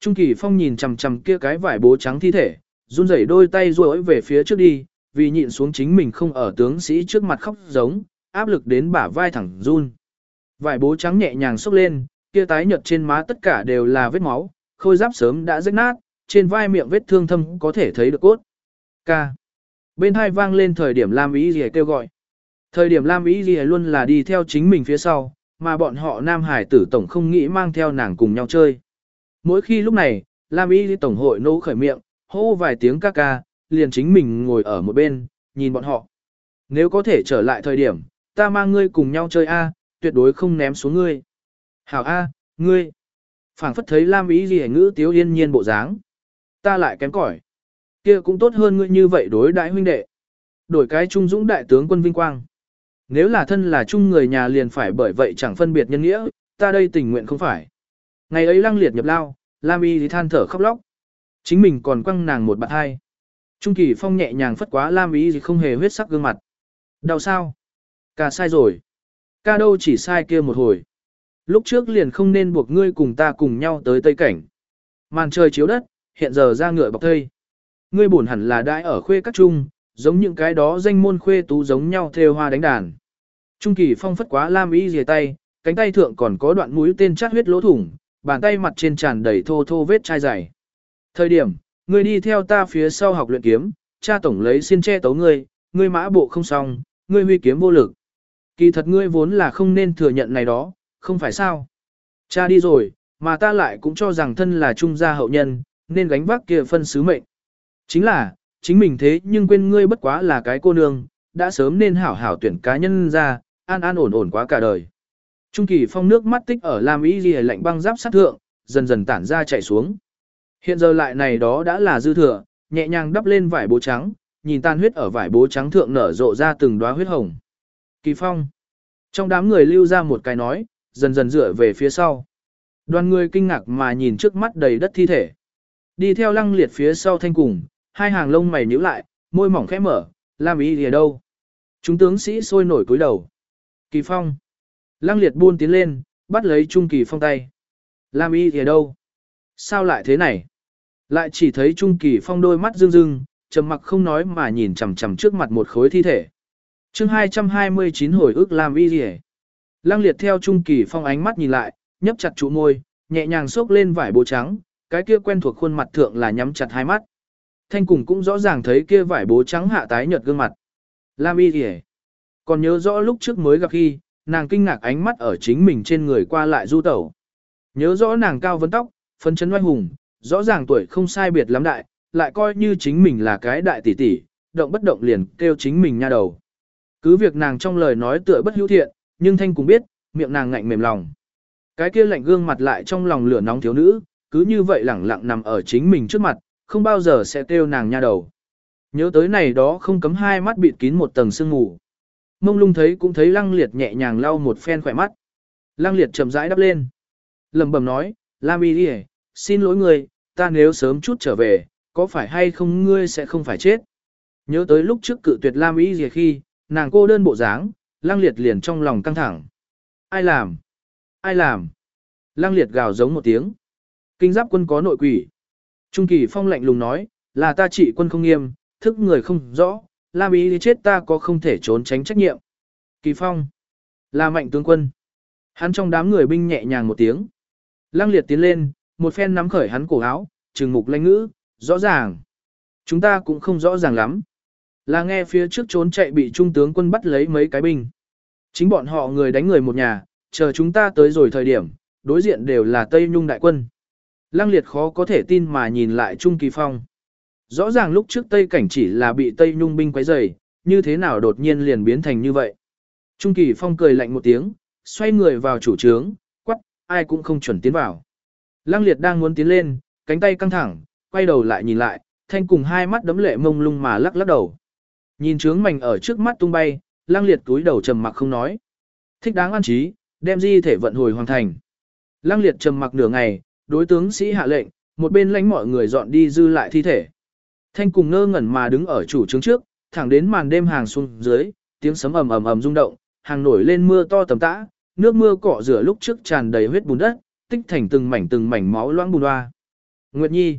Trung Kỳ Phong nhìn chằm chằm kia cái vải bố trắng thi thể, run rẩy đôi tay duỗi về phía trước đi, vì nhịn xuống chính mình không ở tướng sĩ trước mặt khóc giống, áp lực đến bả vai thẳng run. Vải bố trắng nhẹ nhàng xốc lên, kia tái nhợt trên má tất cả đều là vết máu, khôi giáp sớm đã rách nát, trên vai miệng vết thương thâm có thể thấy được cốt. Ca. Bên hai vang lên thời điểm Lam Ý Ghi kêu gọi. Thời điểm Lam Ý Ghi luôn là đi theo chính mình phía sau, mà bọn họ Nam Hải tử tổng không nghĩ mang theo nàng cùng nhau chơi. Mỗi khi lúc này, Lam Y Ghi tổng hội nô khởi miệng, hô vài tiếng ca ca, liền chính mình ngồi ở một bên, nhìn bọn họ. Nếu có thể trở lại thời điểm, ta mang ngươi cùng nhau chơi A, tuyệt đối không ném xuống ngươi. Hảo A, ngươi. phảng phất thấy Lam Y gì ngữ tiếu yên nhiên bộ dáng. Ta lại kém cỏi kia cũng tốt hơn ngươi như vậy đối đại huynh đệ. Đổi cái trung dũng đại tướng quân vinh quang. Nếu là thân là chung người nhà liền phải bởi vậy chẳng phân biệt nhân nghĩa, ta đây tình nguyện không phải. Ngày ấy lăng liệt nhập lao, Lam Y thì than thở khóc lóc. Chính mình còn quăng nàng một bạn hai. Trung kỳ phong nhẹ nhàng phất quá Lam Y thì không hề huyết sắc gương mặt. Đau sao? Ca sai rồi. Ca đâu chỉ sai kia một hồi. Lúc trước liền không nên buộc ngươi cùng ta cùng nhau tới Tây Cảnh. Màn trời chiếu đất, hiện giờ ra ngựa bọc thây. Ngươi buồn hẳn là đãi ở khuê các trung, giống những cái đó danh môn khuê tú giống nhau theo hoa đánh đàn. Trung kỳ phong phất quá lam y dìa tay, cánh tay thượng còn có đoạn mũi tên chát huyết lỗ thủng, bàn tay mặt trên tràn đầy thô thô vết chai dày. Thời điểm, ngươi đi theo ta phía sau học luyện kiếm, cha tổng lấy xin che tấu ngươi, ngươi mã bộ không xong, ngươi huy kiếm vô lực. Kỳ thật ngươi vốn là không nên thừa nhận này đó, không phải sao. Cha đi rồi, mà ta lại cũng cho rằng thân là trung gia hậu nhân, nên gánh vác kia phân sứ mệnh. Chính là, chính mình thế nhưng quên ngươi bất quá là cái cô nương, đã sớm nên hảo hảo tuyển cá nhân ra, an an ổn ổn quá cả đời. Trung kỳ phong nước mắt tích ở Lam Y Ghi lạnh băng giáp sát thượng, dần dần tản ra chảy xuống. Hiện giờ lại này đó đã là dư thừa, nhẹ nhàng đắp lên vải bố trắng, nhìn tan huyết ở vải bố trắng thượng nở rộ ra từng đóa huyết hồng. Kỳ phong. Trong đám người lưu ra một cái nói, dần dần dựa về phía sau. Đoàn người kinh ngạc mà nhìn trước mắt đầy đất thi thể. Đi theo lăng liệt phía sau thanh cùng, hai hàng lông mày nhíu lại, môi mỏng khẽ mở, Lam ý ở đâu? Chúng tướng sĩ sôi nổi cúi đầu. Kỳ phong. Lăng liệt buôn tiến lên, bắt lấy Trung Kỳ phong tay. Lam y ở đâu? Sao lại thế này? Lại chỉ thấy Trung Kỳ phong đôi mắt rưng rưng, trầm mặc không nói mà nhìn chằm chằm trước mặt một khối thi thể. chương 229 hồi ức Lam y thì Lăng liệt theo Trung Kỳ phong ánh mắt nhìn lại, nhấp chặt trụ môi, nhẹ nhàng xốc lên vải bố trắng, cái kia quen thuộc khuôn mặt thượng là nhắm chặt hai mắt. Thanh cùng cũng rõ ràng thấy kia vải bố trắng hạ tái nhợt gương mặt. Lam y thì Còn nhớ rõ lúc trước mới gặp khi, nàng kinh ngạc ánh mắt ở chính mình trên người qua lại du tẩu. Nhớ rõ nàng cao vấn tóc, phấn chấn oai hùng, rõ ràng tuổi không sai biệt lắm đại, lại coi như chính mình là cái đại tỷ tỷ, động bất động liền kêu chính mình nha đầu. Cứ việc nàng trong lời nói tựa bất hữu thiện, nhưng Thanh cũng biết, miệng nàng ngạnh mềm lòng. Cái kia lạnh gương mặt lại trong lòng lửa nóng thiếu nữ, cứ như vậy lẳng lặng nằm ở chính mình trước mặt, không bao giờ sẽ kêu nàng nha đầu. Nhớ tới này đó không cấm hai mắt bịt kín một tầng sương mù. Mông lung thấy cũng thấy lăng liệt nhẹ nhàng lau một phen khỏe mắt. Lăng liệt chậm rãi đắp lên. lẩm bẩm nói, Lam y đi xin lỗi ngươi, ta nếu sớm chút trở về, có phải hay không ngươi sẽ không phải chết. Nhớ tới lúc trước cự tuyệt Lam y gì khi, nàng cô đơn bộ dáng, lăng liệt liền trong lòng căng thẳng. Ai làm? Ai làm? Lăng liệt gào giống một tiếng. Kinh giáp quân có nội quỷ. Trung kỳ phong lạnh lùng nói, là ta trị quân không nghiêm, thức người không rõ, Lam ý chết ta có không thể trốn tránh trách nhiệm. Kỳ phong, là mạnh tướng quân. Hắn trong đám người binh nhẹ nhàng một tiếng. Lăng liệt tiến lên, một phen nắm khởi hắn cổ áo, trừng mục lanh ngữ, rõ ràng. Chúng ta cũng không rõ ràng lắm. Là nghe phía trước trốn chạy bị trung tướng quân bắt lấy mấy cái binh. Chính bọn họ người đánh người một nhà, chờ chúng ta tới rồi thời điểm, đối diện đều là Tây Nhung đại quân. Lăng liệt khó có thể tin mà nhìn lại Trung Kỳ Phong. Rõ ràng lúc trước Tây Cảnh chỉ là bị Tây Nhung binh quấy rầy, như thế nào đột nhiên liền biến thành như vậy. Trung Kỳ Phong cười lạnh một tiếng, xoay người vào chủ trướng, quắc, ai cũng không chuẩn tiến vào. Lăng liệt đang muốn tiến lên, cánh tay căng thẳng, quay đầu lại nhìn lại, thanh cùng hai mắt đấm lệ mông lung mà lắc lắc đầu. Nhìn trướng mảnh ở trước mắt tung bay, lăng liệt túi đầu trầm mặc không nói. Thích đáng an trí, đem di thể vận hồi hoàn thành. Lăng liệt trầm mặc nửa ngày, đối tướng sĩ hạ lệnh, một bên lãnh mọi người dọn đi dư lại thi thể. Thanh cùng ngơ ngẩn mà đứng ở chủ trướng trước, thẳng đến màn đêm hàng xuống dưới, tiếng sấm ầm ầm ầm rung động, hàng nổi lên mưa to tầm tã, nước mưa cọ rửa lúc trước tràn đầy huyết bùn đất, tích thành từng mảnh từng mảnh máu loãng bùn hoa. Nguyệt Nhi.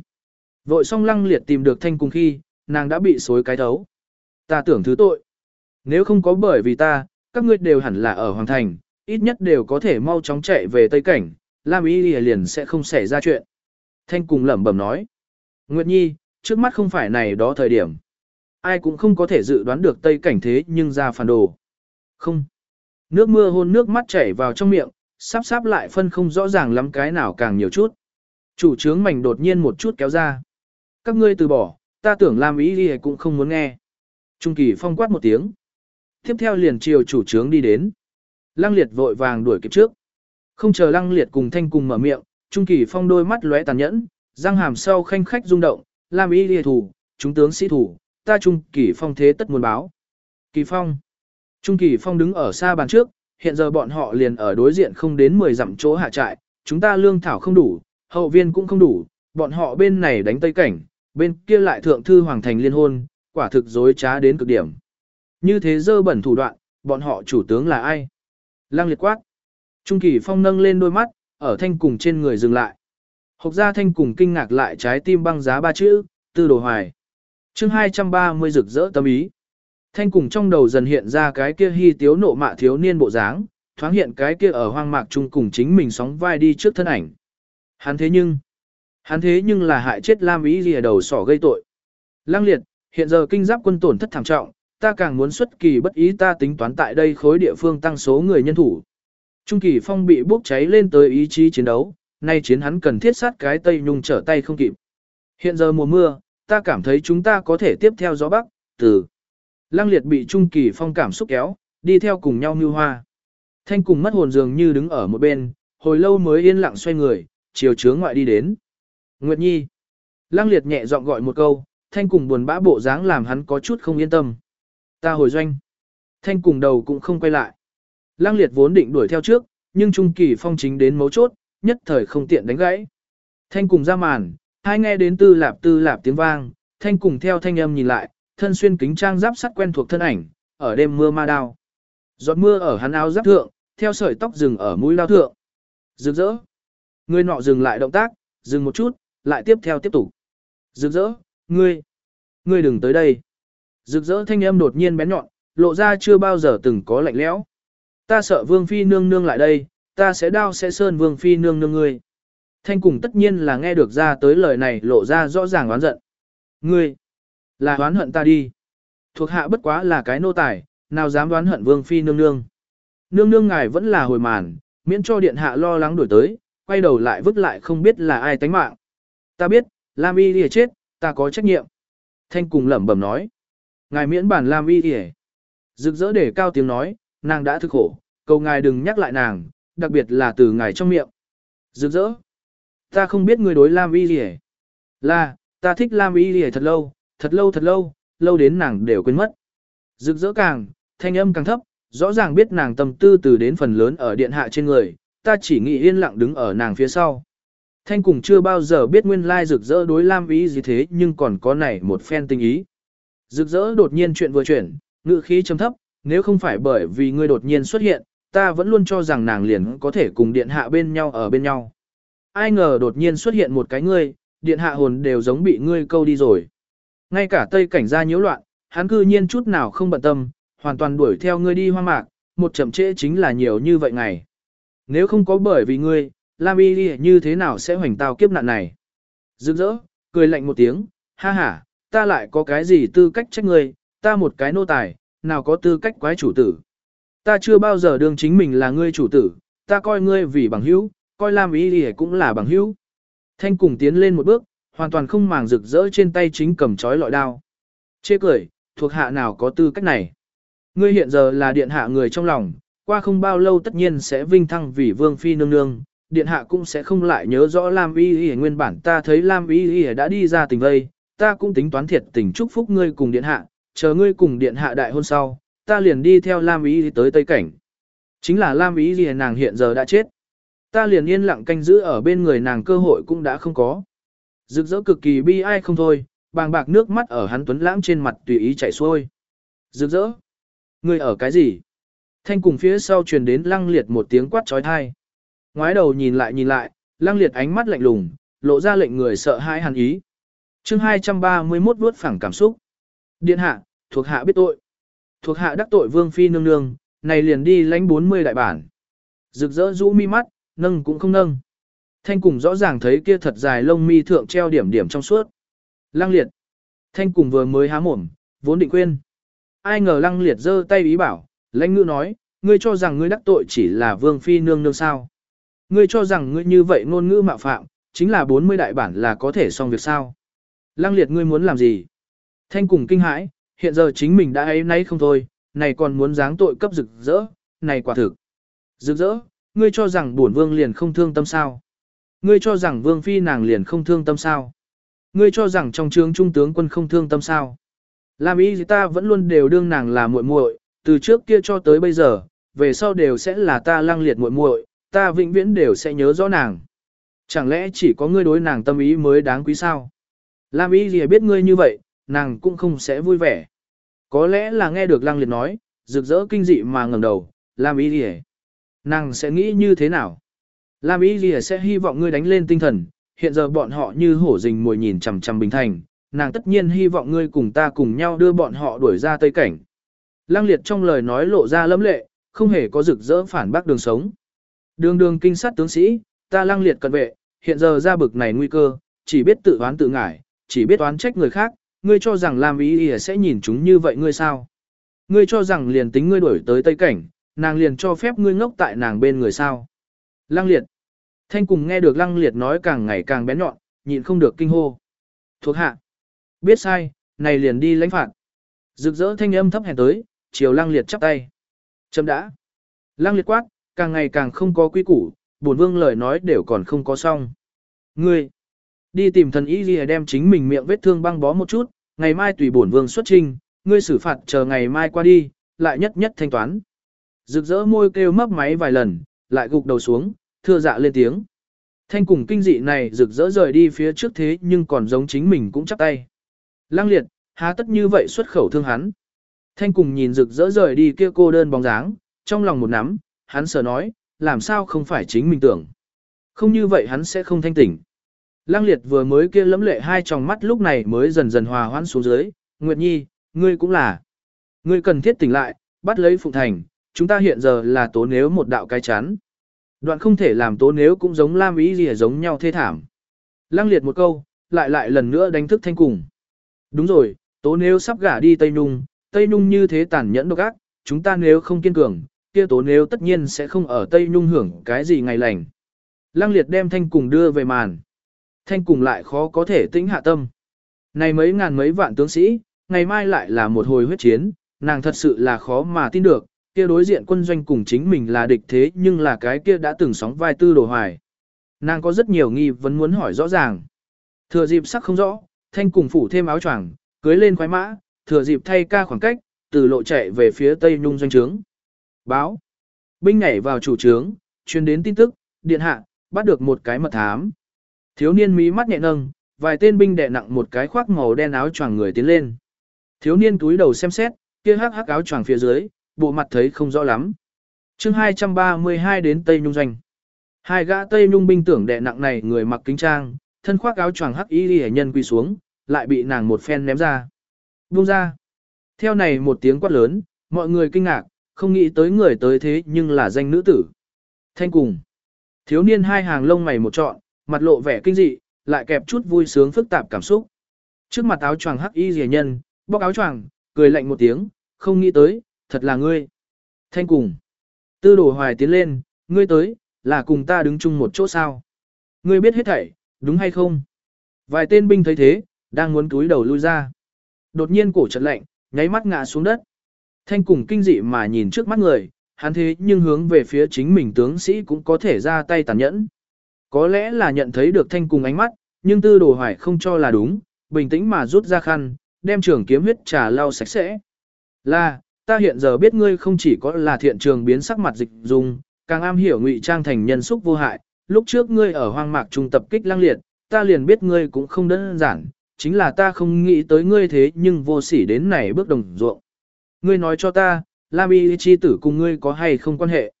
Vội xong lăng liệt tìm được thanh cùng khi, nàng đã bị xối cái thấu. Ta tưởng thứ tội. Nếu không có bởi vì ta, các ngươi đều hẳn là ở Hoàng Thành, ít nhất đều có thể mau chóng chạy về Tây Cảnh, Lam Y liền sẽ không xảy ra chuyện. Thanh cùng lẩm bẩm nói. Nguyệt Nhi, trước mắt không phải này đó thời điểm. Ai cũng không có thể dự đoán được Tây Cảnh thế nhưng ra phản đồ. Không. Nước mưa hôn nước mắt chảy vào trong miệng, sắp sắp lại phân không rõ ràng lắm cái nào càng nhiều chút. Chủ trướng mảnh đột nhiên một chút kéo ra. Các ngươi từ bỏ, ta tưởng Lam ý gì cũng không muốn nghe. Trung kỳ phong quát một tiếng. Tiếp theo liền chiều chủ trướng đi đến. Lăng liệt vội vàng đuổi kịp trước. Không chờ lăng liệt cùng thanh cùng mở miệng, Trung kỳ phong đôi mắt lóe tàn nhẫn, răng hàm sau khanh khách rung động, Lam y lìa thủ, chúng tướng sĩ thủ, ta Trung kỳ phong thế tất muốn báo. Kỳ phong. Trung kỳ phong đứng ở xa bàn trước, hiện giờ bọn họ liền ở đối diện không đến 10 dặm chỗ hạ trại, chúng ta lương thảo không đủ, hậu viên cũng không đủ, bọn họ bên này đánh tây cảnh, bên kia lại thượng thư hoàng thành liên hôn, quả thực dối trá đến cực điểm. Như thế dơ bẩn thủ đoạn, bọn họ chủ tướng là ai? Lăng liệt quát. Trung kỳ phong nâng lên đôi mắt, ở thanh cùng trên người dừng lại. Hộc gia thanh cùng kinh ngạc lại trái tim băng giá ba chữ, tư đồ hoài. chương 230 rực rỡ tâm ý. Thanh cùng trong đầu dần hiện ra cái kia hy tiếu nộ mạ thiếu niên bộ dáng, thoáng hiện cái kia ở hoang mạc chung cùng chính mình sóng vai đi trước thân ảnh. Hắn thế nhưng, hắn thế nhưng là hại chết Lam Ý Lìa đầu sỏ gây tội. Lăng liệt, hiện giờ kinh giáp quân tổn thất thảm trọng, ta càng muốn xuất kỳ bất ý ta tính toán tại đây khối địa phương tăng số người nhân thủ. Trung kỳ phong bị bốc cháy lên tới ý chí chiến đấu, nay chiến hắn cần thiết sát cái Tây Nhung trở tay không kịp. Hiện giờ mùa mưa, ta cảm thấy chúng ta có thể tiếp theo gió Bắc, từ Lăng liệt bị Trung kỳ phong cảm xúc kéo, đi theo cùng nhau như hoa. Thanh cùng mất hồn dường như đứng ở một bên, hồi lâu mới yên lặng xoay người, chiều chướng ngoại đi đến. Nguyệt Nhi. Lăng liệt nhẹ giọng gọi một câu, thanh cùng buồn bã bộ dáng làm hắn có chút không yên tâm. Ta hồi doanh. Thanh cùng đầu cũng không quay lại. Lăng liệt vốn định đuổi theo trước, nhưng trung kỳ phong chính đến mấu chốt, nhất thời không tiện đánh gãy. Thanh cùng ra màn, hai nghe đến tư lạp tư lạp tiếng vang, thanh cùng theo thanh âm nhìn lại, thân xuyên kính trang giáp sắt quen thuộc thân ảnh, ở đêm mưa ma đao. Giọt mưa ở hắn áo giáp thượng, theo sợi tóc rừng ở mũi lao thượng. Rực rỡ. Người nọ dừng lại động tác, dừng một chút, lại tiếp theo tiếp tục. Rực rỡ, ngươi, ngươi đừng tới đây. Rực rỡ thanh âm đột nhiên bén nhọn, lộ ra chưa bao giờ từng có lạnh lẽo. Ta sợ vương phi nương nương lại đây, ta sẽ đao sẽ sơn vương phi nương nương ngươi. Thanh cùng tất nhiên là nghe được ra tới lời này lộ ra rõ ràng oán giận. Ngươi, là oán hận ta đi. Thuộc hạ bất quá là cái nô tài, nào dám oán hận vương phi nương nương. Nương nương ngài vẫn là hồi màn, miễn cho điện hạ lo lắng đổi tới, quay đầu lại vứt lại không biết là ai tánh mạng. Ta biết, Lam Y lìa chết, ta có trách nhiệm. Thanh cùng lẩm bẩm nói. Ngài miễn bản Lam Y lìa. Rực rỡ để cao tiếng nói, nàng đã thực khổ, cầu ngài đừng nhắc lại nàng, đặc biệt là từ ngài trong miệng. Rực rỡ. Ta không biết người đối Lam Y lìa. Là, ta thích Lam Y lìa thật lâu, thật lâu thật lâu, lâu đến nàng đều quên mất. Rực rỡ càng, thanh âm càng thấp, rõ ràng biết nàng tâm tư từ đến phần lớn ở điện hạ trên người, ta chỉ nghĩ yên lặng đứng ở nàng phía sau. Thanh cùng chưa bao giờ biết nguyên lai rực rỡ đối Lam ý gì thế nhưng còn có này một phen tình ý. Rực rỡ đột nhiên chuyện vừa chuyển, ngự khí trầm thấp, nếu không phải bởi vì ngươi đột nhiên xuất hiện, ta vẫn luôn cho rằng nàng liền có thể cùng điện hạ bên nhau ở bên nhau. Ai ngờ đột nhiên xuất hiện một cái ngươi, điện hạ hồn đều giống bị ngươi câu đi rồi. Ngay cả tây cảnh gia nhiễu loạn, hắn cư nhiên chút nào không bận tâm, hoàn toàn đuổi theo ngươi đi hoang mạc, một chậm trễ chính là nhiều như vậy ngày. Nếu không có bởi vì ngươi, Lam Y Ghi như thế nào sẽ hoành tao kiếp nạn này? Rực rỡ, cười lạnh một tiếng, ha ha, ta lại có cái gì tư cách trách ngươi, ta một cái nô tài, nào có tư cách quái chủ tử. Ta chưa bao giờ đương chính mình là ngươi chủ tử, ta coi ngươi vì bằng hữu, coi Lam Y Lìa cũng là bằng hữu. Thanh cùng tiến lên một bước, hoàn toàn không màng rực rỡ trên tay chính cầm chói lọi đao. Chê cười, thuộc hạ nào có tư cách này. Ngươi hiện giờ là điện hạ người trong lòng, qua không bao lâu tất nhiên sẽ vinh thăng vì vương phi nương nương, điện hạ cũng sẽ không lại nhớ rõ Lam Y Y nguyên bản ta thấy Lam Y Y đã đi ra tình vây, ta cũng tính toán thiệt tình chúc phúc ngươi cùng điện hạ, chờ ngươi cùng điện hạ đại hôn sau, ta liền đi theo Lam ý Y tới Tây Cảnh. Chính là Lam ý gì nàng hiện giờ đã chết. Ta liền yên lặng canh giữ ở bên người nàng cơ hội cũng đã không có. Rực rỡ cực kỳ bi ai không thôi, bàng bạc nước mắt ở hắn tuấn lãng trên mặt tùy ý chảy xuôi. Rực rỡ. Ngươi ở cái gì? Thanh cùng phía sau truyền đến lăng liệt một tiếng quát trói thai. Ngoái đầu nhìn lại nhìn lại, lăng liệt ánh mắt lạnh lùng, lộ ra lệnh người sợ hãi hàn ý. chương 231 vuốt phẳng cảm xúc. Điện hạ, thuộc hạ biết tội. Thuộc hạ đắc tội vương phi nương nương, này liền đi lãnh 40 đại bản. Rực rỡ rũ mi mắt, nâng cũng không nâng. Thanh cùng rõ ràng thấy kia thật dài lông mi thượng treo điểm điểm trong suốt. Lăng liệt. Thanh cùng vừa mới há mồm, vốn định quên. Ai ngờ lăng liệt giơ tay ý bảo, lãnh ngữ nói, ngươi cho rằng ngươi đắc tội chỉ là vương phi nương nương sao. Ngươi cho rằng ngươi như vậy ngôn ngữ mạo phạm, chính là 40 đại bản là có thể xong việc sao. Lăng liệt ngươi muốn làm gì? Thanh cùng kinh hãi, hiện giờ chính mình đã ấy nay không thôi, này còn muốn dáng tội cấp rực rỡ, này quả thực. Rực rỡ, ngươi cho rằng bổn vương liền không thương tâm sao? Ngươi cho rằng vương phi nàng liền không thương tâm sao? Ngươi cho rằng trong trướng trung tướng quân không thương tâm sao? Làm ý gì ta vẫn luôn đều đương nàng là muội muội, từ trước kia cho tới bây giờ, về sau đều sẽ là ta lăng liệt muội muội, ta vĩnh viễn đều sẽ nhớ rõ nàng. Chẳng lẽ chỉ có ngươi đối nàng tâm ý mới đáng quý sao? Lam ý gì biết ngươi như vậy, nàng cũng không sẽ vui vẻ. Có lẽ là nghe được lăng liệt nói, rực rỡ kinh dị mà ngẩng đầu, Lam Y Lìa. Nàng sẽ nghĩ như thế nào? Lam Y Lìa sẽ hy vọng ngươi đánh lên tinh thần, hiện giờ bọn họ như hổ rình mồi nhìn chằm chằm bình thành, nàng tất nhiên hy vọng ngươi cùng ta cùng nhau đưa bọn họ đuổi ra tây cảnh. Lăng liệt trong lời nói lộ ra lâm lệ, không hề có rực rỡ phản bác đường sống. Đường đường kinh sát tướng sĩ, ta lăng liệt cận vệ, hiện giờ ra bực này nguy cơ, chỉ biết tự oán tự ngải, chỉ biết oán trách người khác, ngươi cho rằng Lam ý ỉa sẽ nhìn chúng như vậy ngươi sao? Ngươi cho rằng liền tính ngươi đuổi tới tây cảnh, nàng liền cho phép ngươi ngốc tại nàng bên người sao? Lăng liệt. Thanh cùng nghe được lăng liệt nói càng ngày càng bén nhọn, nhịn không được kinh hô. Thuộc hạ. Biết sai, này liền đi lãnh phạt. Rực rỡ thanh âm thấp hèn tới, chiều lăng liệt chắp tay. Chấm đã. Lăng liệt quát, càng ngày càng không có quy củ, bổn vương lời nói đều còn không có xong. Ngươi, đi tìm thần y ghi đem chính mình miệng vết thương băng bó một chút, ngày mai tùy bổn vương xuất trình, ngươi xử phạt chờ ngày mai qua đi, lại nhất nhất thanh toán. Rực rỡ môi kêu mấp máy vài lần, lại gục đầu xuống, thưa dạ lên tiếng. Thanh cùng kinh dị này rực rỡ rời đi phía trước thế nhưng còn giống chính mình cũng chắp tay. Lăng liệt, há tất như vậy xuất khẩu thương hắn. Thanh cùng nhìn rực rỡ rời đi kia cô đơn bóng dáng, trong lòng một nắm, hắn sợ nói, làm sao không phải chính mình tưởng. Không như vậy hắn sẽ không thanh tỉnh. Lăng liệt vừa mới kia lấm lệ hai tròng mắt lúc này mới dần dần hòa hoãn xuống dưới, Nguyệt Nhi, ngươi cũng là. Ngươi cần thiết tỉnh lại, bắt lấy Phụng Thành, chúng ta hiện giờ là tố nếu một đạo cái chán. Đoạn không thể làm tố nếu cũng giống Lam ý gì giống nhau thê thảm. Lăng liệt một câu, lại lại lần nữa đánh thức thanh cùng. Đúng rồi, tố nếu sắp gả đi Tây Nhung, Tây Nhung như thế tàn nhẫn độc ác, chúng ta nếu không kiên cường, kia tố nếu tất nhiên sẽ không ở Tây Nhung hưởng cái gì ngày lành. Lăng liệt đem thanh cùng đưa về màn. Thanh cùng lại khó có thể tĩnh hạ tâm. Này mấy ngàn mấy vạn tướng sĩ, ngày mai lại là một hồi huyết chiến, nàng thật sự là khó mà tin được, kia đối diện quân doanh cùng chính mình là địch thế nhưng là cái kia đã từng sóng vai tư đồ hoài. Nàng có rất nhiều nghi vấn muốn hỏi rõ ràng. Thừa dịp sắc không rõ, thanh cùng phủ thêm áo choàng, cưới lên khoái mã, thừa dịp thay ca khoảng cách, từ lộ chạy về phía tây nhung doanh trướng. Báo. Binh nhảy vào chủ trướng, truyền đến tin tức, điện hạ, bắt được một cái mật thám. Thiếu niên mí mắt nhẹ nâng, vài tên binh đè nặng một cái khoác màu đen áo choàng người tiến lên. Thiếu niên túi đầu xem xét, kia hắc hắc áo choàng phía dưới, bộ mặt thấy không rõ lắm. chương 232 đến Tây Nhung Doanh. Hai gã Tây Nhung binh tưởng đè nặng này người mặc kính trang, thân khoác áo choàng hắc y liễu nhân quy xuống, lại bị nàng một phen ném ra. Buông ra. Theo này một tiếng quát lớn, mọi người kinh ngạc, không nghĩ tới người tới thế nhưng là danh nữ tử. Thanh cùng. Thiếu niên hai hàng lông mày một trọn, mặt lộ vẻ kinh dị, lại kẹp chút vui sướng phức tạp cảm xúc. Trước mặt áo choàng hắc y rìa nhân, bóc áo choàng, cười lạnh một tiếng, không nghĩ tới, thật là ngươi. Thanh cùng. Tư đồ hoài tiến lên, ngươi tới, là cùng ta đứng chung một chỗ sao. Ngươi biết hết thảy, đúng hay không? Vài tên binh thấy thế, đang muốn túi đầu lui ra. Đột nhiên cổ chật lạnh, nháy mắt ngã xuống đất. Thanh cùng kinh dị mà nhìn trước mắt người, hắn thế nhưng hướng về phía chính mình tướng sĩ cũng có thể ra tay tàn nhẫn. Có lẽ là nhận thấy được thanh cùng ánh mắt, nhưng tư đồ hoài không cho là đúng, bình tĩnh mà rút ra khăn, đem trường kiếm huyết trà lau sạch sẽ. Là, ta hiện giờ biết ngươi không chỉ có là thiện trường biến sắc mặt dịch dùng, càng am hiểu ngụy trang thành nhân xúc vô hại, lúc trước ngươi ở hoang mạc trung tập kích lang liệt, ta liền biết ngươi cũng không đơn giản, chính là ta không nghĩ tới ngươi thế nhưng vô sỉ đến này bước đồng ruộng. Ngươi nói cho ta, Lam Y chi tử cùng ngươi có hay không quan hệ?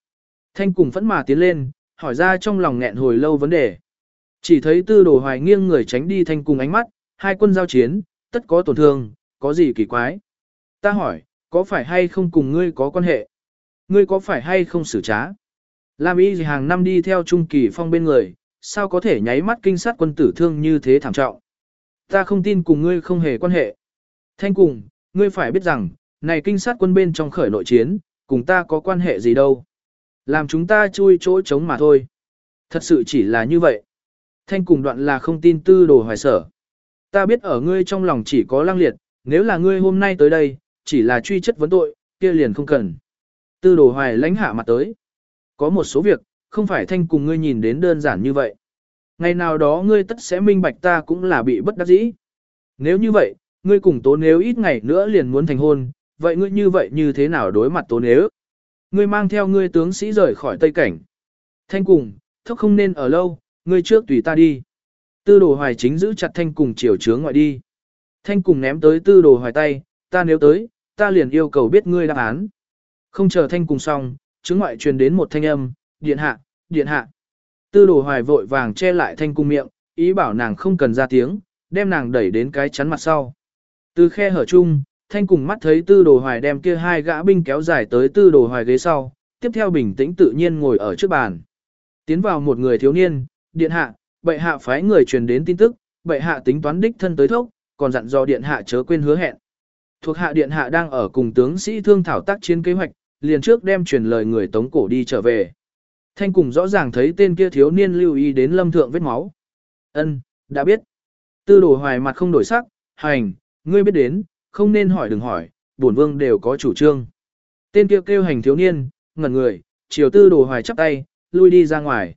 Thanh cùng phẫn mà tiến lên, hỏi ra trong lòng nghẹn hồi lâu vấn đề. Chỉ thấy tư đồ hoài nghiêng người tránh đi thanh cùng ánh mắt, hai quân giao chiến, tất có tổn thương, có gì kỳ quái. Ta hỏi, có phải hay không cùng ngươi có quan hệ? Ngươi có phải hay không xử trá? Lam y gì hàng năm đi theo Trung Kỳ Phong bên người, sao có thể nháy mắt kinh sát quân tử thương như thế thảm trọng? Ta không tin cùng ngươi không hề quan hệ. Thanh cùng, ngươi phải biết rằng, này kinh sát quân bên trong khởi nội chiến, cùng ta có quan hệ gì đâu. Làm chúng ta chui chỗ trống mà thôi. Thật sự chỉ là như vậy. Thanh cùng đoạn là không tin tư đồ hoài sở. Ta biết ở ngươi trong lòng chỉ có lăng liệt, nếu là ngươi hôm nay tới đây, chỉ là truy chất vấn tội, kia liền không cần. Tư đồ hoài lãnh hạ mặt tới. Có một số việc, không phải thanh cùng ngươi nhìn đến đơn giản như vậy. Ngày nào đó ngươi tất sẽ minh bạch ta cũng là bị bất đắc dĩ. Nếu như vậy, ngươi cùng tố nếu ít ngày nữa liền muốn thành hôn, vậy ngươi như vậy như thế nào đối mặt tố nếu? Ngươi mang theo ngươi tướng sĩ rời khỏi Tây Cảnh. Thanh cùng, thốc không nên ở lâu, ngươi trước tùy ta đi. Tư đồ hoài chính giữ chặt thanh cùng chiều chướng ngoại đi. Thanh cùng ném tới tư đồ hoài tay, ta nếu tới, ta liền yêu cầu biết ngươi đáp án. Không chờ thanh cùng xong, chướng ngoại truyền đến một thanh âm, điện hạ, điện hạ. Tư đồ hoài vội vàng che lại thanh cung miệng, ý bảo nàng không cần ra tiếng, đem nàng đẩy đến cái chắn mặt sau. Từ khe hở chung, thanh cùng mắt thấy tư đồ hoài đem kia hai gã binh kéo dài tới tư đồ hoài ghế sau, tiếp theo bình tĩnh tự nhiên ngồi ở trước bàn. Tiến vào một người thiếu niên, điện hạ, bệ hạ phái người truyền đến tin tức, bệ hạ tính toán đích thân tới thốc, còn dặn dò điện hạ chớ quên hứa hẹn. Thuộc hạ điện hạ đang ở cùng tướng sĩ thương thảo tác chiến kế hoạch, liền trước đem truyền lời người tống cổ đi trở về. Thanh cùng rõ ràng thấy tên kia thiếu niên lưu ý đến lâm thượng vết máu. Ân, đã biết. Tư đồ hoài mặt không đổi sắc, hành, ngươi biết đến, không nên hỏi đừng hỏi, bổn vương đều có chủ trương. Tên kia kêu, kêu hành thiếu niên, ngẩn người, chiều tư đồ hoài chắp tay, lui đi ra ngoài.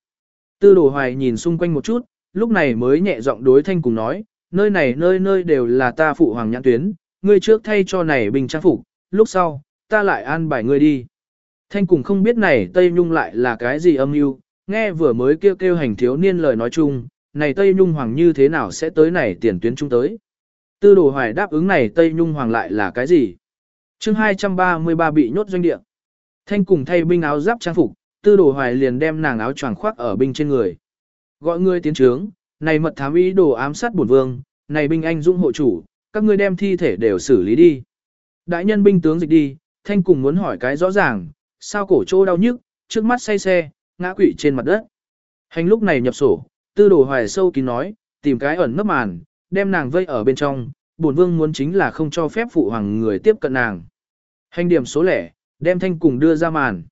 Tư đồ hoài nhìn xung quanh một chút, lúc này mới nhẹ giọng đối thanh cùng nói, nơi này nơi nơi đều là ta phụ hoàng nhãn tuyến, ngươi trước thay cho này bình trang phục, lúc sau, ta lại an bài ngươi đi. Thanh cùng không biết này Tây Nhung lại là cái gì âm mưu, nghe vừa mới kêu kêu hành thiếu niên lời nói chung, này Tây Nhung Hoàng như thế nào sẽ tới này tiền tuyến trung tới. Tư đồ hoài đáp ứng này Tây Nhung Hoàng lại là cái gì? chương 233 bị nhốt doanh địa. Thanh cùng thay binh áo giáp trang phục, tư đồ hoài liền đem nàng áo choàng khoác ở binh trên người. Gọi ngươi tiến trướng, này mật thám ý đồ ám sát bổn vương, này binh anh dũng hộ chủ, các ngươi đem thi thể đều xử lý đi. Đại nhân binh tướng dịch đi, thanh cùng muốn hỏi cái rõ ràng, sao cổ chỗ đau nhức, trước mắt say xe, ngã quỵ trên mặt đất. Hành lúc này nhập sổ, tư đồ hoài sâu kín nói, tìm cái ẩn nấp màn, đem nàng vây ở bên trong, bổn vương muốn chính là không cho phép phụ hoàng người tiếp cận nàng. Hành điểm số lẻ, đem thanh cùng đưa ra màn.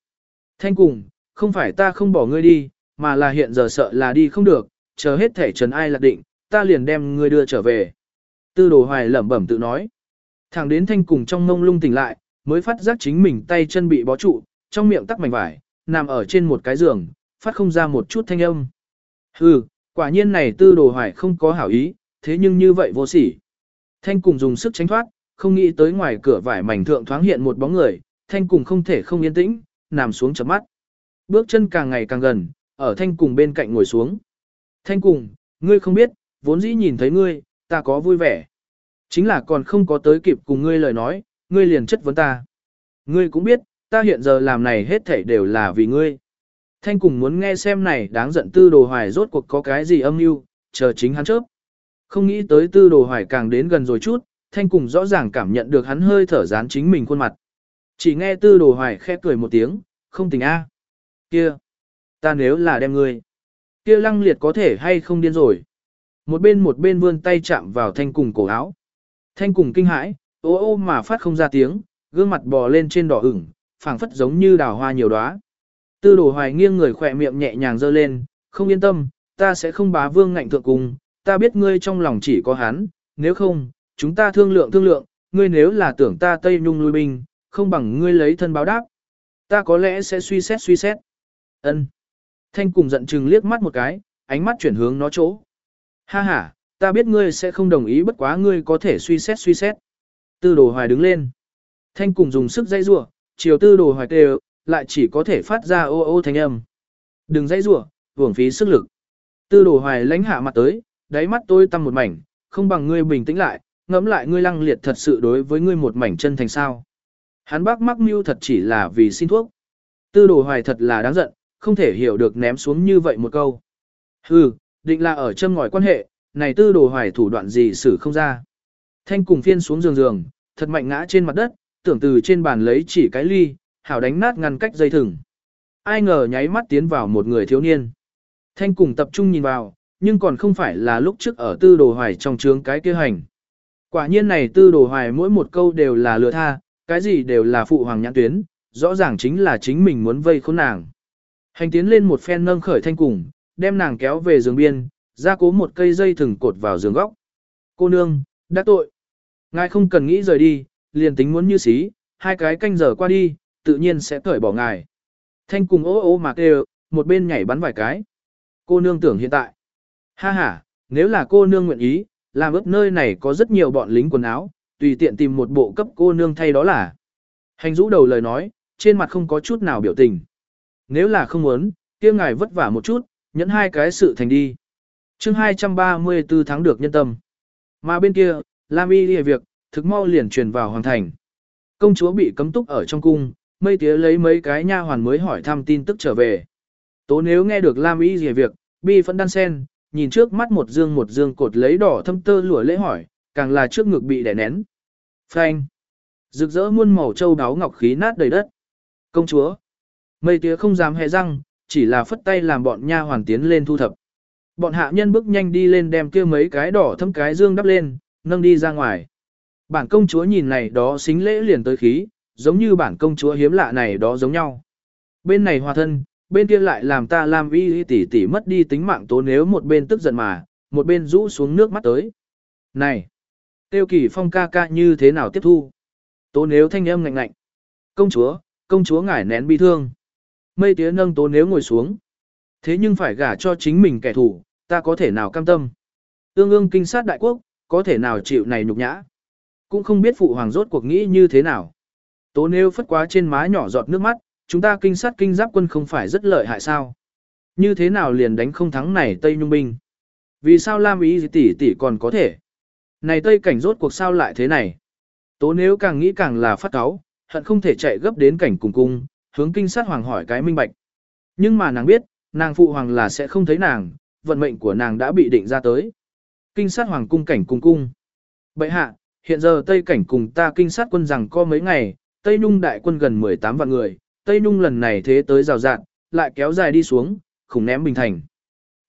Thanh cùng, không phải ta không bỏ ngươi đi, mà là hiện giờ sợ là đi không được, chờ hết thể trần ai lạc định, ta liền đem ngươi đưa trở về. Tư đồ hoài lẩm bẩm tự nói. Thẳng đến thanh cùng trong mông lung tỉnh lại, mới phát giác chính mình tay chân bị bó trụ, trong miệng tắc mảnh vải, nằm ở trên một cái giường, phát không ra một chút thanh âm. Hừ, quả nhiên này tư đồ hoài không có hảo ý, thế nhưng như vậy vô sỉ. Thanh cùng dùng sức tránh thoát, không nghĩ tới ngoài cửa vải mảnh thượng thoáng hiện một bóng người, thanh cùng không thể không yên tĩnh, nằm xuống chấm mắt. Bước chân càng ngày càng gần, ở thanh cùng bên cạnh ngồi xuống. Thanh cùng, ngươi không biết, vốn dĩ nhìn thấy ngươi, ta có vui vẻ. Chính là còn không có tới kịp cùng ngươi lời nói, ngươi liền chất vấn ta. Ngươi cũng biết, ta hiện giờ làm này hết thảy đều là vì ngươi. Thanh cùng muốn nghe xem này đáng giận tư đồ hoài rốt cuộc có cái gì âm mưu, chờ chính hắn chớp. Không nghĩ tới tư đồ hoài càng đến gần rồi chút, thanh cùng rõ ràng cảm nhận được hắn hơi thở dán chính mình khuôn mặt. Chỉ nghe tư đồ hoài khẽ cười một tiếng, không tình a Kia, ta nếu là đem ngươi, kia lăng liệt có thể hay không điên rồi. Một bên một bên vươn tay chạm vào thanh cùng cổ áo. Thanh cùng kinh hãi, ô ô mà phát không ra tiếng, gương mặt bò lên trên đỏ ửng, phảng phất giống như đào hoa nhiều đóa. Tư đồ hoài nghiêng người khỏe miệng nhẹ nhàng giơ lên, không yên tâm, ta sẽ không bá vương ngạnh thượng cùng, ta biết ngươi trong lòng chỉ có hắn, nếu không, chúng ta thương lượng thương lượng, ngươi nếu là tưởng ta Tây Nhung lui binh, không bằng ngươi lấy thân báo đáp. Ta có lẽ sẽ suy xét suy xét. Ân. Thanh cùng giận chừng liếc mắt một cái, ánh mắt chuyển hướng nó chỗ. Ha ha, ta biết ngươi sẽ không đồng ý bất quá ngươi có thể suy xét suy xét. Tư đồ hoài đứng lên. Thanh cùng dùng sức dây rủa chiều tư đồ hoài kêu, lại chỉ có thể phát ra ô ô thanh âm. Đừng dây rủa hưởng phí sức lực. Tư đồ hoài lánh hạ mặt tới, đáy mắt tôi tăm một mảnh, không bằng ngươi bình tĩnh lại, ngẫm lại ngươi lăng liệt thật sự đối với ngươi một mảnh chân thành sao. Hắn bác mắc mưu thật chỉ là vì xin thuốc. Tư đồ hoài thật là đáng giận, không thể hiểu được ném xuống như vậy một câu. Hừ, định là ở châm ngòi quan hệ, này tư đồ hoài thủ đoạn gì xử không ra. Thanh cùng phiên xuống giường giường, thật mạnh ngã trên mặt đất, tưởng từ trên bàn lấy chỉ cái ly, hảo đánh nát ngăn cách dây thừng. Ai ngờ nháy mắt tiến vào một người thiếu niên. Thanh cùng tập trung nhìn vào, nhưng còn không phải là lúc trước ở tư đồ hoài trong trướng cái kia hành. Quả nhiên này tư đồ hoài mỗi một câu đều là lừa tha, cái gì đều là phụ hoàng nhãn tuyến, rõ ràng chính là chính mình muốn vây khốn nàng. Hành tiến lên một phen nâng khởi thanh cùng, đem nàng kéo về giường biên, ra cố một cây dây thừng cột vào giường góc. Cô nương, đã tội. Ngài không cần nghĩ rời đi, liền tính muốn như xí, hai cái canh giờ qua đi, tự nhiên sẽ cởi bỏ ngài. Thanh cùng ô ô mà kêu, một bên nhảy bắn vài cái. Cô nương tưởng hiện tại. Ha ha, nếu là cô nương nguyện ý, làm ướp nơi này có rất nhiều bọn lính quần áo, tùy tiện tìm một bộ cấp cô nương thay đó là. Hành rũ đầu lời nói, trên mặt không có chút nào biểu tình. Nếu là không muốn, kia ngài vất vả một chút, nhẫn hai cái sự thành đi. chương 234 tháng được nhân tâm. Mà bên kia, Lam Y lìa việc, thực mau liền truyền vào hoàng thành. Công chúa bị cấm túc ở trong cung, mây tía lấy mấy cái nha hoàn mới hỏi thăm tin tức trở về. Tố nếu nghe được Lam Y gì việc, bi phẫn đan sen, nhìn trước mắt một dương một dương cột lấy đỏ thâm tơ lụa lễ hỏi, càng là trước ngực bị đè nén. Phanh. Rực rỡ muôn màu châu đáo ngọc khí nát đầy đất. Công chúa. Mây tía không dám hé răng, chỉ là phất tay làm bọn nha hoàn tiến lên thu thập. Bọn hạ nhân bước nhanh đi lên đem kia mấy cái đỏ thâm cái dương đắp lên, nâng đi ra ngoài. Bản công chúa nhìn này đó xính lễ liền tới khí, giống như bản công chúa hiếm lạ này đó giống nhau. Bên này hòa thân, bên kia lại làm ta làm vi tỷ tỷ mất đi tính mạng tố nếu một bên tức giận mà, một bên rũ xuống nước mắt tới. Này! Tiêu kỳ phong ca ca như thế nào tiếp thu? Tố nếu thanh âm ngạnh ngạnh. Công chúa, công chúa ngải nén bi thương. Mây tía nâng tố nếu ngồi xuống. Thế nhưng phải gả cho chính mình kẻ thù, ta có thể nào cam tâm. tương ương kinh sát đại quốc, có thể nào chịu này nhục nhã. Cũng không biết phụ hoàng rốt cuộc nghĩ như thế nào. Tố nếu phất quá trên má nhỏ giọt nước mắt, chúng ta kinh sát kinh giáp quân không phải rất lợi hại sao. Như thế nào liền đánh không thắng này Tây Nhung Binh. Vì sao Lam ý tỷ tỷ còn có thể. Này Tây cảnh rốt cuộc sao lại thế này. Tố nếu càng nghĩ càng là phát cáo, hận không thể chạy gấp đến cảnh cùng cung, hướng kinh sát hoàng hỏi cái minh bạch. Nhưng mà nàng biết, nàng phụ hoàng là sẽ không thấy nàng, vận mệnh của nàng đã bị định ra tới. Kinh sát hoàng cung cảnh cùng cung. Bậy hạ, hiện giờ Tây cảnh cùng ta kinh sát quân rằng có mấy ngày, Tây Nhung đại quân gần 18 vạn người, Tây Nhung lần này thế tới rào rạn, lại kéo dài đi xuống, khủng ném bình thành.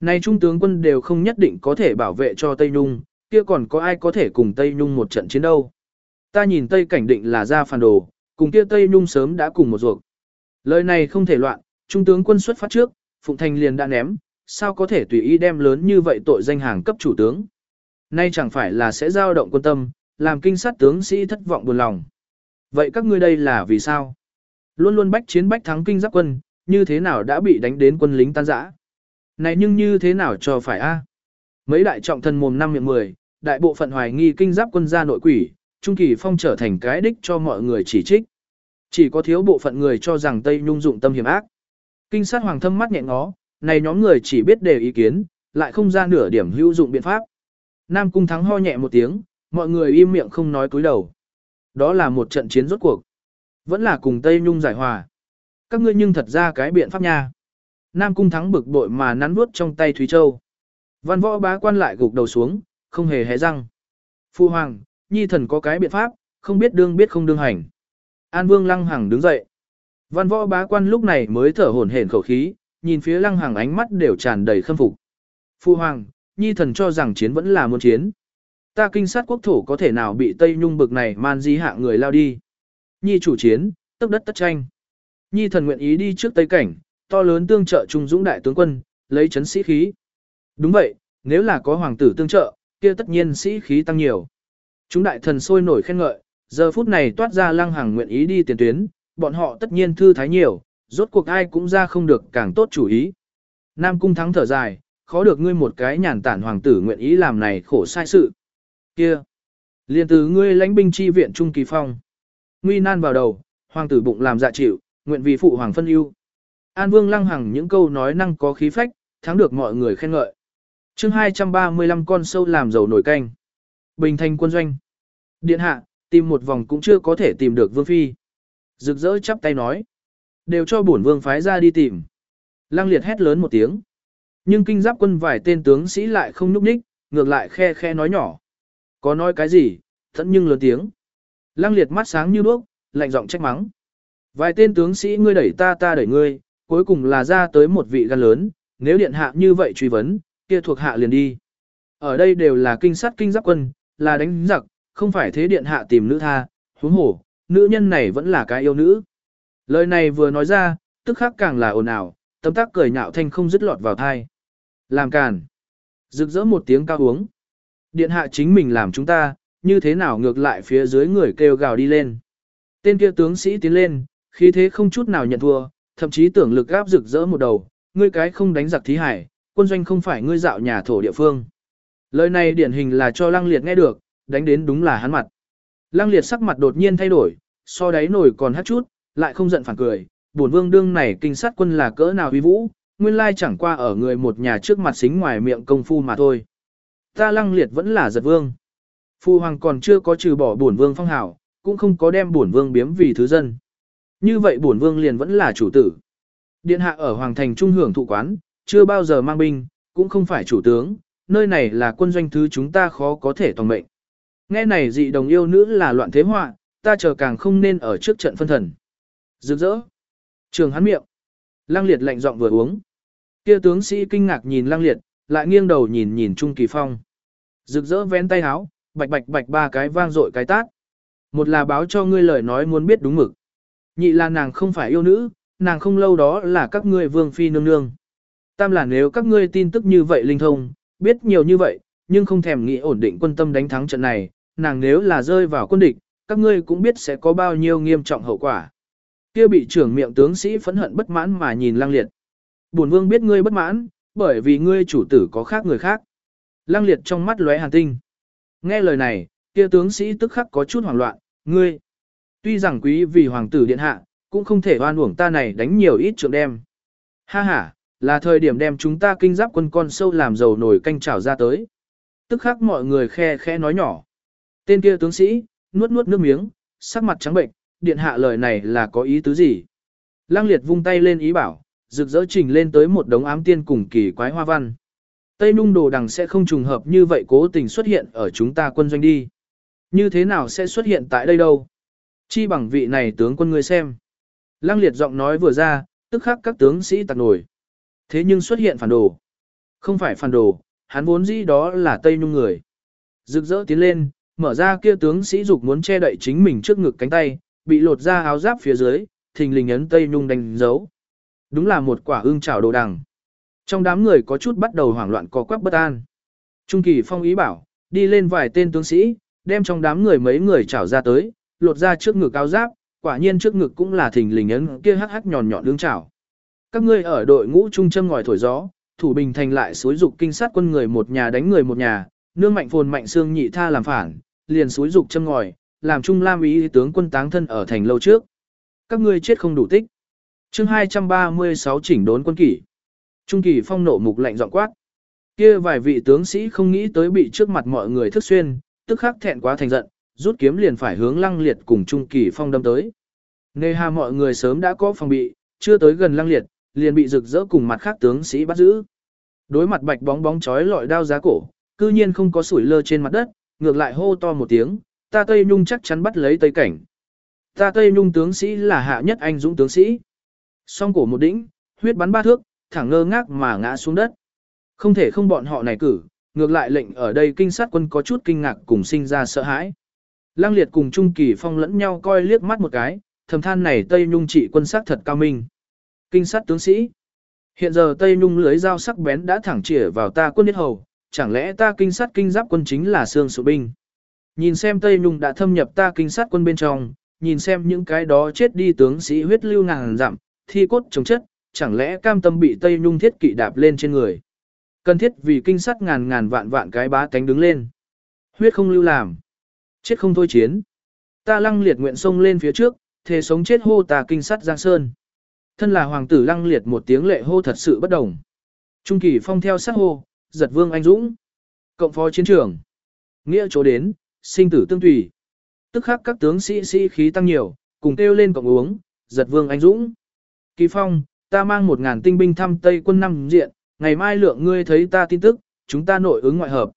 Này trung tướng quân đều không nhất định có thể bảo vệ cho Tây Nhung, kia còn có ai có thể cùng Tây Nhung một trận chiến đâu. Ta nhìn Tây cảnh định là ra phản đồ, cùng kia Tây Nhung sớm đã cùng một ruột. Lời này không thể loạn, trung tướng quân xuất phát trước, Phụng Thành liền đã ném, sao có thể tùy ý đem lớn như vậy tội danh hàng cấp chủ tướng. Nay chẳng phải là sẽ giao động quân tâm, làm kinh sát tướng sĩ thất vọng buồn lòng. Vậy các ngươi đây là vì sao? Luôn luôn bách chiến bách thắng kinh giáp quân, như thế nào đã bị đánh đến quân lính tan rã? Này nhưng như thế nào cho phải a? Mấy đại trọng thần mồm năm miệng mười, đại bộ phận hoài nghi kinh giáp quân gia nội quỷ, Trung Kỳ Phong trở thành cái đích cho mọi người chỉ trích. Chỉ có thiếu bộ phận người cho rằng Tây Nhung dụng tâm hiểm ác. Kinh sát hoàng thâm mắt nhẹ ngó, này nhóm người chỉ biết đề ý kiến, lại không ra nửa điểm hữu dụng biện pháp. Nam Cung Thắng ho nhẹ một tiếng, mọi người im miệng không nói cúi đầu. Đó là một trận chiến rốt cuộc. Vẫn là cùng Tây Nhung giải hòa. Các ngươi nhưng thật ra cái biện pháp nha. Nam Cung Thắng bực bội mà nắn nuốt trong tay Thúy Châu. Văn võ bá quan lại gục đầu xuống, không hề hé răng. Phu Hoàng, Nhi thần có cái biện pháp, không biết đương biết không đương hành. An Vương Lăng Hằng đứng dậy. Văn võ bá quan lúc này mới thở hổn hển khẩu khí, nhìn phía Lăng Hằng ánh mắt đều tràn đầy khâm phục. Phu Hoàng, Nhi thần cho rằng chiến vẫn là muốn chiến. Ta kinh sát quốc thổ có thể nào bị Tây Nhung bực này man di hạ người lao đi. Nhi chủ chiến, tức đất tất tranh. Nhi thần nguyện ý đi trước Tây Cảnh, to lớn tương trợ trung dũng đại tướng quân, lấy chấn sĩ khí. Đúng vậy, nếu là có hoàng tử tương trợ, kia tất nhiên sĩ khí tăng nhiều. Chúng đại thần sôi nổi khen ngợi, giờ phút này toát ra lăng hàng nguyện ý đi tiền tuyến, bọn họ tất nhiên thư thái nhiều, rốt cuộc ai cũng ra không được càng tốt chủ ý. Nam cung thắng thở dài, khó được ngươi một cái nhàn tản hoàng tử nguyện ý làm này khổ sai sự. Kia! liền từ ngươi lãnh binh chi viện Trung Kỳ Phong. Nguy nan vào đầu, hoàng tử bụng làm dạ chịu, nguyện vì phụ hoàng phân ưu. An Vương lăng hằng những câu nói năng có khí phách, thắng được mọi người khen ngợi. chương 235 con sâu làm dầu nổi canh. Bình thành quân doanh. Điện hạ, tìm một vòng cũng chưa có thể tìm được Vương Phi. Rực rỡ chắp tay nói. Đều cho bổn Vương phái ra đi tìm. Lăng liệt hét lớn một tiếng. Nhưng kinh giáp quân vài tên tướng sĩ lại không nhúc nhích, ngược lại khe khe nói nhỏ. Có nói cái gì, thẫn nhưng lớn tiếng. Lăng liệt mắt sáng như đuốc, lạnh giọng trách mắng. Vài tên tướng sĩ ngươi đẩy ta ta đẩy ngươi, cuối cùng là ra tới một vị gan lớn, nếu điện hạ như vậy truy vấn, kia thuộc hạ liền đi. Ở đây đều là kinh sát kinh giáp quân, là đánh giặc, không phải thế điện hạ tìm nữ tha, huống hổ, nữ nhân này vẫn là cái yêu nữ. Lời này vừa nói ra, tức khắc càng là ồn ào, tấm tác cười nhạo thanh không dứt lọt vào thai. Làm càn. Rực rỡ một tiếng cao uống. Điện hạ chính mình làm chúng ta, như thế nào ngược lại phía dưới người kêu gào đi lên. Tên kia tướng sĩ tiến lên, khí thế không chút nào nhận thua, thậm chí tưởng lực gáp rực rỡ một đầu, ngươi cái không đánh giặc thí hải, quân doanh không phải ngươi dạo nhà thổ địa phương. Lời này điển hình là cho lăng liệt nghe được, đánh đến đúng là hắn mặt. Lăng liệt sắc mặt đột nhiên thay đổi, so đáy nổi còn hát chút, lại không giận phản cười, bổn vương đương này kinh sát quân là cỡ nào uy vũ, nguyên lai chẳng qua ở người một nhà trước mặt xính ngoài miệng công phu mà thôi. Ta lăng liệt vẫn là giật vương. Phu hoàng còn chưa có trừ bỏ bổn vương phong hảo, cũng không có đem bổn vương biếm vì thứ dân. Như vậy bổn vương liền vẫn là chủ tử. Điện hạ ở hoàng thành trung hưởng thụ quán, chưa bao giờ mang binh, cũng không phải chủ tướng, nơi này là quân doanh thứ chúng ta khó có thể toàn mệnh. Nghe này dị đồng yêu nữ là loạn thế họa, ta chờ càng không nên ở trước trận phân thần. Rực rỡ. Trường hắn miệng. Lăng liệt lạnh giọng vừa uống. Kia tướng sĩ kinh ngạc nhìn lăng liệt, lại nghiêng đầu nhìn nhìn Trung Kỳ Phong. Rực rỡ vén tay háo, bạch bạch bạch ba cái vang dội cái tát. Một là báo cho ngươi lời nói muốn biết đúng mực. Nhị là nàng không phải yêu nữ, nàng không lâu đó là các ngươi vương phi nương nương. Tam là nếu các ngươi tin tức như vậy linh thông, biết nhiều như vậy, nhưng không thèm nghĩ ổn định quân tâm đánh thắng trận này, nàng nếu là rơi vào quân địch, các ngươi cũng biết sẽ có bao nhiêu nghiêm trọng hậu quả. Kia bị trưởng miệng tướng sĩ phẫn hận bất mãn mà nhìn Lăng Liệt. Bổn vương biết ngươi bất mãn, bởi vì ngươi chủ tử có khác người khác. Lăng Liệt trong mắt lóe hàn tinh. Nghe lời này, kia tướng sĩ tức khắc có chút hoảng loạn, ngươi. Tuy rằng quý vì hoàng tử điện hạ, cũng không thể oan uổng ta này đánh nhiều ít trượng đem. Ha ha, là thời điểm đem chúng ta kinh giáp quân con sâu làm dầu nổi canh chảo ra tới. Tức khắc mọi người khe khẽ nói nhỏ. Tên kia tướng sĩ, nuốt nuốt nước miếng, sắc mặt trắng bệnh, điện hạ lời này là có ý tứ gì? Lăng liệt vung tay lên ý bảo, rực rỡ trình lên tới một đống ám tiên cùng kỳ quái hoa văn. Tây nung đồ đằng sẽ không trùng hợp như vậy cố tình xuất hiện ở chúng ta quân doanh đi. Như thế nào sẽ xuất hiện tại đây đâu? Chi bằng vị này tướng quân ngươi xem. Lăng liệt giọng nói vừa ra, tức khắc các tướng sĩ tạc nổi. Thế nhưng xuất hiện phản đồ. Không phải phản đồ, hắn vốn dĩ đó là Tây Nhung người. Rực rỡ tiến lên, mở ra kia tướng sĩ dục muốn che đậy chính mình trước ngực cánh tay, bị lột ra áo giáp phía dưới, thình lình ấn Tây Nhung đánh dấu. Đúng là một quả ưng chảo đồ đằng. Trong đám người có chút bắt đầu hoảng loạn co quắc bất an. Trung kỳ phong ý bảo, đi lên vài tên tướng sĩ, đem trong đám người mấy người chảo ra tới, lột ra trước ngực cao giáp, quả nhiên trước ngực cũng là thình lình ấn kia hắc hắc nhọn nhọn đương chảo. Các ngươi ở đội ngũ trung châm ngòi thổi gió, thủ bình thành lại suối dục kinh sát quân người một nhà đánh người một nhà, nương mạnh phồn mạnh xương nhị tha làm phản, liền suối dục châm ngòi, làm Trung Lam ý tướng quân táng thân ở thành lâu trước. Các ngươi chết không đủ tích. chương 236 chỉnh đốn quân kỷ. Trung kỳ phong nộ mục lạnh giọng quát. Kia vài vị tướng sĩ không nghĩ tới bị trước mặt mọi người thức xuyên, tức khắc thẹn quá thành giận, rút kiếm liền phải hướng lăng liệt cùng Trung kỳ phong đâm tới. Nề hà mọi người sớm đã có phòng bị, chưa tới gần lăng liệt, liền bị rực rỡ cùng mặt khác tướng sĩ bắt giữ. Đối mặt bạch bóng bóng chói lọi đao giá cổ, cư nhiên không có sủi lơ trên mặt đất, ngược lại hô to một tiếng, ta Tây Nhung chắc chắn bắt lấy Tây Cảnh. Ta Tây Nhung tướng sĩ là hạ nhất anh dũng tướng sĩ. Song cổ một đỉnh, huyết bắn ba thước, thẳng ngơ ngác mà ngã xuống đất. Không thể không bọn họ này cử, ngược lại lệnh ở đây kinh sát quân có chút kinh ngạc cùng sinh ra sợ hãi. Lăng liệt cùng Trung Kỳ Phong lẫn nhau coi liếc mắt một cái, thầm than này Tây Nhung trị quân sát thật cao minh. Kinh sát tướng sĩ. Hiện giờ Tây Nhung lưới dao sắc bén đã thẳng chĩa vào ta quân nhất hầu, chẳng lẽ ta kinh sát kinh giáp quân chính là xương sụ binh. Nhìn xem Tây Nhung đã thâm nhập ta kinh sát quân bên trong, nhìn xem những cái đó chết đi tướng sĩ huyết lưu ngàn dặm, thi cốt chống chất, chẳng lẽ cam tâm bị Tây Nhung thiết kỵ đạp lên trên người. Cần thiết vì kinh sát ngàn ngàn vạn vạn cái bá cánh đứng lên. Huyết không lưu làm. Chết không thôi chiến. Ta lăng liệt nguyện sông lên phía trước, thề sống chết hô ta kinh sát Giang Sơn. Thân là hoàng tử lăng liệt một tiếng lệ hô thật sự bất đồng. Trung kỳ phong theo sát hô, giật vương anh dũng. Cộng phó chiến trường. Nghĩa chỗ đến, sinh tử tương tùy. Tức khắc các tướng sĩ sĩ khí tăng nhiều, cùng kêu lên cộng uống, giật vương anh dũng. Kỳ phong, ta mang một ngàn tinh binh thăm Tây quân năm diện, ngày mai lượng ngươi thấy ta tin tức, chúng ta nội ứng ngoại hợp.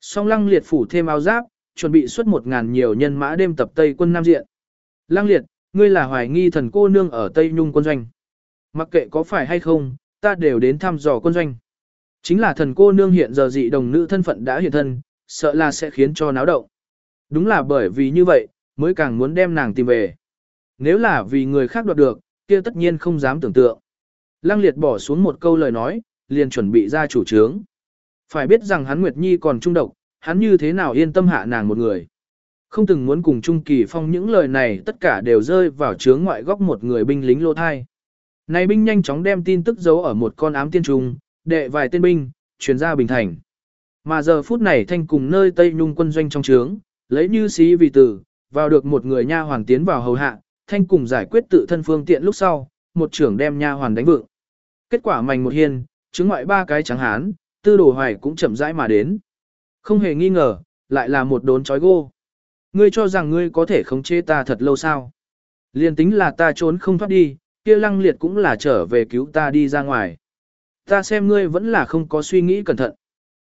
Song lăng liệt phủ thêm áo giáp, chuẩn bị xuất một ngàn nhiều nhân mã đêm tập Tây quân Nam Diện. Lăng liệt, ngươi là hoài nghi thần cô nương ở Tây Nhung quân doanh. Mặc kệ có phải hay không, ta đều đến thăm dò quân doanh. Chính là thần cô nương hiện giờ dị đồng nữ thân phận đã hiện thân, sợ là sẽ khiến cho náo động. Đúng là bởi vì như vậy, mới càng muốn đem nàng tìm về. Nếu là vì người khác đoạt được, kia tất nhiên không dám tưởng tượng. Lăng liệt bỏ xuống một câu lời nói, liền chuẩn bị ra chủ trướng. Phải biết rằng hắn Nguyệt Nhi còn trung độc, hắn như thế nào yên tâm hạ nàng một người. Không từng muốn cùng Trung Kỳ Phong những lời này tất cả đều rơi vào chướng ngoại góc một người binh lính lô thai. Này binh nhanh chóng đem tin tức giấu ở một con ám tiên trung, đệ vài tên binh, chuyển ra Bình Thành. Mà giờ phút này thanh cùng nơi Tây Nhung quân doanh trong trướng, lấy như xí vì tử, vào được một người nha hoàng tiến vào hầu hạ, thanh cùng giải quyết tự thân phương tiện lúc sau, một trưởng đem nha hoàn đánh vượng. Kết quả mảnh một hiên, chứng ngoại ba cái trắng hán, tư đồ hoài cũng chậm rãi mà đến. Không hề nghi ngờ, lại là một đốn chói gô. Ngươi cho rằng ngươi có thể khống chế ta thật lâu sao? Liên tính là ta trốn không thoát đi, kia lăng liệt cũng là trở về cứu ta đi ra ngoài. Ta xem ngươi vẫn là không có suy nghĩ cẩn thận.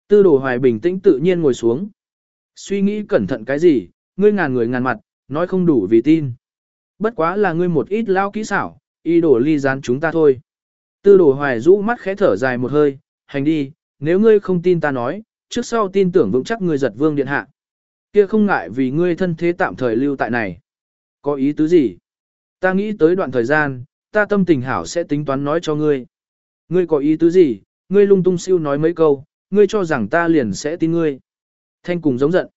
Tư đồ hoài bình tĩnh tự nhiên ngồi xuống. Suy nghĩ cẩn thận cái gì, ngươi ngàn người ngàn mặt, nói không đủ vì tin. Bất quá là ngươi một ít lao kỹ xảo, y đổ ly gián chúng ta thôi. Tư đồ hoài rũ mắt khẽ thở dài một hơi, hành đi, nếu ngươi không tin ta nói, trước sau tin tưởng vững chắc ngươi giật vương điện hạ. Kia không ngại vì ngươi thân thế tạm thời lưu tại này. Có ý tứ gì? Ta nghĩ tới đoạn thời gian, ta tâm tình hảo sẽ tính toán nói cho ngươi. Ngươi có ý tứ gì? Ngươi lung tung siêu nói mấy câu, ngươi cho rằng ta liền sẽ tin ngươi. Thanh cùng giống giận.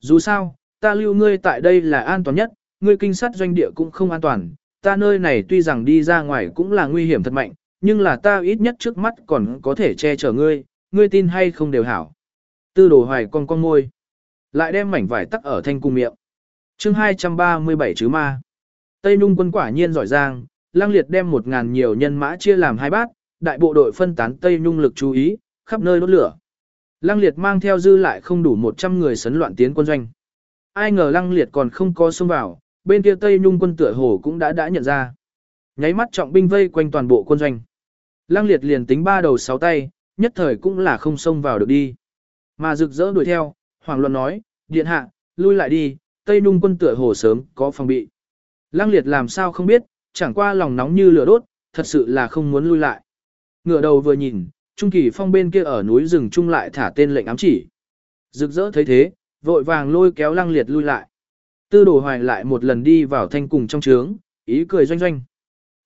Dù sao, ta lưu ngươi tại đây là an toàn nhất, ngươi kinh sát doanh địa cũng không an toàn, ta nơi này tuy rằng đi ra ngoài cũng là nguy hiểm thật mạnh, nhưng là ta ít nhất trước mắt còn có thể che chở ngươi, ngươi tin hay không đều hảo. Tư đồ hoài con con môi. Lại đem mảnh vải tắc ở thanh cung miệng. chương 237 chứ ma. Tây Nung quân quả nhiên giỏi giang, lang liệt đem một ngàn nhiều nhân mã chia làm hai bát, đại bộ đội phân tán Tây Nung lực chú ý, khắp nơi đốt lửa. Lăng liệt mang theo dư lại không đủ 100 người sấn loạn tiến quân doanh. Ai ngờ lăng liệt còn không có xông vào, bên kia Tây Nhung quân tựa hồ cũng đã đã nhận ra. Nháy mắt trọng binh vây quanh toàn bộ quân doanh. Lăng liệt liền tính ba đầu sáu tay, nhất thời cũng là không xông vào được đi. Mà rực rỡ đuổi theo, Hoàng Luân nói, điện hạ, lui lại đi, Tây Nhung quân tựa hồ sớm có phòng bị. Lăng liệt làm sao không biết, chẳng qua lòng nóng như lửa đốt, thật sự là không muốn lui lại. Ngựa đầu vừa nhìn, Trung Kỳ Phong bên kia ở núi rừng trung lại thả tên lệnh ám chỉ. Rực rỡ thấy thế, vội vàng lôi kéo lăng liệt lui lại. Tư đồ hoài lại một lần đi vào thanh cùng trong trướng, ý cười doanh doanh.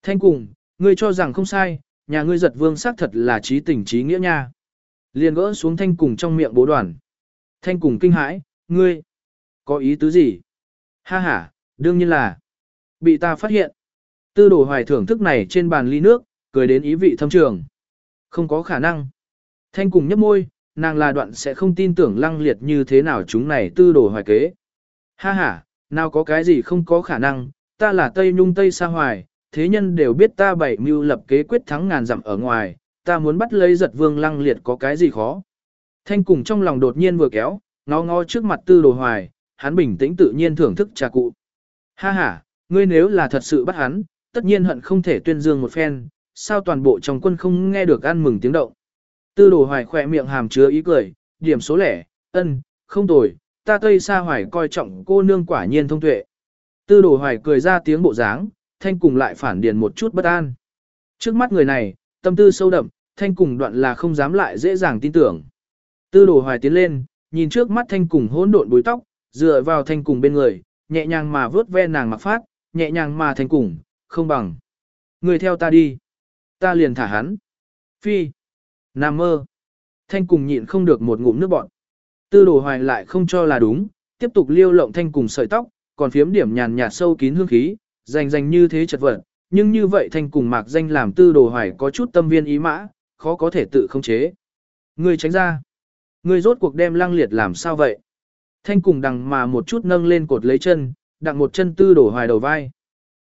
Thanh cùng, ngươi cho rằng không sai, nhà ngươi giật vương xác thật là trí tình trí nghĩa nha. Liền gỡ xuống thanh cùng trong miệng bố đoàn. Thanh cùng kinh hãi, ngươi, có ý tứ gì? Ha ha, đương nhiên là, bị ta phát hiện. Tư đồ hoài thưởng thức này trên bàn ly nước, cười đến ý vị thâm trường. Không có khả năng. Thanh cùng nhấp môi, nàng là đoạn sẽ không tin tưởng lăng liệt như thế nào chúng này tư đồ hoài kế. Ha ha, nào có cái gì không có khả năng, ta là Tây Nhung Tây Sa Hoài, thế nhân đều biết ta bảy mưu lập kế quyết thắng ngàn dặm ở ngoài, ta muốn bắt lấy giật vương lăng liệt có cái gì khó. Thanh cùng trong lòng đột nhiên vừa kéo, ngó ngó trước mặt tư đồ hoài, hắn bình tĩnh tự nhiên thưởng thức trà cụ. Ha ha, ngươi nếu là thật sự bắt hắn, tất nhiên hận không thể tuyên dương một phen, sao toàn bộ trong quân không nghe được ăn mừng tiếng động. Tư đồ hoài khỏe miệng hàm chứa ý cười, điểm số lẻ, ân, không tồi, ta tây xa hoài coi trọng cô nương quả nhiên thông tuệ. Tư đồ hoài cười ra tiếng bộ dáng, thanh cùng lại phản điền một chút bất an. Trước mắt người này, tâm tư sâu đậm, thanh cùng đoạn là không dám lại dễ dàng tin tưởng. Tư đồ hoài tiến lên, nhìn trước mắt thanh cùng hỗn độn búi tóc, dựa vào thanh cùng bên người, nhẹ nhàng mà vớt ve nàng mặc phát, nhẹ nhàng mà thanh cùng, không bằng. Người theo ta đi. Ta liền thả hắn. Phi. Nam mơ. Thanh cùng nhịn không được một ngụm nước bọn. Tư đồ hoài lại không cho là đúng, tiếp tục liêu lộng thanh cùng sợi tóc, còn phiếm điểm nhàn nhạt sâu kín hương khí, rành rành như thế chật vật. Nhưng như vậy thanh cùng mạc danh làm tư đồ hoài có chút tâm viên ý mã, khó có thể tự không chế. Ngươi tránh ra. Ngươi rốt cuộc đem lăng liệt làm sao vậy? Thanh cùng đằng mà một chút nâng lên cột lấy chân, đặng một chân tư đổ hoài đầu vai.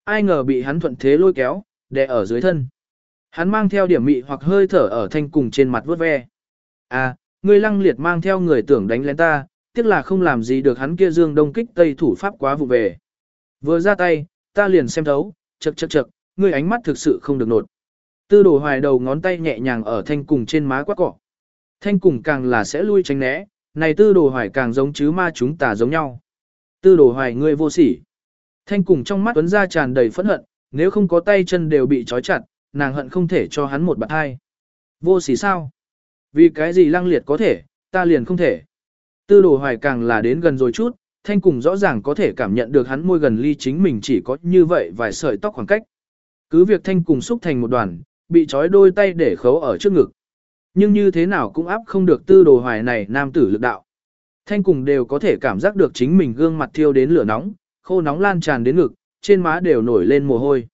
Ai ngờ bị hắn thuận thế lôi kéo, đè ở dưới thân. Hắn mang theo điểm mị hoặc hơi thở ở thanh cùng trên mặt vuốt ve. À, ngươi lăng liệt mang theo người tưởng đánh lén ta, tiếc là không làm gì được hắn kia dương đông kích tây thủ pháp quá vụ về. Vừa ra tay, ta liền xem thấu, chật chật chật, ngươi ánh mắt thực sự không được nột. Tư đồ hoài đầu ngón tay nhẹ nhàng ở thanh cùng trên má quát cỏ. Thanh cùng càng là sẽ lui tránh né, này tư đồ hoài càng giống chứ ma chúng ta giống nhau. Tư đồ hoài ngươi vô sỉ. Thanh cùng trong mắt tuấn ra tràn đầy phẫn hận, nếu không có tay chân đều bị trói chặt, nàng hận không thể cho hắn một bạt hai. Vô sỉ sao? Vì cái gì lăng liệt có thể, ta liền không thể. Tư đồ hoài càng là đến gần rồi chút, thanh cùng rõ ràng có thể cảm nhận được hắn môi gần ly chính mình chỉ có như vậy vài sợi tóc khoảng cách. Cứ việc thanh cùng xúc thành một đoàn, bị trói đôi tay để khấu ở trước ngực. Nhưng như thế nào cũng áp không được tư đồ hoài này nam tử lực đạo. Thanh cùng đều có thể cảm giác được chính mình gương mặt thiêu đến lửa nóng, khô nóng lan tràn đến ngực, trên má đều nổi lên mồ hôi.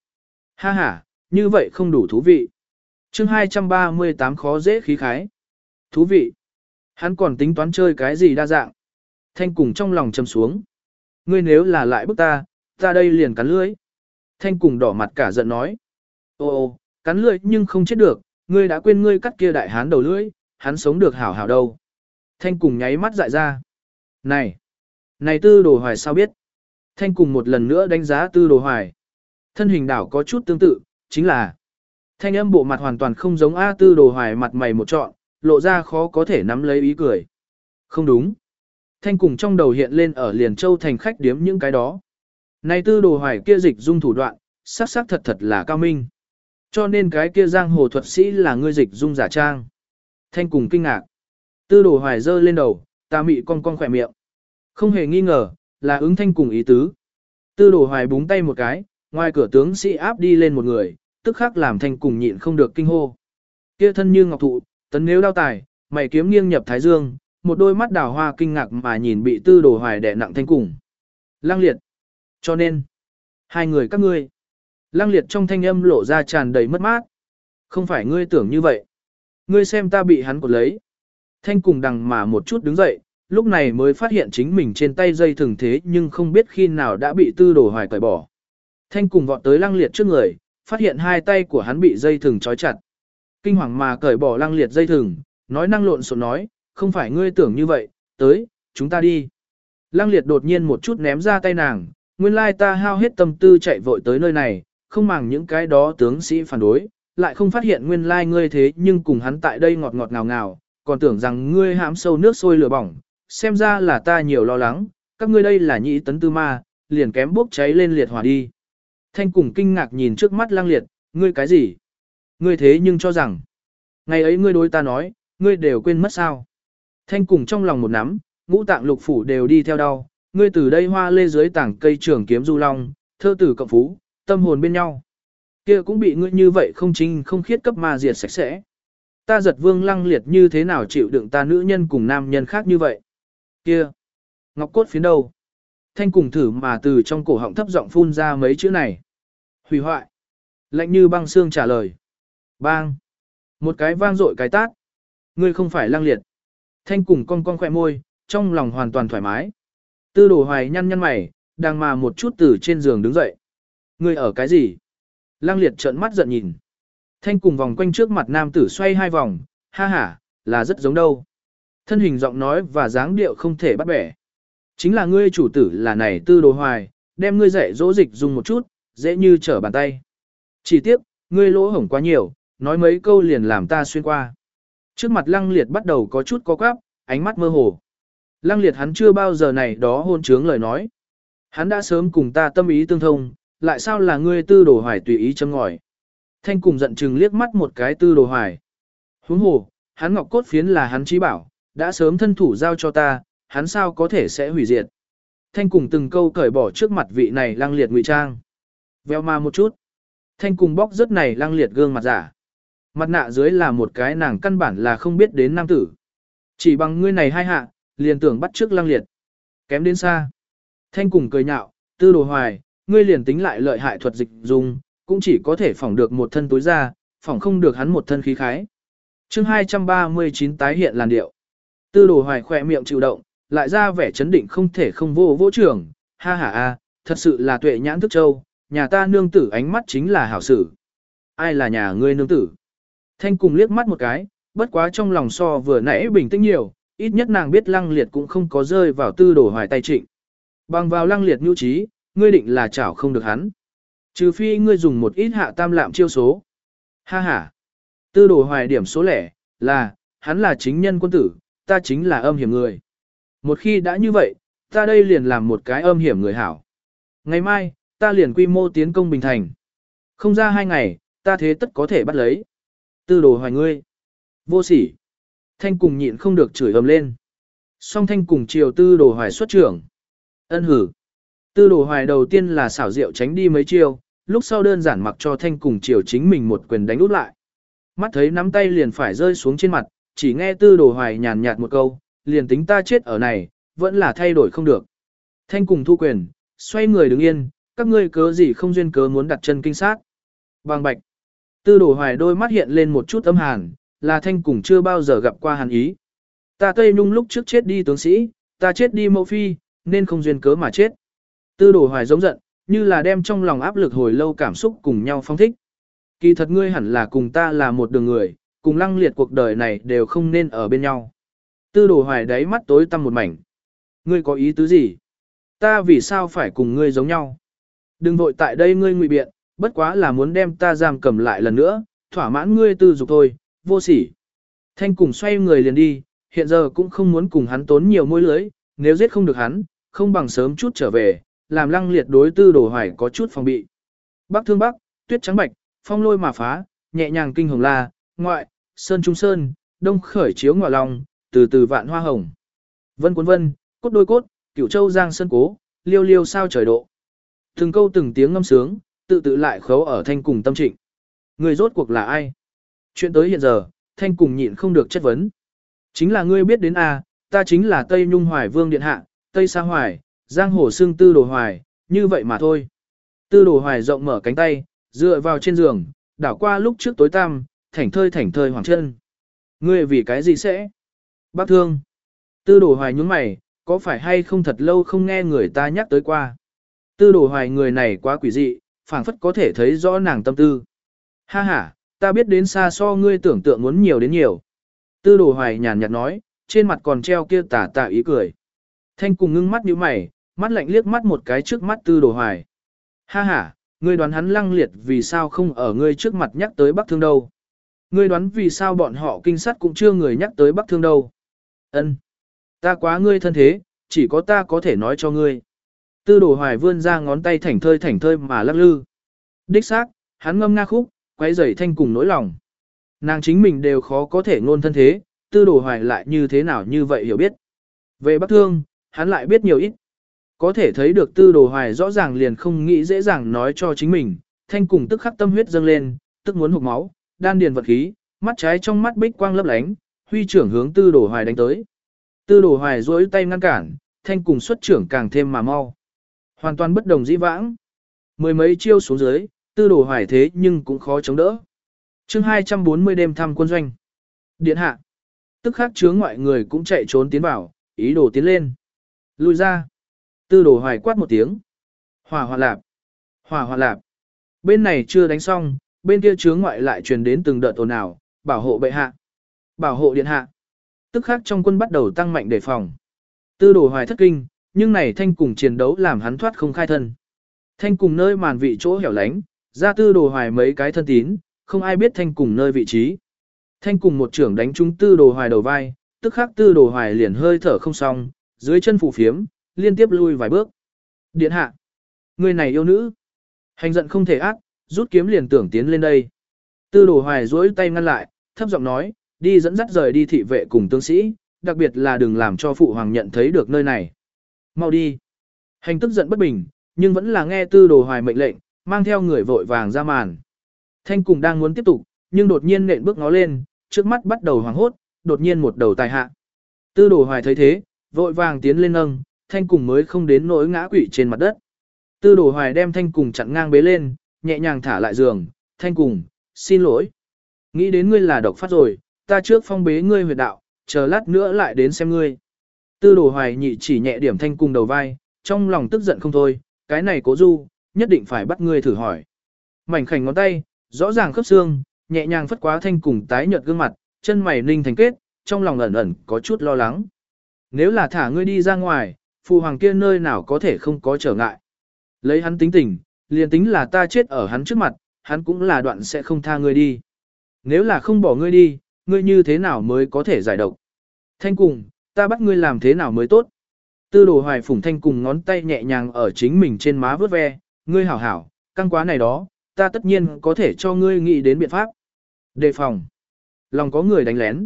Ha ha, như vậy không đủ thú vị. chương 238 khó dễ khí khái. Thú vị. Hắn còn tính toán chơi cái gì đa dạng. Thanh cùng trong lòng châm xuống. Ngươi nếu là lại bức ta, ta đây liền cắn lưới. Thanh cùng đỏ mặt cả giận nói. Ô ô, cắn lưỡi nhưng không chết được, ngươi đã quên ngươi cắt kia đại hán đầu lưỡi, hắn sống được hảo hảo đâu. Thanh cùng nháy mắt dại ra. Này, này tư đồ hoài sao biết? Thanh cùng một lần nữa đánh giá tư đồ hoài. Thân hình đảo có chút tương tự, chính là Thanh âm bộ mặt hoàn toàn không giống A tư đồ hoài mặt mày một trọn, lộ ra khó có thể nắm lấy ý cười. Không đúng. Thanh cùng trong đầu hiện lên ở liền châu thành khách điếm những cái đó. Này tư đồ hoài kia dịch dung thủ đoạn, sắc sắc thật thật là cao minh. Cho nên cái kia giang hồ thuật sĩ là ngươi dịch dung giả trang. Thanh cùng kinh ngạc. Tư đồ hoài dơ lên đầu, ta mị con con khỏe miệng. Không hề nghi ngờ, là ứng thanh cùng ý tứ. Tư đồ hoài búng tay một cái, ngoài cửa tướng sĩ áp đi lên một người, tức khắc làm thanh cùng nhịn không được kinh hô. Kia thân như ngọc thụ, tấn nếu đao tài, mày kiếm nghiêng nhập thái dương, một đôi mắt đào hoa kinh ngạc mà nhìn bị tư đồ hoài đè nặng thanh cùng. Lăng liệt. Cho nên, hai người các ngươi. Lăng liệt trong thanh âm lộ ra tràn đầy mất mát. Không phải ngươi tưởng như vậy. Ngươi xem ta bị hắn cột lấy. Thanh cùng đằng mà một chút đứng dậy, lúc này mới phát hiện chính mình trên tay dây thường thế nhưng không biết khi nào đã bị tư đồ hoài cởi bỏ. Thanh cùng vọt tới lăng liệt trước người, phát hiện hai tay của hắn bị dây thừng trói chặt. Kinh hoàng mà cởi bỏ lăng liệt dây thừng, nói năng lộn xộn nói, không phải ngươi tưởng như vậy, tới, chúng ta đi. Lăng liệt đột nhiên một chút ném ra tay nàng, nguyên lai ta hao hết tâm tư chạy vội tới nơi này, không màng những cái đó tướng sĩ phản đối, lại không phát hiện nguyên lai ngươi thế nhưng cùng hắn tại đây ngọt ngọt ngào ngào, còn tưởng rằng ngươi hãm sâu nước sôi lửa bỏng, xem ra là ta nhiều lo lắng, các ngươi đây là nhị tấn tư ma, liền kém bốc cháy lên liệt hỏa đi. Thanh cùng kinh ngạc nhìn trước mắt lang liệt, ngươi cái gì? Ngươi thế nhưng cho rằng, ngày ấy ngươi đối ta nói, ngươi đều quên mất sao? Thanh cùng trong lòng một nắm, ngũ tạng lục phủ đều đi theo đau, ngươi từ đây hoa lê dưới tảng cây trường kiếm du long, thơ tử cộng phú, tâm hồn bên nhau. Kia cũng bị ngươi như vậy không chính không khiết cấp ma diệt sạch sẽ. Ta giật vương lăng liệt như thế nào chịu đựng ta nữ nhân cùng nam nhân khác như vậy. Kia, ngọc cốt phiến đâu? Thanh cùng thử mà từ trong cổ họng thấp giọng phun ra mấy chữ này. Hủy hoại. Lạnh như băng xương trả lời. Bang. Một cái vang dội cái tát. Ngươi không phải lang liệt. Thanh cùng con con khỏe môi, trong lòng hoàn toàn thoải mái. Tư đồ hoài nhăn nhăn mày, đang mà một chút từ trên giường đứng dậy. Ngươi ở cái gì? Lang liệt trợn mắt giận nhìn. Thanh cùng vòng quanh trước mặt nam tử xoay hai vòng, ha ha, là rất giống đâu. Thân hình giọng nói và dáng điệu không thể bắt bẻ. Chính là ngươi chủ tử là này tư đồ hoài, đem ngươi dạy dỗ dịch dùng một chút, dễ như trở bàn tay. Chỉ tiếc, ngươi lỗ hổng quá nhiều, nói mấy câu liền làm ta xuyên qua. Trước mặt lăng liệt bắt đầu có chút có quáp, ánh mắt mơ hồ. Lăng liệt hắn chưa bao giờ này đó hôn trướng lời nói. Hắn đã sớm cùng ta tâm ý tương thông, lại sao là ngươi tư đồ hoài tùy ý châm ngòi. Thanh cùng giận chừng liếc mắt một cái tư đồ hoài. Huống hồ, hắn ngọc cốt phiến là hắn trí bảo, đã sớm thân thủ giao cho ta, hắn sao có thể sẽ hủy diệt. Thanh cùng từng câu cởi bỏ trước mặt vị này lăng liệt ngụy trang. Veo ma một chút. Thanh cùng bóc rất này lăng liệt gương mặt giả. Mặt nạ dưới là một cái nàng căn bản là không biết đến nam tử. Chỉ bằng ngươi này hai hạ, liền tưởng bắt trước lăng liệt. Kém đến xa. Thanh cùng cười nhạo, tư đồ hoài, ngươi liền tính lại lợi hại thuật dịch dùng, cũng chỉ có thể phỏng được một thân tối ra, phỏng không được hắn một thân khí khái. chương 239 tái hiện làn điệu. Tư đồ hoài khỏe miệng chịu động, lại ra vẻ chấn định không thể không vô vô trưởng, ha ha a, thật sự là tuệ nhãn thức châu, nhà ta nương tử ánh mắt chính là hảo sử. Ai là nhà ngươi nương tử? Thanh cùng liếc mắt một cái, bất quá trong lòng so vừa nãy bình tĩnh nhiều, ít nhất nàng biết lăng liệt cũng không có rơi vào tư đồ hoài tay trịnh. Bằng vào lăng liệt nhu trí, ngươi định là chảo không được hắn. Trừ phi ngươi dùng một ít hạ tam lạm chiêu số. Ha ha. Tư đồ hoài điểm số lẻ, là, hắn là chính nhân quân tử, ta chính là âm hiểm người. Một khi đã như vậy, ta đây liền làm một cái âm hiểm người hảo. Ngày mai, ta liền quy mô tiến công Bình Thành. Không ra hai ngày, ta thế tất có thể bắt lấy. Tư đồ hoài ngươi. Vô sỉ. Thanh cùng nhịn không được chửi ầm lên. Song thanh cùng chiều tư đồ hoài xuất trưởng. Ân hử. Tư đồ hoài đầu tiên là xảo diệu tránh đi mấy chiêu, lúc sau đơn giản mặc cho thanh cùng chiều chính mình một quyền đánh út lại. Mắt thấy nắm tay liền phải rơi xuống trên mặt, chỉ nghe tư đồ hoài nhàn nhạt một câu, liền tính ta chết ở này, vẫn là thay đổi không được. Thanh cùng thu quyền, xoay người đứng yên, các ngươi cớ gì không duyên cớ muốn đặt chân kinh sát. Bàng bạch. Tư đồ hoài đôi mắt hiện lên một chút âm hàn, là thanh cùng chưa bao giờ gặp qua hàn ý. Ta Tây Nhung lúc trước chết đi tướng sĩ, ta chết đi mẫu phi, nên không duyên cớ mà chết. Tư đồ hoài giống giận, như là đem trong lòng áp lực hồi lâu cảm xúc cùng nhau phong thích. Kỳ thật ngươi hẳn là cùng ta là một đường người, cùng lăng liệt cuộc đời này đều không nên ở bên nhau. Tư đồ hoài đáy mắt tối tăm một mảnh. Ngươi có ý tứ gì? Ta vì sao phải cùng ngươi giống nhau? Đừng vội tại đây ngươi ngụy biện, bất quá là muốn đem ta giam cầm lại lần nữa, thỏa mãn ngươi tư dục thôi, vô sỉ. Thanh cùng xoay người liền đi, hiện giờ cũng không muốn cùng hắn tốn nhiều môi lưới, nếu giết không được hắn, không bằng sớm chút trở về, làm lăng liệt đối tư đồ hoài có chút phòng bị. Bắc thương bắc, tuyết trắng bạch, phong lôi mà phá, nhẹ nhàng kinh hồng la, ngoại, sơn trung sơn, đông khởi chiếu ngọa lòng, từ từ vạn hoa hồng. Vân cuốn vân, cốt đôi cốt, cửu châu giang sơn cố, liêu liêu sao trời độ. Từng câu từng tiếng ngâm sướng, tự tự lại khấu ở thanh cùng tâm trịnh. Người rốt cuộc là ai? Chuyện tới hiện giờ, thanh cùng nhịn không được chất vấn. Chính là ngươi biết đến a, à, ta chính là Tây Nhung Hoài Vương Điện Hạ, Tây Sa Hoài, Giang Hồ Sương Tư Đồ Hoài, như vậy mà thôi. Tư Đồ Hoài rộng mở cánh tay, dựa vào trên giường, đảo qua lúc trước tối tăm, thảnh thơi thảnh thơi hoàng chân. Ngươi vì cái gì sẽ? Bác thương. Tư Đồ Hoài nhúng mày, có phải hay không thật lâu không nghe người ta nhắc tới qua. Tư Đồ Hoài người này quá quỷ dị, phảng phất có thể thấy rõ nàng tâm tư. Ha ha, ta biết đến xa so ngươi tưởng tượng muốn nhiều đến nhiều. Tư đồ hoài nhàn nhạt nói, trên mặt còn treo kia tà tà ý cười. Thanh cùng ngưng mắt như mày, mắt lạnh liếc mắt một cái trước mắt tư đồ hoài. Ha ha, ngươi đoán hắn lăng liệt vì sao không ở ngươi trước mặt nhắc tới Bắc Thương đâu. Ngươi đoán vì sao bọn họ kinh sát cũng chưa người nhắc tới Bắc Thương đâu. Ân, Ta quá ngươi thân thế, chỉ có ta có thể nói cho ngươi. Tư đồ hoài vươn ra ngón tay thảnh thơi thảnh thơi mà lắc lư. Đích xác, hắn ngâm nga khúc, quay rầy thanh cùng nỗi lòng. Nàng chính mình đều khó có thể ngôn thân thế, tư đồ hoài lại như thế nào như vậy hiểu biết. Về Bắc Thương, hắn lại biết nhiều ít. Có thể thấy được tư đồ hoài rõ ràng liền không nghĩ dễ dàng nói cho chính mình, thanh cùng tức khắc tâm huyết dâng lên, tức muốn hụt máu, đan điền vật khí, mắt trái trong mắt bích quang lấp lánh, huy trưởng hướng tư đồ hoài đánh tới. Tư đồ hoài duỗi tay ngăn cản, thanh cùng xuất trưởng càng thêm mà mau. Hoàn toàn bất đồng dĩ vãng. Mười mấy chiêu xuống dưới, tư đồ hoài thế nhưng cũng khó chống đỡ chương 240 đêm thăm quân doanh. Điện hạ. Tức khắc chướng ngoại người cũng chạy trốn tiến vào, ý đồ tiến lên. Lùi ra. Tư đồ hoài quát một tiếng. Hỏa hoạn lạp. Hỏa hoạn lạp. Bên này chưa đánh xong, bên kia chướng ngoại lại truyền đến từng đợt ồn ào, bảo hộ bệ hạ. Bảo hộ điện hạ. Tức khắc trong quân bắt đầu tăng mạnh đề phòng. Tư đồ hoài thất kinh, nhưng này thanh cùng chiến đấu làm hắn thoát không khai thân. Thanh cùng nơi màn vị chỗ hẻo lánh, ra tư đồ hoài mấy cái thân tín, không ai biết thanh cùng nơi vị trí. Thanh cùng một trưởng đánh trúng tư đồ hoài đầu vai, tức khắc tư đồ hoài liền hơi thở không xong, dưới chân phủ phiếm, liên tiếp lui vài bước. Điện hạ, người này yêu nữ. Hành giận không thể ác, rút kiếm liền tưởng tiến lên đây. Tư đồ hoài duỗi tay ngăn lại, thấp giọng nói, đi dẫn dắt rời đi thị vệ cùng tướng sĩ, đặc biệt là đừng làm cho phụ hoàng nhận thấy được nơi này. Mau đi. Hành tức giận bất bình, nhưng vẫn là nghe tư đồ hoài mệnh lệnh, mang theo người vội vàng ra màn. Thanh cùng đang muốn tiếp tục, nhưng đột nhiên nện bước ngó lên, trước mắt bắt đầu hoàng hốt, đột nhiên một đầu tài hạ. Tư đồ hoài thấy thế, vội vàng tiến lên nâng, thanh cùng mới không đến nỗi ngã quỵ trên mặt đất. Tư đồ hoài đem thanh cùng chặn ngang bế lên, nhẹ nhàng thả lại giường, thanh cùng, xin lỗi. Nghĩ đến ngươi là độc phát rồi, ta trước phong bế ngươi huyệt đạo, chờ lát nữa lại đến xem ngươi. Tư đồ hoài nhị chỉ nhẹ điểm thanh cung đầu vai, trong lòng tức giận không thôi, cái này cố du, nhất định phải bắt ngươi thử hỏi. Mảnh khảnh ngón tay, rõ ràng khớp xương, nhẹ nhàng phất quá thanh cùng tái nhợt gương mặt, chân mày ninh thành kết, trong lòng ẩn ẩn có chút lo lắng. Nếu là thả ngươi đi ra ngoài, phụ hoàng kia nơi nào có thể không có trở ngại. Lấy hắn tính tình, liền tính là ta chết ở hắn trước mặt, hắn cũng là đoạn sẽ không tha ngươi đi. Nếu là không bỏ ngươi đi, ngươi như thế nào mới có thể giải độc? Thanh cùng, ta bắt ngươi làm thế nào mới tốt? Tư đồ hoài phủng thanh cùng ngón tay nhẹ nhàng ở chính mình trên má vớt ve, ngươi hảo hảo, căng quá này đó, ta tất nhiên có thể cho ngươi nghĩ đến biện pháp. Đề phòng. Lòng có người đánh lén.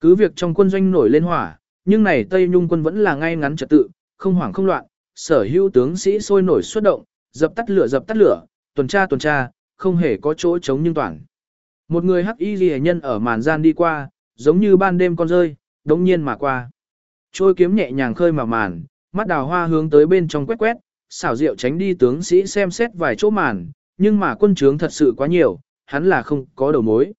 Cứ việc trong quân doanh nổi lên hỏa, nhưng này Tây Nhung quân vẫn là ngay ngắn trật tự, không hoảng không loạn, sở hữu tướng sĩ sôi nổi xuất động, dập tắt lửa dập tắt lửa, tuần tra tuần tra, không hề có chỗ chống nhưng toàn. Một người hắc y ghi nhân ở màn gian đi qua, giống như ban đêm con rơi, đống nhiên mà qua. Trôi kiếm nhẹ nhàng khơi mà màn, mắt đào hoa hướng tới bên trong quét quét, xảo diệu tránh đi tướng sĩ xem xét vài chỗ màn, nhưng mà quân trướng thật sự quá nhiều, hắn là không có đầu mối.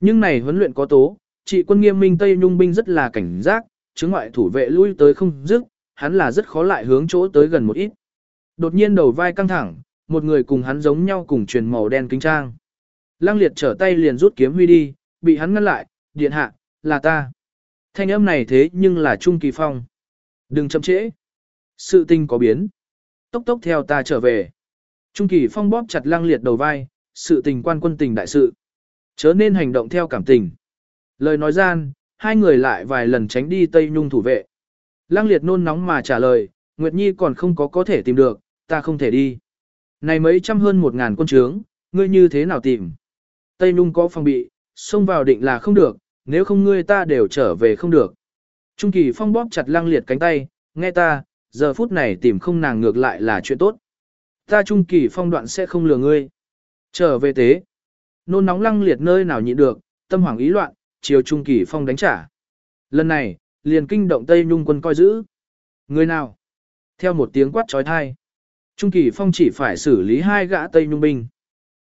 Nhưng này huấn luyện có tố, trị quân nghiêm minh Tây Nhung binh rất là cảnh giác, chứng ngoại thủ vệ lui tới không dứt, hắn là rất khó lại hướng chỗ tới gần một ít. Đột nhiên đầu vai căng thẳng, một người cùng hắn giống nhau cùng truyền màu đen kính trang. Lăng liệt trở tay liền rút kiếm huy đi, bị hắn ngăn lại, điện hạ, là ta. Thanh âm này thế nhưng là Trung Kỳ Phong. Đừng chậm trễ. Sự tình có biến. Tốc tốc theo ta trở về. Trung Kỳ Phong bóp chặt lăng liệt đầu vai, sự tình quan quân tình đại sự. Chớ nên hành động theo cảm tình. Lời nói gian, hai người lại vài lần tránh đi Tây Nhung thủ vệ. Lăng liệt nôn nóng mà trả lời, Nguyệt Nhi còn không có có thể tìm được, ta không thể đi. Này mấy trăm hơn một ngàn quân trướng, ngươi như thế nào tìm? Tây Nhung có phòng bị, xông vào định là không được, nếu không ngươi ta đều trở về không được. Trung Kỳ Phong bóp chặt lăng liệt cánh tay, nghe ta, giờ phút này tìm không nàng ngược lại là chuyện tốt. Ta Trung Kỳ Phong đoạn sẽ không lừa ngươi. Trở về tế. Nôn nóng lăng liệt nơi nào nhịn được, tâm hoảng ý loạn, chiều Trung Kỳ Phong đánh trả. Lần này, liền kinh động Tây Nhung quân coi giữ. Người nào? Theo một tiếng quát trói thai. Trung Kỳ Phong chỉ phải xử lý hai gã Tây Nhung binh.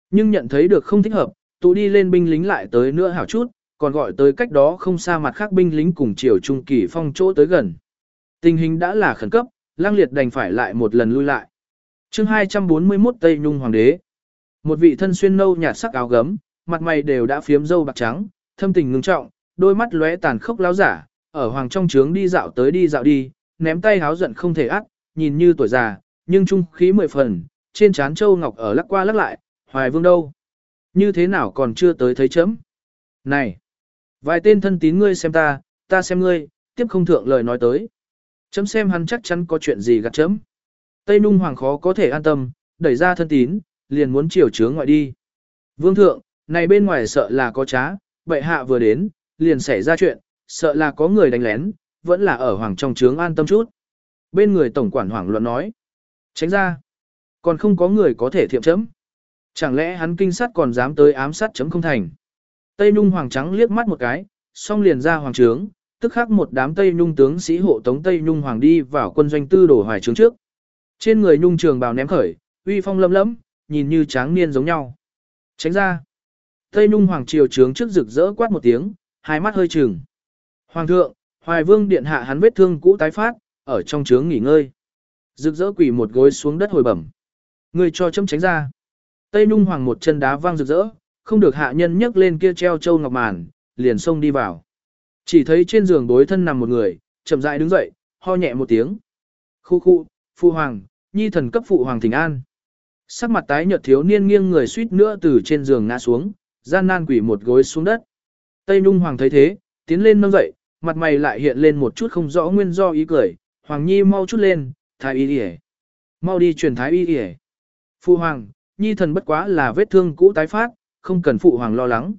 Nhưng nhận thấy được không thích hợp, tụ đi lên binh lính lại tới nữa hảo chút, còn gọi tới cách đó không xa mặt khác binh lính cùng chiều Trung Kỳ Phong chỗ tới gần. Tình hình đã là khẩn cấp, lang liệt đành phải lại một lần lui lại. chương 241 Tây Nhung Hoàng đế. Một vị thân xuyên nâu nhạt sắc áo gấm, mặt mày đều đã phiếm dâu bạc trắng, thâm tình ngưng trọng, đôi mắt lóe tàn khốc láo giả, ở hoàng trong trướng đi dạo tới đi dạo đi, ném tay háo giận không thể ắt, nhìn như tuổi già, nhưng trung khí mười phần, trên trán châu ngọc ở lắc qua lắc lại, hoài vương đâu? Như thế nào còn chưa tới thấy chấm? Này! Vài tên thân tín ngươi xem ta, ta xem ngươi, tiếp không thượng lời nói tới. Chấm xem hắn chắc chắn có chuyện gì gạt chấm. Tây Nung Hoàng khó có thể an tâm, đẩy ra thân tín, liền muốn chiều chướng ngoại đi. Vương thượng, này bên ngoài sợ là có trá, bệ hạ vừa đến, liền xảy ra chuyện, sợ là có người đánh lén, vẫn là ở hoàng trong trướng an tâm chút. Bên người tổng quản hoàng luận nói, tránh ra, còn không có người có thể thiệm chấm. Chẳng lẽ hắn kinh sát còn dám tới ám sát chấm không thành. Tây Nhung Hoàng trắng liếc mắt một cái, xong liền ra hoàng trướng, tức khắc một đám Tây Nhung tướng sĩ hộ tống Tây Nhung Hoàng đi vào quân doanh tư đổ hoài trướng trước. Trên người Nhung trường bào ném khởi, uy phong lâm lẫm, nhìn như tráng niên giống nhau. Tránh ra. Tây Nhung Hoàng triều trướng trước rực rỡ quát một tiếng, hai mắt hơi trừng. Hoàng thượng, Hoài Vương điện hạ hắn vết thương cũ tái phát, ở trong trướng nghỉ ngơi. Rực rỡ quỳ một gối xuống đất hồi bẩm. Người cho chấm tránh ra. Tây Nhung Hoàng một chân đá vang rực rỡ, không được hạ nhân nhấc lên kia treo châu ngọc màn, liền xông đi vào. Chỉ thấy trên giường đối thân nằm một người, chậm rãi đứng dậy, ho nhẹ một tiếng. Khu khu, phụ hoàng, nhi thần cấp phụ hoàng thỉnh an. Sắc mặt tái nhợt thiếu niên nghiêng người suýt nữa từ trên giường ngã xuống, gian nan quỷ một gối xuống đất. Tây Nhung Hoàng thấy thế, tiến lên nâng dậy, mặt mày lại hiện lên một chút không rõ nguyên do ý cười, Hoàng Nhi mau chút lên, thái y yể. Mau đi truyền thái y yể. Phụ Hoàng, Nhi thần bất quá là vết thương cũ tái phát, không cần Phụ Hoàng lo lắng.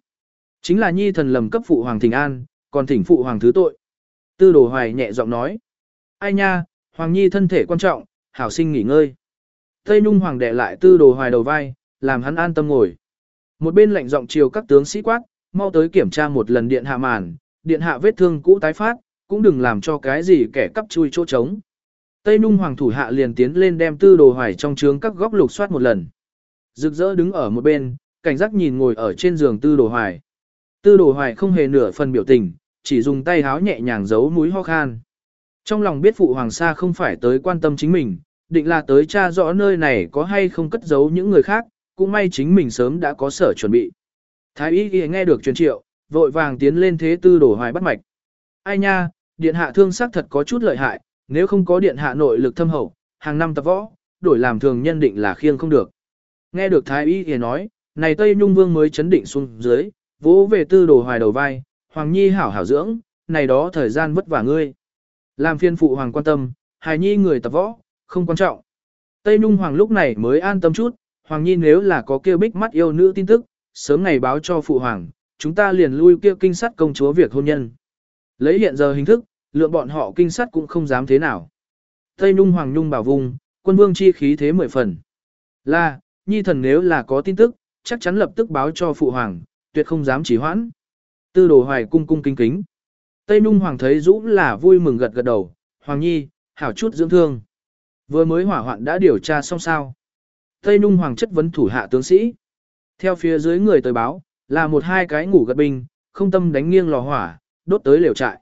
Chính là Nhi thần lầm cấp Phụ Hoàng thỉnh an, còn thỉnh Phụ Hoàng thứ tội. Tư đồ hoài nhẹ giọng nói. Ai nha, Hoàng Nhi thân thể quan trọng, hảo sinh nghỉ ngơi. Tây Nhung Hoàng đệ lại tư đồ hoài đầu vai, làm hắn an tâm ngồi. Một bên lạnh giọng chiều các tướng sĩ quát, mau tới kiểm tra một lần điện hạ màn, điện hạ vết thương cũ tái phát, cũng đừng làm cho cái gì kẻ cắp chui chỗ trống. Tây Nhung Hoàng thủ hạ liền tiến lên đem tư đồ hoài trong trướng các góc lục soát một lần. Rực rỡ đứng ở một bên, cảnh giác nhìn ngồi ở trên giường tư đồ hoài. Tư đồ hoài không hề nửa phần biểu tình, chỉ dùng tay háo nhẹ nhàng giấu mũi ho khan. Trong lòng biết phụ hoàng sa không phải tới quan tâm chính mình, định là tới tra rõ nơi này có hay không cất giấu những người khác, cũng may chính mình sớm đã có sở chuẩn bị. Thái y ghi nghe được truyền triệu, vội vàng tiến lên thế tư đổ hoài bắt mạch. Ai nha, điện hạ thương sắc thật có chút lợi hại, nếu không có điện hạ nội lực thâm hậu, hàng năm tập võ, đổi làm thường nhân định là khiêng không được. Nghe được thái y ghi nói, này Tây Nhung Vương mới chấn định xuống dưới, vỗ về tư đồ hoài đầu vai, Hoàng Nhi hảo hảo dưỡng, này đó thời gian vất vả ngươi. Làm phiên phụ Hoàng quan tâm, hài nhi người tập võ, không quan trọng. Tây Nhung Hoàng lúc này mới an tâm chút, Hoàng Nhi nếu là có kêu bích mắt yêu nữ tin tức, sớm ngày báo cho phụ hoàng, chúng ta liền lui kêu kinh sát công chúa việc hôn nhân. Lấy hiện giờ hình thức, lượng bọn họ kinh sát cũng không dám thế nào. Tây Nhung Hoàng Nhung bảo vùng, quân vương chi khí thế mười phần. Là, Nhi thần nếu là có tin tức, chắc chắn lập tức báo cho phụ hoàng, tuyệt không dám chỉ hoãn. Tư đồ hoài cung cung kính kính. Tây Nung Hoàng thấy Dũ là vui mừng gật gật đầu, Hoàng Nhi, hảo chút dưỡng thương. Vừa mới hỏa hoạn đã điều tra xong sao. Tây Nung Hoàng chất vấn thủ hạ tướng sĩ. Theo phía dưới người tới báo, là một hai cái ngủ gật binh, không tâm đánh nghiêng lò hỏa, đốt tới liều trại.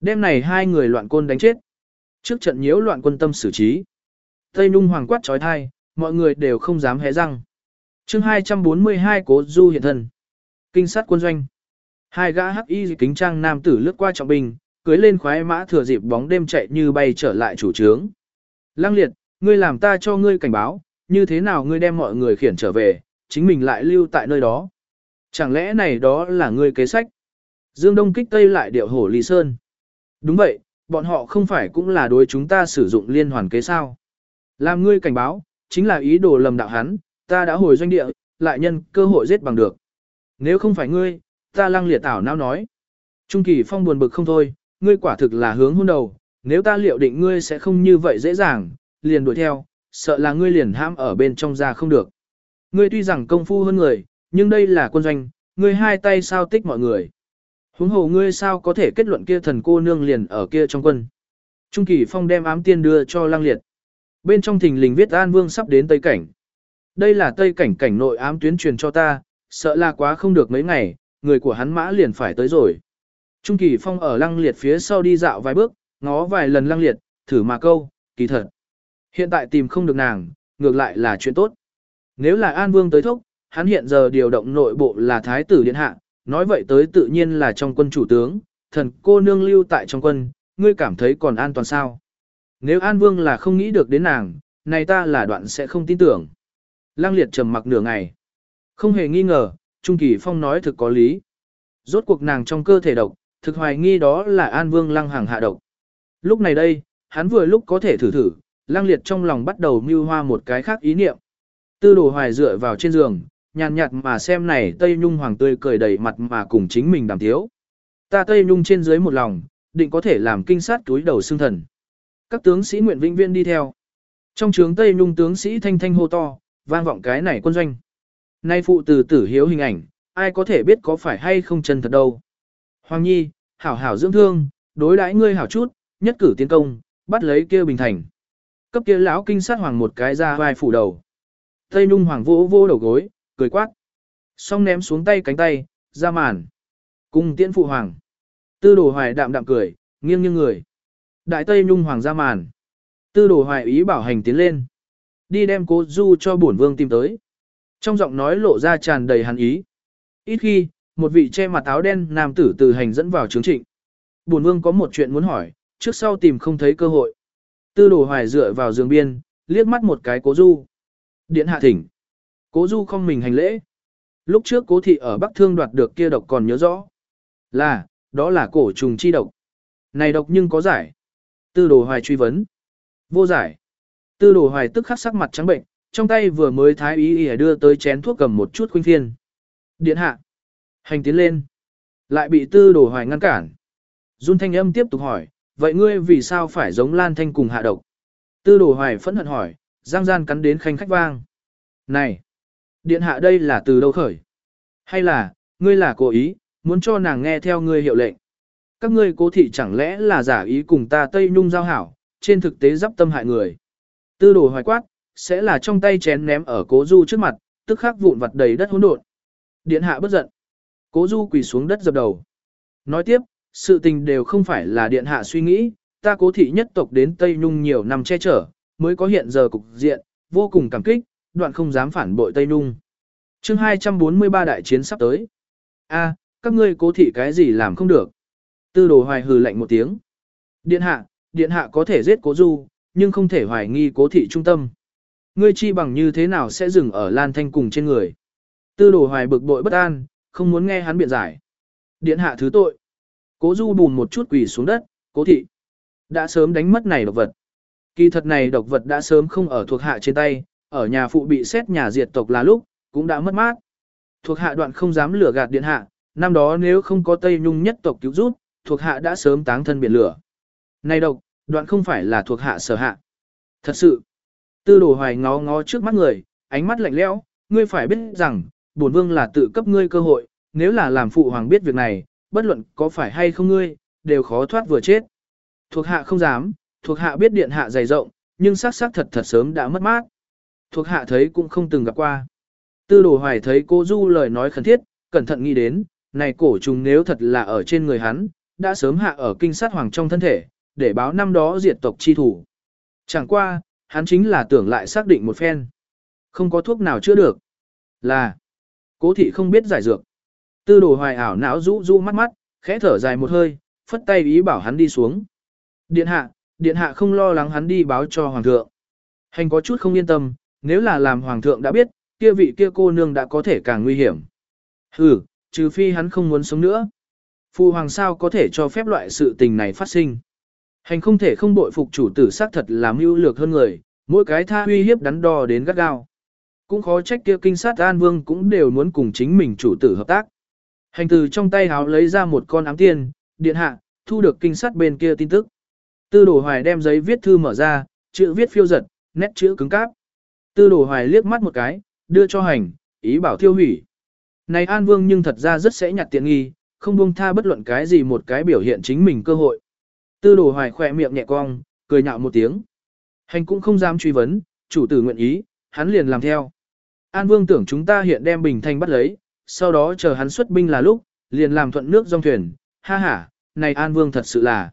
Đêm này hai người loạn côn đánh chết. Trước trận nhiễu loạn quân tâm xử trí. Tây Nung Hoàng quát trói thai, mọi người đều không dám hé răng chương 242 cố du hiện thân. Kinh sát quân doanh. Hai gã hắc y kính trang nam tử lướt qua trọng binh, cưới lên khoái mã thừa dịp bóng đêm chạy như bay trở lại chủ trướng. Lăng liệt, ngươi làm ta cho ngươi cảnh báo, như thế nào ngươi đem mọi người khiển trở về, chính mình lại lưu tại nơi đó. Chẳng lẽ này đó là ngươi kế sách? Dương Đông kích Tây lại điệu hổ Lý Sơn. Đúng vậy, bọn họ không phải cũng là đối chúng ta sử dụng liên hoàn kế sao. Làm ngươi cảnh báo, chính là ý đồ lầm đạo hắn, ta đã hồi doanh địa, lại nhân cơ hội giết bằng được. Nếu không phải ngươi, ta lăng liệt tảo não nói. Trung kỳ phong buồn bực không thôi, ngươi quả thực là hướng hôn đầu, nếu ta liệu định ngươi sẽ không như vậy dễ dàng, liền đuổi theo, sợ là ngươi liền ham ở bên trong ra không được. Ngươi tuy rằng công phu hơn người, nhưng đây là quân doanh, ngươi hai tay sao tích mọi người. Huống hồ ngươi sao có thể kết luận kia thần cô nương liền ở kia trong quân. Trung kỳ phong đem ám tiên đưa cho lang liệt. Bên trong thình lình viết An Vương sắp đến Tây Cảnh. Đây là Tây Cảnh cảnh nội ám tuyến truyền cho ta, sợ là quá không được mấy ngày, người của hắn mã liền phải tới rồi. Trung kỳ phong ở lăng liệt phía sau đi dạo vài bước, ngó vài lần lăng liệt, thử mà câu, kỳ thật. Hiện tại tìm không được nàng, ngược lại là chuyện tốt. Nếu là An Vương tới thốc, hắn hiện giờ điều động nội bộ là Thái tử Điện Hạ, nói vậy tới tự nhiên là trong quân chủ tướng, thần cô nương lưu tại trong quân, ngươi cảm thấy còn an toàn sao. Nếu An Vương là không nghĩ được đến nàng, này ta là đoạn sẽ không tin tưởng. Lăng liệt trầm mặc nửa ngày. Không hề nghi ngờ, Trung Kỳ Phong nói thực có lý. Rốt cuộc nàng trong cơ thể độc, thực hoài nghi đó là An Vương lăng hàng hạ độc. Lúc này đây, hắn vừa lúc có thể thử thử, lăng liệt trong lòng bắt đầu mưu hoa một cái khác ý niệm. Tư đồ hoài dựa vào trên giường, nhàn nhạt mà xem này Tây Nhung hoàng tươi cười đầy mặt mà cùng chính mình đàm thiếu. Ta Tây Nhung trên dưới một lòng, định có thể làm kinh sát túi đầu xương thần. Các tướng sĩ nguyện vĩnh viên đi theo. Trong trướng Tây Nhung tướng sĩ thanh thanh hô to, vang vọng cái này quân doanh. Nay phụ từ tử hiếu hình ảnh, ai có thể biết có phải hay không chân thật đâu. Hoàng Nhi, hảo hảo dưỡng thương, đối đãi ngươi hảo chút, nhất cử tiến công, bắt lấy kia bình thành. Cấp kia lão kinh sát hoàng một cái ra vai phủ đầu. Tây Nhung hoàng vỗ vô đầu gối, cười quát. Xong ném xuống tay cánh tay, ra màn. Cung tiễn phụ hoàng. Tư đồ hoài đạm đạm cười, nghiêng nghiêng người. Đại Tây Nhung hoàng ra màn. Tư đồ hoài ý bảo hành tiến lên. Đi đem cố du cho bổn vương tìm tới. Trong giọng nói lộ ra tràn đầy hàn ý. Ít khi, một vị che mặt áo đen nam tử từ hành dẫn vào trướng trịnh. Bổn vương có một chuyện muốn hỏi, trước sau tìm không thấy cơ hội. Tư đồ hoài dựa vào giường biên, liếc mắt một cái cố du. Điện hạ thỉnh. Cố du không mình hành lễ. Lúc trước cố thị ở Bắc Thương đoạt được kia độc còn nhớ rõ. Là, đó là cổ trùng chi độc. Này độc nhưng có giải. Tư đồ hoài truy vấn. Vô giải. Tư đồ hoài tức khắc sắc mặt trắng bệnh, trong tay vừa mới thái ý ỉa đưa tới chén thuốc cầm một chút khuynh thiên. Điện hạ. Hành tiến lên. Lại bị tư đồ hoài ngăn cản. Dung thanh âm tiếp tục hỏi, vậy ngươi vì sao phải giống Lan Thanh cùng hạ độc? Tư đồ hoài phẫn hận hỏi, giang gian cắn đến khanh khách vang. Này! Điện hạ đây là từ đâu khởi? Hay là, ngươi là cố ý, muốn cho nàng nghe theo ngươi hiệu lệnh? Các ngươi cố thị chẳng lẽ là giả ý cùng ta Tây Nhung giao hảo, trên thực tế dắp tâm hại người. Tư đồ hoài quát, sẽ là trong tay chén ném ở cố du trước mặt, tức khắc vụn vặt đầy đất hỗn độn. Điện hạ bất giận. Cố du quỳ xuống đất dập đầu. Nói tiếp, sự tình đều không phải là điện hạ suy nghĩ, ta cố thị nhất tộc đến Tây Nhung nhiều năm che chở, mới có hiện giờ cục diện, vô cùng cảm kích, đoạn không dám phản bội Tây Nhung. chương 243 đại chiến sắp tới. a các ngươi cố thị cái gì làm không được. Tư đồ hoài hừ lạnh một tiếng. Điện hạ, điện hạ có thể giết cố du, nhưng không thể hoài nghi cố thị trung tâm. Ngươi chi bằng như thế nào sẽ dừng ở Lan Thanh cùng trên người. Tư đồ hoài bực bội bất an, không muốn nghe hắn biện giải. Điện hạ thứ tội. Cố du bùn một chút quỳ xuống đất, cố thị. Đã sớm đánh mất này độc vật. Kỳ thật này độc vật đã sớm không ở thuộc hạ trên tay, ở nhà phụ bị xét nhà diệt tộc là lúc, cũng đã mất mát. Thuộc hạ đoạn không dám lửa gạt điện hạ, năm đó nếu không có Tây Nhung nhất tộc cứu giúp, thuộc hạ đã sớm táng thân biển lửa. Này độc, đoạn không phải là thuộc hạ sở hạ. Thật sự, tư đồ hoài ngó ngó trước mắt người, ánh mắt lạnh lẽo, ngươi phải biết rằng, bổn vương là tự cấp ngươi cơ hội, nếu là làm phụ hoàng biết việc này, bất luận có phải hay không ngươi, đều khó thoát vừa chết. Thuộc hạ không dám, thuộc hạ biết điện hạ dày rộng, nhưng xác xác thật thật sớm đã mất mát. Thuộc hạ thấy cũng không từng gặp qua. Tư đồ hoài thấy cô Du lời nói khẩn thiết, cẩn thận nghĩ đến, này cổ trùng nếu thật là ở trên người hắn, đã sớm hạ ở kinh sát hoàng trong thân thể, để báo năm đó diệt tộc chi thủ. Chẳng qua, hắn chính là tưởng lại xác định một phen. Không có thuốc nào chữa được. Là, cố thị không biết giải dược. Tư đồ hoài ảo não rũ rũ mắt mắt, khẽ thở dài một hơi, phất tay ý bảo hắn đi xuống. Điện hạ, điện hạ không lo lắng hắn đi báo cho hoàng thượng. Hành có chút không yên tâm, nếu là làm hoàng thượng đã biết, kia vị kia cô nương đã có thể càng nguy hiểm. Hừ, trừ phi hắn không muốn sống nữa. Phu hoàng sao có thể cho phép loại sự tình này phát sinh. Hành không thể không bội phục chủ tử xác thật là mưu lược hơn người, mỗi cái tha uy hiếp đắn đo đến gắt gao. Cũng khó trách kia kinh sát an vương cũng đều muốn cùng chính mình chủ tử hợp tác. Hành từ trong tay háo lấy ra một con ám tiền điện hạ, thu được kinh sát bên kia tin tức. Tư đồ hoài đem giấy viết thư mở ra, chữ viết phiêu giật, nét chữ cứng cáp. Tư đồ hoài liếc mắt một cái, đưa cho hành, ý bảo thiêu hủy. Này An Vương nhưng thật ra rất sẽ nhặt tiện nghi, không buông tha bất luận cái gì một cái biểu hiện chính mình cơ hội. Tư đồ hoài khỏe miệng nhẹ cong, cười nhạo một tiếng. Hành cũng không dám truy vấn, chủ tử nguyện ý, hắn liền làm theo. An Vương tưởng chúng ta hiện đem Bình Thanh bắt lấy, sau đó chờ hắn xuất binh là lúc, liền làm thuận nước dòng thuyền, ha ha, này An Vương thật sự là.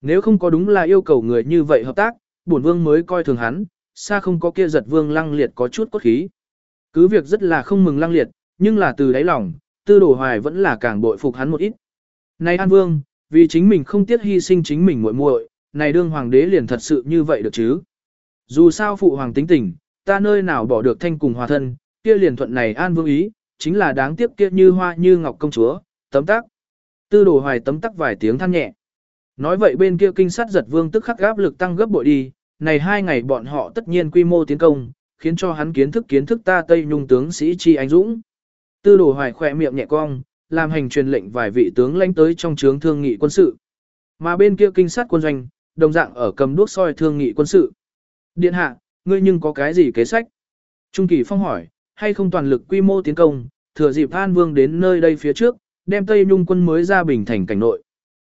Nếu không có đúng là yêu cầu người như vậy hợp tác, bổn Vương mới coi thường hắn, xa không có kia giật Vương lăng liệt có chút cốt khí. Cứ việc rất là không mừng lăng liệt, nhưng là từ đáy lòng, tư đồ hoài vẫn là càng bội phục hắn một ít. Này An Vương, vì chính mình không tiếc hy sinh chính mình muội muội, này đương hoàng đế liền thật sự như vậy được chứ. Dù sao phụ hoàng tính tình, ta nơi nào bỏ được thanh cùng hòa thân, kia liền thuận này An Vương ý, chính là đáng tiếc kia như hoa như ngọc công chúa, tấm tắc. Tư đồ hoài tấm tắc vài tiếng than nhẹ. Nói vậy bên kia kinh sát giật vương tức khắc áp lực tăng gấp bội đi, này hai ngày bọn họ tất nhiên quy mô tiến công, khiến cho hắn kiến thức kiến thức ta Tây Nhung tướng sĩ chi anh dũng. Tư đồ hoài khỏe miệng nhẹ cong, làm hành truyền lệnh vài vị tướng lãnh tới trong trướng thương nghị quân sự. Mà bên kia kinh sát quân doanh, đồng dạng ở cầm đuốc soi thương nghị quân sự. Điện hạ, ngươi nhưng có cái gì kế sách? Trung kỳ phong hỏi, hay không toàn lực quy mô tiến công, thừa dịp An Vương đến nơi đây phía trước, đem Tây Nhung quân mới ra bình thành cảnh nội.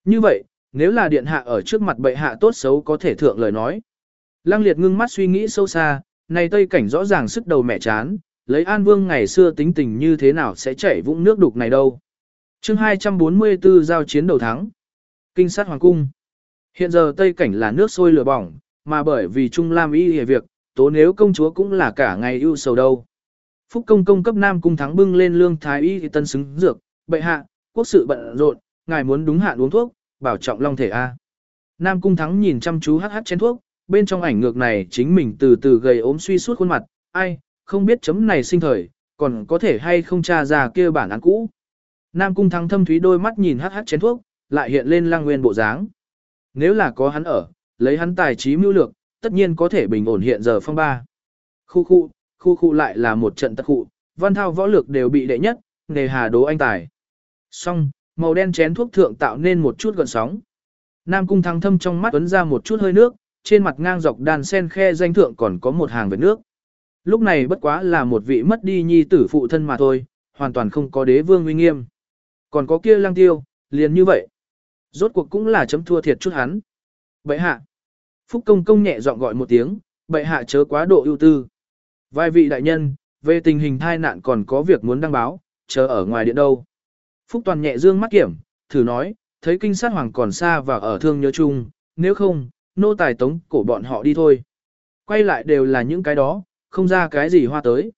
Như vậy, nếu là điện hạ ở trước mặt bệ hạ tốt xấu có thể thượng lời nói. Lăng liệt ngưng mắt suy nghĩ sâu xa, này Tây cảnh rõ ràng sức đầu mẹ chán, lấy An Vương ngày xưa tính tình như thế nào sẽ chảy vũng nước đục này đâu. chương 244 giao chiến đầu thắng. Kinh sát Hoàng Cung. Hiện giờ Tây cảnh là nước sôi lửa bỏng, mà bởi vì Trung Lam y hề việc, tố nếu công chúa cũng là cả ngày ưu sầu đâu. Phúc công công cấp Nam Cung thắng bưng lên lương thái y thì tân xứng dược, bệ hạ, quốc sự bận rộn, ngài muốn đúng hạn uống thuốc, bảo trọng long thể A. Nam Cung thắng nhìn chăm chú hát hát chén thuốc, bên trong ảnh ngược này chính mình từ từ gầy ốm suy suốt khuôn mặt, ai, không biết chấm này sinh thời, còn có thể hay không tra ra kia bản án cũ. Nam Cung thắng thâm thúy đôi mắt nhìn hát hát chén thuốc, lại hiện lên lang nguyên bộ dáng. Nếu là có hắn ở, lấy hắn tài trí mưu lược, tất nhiên có thể bình ổn hiện giờ phong ba. Khu khu, khu khu lại là một trận tắc khu, văn thao võ lược đều bị đệ nhất, nề hà đố anh tài. Xong, màu đen chén thuốc thượng tạo nên một chút gợn sóng. Nam cung thăng thâm trong mắt tuấn ra một chút hơi nước, trên mặt ngang dọc đàn sen khe danh thượng còn có một hàng vệt nước. Lúc này bất quá là một vị mất đi nhi tử phụ thân mà thôi, hoàn toàn không có đế vương uy nghiêm. Còn có kia lang tiêu, liền như vậy. Rốt cuộc cũng là chấm thua thiệt chút hắn. Bệ hạ. Phúc công công nhẹ giọng gọi một tiếng, bệ hạ chớ quá độ ưu tư. Vài vị đại nhân, về tình hình thai nạn còn có việc muốn đăng báo, chờ ở ngoài điện đâu. Phúc toàn nhẹ dương mắt kiểm, thử nói, thấy kinh sát hoàng còn xa và ở thương nhớ chung, nếu không, nô tài tống cổ bọn họ đi thôi. Quay lại đều là những cái đó, không ra cái gì hoa tới.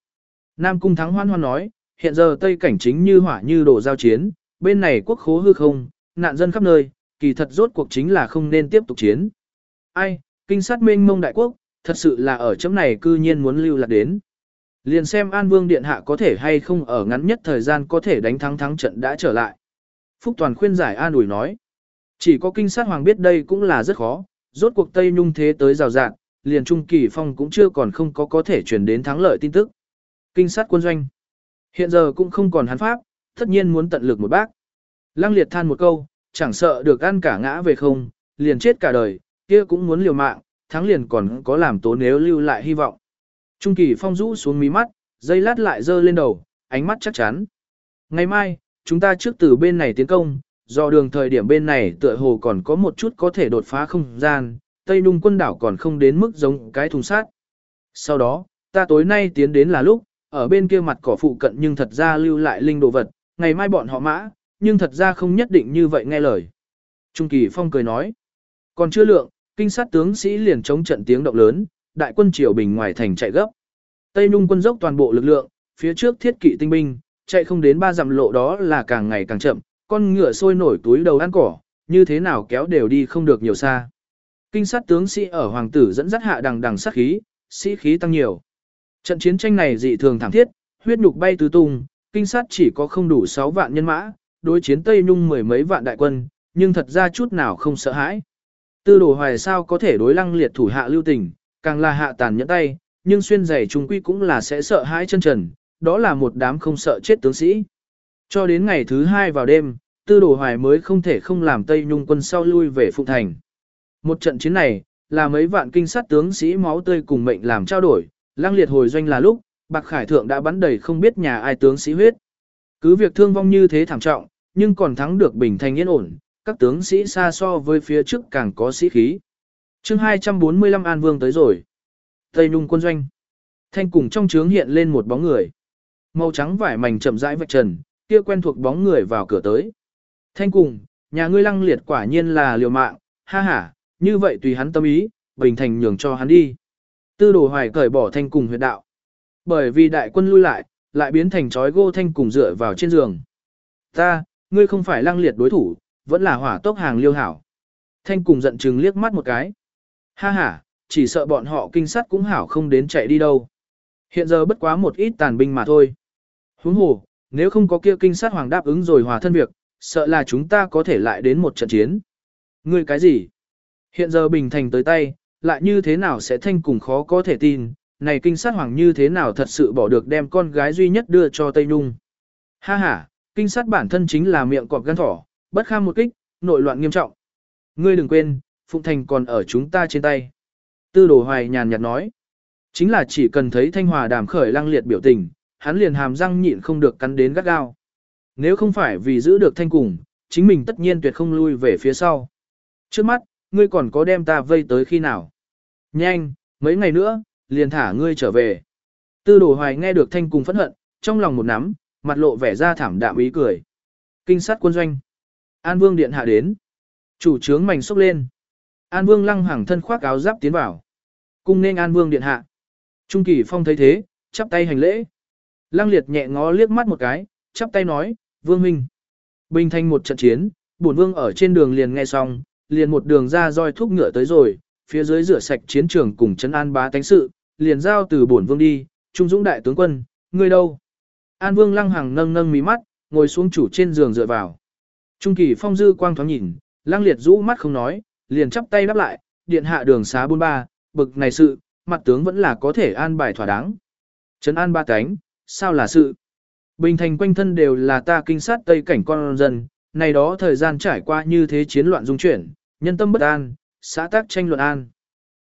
Nam cung thắng hoan hoan nói, hiện giờ Tây cảnh chính như hỏa như đổ giao chiến, bên này quốc khố hư không, nạn dân khắp nơi, kỳ thật rốt cuộc chính là không nên tiếp tục chiến. Ai, kinh sát mênh mông đại quốc, thật sự là ở chấm này cư nhiên muốn lưu lạc đến. Liền xem An Vương Điện Hạ có thể hay không ở ngắn nhất thời gian có thể đánh thắng thắng trận đã trở lại. Phúc Toàn khuyên giải An ủi nói. Chỉ có kinh sát hoàng biết đây cũng là rất khó, rốt cuộc Tây Nhung thế tới rào rạng, liền Trung Kỳ Phong cũng chưa còn không có có thể truyền đến thắng lợi tin tức. Kinh sát quân doanh. Hiện giờ cũng không còn hắn pháp, tất nhiên muốn tận lực một bác. Lăng liệt than một câu, chẳng sợ được ăn cả ngã về không, liền chết cả đời, kia cũng muốn liều mạng, thắng liền còn có làm tố nếu lưu lại hy vọng. Trung kỳ phong rũ xuống mí mắt, dây lát lại dơ lên đầu, ánh mắt chắc chắn. Ngày mai, chúng ta trước từ bên này tiến công, do đường thời điểm bên này tựa hồ còn có một chút có thể đột phá không gian, Tây Nung quân đảo còn không đến mức giống cái thùng sát. Sau đó, ta tối nay tiến đến là lúc, ở bên kia mặt cỏ phụ cận nhưng thật ra lưu lại linh đồ vật, ngày mai bọn họ mã, nhưng thật ra không nhất định như vậy nghe lời. Trung Kỳ Phong cười nói, còn chưa lượng, kinh sát tướng sĩ liền chống trận tiếng động lớn, đại quân triều bình ngoài thành chạy gấp. Tây Nung quân dốc toàn bộ lực lượng, phía trước thiết kỵ tinh binh, chạy không đến ba dặm lộ đó là càng ngày càng chậm, con ngựa sôi nổi túi đầu ăn cỏ, như thế nào kéo đều đi không được nhiều xa. Kinh sát tướng sĩ ở hoàng tử dẫn dắt hạ đằng đằng sát khí, sĩ khí tăng nhiều. Trận chiến tranh này dị thường thảm thiết, huyết nhục bay tứ tung, kinh sát chỉ có không đủ 6 vạn nhân mã, đối chiến Tây Nhung mười mấy vạn đại quân, nhưng thật ra chút nào không sợ hãi. Tư đồ hoài sao có thể đối lăng liệt thủ hạ lưu tình, càng là hạ tàn nhẫn tay, nhưng xuyên giày trung quy cũng là sẽ sợ hãi chân trần, đó là một đám không sợ chết tướng sĩ. Cho đến ngày thứ hai vào đêm, tư đồ hoài mới không thể không làm Tây Nhung quân sau lui về Phụng Thành. Một trận chiến này, là mấy vạn kinh sát tướng sĩ máu tươi cùng mệnh làm trao đổi, lang liệt hồi doanh là lúc, Bạc Khải Thượng đã bắn đầy không biết nhà ai tướng sĩ huyết. Cứ việc thương vong như thế thảm trọng, nhưng còn thắng được bình thành yên ổn, các tướng sĩ xa so với phía trước càng có sĩ khí. chương 245 An Vương tới rồi. Tây Nhung quân doanh. Thanh cùng trong trướng hiện lên một bóng người. Màu trắng vải mảnh chậm rãi vạch trần, kia quen thuộc bóng người vào cửa tới. Thanh cùng, nhà ngươi lăng liệt quả nhiên là liều mạng, ha ha, như vậy tùy hắn tâm ý, bình thành nhường cho hắn đi. Tư đồ hoài cởi bỏ thanh cùng huyệt đạo. Bởi vì đại quân lui lại, lại biến thành chói gô thanh cùng dựa vào trên giường. Ta, ngươi không phải lăng liệt đối thủ, vẫn là hỏa tốc hàng liêu hảo. Thanh cùng giận chừng liếc mắt một cái. Ha ha, chỉ sợ bọn họ kinh sát cũng hảo không đến chạy đi đâu. Hiện giờ bất quá một ít tàn binh mà thôi. Huống hồ, nếu không có kia kinh sát hoàng đáp ứng rồi hòa thân việc, sợ là chúng ta có thể lại đến một trận chiến. Ngươi cái gì? Hiện giờ bình thành tới tay, lại như thế nào sẽ thanh cùng khó có thể tin, này kinh sát hoàng như thế nào thật sự bỏ được đem con gái duy nhất đưa cho Tây Nhung. Ha ha, kinh sát bản thân chính là miệng cọp gan thỏ, bất kham một kích, nội loạn nghiêm trọng. Ngươi đừng quên, Phụng Thành còn ở chúng ta trên tay. Tư đồ hoài nhàn nhạt nói. Chính là chỉ cần thấy Thanh Hòa đàm khởi lăng liệt biểu tình, hắn liền hàm răng nhịn không được cắn đến gắt gao. Nếu không phải vì giữ được thanh cùng, chính mình tất nhiên tuyệt không lui về phía sau. Trước mắt, ngươi còn có đem ta vây tới khi nào? Nhanh, mấy ngày nữa, liền thả ngươi trở về. Tư đồ hoài nghe được thanh cùng phẫn hận, trong lòng một nắm, mặt lộ vẻ ra thảm đạm ý cười. Kinh sát quân doanh. An Vương điện hạ đến. Chủ trướng mảnh xốc lên. An Vương lăng hàng thân khoác áo giáp tiến vào. Cung nên An Vương điện hạ. Trung Kỳ Phong thấy thế, chắp tay hành lễ. Lăng liệt nhẹ ngó liếc mắt một cái, chắp tay nói, Vương Minh. Bình thành một trận chiến, bổn Vương ở trên đường liền nghe xong, liền một đường ra roi thúc ngựa tới rồi, phía dưới rửa sạch chiến trường cùng chấn an bá tánh sự, liền giao từ bổn Vương đi, Trung Dũng đại tướng quân, ngươi đâu? An Vương lăng hàng nâng nâng mí mắt, ngồi xuống chủ trên giường dựa vào. Trung Kỳ Phong dư quang thoáng nhìn, lăng liệt rũ mắt không nói, liền chắp tay đáp lại, điện hạ đường xá buôn ba, bực này sự, mặt tướng vẫn là có thể an bài thỏa đáng. Trấn an ba cánh, sao là sự? Bình thành quanh thân đều là ta kinh sát tây cảnh con dân, này đó thời gian trải qua như thế chiến loạn dung chuyển, nhân tâm bất an, xã tác tranh luận an.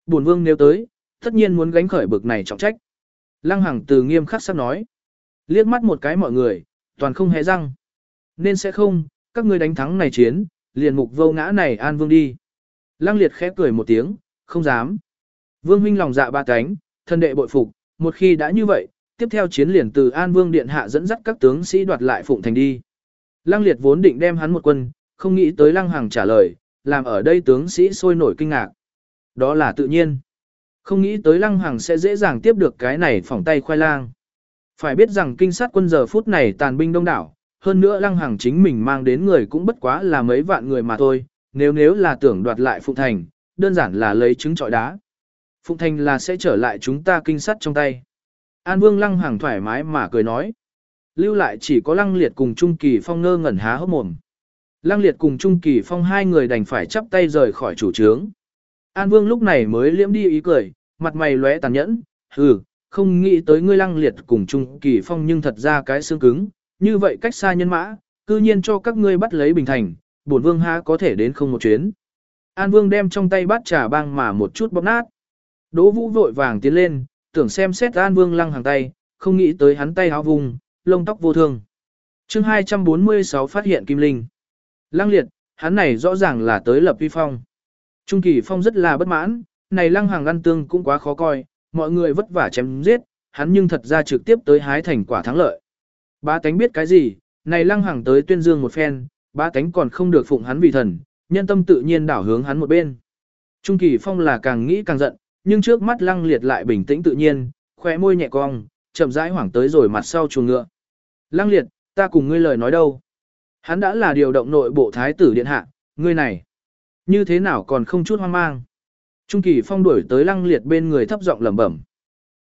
Bổn vương nếu tới, tất nhiên muốn gánh khởi bực này trọng trách. Lăng Hằng từ nghiêm khắc sắp nói. Liếc mắt một cái mọi người, toàn không hề răng. Nên sẽ không, các ngươi đánh thắng này chiến, liền mục vô ngã này an vương đi. Lăng liệt khẽ cười một tiếng, không dám. Vương huynh lòng dạ ba cánh, thân đệ bội phục, một khi đã như vậy, tiếp theo chiến liền từ An Vương Điện Hạ dẫn dắt các tướng sĩ đoạt lại Phụng Thành đi. Lăng liệt vốn định đem hắn một quân, không nghĩ tới Lăng Hằng trả lời, làm ở đây tướng sĩ sôi nổi kinh ngạc. Đó là tự nhiên. Không nghĩ tới Lăng Hằng sẽ dễ dàng tiếp được cái này phỏng tay khoai lang. Phải biết rằng kinh sát quân giờ phút này tàn binh đông đảo, hơn nữa Lăng Hằng chính mình mang đến người cũng bất quá là mấy vạn người mà thôi, nếu nếu là tưởng đoạt lại Phụng Thành, đơn giản là lấy trứng trọi đá. Phụng Thành là sẽ trở lại chúng ta kinh sát trong tay. An Vương Lăng Hằng thoải mái mà cười nói. Lưu lại chỉ có Lăng Liệt cùng Trung Kỳ Phong ngơ ngẩn há hốc mồm. Lăng Liệt cùng Trung Kỳ Phong hai người đành phải chắp tay rời khỏi chủ trướng. An Vương lúc này mới liễm đi ý cười, mặt mày lóe tàn nhẫn, hừ, không nghĩ tới ngươi Lăng Liệt cùng Trung Kỳ Phong nhưng thật ra cái xương cứng, như vậy cách xa nhân mã, cư nhiên cho các ngươi bắt lấy bình thành, bổn vương há có thể đến không một chuyến. An Vương đem trong tay bát trà băng mà một chút bóp nát. Đỗ Vũ vội vàng tiến lên, tưởng xem xét An Vương lăng hàng tay, không nghĩ tới hắn tay áo vùng, lông tóc vô thương. chương 246 phát hiện Kim Linh. Lăng liệt, hắn này rõ ràng là tới lập vi phong. Trung kỳ phong rất là bất mãn, này lăng hàng ăn tương cũng quá khó coi, mọi người vất vả chém giết, hắn nhưng thật ra trực tiếp tới hái thành quả thắng lợi. Ba tánh biết cái gì, này lăng hàng tới tuyên dương một phen, ba tánh còn không được phụng hắn vì thần, nhân tâm tự nhiên đảo hướng hắn một bên. Trung kỳ phong là càng nghĩ càng giận, nhưng trước mắt lăng liệt lại bình tĩnh tự nhiên, khóe môi nhẹ cong, chậm rãi hoảng tới rồi mặt sau chuồng ngựa. Lăng liệt, ta cùng ngươi lời nói đâu? Hắn đã là điều động nội bộ thái tử điện hạ, ngươi này. Như thế nào còn không chút hoang mang? Trung kỳ phong đuổi tới lăng liệt bên người thấp giọng lẩm bẩm.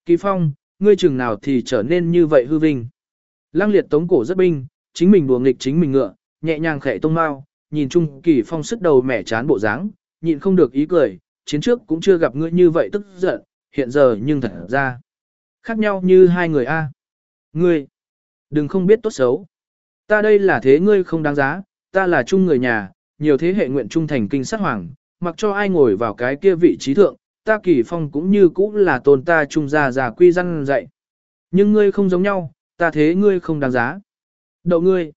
Kỳ phong, ngươi chừng nào thì trở nên như vậy hư vinh. Lăng liệt tống cổ rất binh, chính mình đùa nghịch chính mình ngựa, nhẹ nhàng khẽ tông mau, nhìn Trung kỳ phong sức đầu mẻ chán bộ dáng, nhịn không được ý cười, chiến trước cũng chưa gặp ngươi như vậy tức giận, hiện giờ nhưng thật ra. Khác nhau như hai người a. Ngươi, đừng không biết tốt xấu. Ta đây là thế ngươi không đáng giá, ta là chung người nhà, nhiều thế hệ nguyện trung thành kinh sát hoàng, mặc cho ai ngồi vào cái kia vị trí thượng, ta kỳ phong cũng như cũ là tôn ta trung gia già quy răn dạy. Nhưng ngươi không giống nhau, ta thế ngươi không đáng giá. Đậu ngươi.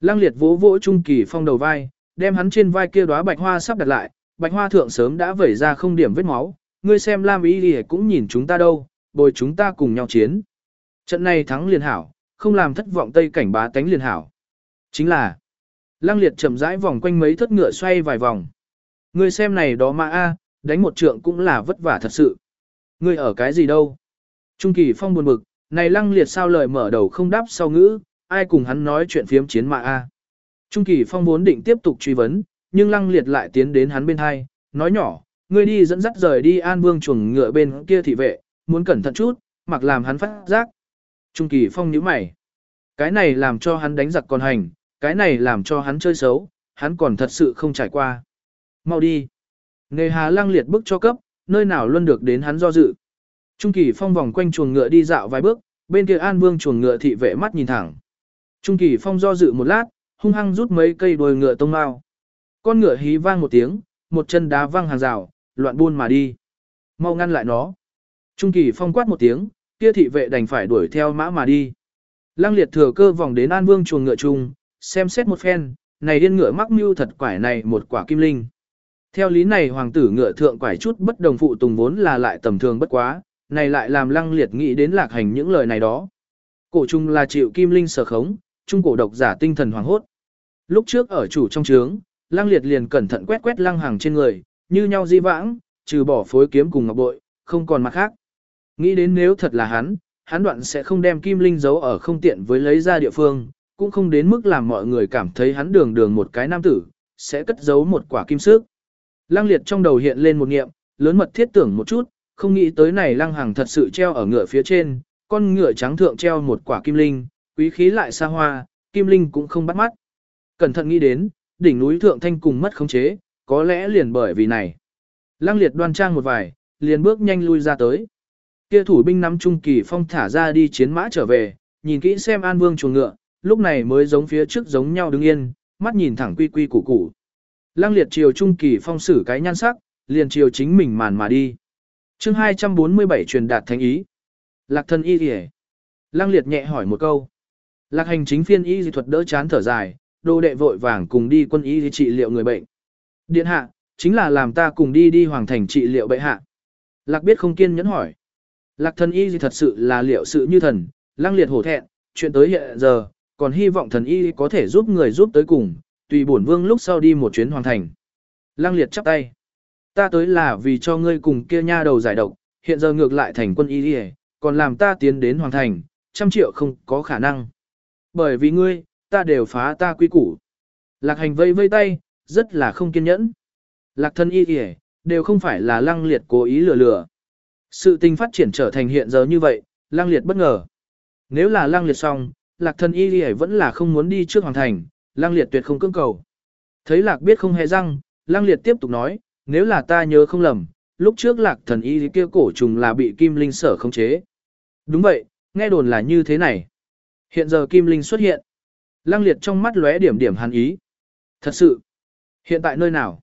Lăng liệt vỗ vỗ trung kỳ phong đầu vai, đem hắn trên vai kia đóa bạch hoa sắp đặt lại, bạch hoa thượng sớm đã vẩy ra không điểm vết máu, ngươi xem Lam Ý đi cũng nhìn chúng ta đâu, bồi chúng ta cùng nhau chiến. Trận này thắng liền hảo, không làm thất vọng tây cảnh bá tánh liền hảo. Chính là, lăng liệt chậm rãi vòng quanh mấy thất ngựa xoay vài vòng. người xem này đó mà a, đánh một trượng cũng là vất vả thật sự. Ngươi ở cái gì đâu? Trung kỳ phong buồn bực, này lăng liệt sao lời mở đầu không đáp sau ngữ, ai cùng hắn nói chuyện phiếm chiến mà a. Trung kỳ phong vốn định tiếp tục truy vấn, nhưng lăng liệt lại tiến đến hắn bên hai, nói nhỏ, ngươi đi dẫn dắt rời đi an vương chuồng ngựa bên kia thị vệ, muốn cẩn thận chút, mặc làm hắn phát giác. Trung kỳ phong nhíu mày. Cái này làm cho hắn đánh giặc còn hành, cái này làm cho hắn chơi xấu, hắn còn thật sự không trải qua. Mau đi. Nề hà lăng liệt bức cho cấp, nơi nào luôn được đến hắn do dự. Trung kỳ phong vòng quanh chuồng ngựa đi dạo vài bước, bên kia an vương chuồng ngựa thị vệ mắt nhìn thẳng. Trung kỳ phong do dự một lát, hung hăng rút mấy cây đuôi ngựa tông mao. Con ngựa hí vang một tiếng, một chân đá văng hàng rào, loạn buôn mà đi. Mau ngăn lại nó. Trung kỳ phong quát một tiếng, kia thị vệ đành phải đuổi theo mã mà đi. Lăng liệt thừa cơ vòng đến An Vương chuồng ngựa chung, xem xét một phen, này điên ngựa mắc mưu thật quải này một quả kim linh. Theo lý này hoàng tử ngựa thượng quải chút bất đồng phụ tùng vốn là lại tầm thường bất quá, này lại làm lăng liệt nghĩ đến lạc hành những lời này đó. Cổ trung là chịu kim linh sở khống, trung cổ độc giả tinh thần hoàng hốt. Lúc trước ở chủ trong trướng, lăng liệt liền cẩn thận quét quét lăng hàng trên người, như nhau di vãng, trừ bỏ phối kiếm cùng ngọc bội, không còn mặt khác. Nghĩ đến nếu thật là hắn, hắn đoạn sẽ không đem kim linh giấu ở không tiện với lấy ra địa phương, cũng không đến mức làm mọi người cảm thấy hắn đường đường một cái nam tử, sẽ cất giấu một quả kim sức. Lăng liệt trong đầu hiện lên một nghiệm, lớn mật thiết tưởng một chút, không nghĩ tới này lăng hàng thật sự treo ở ngựa phía trên, con ngựa trắng thượng treo một quả kim linh, quý khí lại xa hoa, kim linh cũng không bắt mắt. Cẩn thận nghĩ đến, đỉnh núi thượng thanh cùng mất khống chế, có lẽ liền bởi vì này. Lăng liệt đoan trang một vài, liền bước nhanh lui ra tới. Kia thủ binh nắm trung kỳ phong thả ra đi chiến mã trở về, nhìn kỹ xem an vương chuồng ngựa, lúc này mới giống phía trước giống nhau đứng yên, mắt nhìn thẳng quy quy củ củ. Lăng liệt chiều trung kỳ phong xử cái nhan sắc, liền chiều chính mình màn mà đi. chương 247 truyền đạt thánh ý. Lạc thân y kìa. Lăng liệt nhẹ hỏi một câu. Lạc hành chính phiên y dị thuật đỡ chán thở dài, đồ đệ vội vàng cùng đi quân y trị liệu người bệnh. Điện hạ, chính là làm ta cùng đi đi hoàng thành trị liệu bệnh hạ. Lạc biết không kiên nhẫn hỏi. Lạc thần y gì thật sự là liệu sự như thần, lăng liệt hổ thẹn, chuyện tới hiện giờ, còn hy vọng thần y có thể giúp người giúp tới cùng, tùy bổn vương lúc sau đi một chuyến hoàng thành. Lăng liệt chắp tay. Ta tới là vì cho ngươi cùng kia nha đầu giải độc, hiện giờ ngược lại thành quân y đi còn làm ta tiến đến hoàng thành, trăm triệu không có khả năng. Bởi vì ngươi, ta đều phá ta quy củ. Lạc hành vây vây tay, rất là không kiên nhẫn. Lạc thân y đều không phải là lăng liệt cố ý lừa lừa. Sự tình phát triển trở thành hiện giờ như vậy, lang liệt bất ngờ. Nếu là lang liệt xong, lạc thần y đi vẫn là không muốn đi trước hoàng thành, lang liệt tuyệt không cưỡng cầu. Thấy lạc biết không hề răng, lang liệt tiếp tục nói, nếu là ta nhớ không lầm, lúc trước lạc thần y kia cổ trùng là bị kim linh sở khống chế. Đúng vậy, nghe đồn là như thế này. Hiện giờ kim linh xuất hiện. Lăng liệt trong mắt lóe điểm điểm hàn ý. Thật sự, hiện tại nơi nào?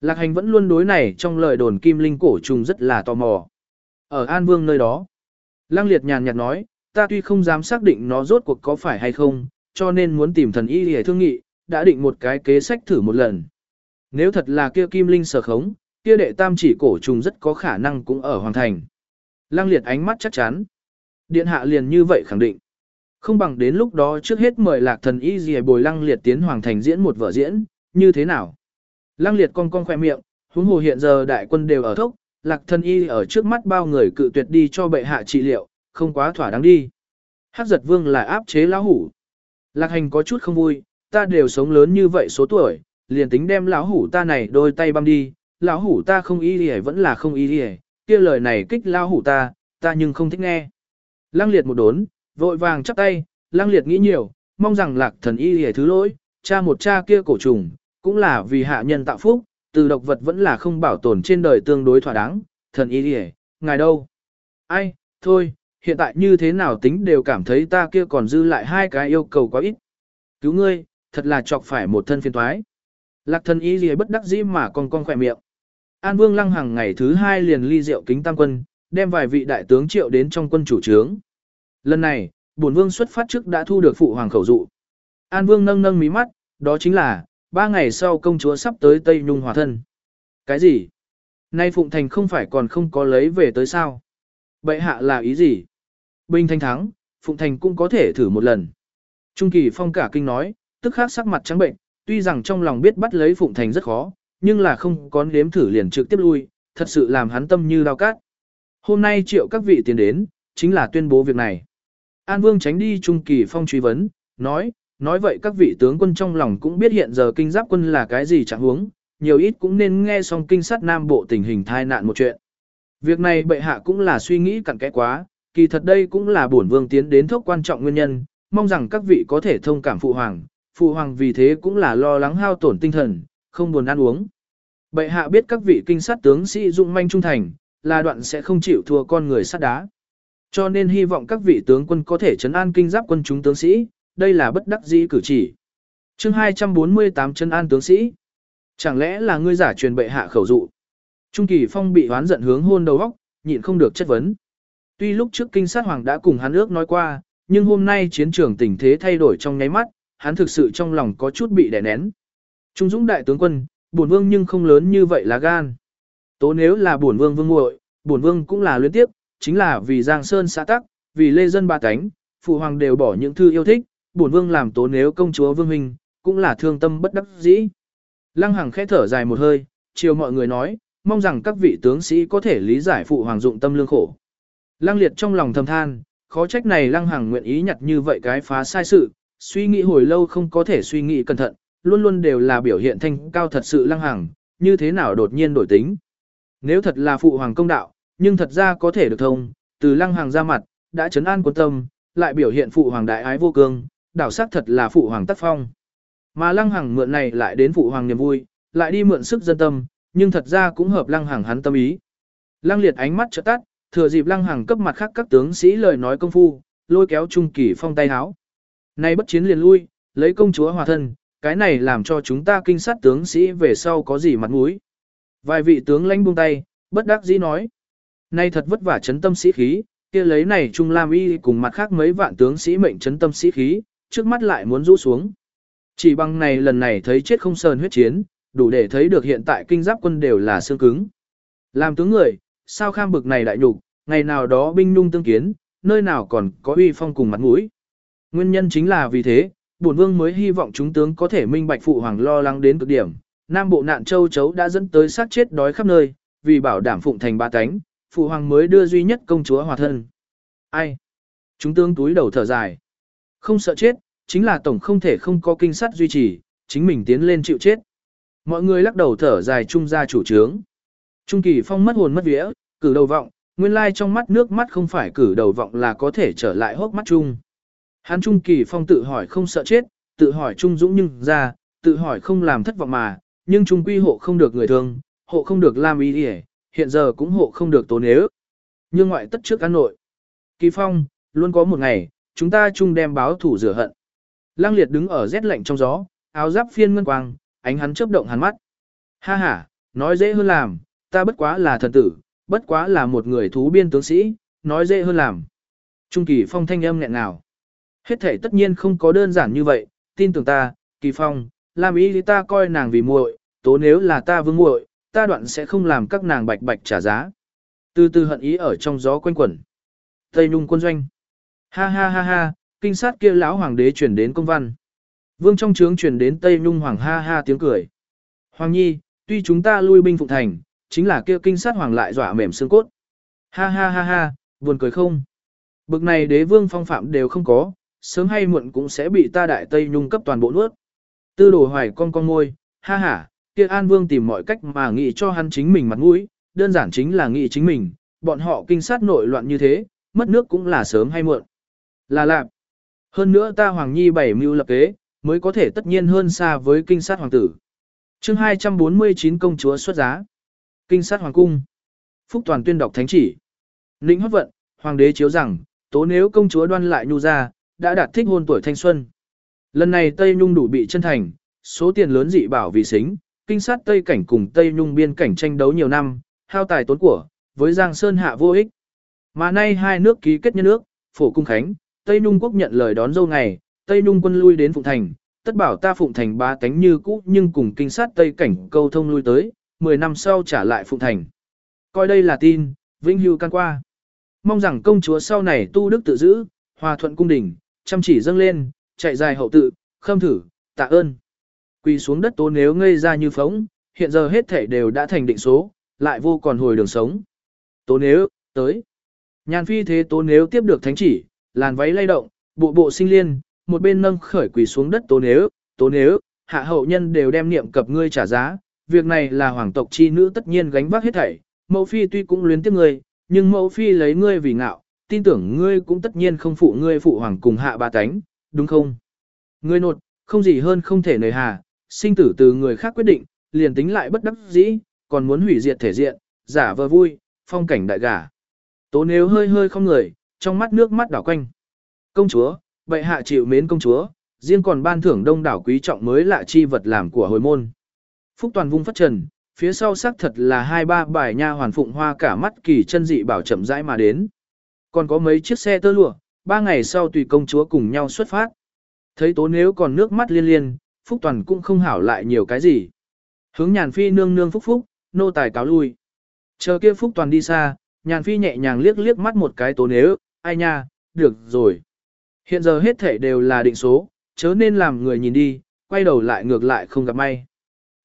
Lạc hành vẫn luôn đối này trong lời đồn kim linh cổ trùng rất là tò mò. Ở An Vương nơi đó. Lăng liệt nhàn nhạt nói, ta tuy không dám xác định nó rốt cuộc có phải hay không, cho nên muốn tìm thần y để thương nghị, đã định một cái kế sách thử một lần. Nếu thật là kia kim linh sở khống, kia đệ tam chỉ cổ trùng rất có khả năng cũng ở hoàng thành. Lăng liệt ánh mắt chắc chắn. Điện hạ liền như vậy khẳng định. Không bằng đến lúc đó trước hết mời lạc thần y gì bồi lăng liệt tiến hoàng thành diễn một vở diễn, như thế nào? Lăng liệt con con khoe miệng, huống hồ hiện giờ đại quân đều ở thốc, lạc thần y ở trước mắt bao người cự tuyệt đi cho bệ hạ trị liệu, không quá thỏa đáng đi. Hắc giật vương là áp chế lão hủ. Lạc hành có chút không vui, ta đều sống lớn như vậy số tuổi, liền tính đem lão hủ ta này đôi tay băm đi, lão hủ ta không y lìa vẫn là không y lìa, kia lời này kích lão hủ ta, ta nhưng không thích nghe. Lăng liệt một đốn, vội vàng chắp tay, lăng liệt nghĩ nhiều, mong rằng lạc thần y lìa thứ lỗi, cha một cha kia cổ trùng, cũng là vì hạ nhân tạo phúc, từ độc vật vẫn là không bảo tồn trên đời tương đối thỏa đáng, thần y lìa, ngài đâu? Ai, thôi, hiện tại như thế nào tính đều cảm thấy ta kia còn dư lại hai cái yêu cầu quá ít. Cứu ngươi, thật là chọc phải một thân phiền thoái. Lạc thần y lìa bất đắc dĩ mà còn con khỏe miệng. An Vương Lăng Hằng ngày thứ hai liền ly rượu kính tam quân, đem vài vị đại tướng triệu đến trong quân chủ trướng. Lần này, bổn vương xuất phát trước đã thu được phụ hoàng khẩu dụ. An Vương nâng nâng mí mắt, đó chính là, ba ngày sau công chúa sắp tới Tây Nhung hòa thân. Cái gì? Nay Phụng Thành không phải còn không có lấy về tới sao? Bệ hạ là ý gì? Bình thanh thắng, Phụng Thành cũng có thể thử một lần. Trung kỳ phong cả kinh nói, tức khắc sắc mặt trắng bệnh, tuy rằng trong lòng biết bắt lấy Phụng Thành rất khó, nhưng là không có nếm thử liền trực tiếp lui, thật sự làm hắn tâm như đau cát. Hôm nay triệu các vị tiến đến, chính là tuyên bố việc này. An Vương tránh đi Trung Kỳ Phong truy vấn, nói, nói vậy các vị tướng quân trong lòng cũng biết hiện giờ kinh giáp quân là cái gì chẳng huống, nhiều ít cũng nên nghe xong kinh sát Nam Bộ tình hình thai nạn một chuyện. Việc này bệ hạ cũng là suy nghĩ cặn kẽ quá, kỳ thật đây cũng là bổn vương tiến đến thốc quan trọng nguyên nhân, mong rằng các vị có thể thông cảm phụ hoàng, phụ hoàng vì thế cũng là lo lắng hao tổn tinh thần, không buồn ăn uống. Bệ hạ biết các vị kinh sát tướng sĩ dụng manh trung thành, là đoạn sẽ không chịu thua con người sát đá. Cho nên hy vọng các vị tướng quân có thể chấn an kinh giáp quân chúng tướng sĩ, đây là bất đắc dĩ cử chỉ. chương 248 chân an tướng sĩ. Chẳng lẽ là ngươi giả truyền bệ hạ khẩu dụ? Trung kỳ phong bị hoán giận hướng hôn đầu góc, nhịn không được chất vấn. Tuy lúc trước kinh sát hoàng đã cùng hắn ước nói qua, nhưng hôm nay chiến trường tình thế thay đổi trong nháy mắt, hắn thực sự trong lòng có chút bị đè nén. Trung dũng đại tướng quân, bổn vương nhưng không lớn như vậy là gan. Tố nếu là bổn vương vương muội, bổn vương cũng là luyến tiếp, chính là vì Giang Sơn xã tắc, vì lê dân ba cánh, phụ hoàng đều bỏ những thư yêu thích, bổn vương làm tố nếu công chúa vương huynh, cũng là thương tâm bất đắc dĩ. Lăng Hằng khẽ thở dài một hơi, chiều mọi người nói, mong rằng các vị tướng sĩ có thể lý giải phụ hoàng dụng tâm lương khổ. Lăng Liệt trong lòng thầm than, khó trách này Lăng Hằng nguyện ý nhặt như vậy cái phá sai sự, suy nghĩ hồi lâu không có thể suy nghĩ cẩn thận, luôn luôn đều là biểu hiện thanh cao thật sự Lăng Hằng, như thế nào đột nhiên đổi tính. Nếu thật là phụ hoàng công đạo, nhưng thật ra có thể được thông, từ Lăng Hằng ra mặt, đã chấn an quân tâm, lại biểu hiện phụ hoàng đại ái vô cương, đảo sắc thật là phụ hoàng tác phong. Mà Lăng Hằng mượn này lại đến phụ hoàng niềm vui, lại đi mượn sức dân tâm, nhưng thật ra cũng hợp Lăng Hằng hắn tâm ý. Lăng Liệt ánh mắt chợt tắt, thừa dịp Lăng Hằng cấp mặt khác các tướng sĩ lời nói công phu, lôi kéo Trung Kỳ Phong tay háo. Nay bất chiến liền lui, lấy công chúa hòa thân, cái này làm cho chúng ta kinh sát tướng sĩ về sau có gì mặt mũi. Vài vị tướng lãnh buông tay, bất đắc dĩ nói. Nay thật vất vả chấn tâm sĩ khí, kia lấy này Trung Lam Y cùng mặt khác mấy vạn tướng sĩ mệnh chấn tâm sĩ khí, trước mắt lại muốn rũ xuống. Chỉ bằng này lần này thấy chết không sờn huyết chiến, đủ để thấy được hiện tại kinh giáp quân đều là xương cứng. Làm tướng người, sao kham bực này đại nhục, ngày nào đó binh nung tương kiến, nơi nào còn có uy phong cùng mặt mũi. Nguyên nhân chính là vì thế, bổn vương mới hy vọng chúng tướng có thể minh bạch phụ hoàng lo lắng đến cực điểm. Nam bộ nạn châu chấu đã dẫn tới sát chết đói khắp nơi, vì bảo đảm phụng thành ba cánh, phụ hoàng mới đưa duy nhất công chúa hòa thân. Ai? Chúng tướng túi đầu thở dài. Không sợ chết, chính là tổng không thể không có kinh sát duy trì, chính mình tiến lên chịu chết. Mọi người lắc đầu thở dài chung ra chủ trướng. Trung kỳ phong mất hồn mất vía, cử đầu vọng, nguyên lai trong mắt nước mắt không phải cử đầu vọng là có thể trở lại hốc mắt chung. Hắn Trung Kỳ Phong tự hỏi không sợ chết, tự hỏi Trung Dũng nhưng ra, tự hỏi không làm thất vọng mà, nhưng Trung Quy hộ không được người thương, hộ không được làm ý đi hiện giờ cũng hộ không được tố nếu. Nhưng ngoại tất trước ăn nội. Kỳ Phong, luôn có một ngày, chúng ta chung đem báo thủ rửa hận. Lăng liệt đứng ở rét lạnh trong gió, áo giáp phiên ngân quang, ánh hắn chớp động hắn mắt. Ha ha, nói dễ hơn làm, ta bất quá là thần tử, bất quá là một người thú biên tướng sĩ, nói dễ hơn làm. Trung kỳ phong thanh âm nghẹn nào. Hết thể tất nhiên không có đơn giản như vậy, tin tưởng ta, kỳ phong, làm ý ta coi nàng vì muội, tố nếu là ta vương muội, ta đoạn sẽ không làm các nàng bạch bạch trả giá. Từ từ hận ý ở trong gió quanh quẩn. Tây Nhung quân doanh. Ha ha ha ha, kinh sát kia lão hoàng đế truyền đến công văn. Vương trong trướng truyền đến Tây Nhung hoàng ha ha tiếng cười. Hoàng nhi, tuy chúng ta lui binh phụng thành, chính là kia kinh sát hoàng lại dọa mềm xương cốt. Ha ha ha ha, buồn cười không? Bực này đế vương phong phạm đều không có, sớm hay muộn cũng sẽ bị ta đại Tây Nhung cấp toàn bộ nuốt. Tư đồ hoài con con môi, ha ha, kia An Vương tìm mọi cách mà nghĩ cho hắn chính mình mặt mũi, đơn giản chính là nghĩ chính mình, bọn họ kinh sát nội loạn như thế, mất nước cũng là sớm hay muộn. Là lạc. Hơn nữa ta Hoàng Nhi bảy mưu lập kế, mới có thể tất nhiên hơn xa với kinh sát hoàng tử. chương 249 công chúa xuất giá. Kinh sát hoàng cung. Phúc Toàn tuyên đọc thánh chỉ. Lĩnh hót vận, hoàng đế chiếu rằng, tố nếu công chúa đoan lại nhu ra, đã đạt thích hôn tuổi thanh xuân. Lần này Tây Nhung đủ bị chân thành, số tiền lớn dị bảo vì xính, kinh sát Tây cảnh cùng Tây Nhung biên cảnh tranh đấu nhiều năm, hao tài tốn của, với Giang Sơn hạ vô ích. Mà nay hai nước ký kết nhân nước, phổ cung khánh, Tây Nhung quốc nhận lời đón dâu ngày, Tây Nhung quân lui đến Phụng Thành, tất bảo ta Phụng Thành ba tánh như cũ nhưng cùng kinh sát Tây cảnh câu thông lui tới, 10 năm sau trả lại Phụng Thành. Coi đây là tin, vĩnh hưu can qua. Mong rằng công chúa sau này tu đức tự giữ, hòa thuận cung đình, chăm chỉ dâng lên, chạy dài hậu tự, khâm thử, tạ ơn. Quỳ xuống đất tố nếu ngây ra như phóng, hiện giờ hết thể đều đã thành định số, lại vô còn hồi đường sống. Tố nếu, tới. Nhàn phi thế tố nếu tiếp được thánh chỉ, làn váy lay động, bộ bộ sinh liên, một bên nâng khởi quỳ xuống đất tố nếu, tố nếu, hạ hậu nhân đều đem niệm cập ngươi trả giá, việc này là hoàng tộc chi nữ tất nhiên gánh vác hết thảy, mẫu phi tuy cũng luyến tiếc ngươi, nhưng mẫu phi lấy ngươi vì ngạo, tin tưởng ngươi cũng tất nhiên không phụ ngươi phụ hoàng cùng hạ ba tánh, đúng không? Ngươi nột, không gì hơn không thể nời hà, sinh tử từ người khác quyết định, liền tính lại bất đắc dĩ, còn muốn hủy diệt thể diện, giả vờ vui, phong cảnh đại gả. Tố nếu hơi hơi không người, trong mắt nước mắt đảo quanh. Công chúa, bệ hạ chịu mến công chúa, riêng còn ban thưởng đông đảo quý trọng mới lạ chi vật làm của hồi môn. Phúc toàn vung phát trần, phía sau xác thật là hai ba bài nha hoàn phụng hoa cả mắt kỳ chân dị bảo chậm rãi mà đến. Còn có mấy chiếc xe tơ lụa, ba ngày sau tùy công chúa cùng nhau xuất phát. Thấy tố nếu còn nước mắt liên liên, Phúc Toàn cũng không hảo lại nhiều cái gì. Hướng nhàn phi nương nương phúc phúc, nô tài cáo lui. Chờ kia Phúc Toàn đi xa, nhàn phi nhẹ nhàng liếc liếc mắt một cái tố nếu, ai nha, được rồi. Hiện giờ hết thể đều là định số, chớ nên làm người nhìn đi, quay đầu lại ngược lại không gặp may.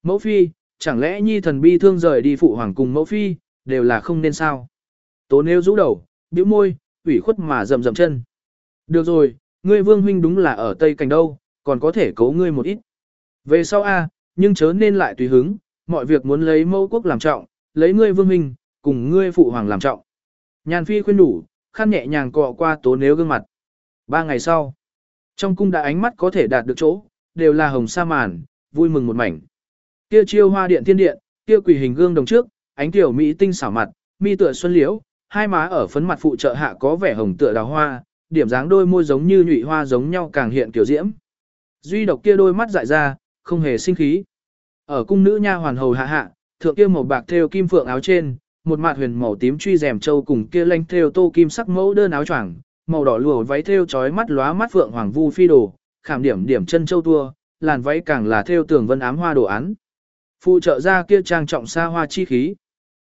Mẫu phi, chẳng lẽ nhi thần bi thương rời đi phụ hoàng cùng mẫu phi, đều là không nên sao. Tố nếu rũ đầu, bĩu môi, ủy khuất mà rầm rầm chân. Được rồi, ngươi vương huynh đúng là ở Tây Cảnh đâu, còn có thể cấu ngươi một ít. Về sau a, nhưng chớ nên lại tùy hứng, mọi việc muốn lấy mẫu quốc làm trọng, lấy ngươi vương huynh, cùng ngươi phụ hoàng làm trọng. Nhàn phi khuyên đủ, khăn nhẹ nhàng cọ qua tố nếu gương mặt. Ba ngày sau, trong cung đã ánh mắt có thể đạt được chỗ, đều là hồng sa màn, vui mừng một mảnh. Kia chiêu hoa điện thiên điện, kia quỷ hình gương đồng trước, ánh tiểu mỹ tinh xảo mặt, mi tựa xuân liễu, hai má ở phấn mặt phụ trợ hạ có vẻ hồng tựa đào hoa, điểm dáng đôi môi giống như nhụy hoa giống nhau càng hiện kiểu diễm. Duy độc kia đôi mắt dại ra, không hề sinh khí. Ở cung nữ nha hoàn hầu hạ hạ, thượng kia màu bạc theo kim phượng áo trên, một mạt huyền màu tím truy rèm châu cùng kia lanh thêu tô kim sắc mẫu đơn áo choàng, màu đỏ lùa váy thêu chói mắt lóa mắt phượng hoàng vu phi đồ, khảm điểm điểm chân châu tua, làn váy càng là thêu tường vân ám hoa đồ án. Phụ trợ ra kia trang trọng xa hoa chi khí.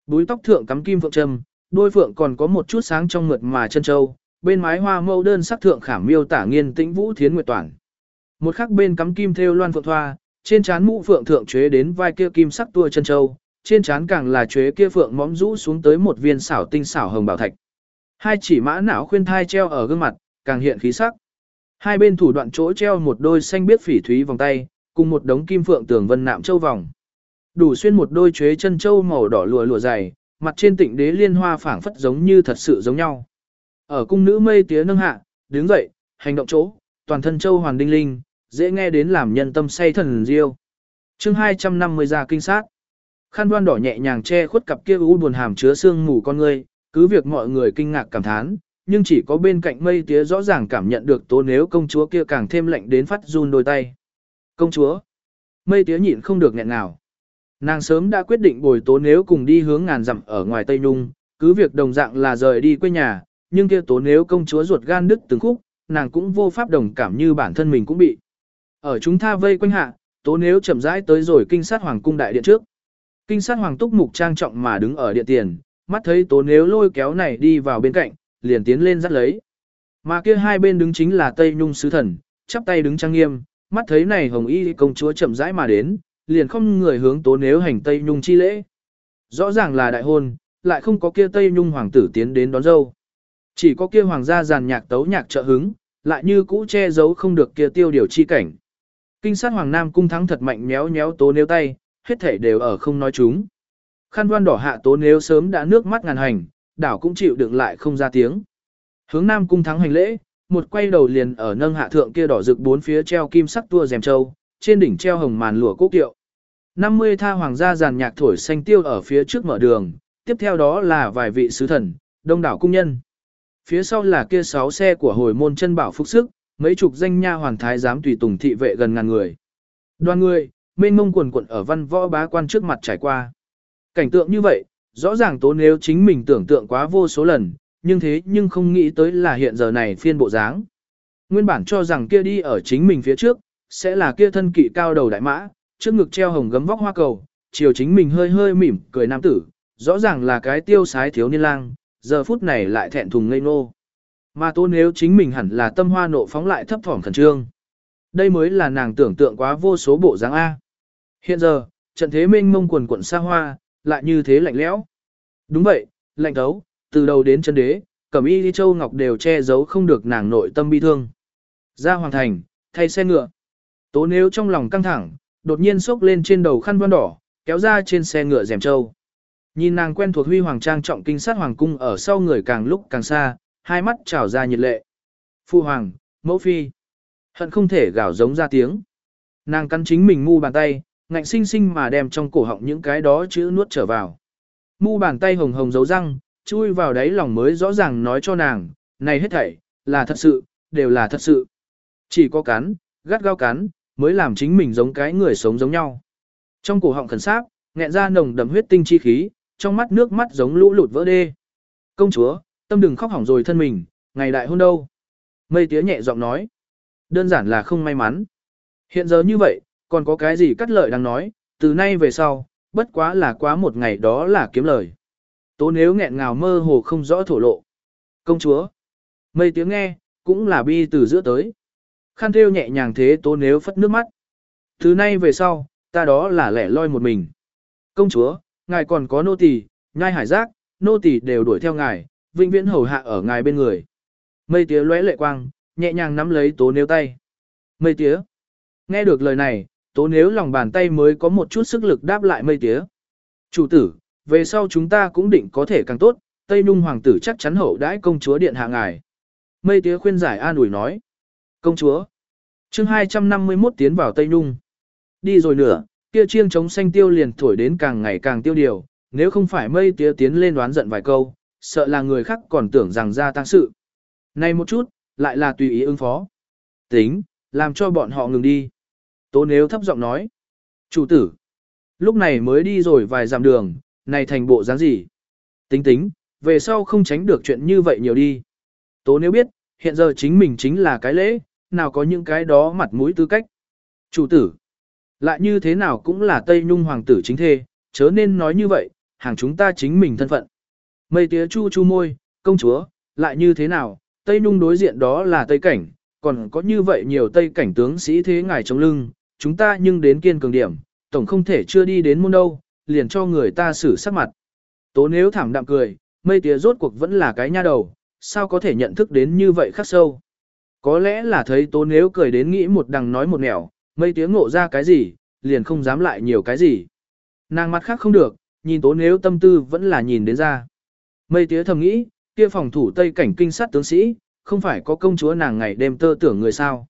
Búi tóc thượng cắm kim phượng trâm, đôi phượng còn có một chút sáng trong mượt mà chân châu, bên mái hoa mẫu đơn sắc thượng khảm miêu tả nghiên tĩnh vũ thiến nguyệt toàn. Một khắc bên cắm kim thêu loan phượng thoa, trên trán mũ phượng thượng chế đến vai kia kim sắc tua chân châu, trên trán càng là chuế kia phượng móng rũ xuống tới một viên xảo tinh xảo hồng bảo thạch. Hai chỉ mã não khuyên thai treo ở gương mặt, càng hiện khí sắc. Hai bên thủ đoạn chỗ treo một đôi xanh biếc phỉ thúy vòng tay, cùng một đống kim phượng tường vân nạm châu vòng. Đủ xuyên một đôi chuế chân châu màu đỏ lụa lụa dày, mặt trên tịnh đế liên hoa phảng phất giống như thật sự giống nhau. Ở cung nữ mây tía nâng hạ, đứng dậy, hành động chỗ, toàn thân châu hoàng đinh linh, dễ nghe đến làm nhân tâm say thần diêu. chương 250 ra kinh sát. Khăn đoan đỏ nhẹ nhàng che khuất cặp kia u buồn hàm chứa xương mù con ngươi, cứ việc mọi người kinh ngạc cảm thán, nhưng chỉ có bên cạnh mây tía rõ ràng cảm nhận được tố nếu công chúa kia càng thêm lạnh đến phát run đôi tay. Công chúa. Mây tía nhịn không được nghẹn nào. Nàng sớm đã quyết định bồi tố nếu cùng đi hướng ngàn dặm ở ngoài Tây Nhung, cứ việc đồng dạng là rời đi quê nhà, nhưng kia tố nếu công chúa ruột gan đứt từng khúc, nàng cũng vô pháp đồng cảm như bản thân mình cũng bị. Ở chúng tha vây quanh hạ, tố nếu chậm rãi tới rồi kinh sát hoàng cung đại điện trước. Kinh sát hoàng túc mục trang trọng mà đứng ở điện tiền, mắt thấy tố nếu lôi kéo này đi vào bên cạnh, liền tiến lên dắt lấy. Mà kia hai bên đứng chính là Tây Nhung sứ thần, chắp tay đứng trang nghiêm, mắt thấy này hồng y công chúa chậm rãi mà đến, liền không người hướng tố nếu hành Tây Nhung chi lễ. Rõ ràng là đại hôn, lại không có kia Tây Nhung hoàng tử tiến đến đón dâu. Chỉ có kia hoàng gia giàn nhạc tấu nhạc trợ hứng, lại như cũ che giấu không được kia tiêu điều chi cảnh. Kinh sát hoàng nam cung thắng thật mạnh méo méo tố nếu tay, hết thể đều ở không nói chúng. Khăn văn đỏ hạ tố nếu sớm đã nước mắt ngàn hành, đảo cũng chịu đựng lại không ra tiếng. Hướng nam cung thắng hành lễ, một quay đầu liền ở nâng hạ thượng kia đỏ rực bốn phía treo kim sắc tua rèm châu, trên đỉnh treo hồng màn lụa cố kiệu. 50 tha hoàng gia giàn nhạc thổi xanh tiêu ở phía trước mở đường, tiếp theo đó là vài vị sứ thần, đông đảo cung nhân. Phía sau là kia sáu xe của hồi môn chân bảo phúc sức, mấy chục danh nha hoàng thái giám tùy tùng thị vệ gần ngàn người. Đoàn người, mênh mông quần quận ở văn võ bá quan trước mặt trải qua. Cảnh tượng như vậy, rõ ràng tố nếu chính mình tưởng tượng quá vô số lần, nhưng thế nhưng không nghĩ tới là hiện giờ này phiên bộ dáng. Nguyên bản cho rằng kia đi ở chính mình phía trước, sẽ là kia thân kỵ cao đầu đại mã, trước ngực treo hồng gấm vóc hoa cầu, chiều chính mình hơi hơi mỉm cười nam tử, rõ ràng là cái tiêu sái thiếu niên lang, giờ phút này lại thẹn thùng ngây ngô. Mà tố nếu chính mình hẳn là tâm hoa nộ phóng lại thấp thỏm khẩn trương. Đây mới là nàng tưởng tượng quá vô số bộ dáng A. Hiện giờ, trận thế mênh mông quần quận xa hoa, lại như thế lạnh lẽo. Đúng vậy, lạnh thấu, từ đầu đến chân đế, cẩm y đi châu ngọc đều che giấu không được nàng nội tâm bi thương. Ra hoàng thành, thay xe ngựa. Tố nếu trong lòng căng thẳng, đột nhiên xốc lên trên đầu khăn vân đỏ, kéo ra trên xe ngựa rèm châu. Nhìn nàng quen thuộc huy hoàng trang trọng kinh sát hoàng cung ở sau người càng lúc càng xa, hai mắt trào ra nhiệt lệ. Phu hoàng, mẫu phi, hận không thể gào giống ra tiếng. Nàng cắn chính mình mu bàn tay, ngạnh sinh sinh mà đem trong cổ họng những cái đó chữ nuốt trở vào. Mu bàn tay hồng hồng giấu răng, chui vào đáy lòng mới rõ ràng nói cho nàng, này hết thảy, là thật sự, đều là thật sự. Chỉ có cắn, gắt gao cắn, mới làm chính mình giống cái người sống giống nhau. Trong cổ họng khẩn sát, nghẹn ra nồng đậm huyết tinh chi khí, trong mắt nước mắt giống lũ lụt vỡ đê. Công chúa, tâm đừng khóc hỏng rồi thân mình, ngày đại hôn đâu. Mây tía nhẹ giọng nói. Đơn giản là không may mắn. Hiện giờ như vậy, còn có cái gì cắt lợi đang nói, từ nay về sau, bất quá là quá một ngày đó là kiếm lời. Tố nếu nghẹn ngào mơ hồ không rõ thổ lộ. Công chúa. Mây tiếng nghe, cũng là bi từ giữa tới. Khăn theo nhẹ nhàng thế tố nếu phất nước mắt. Từ nay về sau, ta đó là lẻ loi một mình. Công chúa, ngài còn có nô tỳ, nhai hải giác, nô tỳ đều đuổi theo ngài, vĩnh viễn hầu hạ ở ngài bên người. Mây tía lóe lệ quang, nhẹ nhàng nắm lấy tố nếu tay. Mây tía. Nghe được lời này, tố nếu lòng bàn tay mới có một chút sức lực đáp lại mây tía. Chủ tử, về sau chúng ta cũng định có thể càng tốt, Tây Nhung Hoàng tử chắc chắn hậu đãi công chúa điện hạ ngài. Mây tía khuyên giải an ủi nói. Công chúa. chương 251 tiến vào Tây Nhung. Đi rồi nữa, kia chiêng chống xanh tiêu liền thổi đến càng ngày càng tiêu điều, nếu không phải mây tía tiến lên đoán giận vài câu, sợ là người khác còn tưởng rằng ra tăng sự. Này một chút, lại là tùy ý ứng phó. Tính, làm cho bọn họ ngừng đi. Tố nếu thấp giọng nói. Chủ tử. Lúc này mới đi rồi vài dặm đường, này thành bộ dáng gì? Tính tính, về sau không tránh được chuyện như vậy nhiều đi. Tố nếu biết, hiện giờ chính mình chính là cái lễ, nào có những cái đó mặt mũi tư cách. Chủ tử. Lại như thế nào cũng là Tây Nhung hoàng tử chính thê, chớ nên nói như vậy, hàng chúng ta chính mình thân phận. Mây tía chu chu môi, công chúa, lại như thế nào, Tây Nhung đối diện đó là Tây Cảnh, còn có như vậy nhiều Tây Cảnh tướng sĩ thế ngài chống lưng, chúng ta nhưng đến kiên cường điểm, tổng không thể chưa đi đến môn đâu, liền cho người ta xử sắc mặt. Tố nếu thảm đạm cười, mây tía rốt cuộc vẫn là cái nha đầu, sao có thể nhận thức đến như vậy khắc sâu. Có lẽ là thấy tố nếu cười đến nghĩ một đằng nói một nẻo, mây tía ngộ ra cái gì, liền không dám lại nhiều cái gì. Nàng mặt khác không được, nhìn tố nếu tâm tư vẫn là nhìn đến ra. Mây tía thầm nghĩ, kia phòng thủ tây cảnh kinh sát tướng sĩ, không phải có công chúa nàng ngày đêm tơ tưởng người sao.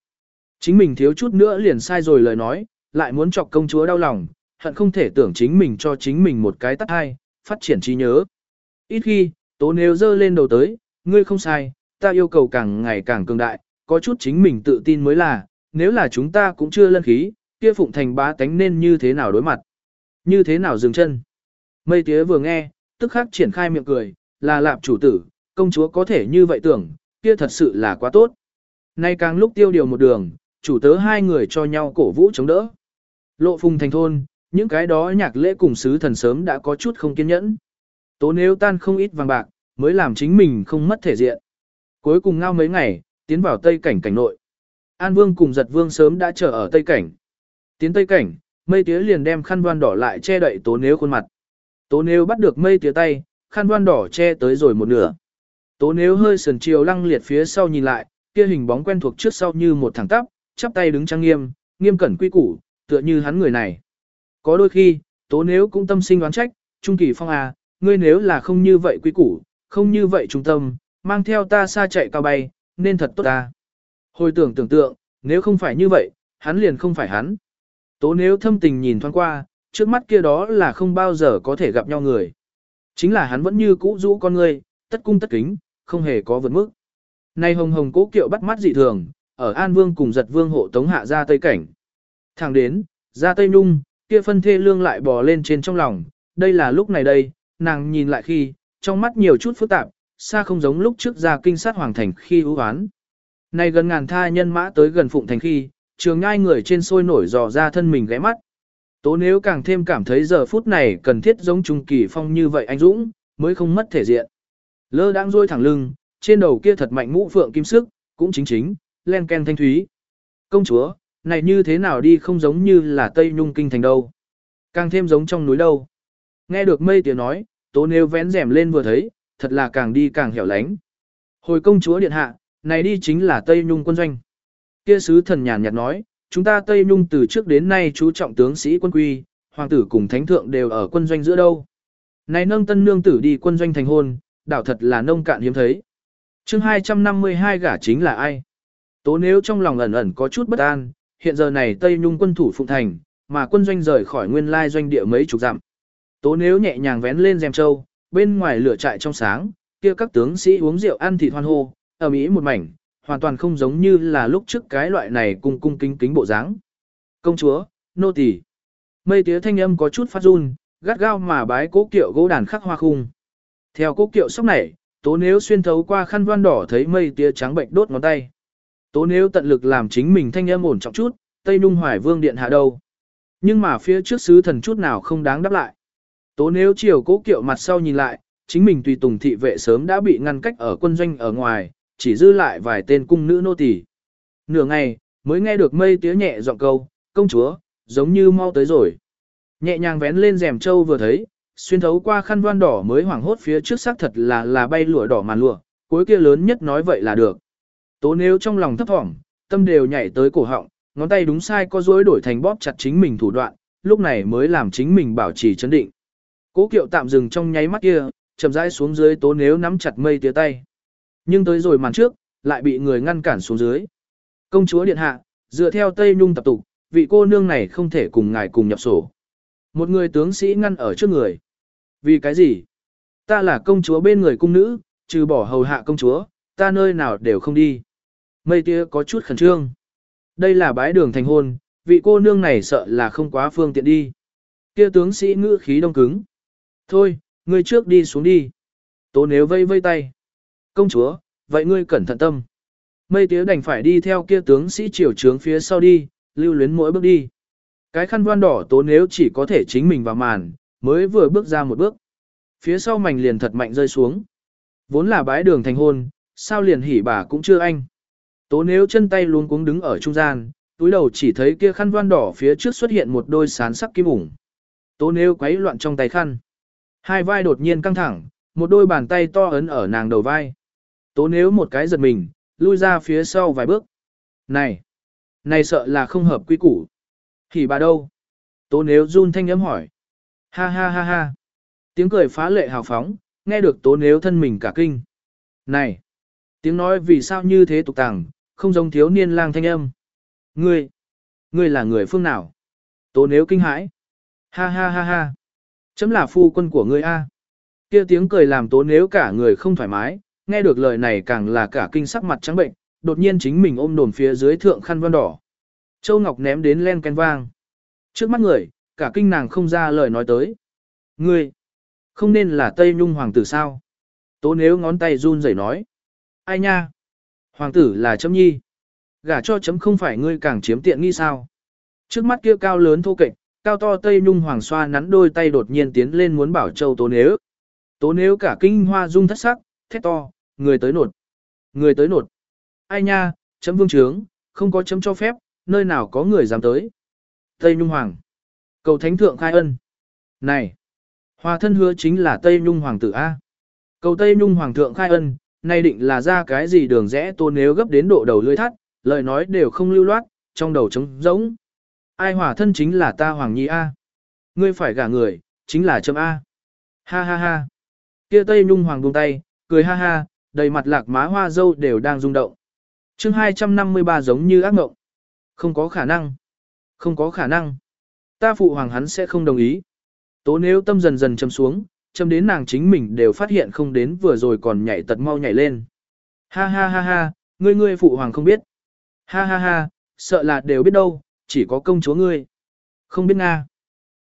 Chính mình thiếu chút nữa liền sai rồi lời nói, lại muốn chọc công chúa đau lòng, hận không thể tưởng chính mình cho chính mình một cái tắt hai, phát triển trí nhớ. Ít khi, tố nếu dơ lên đầu tới, ngươi không sai, ta yêu cầu càng ngày càng cường đại, có chút chính mình tự tin mới là, nếu là chúng ta cũng chưa lân khí, kia phụng thành bá tánh nên như thế nào đối mặt, như thế nào dừng chân. Mây tía vừa nghe, tức khắc triển khai miệng cười, là lạp chủ tử, công chúa có thể như vậy tưởng, kia thật sự là quá tốt. Nay càng lúc tiêu điều một đường, chủ tớ hai người cho nhau cổ vũ chống đỡ. Lộ phùng thành thôn, những cái đó nhạc lễ cùng sứ thần sớm đã có chút không kiên nhẫn. Tố nếu tan không ít vàng bạc, mới làm chính mình không mất thể diện. Cuối cùng ngao mấy ngày, tiến vào tây cảnh cảnh nội. An Vương cùng giật vương sớm đã chờ ở tây cảnh. Tiến tây cảnh, mây tía liền đem khăn voan đỏ lại che đậy tố nếu khuôn mặt. Tố nếu bắt được mây tía tay, khăn voan đỏ che tới rồi một nửa. Tố nếu hơi sườn chiều lăng liệt phía sau nhìn lại, kia hình bóng quen thuộc trước sau như một thẳng tắp, chắp tay đứng trang nghiêm, nghiêm cẩn quy củ, tựa như hắn người này. Có đôi khi, tố nếu cũng tâm sinh đoán trách, Trung Kỳ Phong à, ngươi nếu là không như vậy quy củ, không như vậy trung tâm, mang theo ta xa chạy cao bay, nên thật tốt ta. Hồi tưởng tưởng tượng, nếu không phải như vậy, hắn liền không phải hắn. Tố nếu thâm tình nhìn thoáng qua, trước mắt kia đó là không bao giờ có thể gặp nhau người. Chính là hắn vẫn như cũ rũ con ngươi, tất cung tất kính, không hề có vượt mức. Nay hồng hồng cố kiệu bắt mắt dị thường, ở An Vương cùng giật vương hộ tống hạ ra Tây Cảnh. Thẳng đến, ra Tây Nung, kia phân thê lương lại bò lên trên trong lòng, đây là lúc này đây, nàng nhìn lại khi, trong mắt nhiều chút phức tạp, xa không giống lúc trước ra kinh sát hoàng thành khi ưu hoán. Nay gần ngàn tha nhân mã tới gần phụng thành khi, trường ngai người trên sôi nổi dò ra thân mình ghé mắt. Tố nếu càng thêm cảm thấy giờ phút này cần thiết giống Trung Kỳ Phong như vậy anh Dũng, mới không mất thể diện. Lơ đang rôi thẳng lưng, trên đầu kia thật mạnh mũ phượng kim sức, cũng chính chính, len ken thanh thúy. Công chúa, này như thế nào đi không giống như là Tây Nhung Kinh thành đâu. Càng thêm giống trong núi đâu. Nghe được mây tiếng nói, tố nêu vén rèm lên vừa thấy, thật là càng đi càng hẻo lánh. Hồi công chúa điện hạ, này đi chính là Tây Nhung quân doanh. Kia sứ thần nhàn nhạt nói, chúng ta Tây Nhung từ trước đến nay chú trọng tướng sĩ quân quy, hoàng tử cùng thánh thượng đều ở quân doanh giữa đâu. Này nâng tân nương tử đi quân doanh thành hôn, đảo thật là nông cạn hiếm thấy. chương 252 gả chính là ai? Tố nếu trong lòng ẩn ẩn có chút bất an, hiện giờ này Tây Nhung quân thủ phụng thành, mà quân doanh rời khỏi nguyên lai doanh địa mấy chục dặm. Tố nếu nhẹ nhàng vén lên rèm châu, bên ngoài lửa trại trong sáng, kia các tướng sĩ uống rượu ăn thịt hoan hô, ở mỹ một mảnh, hoàn toàn không giống như là lúc trước cái loại này cung cung kính kính bộ dáng. Công chúa, nô tỳ. Mây tía thanh âm có chút phát run, gắt gao mà bái cố kiệu gỗ đàn khắc hoa khung. Theo cố kiệu sóc này, tố nếu xuyên thấu qua khăn voan đỏ thấy mây tía trắng bệnh đốt ngón tay. Tố nếu tận lực làm chính mình thanh âm ổn trọng chút, Tây Nung Hoài Vương điện hạ đâu. Nhưng mà phía trước sứ thần chút nào không đáng đáp lại. Tố nếu chiều cố kiệu mặt sau nhìn lại, chính mình tùy tùng thị vệ sớm đã bị ngăn cách ở quân doanh ở ngoài, chỉ dư lại vài tên cung nữ nô tỳ. Nửa ngày, mới nghe được mây tía nhẹ giọng câu, công chúa, giống như mau tới rồi. Nhẹ nhàng vén lên rèm châu vừa thấy, xuyên thấu qua khăn voan đỏ mới hoảng hốt phía trước xác thật là là bay lụa đỏ màn lụa, cuối kia lớn nhất nói vậy là được. Tố nếu trong lòng thấp thỏm, tâm đều nhảy tới cổ họng, ngón tay đúng sai có dối đổi thành bóp chặt chính mình thủ đoạn, lúc này mới làm chính mình bảo trì chấn định. Cố kiệu tạm dừng trong nháy mắt kia, chậm rãi xuống dưới tố nếu nắm chặt mây tía tay. Nhưng tới rồi màn trước, lại bị người ngăn cản xuống dưới. Công chúa điện hạ, dựa theo Tây Nhung tập tục, vị cô nương này không thể cùng ngài cùng nhập sổ. Một người tướng sĩ ngăn ở trước người. Vì cái gì? Ta là công chúa bên người cung nữ, trừ bỏ hầu hạ công chúa, ta nơi nào đều không đi. Mây tía có chút khẩn trương. Đây là bái đường thành hôn, vị cô nương này sợ là không quá phương tiện đi. Kia tướng sĩ ngữ khí đông cứng. Thôi, ngươi trước đi xuống đi. Tố nếu vây vây tay. Công chúa, vậy ngươi cẩn thận tâm. Mây tía đành phải đi theo kia tướng sĩ triều trướng phía sau đi, lưu luyến mỗi bước đi. Cái khăn voan đỏ tố nếu chỉ có thể chính mình vào màn, mới vừa bước ra một bước. Phía sau mảnh liền thật mạnh rơi xuống. Vốn là bái đường thành hôn, sao liền hỉ bà cũng chưa anh. Tố nếu chân tay luôn cuống đứng ở trung gian, túi đầu chỉ thấy kia khăn voan đỏ phía trước xuất hiện một đôi sán sắc kim ủng. Tố nếu quấy loạn trong tay khăn. Hai vai đột nhiên căng thẳng, một đôi bàn tay to ấn ở nàng đầu vai. Tố nếu một cái giật mình, lui ra phía sau vài bước. Này! Này sợ là không hợp quy củ. Thì bà đâu? Tố nếu run thanh ấm hỏi. Ha ha ha ha. Tiếng cười phá lệ hào phóng, nghe được tố nếu thân mình cả kinh. Này! Tiếng nói vì sao như thế tục tàng, không giống thiếu niên lang thanh âm. Ngươi! Ngươi là người phương nào? Tố nếu kinh hãi. Ha ha ha ha! Chấm là phu quân của ngươi A. Kia tiếng cười làm tố nếu cả người không thoải mái, nghe được lời này càng là cả kinh sắc mặt trắng bệnh, đột nhiên chính mình ôm đồn phía dưới thượng khăn văn đỏ. Châu Ngọc ném đến len ken vang. Trước mắt người, cả kinh nàng không ra lời nói tới. Ngươi! Không nên là Tây Nhung hoàng tử sao? Tố nếu ngón tay run rẩy nói. Ai nha? Hoàng tử là chấm nhi. Gả cho chấm không phải ngươi càng chiếm tiện nghi sao? Trước mắt kia cao lớn thô kệch, cao to Tây Nhung hoàng xoa nắn đôi tay đột nhiên tiến lên muốn bảo châu tố nếu. Tố nếu cả kinh hoa rung thất sắc, thét to, người tới nột. Người tới nột. Ai nha, chấm vương trướng, không có chấm cho phép, nơi nào có người dám tới. Tây Nhung Hoàng. Cầu Thánh Thượng khai ân. Này. Hòa thân hứa chính là Tây Nhung Hoàng tử A. Cầu Tây Nhung Hoàng thượng khai ân, nay định là ra cái gì đường rẽ tô nếu gấp đến độ đầu lưỡi thắt, lời nói đều không lưu loát, trong đầu trống rỗng. Ai hòa thân chính là ta Hoàng Nhi A. Ngươi phải gả người, chính là chấm A. Ha ha ha. Kia Tây Nhung Hoàng buông tay, cười ha ha, đầy mặt lạc má hoa dâu đều đang rung động. chương 253 giống như ác mộng. Không có khả năng. Không có khả năng. Ta phụ hoàng hắn sẽ không đồng ý. Tố nếu tâm dần dần châm xuống, châm đến nàng chính mình đều phát hiện không đến vừa rồi còn nhảy tật mau nhảy lên. Ha ha ha ha, ngươi ngươi phụ hoàng không biết. Ha ha ha, sợ là đều biết đâu, chỉ có công chúa ngươi. Không biết Nga.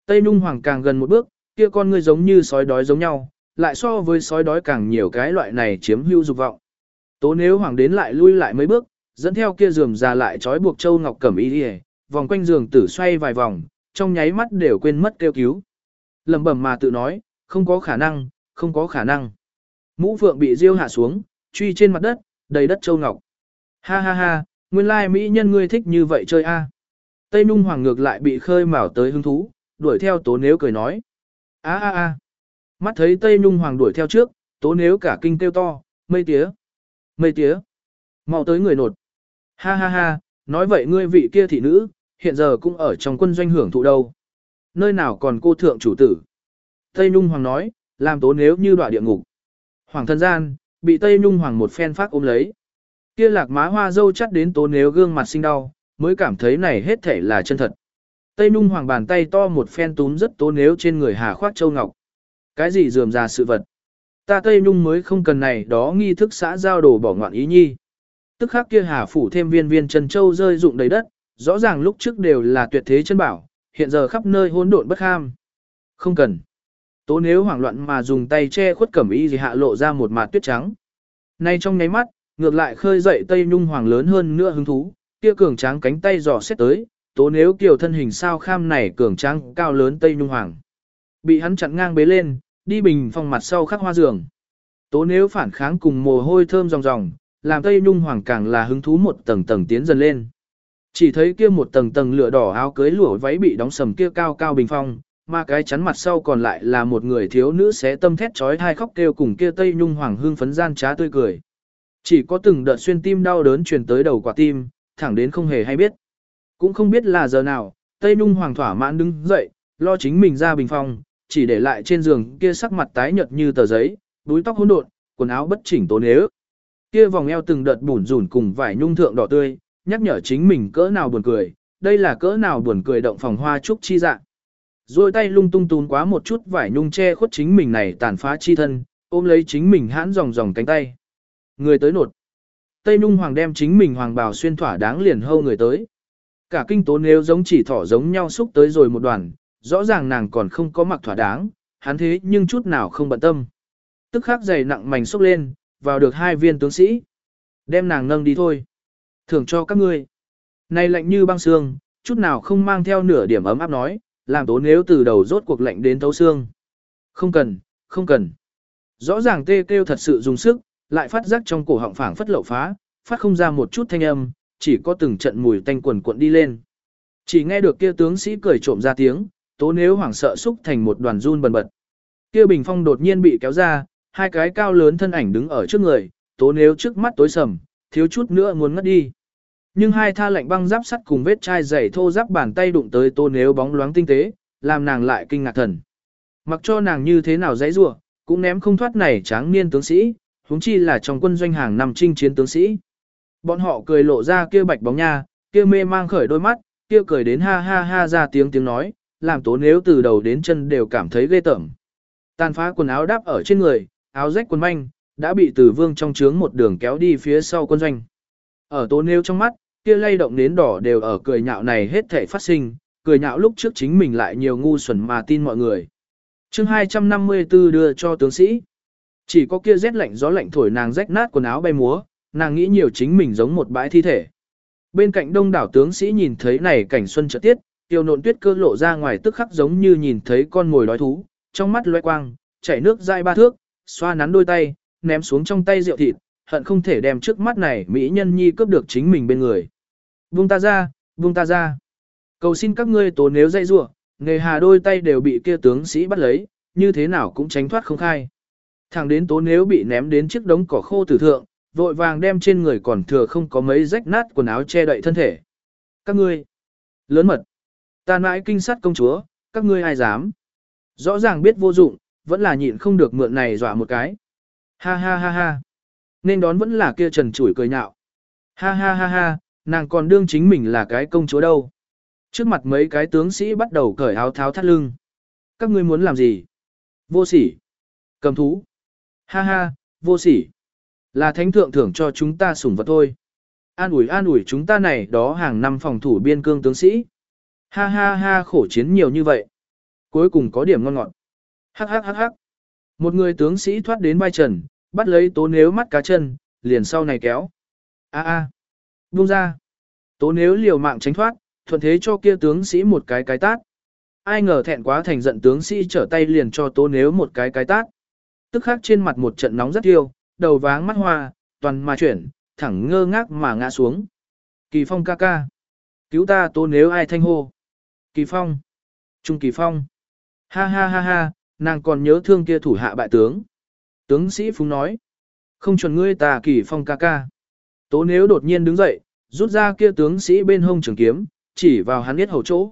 Tây Nung Hoàng càng gần một bước, kia con ngươi giống như sói đói giống nhau, lại so với sói đói càng nhiều cái loại này chiếm hữu dục vọng. Tố nếu Hoàng đến lại lui lại mấy bước, dẫn theo kia giường ra lại trói buộc châu ngọc cẩm y đi vòng quanh giường tử xoay vài vòng, trong nháy mắt đều quên mất kêu cứu lẩm bẩm mà tự nói, không có khả năng, không có khả năng. Mũ phượng bị diêu hạ xuống, truy trên mặt đất, đầy đất châu ngọc. Ha ha ha, nguyên lai mỹ nhân ngươi thích như vậy chơi a. À. Tây Nung Hoàng ngược lại bị khơi mào tới hứng thú, đuổi theo tố nếu cười nói. a a a. Mắt thấy Tây Nung Hoàng đuổi theo trước, tố nếu cả kinh kêu to, mây tía, mây tía. mau tới người nột. Ha ha ha, nói vậy ngươi vị kia thị nữ, hiện giờ cũng ở trong quân doanh hưởng thụ đâu nơi nào còn cô thượng chủ tử. Tây Nhung Hoàng nói, làm tố nếu như đọa địa ngục. Hoàng thân gian, bị Tây Nhung Hoàng một phen phát ôm lấy. Kia lạc má hoa dâu chắt đến tố nếu gương mặt sinh đau, mới cảm thấy này hết thể là chân thật. Tây Nhung Hoàng bàn tay to một phen túm rất tố nếu trên người hà khoát châu ngọc. Cái gì dườm ra sự vật. Ta Tây Nhung mới không cần này đó nghi thức xã giao đồ bỏ ngoạn ý nhi. Tức khắc kia hà phủ thêm viên viên chân châu rơi rụng đầy đất, rõ ràng lúc trước đều là tuyệt thế chân bảo, hiện giờ khắp nơi hỗn độn bất ham. Không cần. Tố nếu hoảng loạn mà dùng tay che khuất cẩm y gì hạ lộ ra một mạt tuyết trắng. Nay trong nháy mắt, ngược lại khơi dậy tây nhung hoàng lớn hơn nữa hứng thú, kia cường tráng cánh tay dò xét tới, tố nếu kiều thân hình sao kham này cường tráng cao lớn tây nhung hoàng. Bị hắn chặn ngang bế lên, đi bình phòng mặt sau khắc hoa giường. Tố nếu phản kháng cùng mồ hôi thơm ròng ròng, làm tây nhung hoàng càng là hứng thú một tầng tầng tiến dần lên. Chỉ thấy kia một tầng tầng lửa đỏ áo cưới lụa váy bị đóng sầm kia cao cao bình phong, mà cái chắn mặt sau còn lại là một người thiếu nữ xé tâm thét trói thai khóc kêu cùng kia tây nhung hoàng hương phấn gian trá tươi cười. Chỉ có từng đợt xuyên tim đau đớn truyền tới đầu quả tim, thẳng đến không hề hay biết. Cũng không biết là giờ nào, tây nhung hoàng thỏa mãn đứng dậy, lo chính mình ra bình phong, chỉ để lại trên giường kia sắc mặt tái nhợt như tờ giấy, đuôi tóc hỗn độn, quần áo bất chỉnh tố nếu. Kia vòng eo từng đợt bủn rủn cùng vải nhung thượng đỏ tươi, nhắc nhở chính mình cỡ nào buồn cười, đây là cỡ nào buồn cười động phòng hoa trúc chi dạng. Rồi tay lung tung tún quá một chút vải nhung che khuất chính mình này tàn phá chi thân, ôm lấy chính mình hãn dòng dòng cánh tay. Người tới nột. Tây Nung Hoàng đem chính mình hoàng bào xuyên thỏa đáng liền hâu người tới. Cả kinh tố nếu giống chỉ thỏ giống nhau xúc tới rồi một đoàn, rõ ràng nàng còn không có mặc thỏa đáng, hắn thế nhưng chút nào không bận tâm. Tức khắc dày nặng mảnh xúc lên, vào được hai viên tướng sĩ. Đem nàng nâng đi thôi. Thưởng cho các ngươi. Này lạnh như băng xương, chút nào không mang theo nửa điểm ấm áp nói, làm tố nếu từ đầu rốt cuộc lạnh đến thấu xương. Không cần, không cần. Rõ ràng tê kêu thật sự dùng sức, lại phát giác trong cổ họng phảng phất lậu phá, phát không ra một chút thanh âm, chỉ có từng trận mùi tanh quần cuộn đi lên. Chỉ nghe được kia tướng sĩ cười trộm ra tiếng, tố nếu hoảng sợ xúc thành một đoàn run bần bật. Kia bình phong đột nhiên bị kéo ra, hai cái cao lớn thân ảnh đứng ở trước người, tố nếu trước mắt tối sầm, thiếu chút nữa muốn ngất đi. Nhưng hai tha lạnh băng giáp sắt cùng vết chai dày thô giáp bàn tay đụng tới tô nếu bóng loáng tinh tế, làm nàng lại kinh ngạc thần. mặc cho nàng như thế nào dãy rủa, cũng ném không thoát này tráng niên tướng sĩ, huống chi là trong quân doanh hàng năm chinh chiến tướng sĩ. Bọn họ cười lộ ra kia bạch bóng nha, kia mê mang khởi đôi mắt, kia cười đến ha ha ha ra tiếng tiếng nói, làm tố nếu từ đầu đến chân đều cảm thấy ghê tởm. Tàn phá quần áo đắp ở trên người, áo rách quần manh, đã bị tử vương trong trướng một đường kéo đi phía sau quân doanh. Ở tố nếu trong mắt, kia lay động nến đỏ đều ở cười nhạo này hết thể phát sinh, cười nhạo lúc trước chính mình lại nhiều ngu xuẩn mà tin mọi người. chương 254 đưa cho tướng sĩ. Chỉ có kia rét lạnh gió lạnh thổi nàng rách nát quần áo bay múa, nàng nghĩ nhiều chính mình giống một bãi thi thể. Bên cạnh đông đảo tướng sĩ nhìn thấy này cảnh xuân trợ tiết, tiêu nộn tuyết cơ lộ ra ngoài tức khắc giống như nhìn thấy con mồi đói thú, trong mắt loe quang, chảy nước dai ba thước, xoa nắn đôi tay, ném xuống trong tay rượu thịt, hận không thể đem trước mắt này mỹ nhân nhi cướp được chính mình bên người. Buông ta ra, buông ta ra. Cầu xin các ngươi tố nếu dây rủa, nghề hà đôi tay đều bị kia tướng sĩ bắt lấy, như thế nào cũng tránh thoát không khai. Thẳng đến tố nếu bị ném đến chiếc đống cỏ khô tử thượng, vội vàng đem trên người còn thừa không có mấy rách nát quần áo che đậy thân thể. Các ngươi, lớn mật, ta mãi kinh sát công chúa, các ngươi ai dám. Rõ ràng biết vô dụng, vẫn là nhịn không được mượn này dọa một cái. Ha ha ha ha. Nên đón vẫn là kia trần chủi cười nhạo. Ha ha ha ha, nàng còn đương chính mình là cái công chúa đâu. Trước mặt mấy cái tướng sĩ bắt đầu cởi áo tháo thắt lưng. Các ngươi muốn làm gì? Vô sỉ. Cầm thú. Ha ha, vô sỉ. Là thánh thượng thưởng cho chúng ta sủng vật thôi. An ủi an ủi chúng ta này đó hàng năm phòng thủ biên cương tướng sĩ. Ha ha ha khổ chiến nhiều như vậy. Cuối cùng có điểm ngon ngọt. Hắc hắc hắc hắc. Một người tướng sĩ thoát đến vai trần, bắt lấy tố nếu mắt cá chân, liền sau này kéo. A a. Buông ra. Tố nếu liều mạng tránh thoát, thuận thế cho kia tướng sĩ một cái cái tát. Ai ngờ thẹn quá thành giận tướng sĩ trở tay liền cho tố nếu một cái cái tát. Tức khắc trên mặt một trận nóng rất tiêu, đầu váng mắt hoa, toàn mà chuyển, thẳng ngơ ngác mà ngã xuống. Kỳ phong ca ca. Cứu ta tố nếu ai thanh hô. Kỳ phong. Trung kỳ phong. Ha ha ha ha, nàng còn nhớ thương kia thủ hạ bại tướng. Tướng sĩ Phúng nói. Không chuẩn ngươi ta kỳ phong ca ca. Tố nếu đột nhiên đứng dậy, rút ra kia tướng sĩ bên hông trường kiếm, chỉ vào hắn biết hầu chỗ.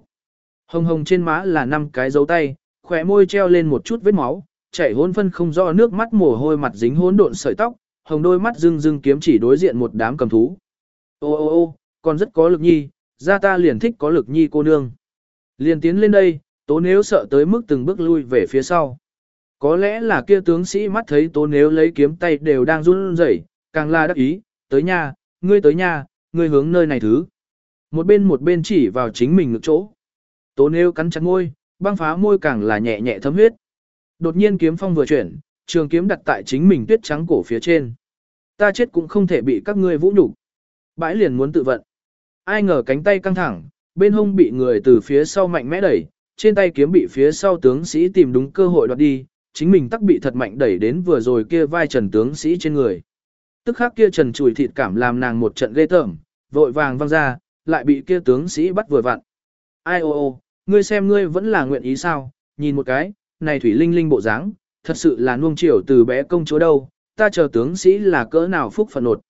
Hồng hồng trên má là năm cái dấu tay, khỏe môi treo lên một chút vết máu, chảy hôn phân không rõ nước mắt mồ hôi mặt dính hỗn độn sợi tóc, hồng đôi mắt dưng dưng kiếm chỉ đối diện một đám cầm thú. Ô ô ô, còn rất có lực nhi, ra ta liền thích có lực nhi cô nương. Liền tiến lên đây, tố nếu sợ tới mức từng bước lui về phía sau. Có lẽ là kia tướng sĩ mắt thấy tố nếu lấy kiếm tay đều đang run rẩy, càng là đắc ý, tới nhà, ngươi tới nhà, ngươi hướng nơi này thứ. Một bên một bên chỉ vào chính mình ngực chỗ. Tố nêu cắn chặt môi, băng phá môi càng là nhẹ nhẹ thấm huyết. Đột nhiên kiếm phong vừa chuyển, trường kiếm đặt tại chính mình tuyết trắng cổ phía trên. Ta chết cũng không thể bị các ngươi vũ nhục. Bãi liền muốn tự vận. Ai ngờ cánh tay căng thẳng, bên hông bị người từ phía sau mạnh mẽ đẩy, trên tay kiếm bị phía sau tướng sĩ tìm đúng cơ hội đoạt đi, chính mình tắc bị thật mạnh đẩy đến vừa rồi kia vai trần tướng sĩ trên người. Tức khắc kia trần chùi thịt cảm làm nàng một trận ghê tởm, vội vàng văng ra, lại bị kia tướng sĩ bắt vừa vặn. Ai ô ô, ngươi xem ngươi vẫn là nguyện ý sao, nhìn một cái, này thủy linh linh bộ dáng, thật sự là nuông chiều từ bé công chúa đâu, ta chờ tướng sĩ là cỡ nào phúc phần nột.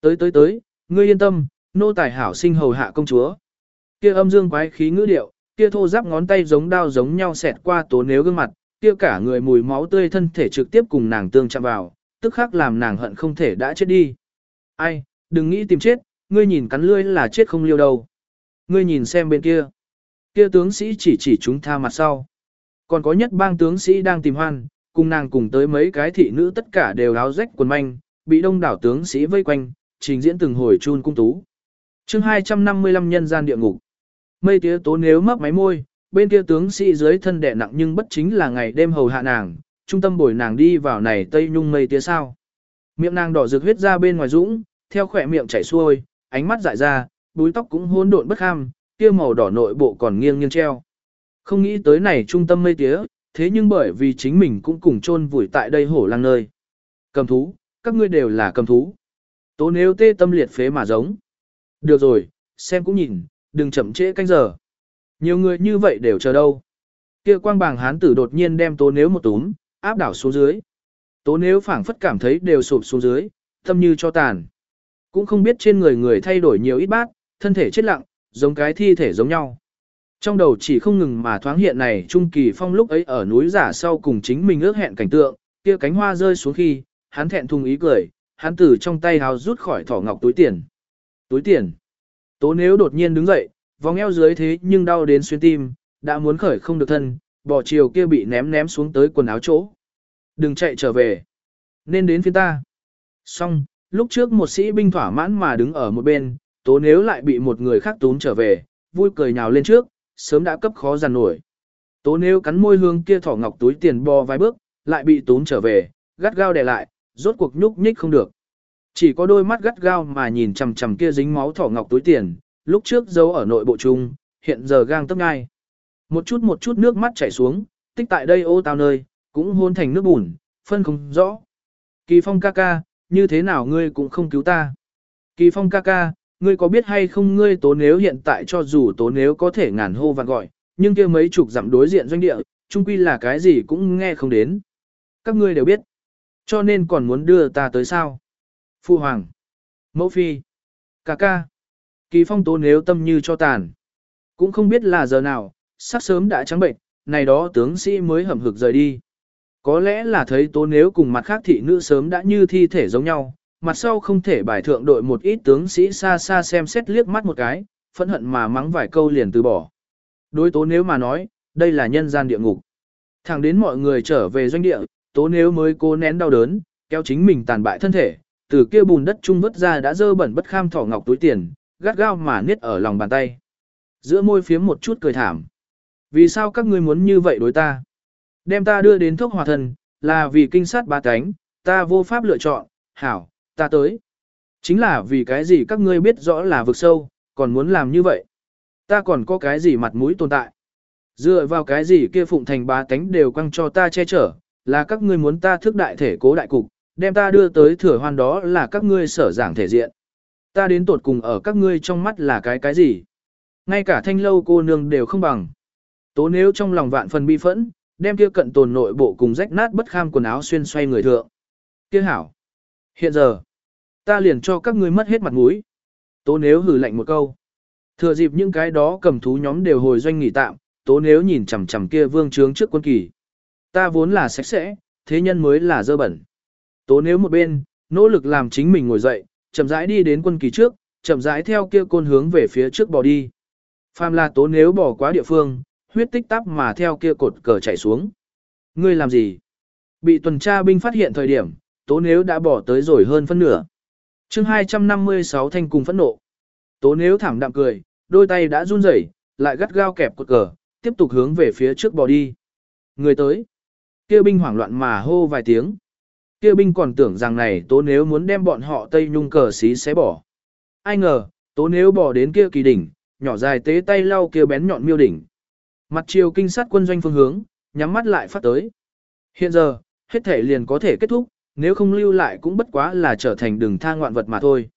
Tới tới tới, ngươi yên tâm, nô tài hảo sinh hầu hạ công chúa. Kia âm dương quái khí ngữ điệu, kia thô giáp ngón tay giống đao giống nhau xẹt qua tố nếu gương mặt, kia cả người mùi máu tươi thân thể trực tiếp cùng nàng tương chạm vào, tức khắc làm nàng hận không thể đã chết đi. Ai, đừng nghĩ tìm chết, ngươi nhìn cắn lươi là chết không liêu đâu. Ngươi nhìn xem bên kia. Kia tướng sĩ chỉ chỉ chúng tha mặt sau. Còn có nhất bang tướng sĩ đang tìm hoan, cùng nàng cùng tới mấy cái thị nữ tất cả đều áo rách quần manh, bị đông đảo tướng sĩ vây quanh, trình diễn từng hồi chun cung tú. chương 255 nhân gian địa ngục. Mây tía tố nếu mấp máy môi, bên kia tướng sĩ dưới thân đẻ nặng nhưng bất chính là ngày đêm hầu hạ nàng, trung tâm bồi nàng đi vào này tây nhung mây tía sao. Miệng nàng đỏ rực huyết ra bên ngoài dũng, theo khỏe miệng chảy xuôi, ánh mắt dại ra, búi tóc cũng hỗn độn bất ham, kia màu đỏ nội bộ còn nghiêng nghiêng treo. Không nghĩ tới này trung tâm mây tía, thế nhưng bởi vì chính mình cũng cùng chôn vùi tại đây hổ lang nơi. Cầm thú, các ngươi đều là cầm thú. Tố nếu tê tâm liệt phế mà giống. Được rồi, xem cũng nhìn, đừng chậm trễ canh giờ. Nhiều người như vậy đều chờ đâu. Kia quang bàng hán tử đột nhiên đem tố nếu một túm, áp đảo xuống dưới. Tố nếu phảng phất cảm thấy đều sụp xuống dưới, tâm như cho tàn. Cũng không biết trên người người thay đổi nhiều ít bát, thân thể chết lặng, giống cái thi thể giống nhau. Trong đầu chỉ không ngừng mà thoáng hiện này Trung Kỳ Phong lúc ấy ở núi giả sau cùng chính mình ước hẹn cảnh tượng, kia cánh hoa rơi xuống khi, hắn thẹn thùng ý cười, hắn từ trong tay hào rút khỏi thỏ ngọc túi tiền. Túi tiền. Tố nếu đột nhiên đứng dậy, vòng eo dưới thế nhưng đau đến xuyên tim, đã muốn khởi không được thân, bỏ chiều kia bị ném ném xuống tới quần áo chỗ. Đừng chạy trở về. Nên đến phía ta. Xong, lúc trước một sĩ binh thỏa mãn mà đứng ở một bên, tố nếu lại bị một người khác túm trở về, vui cười nhào lên trước, sớm đã cấp khó giàn nổi. Tố nếu cắn môi hương kia thỏ ngọc túi tiền bò vài bước, lại bị túm trở về, gắt gao đè lại, rốt cuộc nhúc nhích không được. Chỉ có đôi mắt gắt gao mà nhìn chằm chằm kia dính máu thỏ ngọc túi tiền, lúc trước giấu ở nội bộ chung, hiện giờ gang tấp ngay. Một chút một chút nước mắt chảy xuống, tích tại đây ô tao nơi, cũng hôn thành nước bùn, phân không rõ. Kỳ phong ca ca, như thế nào ngươi cũng không cứu ta. Kỳ phong ca ca, ngươi có biết hay không ngươi tố nếu hiện tại cho dù tố nếu có thể ngàn hô vạn gọi, nhưng kia mấy chục dặm đối diện doanh địa, chung quy là cái gì cũng nghe không đến. Các ngươi đều biết. Cho nên còn muốn đưa ta tới sao? Phu Hoàng. Mẫu Phi. Ca ca. Kỳ phong tố nếu tâm như cho tàn. Cũng không biết là giờ nào, sắc sớm đã trắng bệnh, này đó tướng sĩ mới hầm hực rời đi. Có lẽ là thấy tố nếu cùng mặt khác thị nữ sớm đã như thi thể giống nhau, mặt sau không thể bài thượng đội một ít tướng sĩ xa xa xem xét liếc mắt một cái, phẫn hận mà mắng vài câu liền từ bỏ. Đối tố nếu mà nói, đây là nhân gian địa ngục. Thẳng đến mọi người trở về doanh địa, tố nếu mới cố nén đau đớn, kéo chính mình tàn bại thân thể, từ kia bùn đất trung vứt ra đã dơ bẩn bất kham thỏ ngọc túi tiền, gắt gao mà niết ở lòng bàn tay. Giữa môi phiếm một chút cười thảm. Vì sao các ngươi muốn như vậy đối ta? Đem ta đưa đến thuốc hòa thần, là vì kinh sát ba cánh, ta vô pháp lựa chọn, hảo, ta tới. Chính là vì cái gì các ngươi biết rõ là vực sâu, còn muốn làm như vậy. Ta còn có cái gì mặt mũi tồn tại. Dựa vào cái gì kia phụng thành ba cánh đều quăng cho ta che chở, là các ngươi muốn ta thức đại thể cố đại cục, đem ta đưa tới thừa hoan đó là các ngươi sở giảng thể diện. Ta đến tột cùng ở các ngươi trong mắt là cái cái gì? Ngay cả thanh lâu cô nương đều không bằng. Tố nếu trong lòng vạn phần bi phẫn, đem kia cận tồn nội bộ cùng rách nát bất kham quần áo xuyên xoay người thượng. Kia hảo. Hiện giờ, ta liền cho các ngươi mất hết mặt mũi. Tố nếu hử lạnh một câu. Thừa dịp những cái đó cầm thú nhóm đều hồi doanh nghỉ tạm, tố nếu nhìn chằm chằm kia vương trướng trước quân kỳ. Ta vốn là sạch sẽ, thế nhân mới là dơ bẩn. Tố nếu một bên, nỗ lực làm chính mình ngồi dậy, chậm rãi đi đến quân kỳ trước, chậm rãi theo kia côn hướng về phía trước bò đi. Phàm là tố nếu bỏ quá địa phương, huyết tích tắp mà theo kia cột cờ chạy xuống. Ngươi làm gì? Bị tuần tra binh phát hiện thời điểm, tố nếu đã bỏ tới rồi hơn phân nửa. chương 256 thanh cùng phẫn nộ. Tố nếu thảm đạm cười, đôi tay đã run rẩy, lại gắt gao kẹp cột cờ, tiếp tục hướng về phía trước bò đi. Người tới. Kia binh hoảng loạn mà hô vài tiếng. Kia binh còn tưởng rằng này tố nếu muốn đem bọn họ Tây Nhung cờ xí xé bỏ. Ai ngờ, tố nếu bỏ đến kia kỳ đỉnh, nhỏ dài tế tay lau kia bén nhọn miêu đỉnh. Mặt chiều kinh sát quân doanh phương hướng, nhắm mắt lại phát tới. Hiện giờ, hết thể liền có thể kết thúc, nếu không lưu lại cũng bất quá là trở thành đường thang ngoạn vật mà thôi.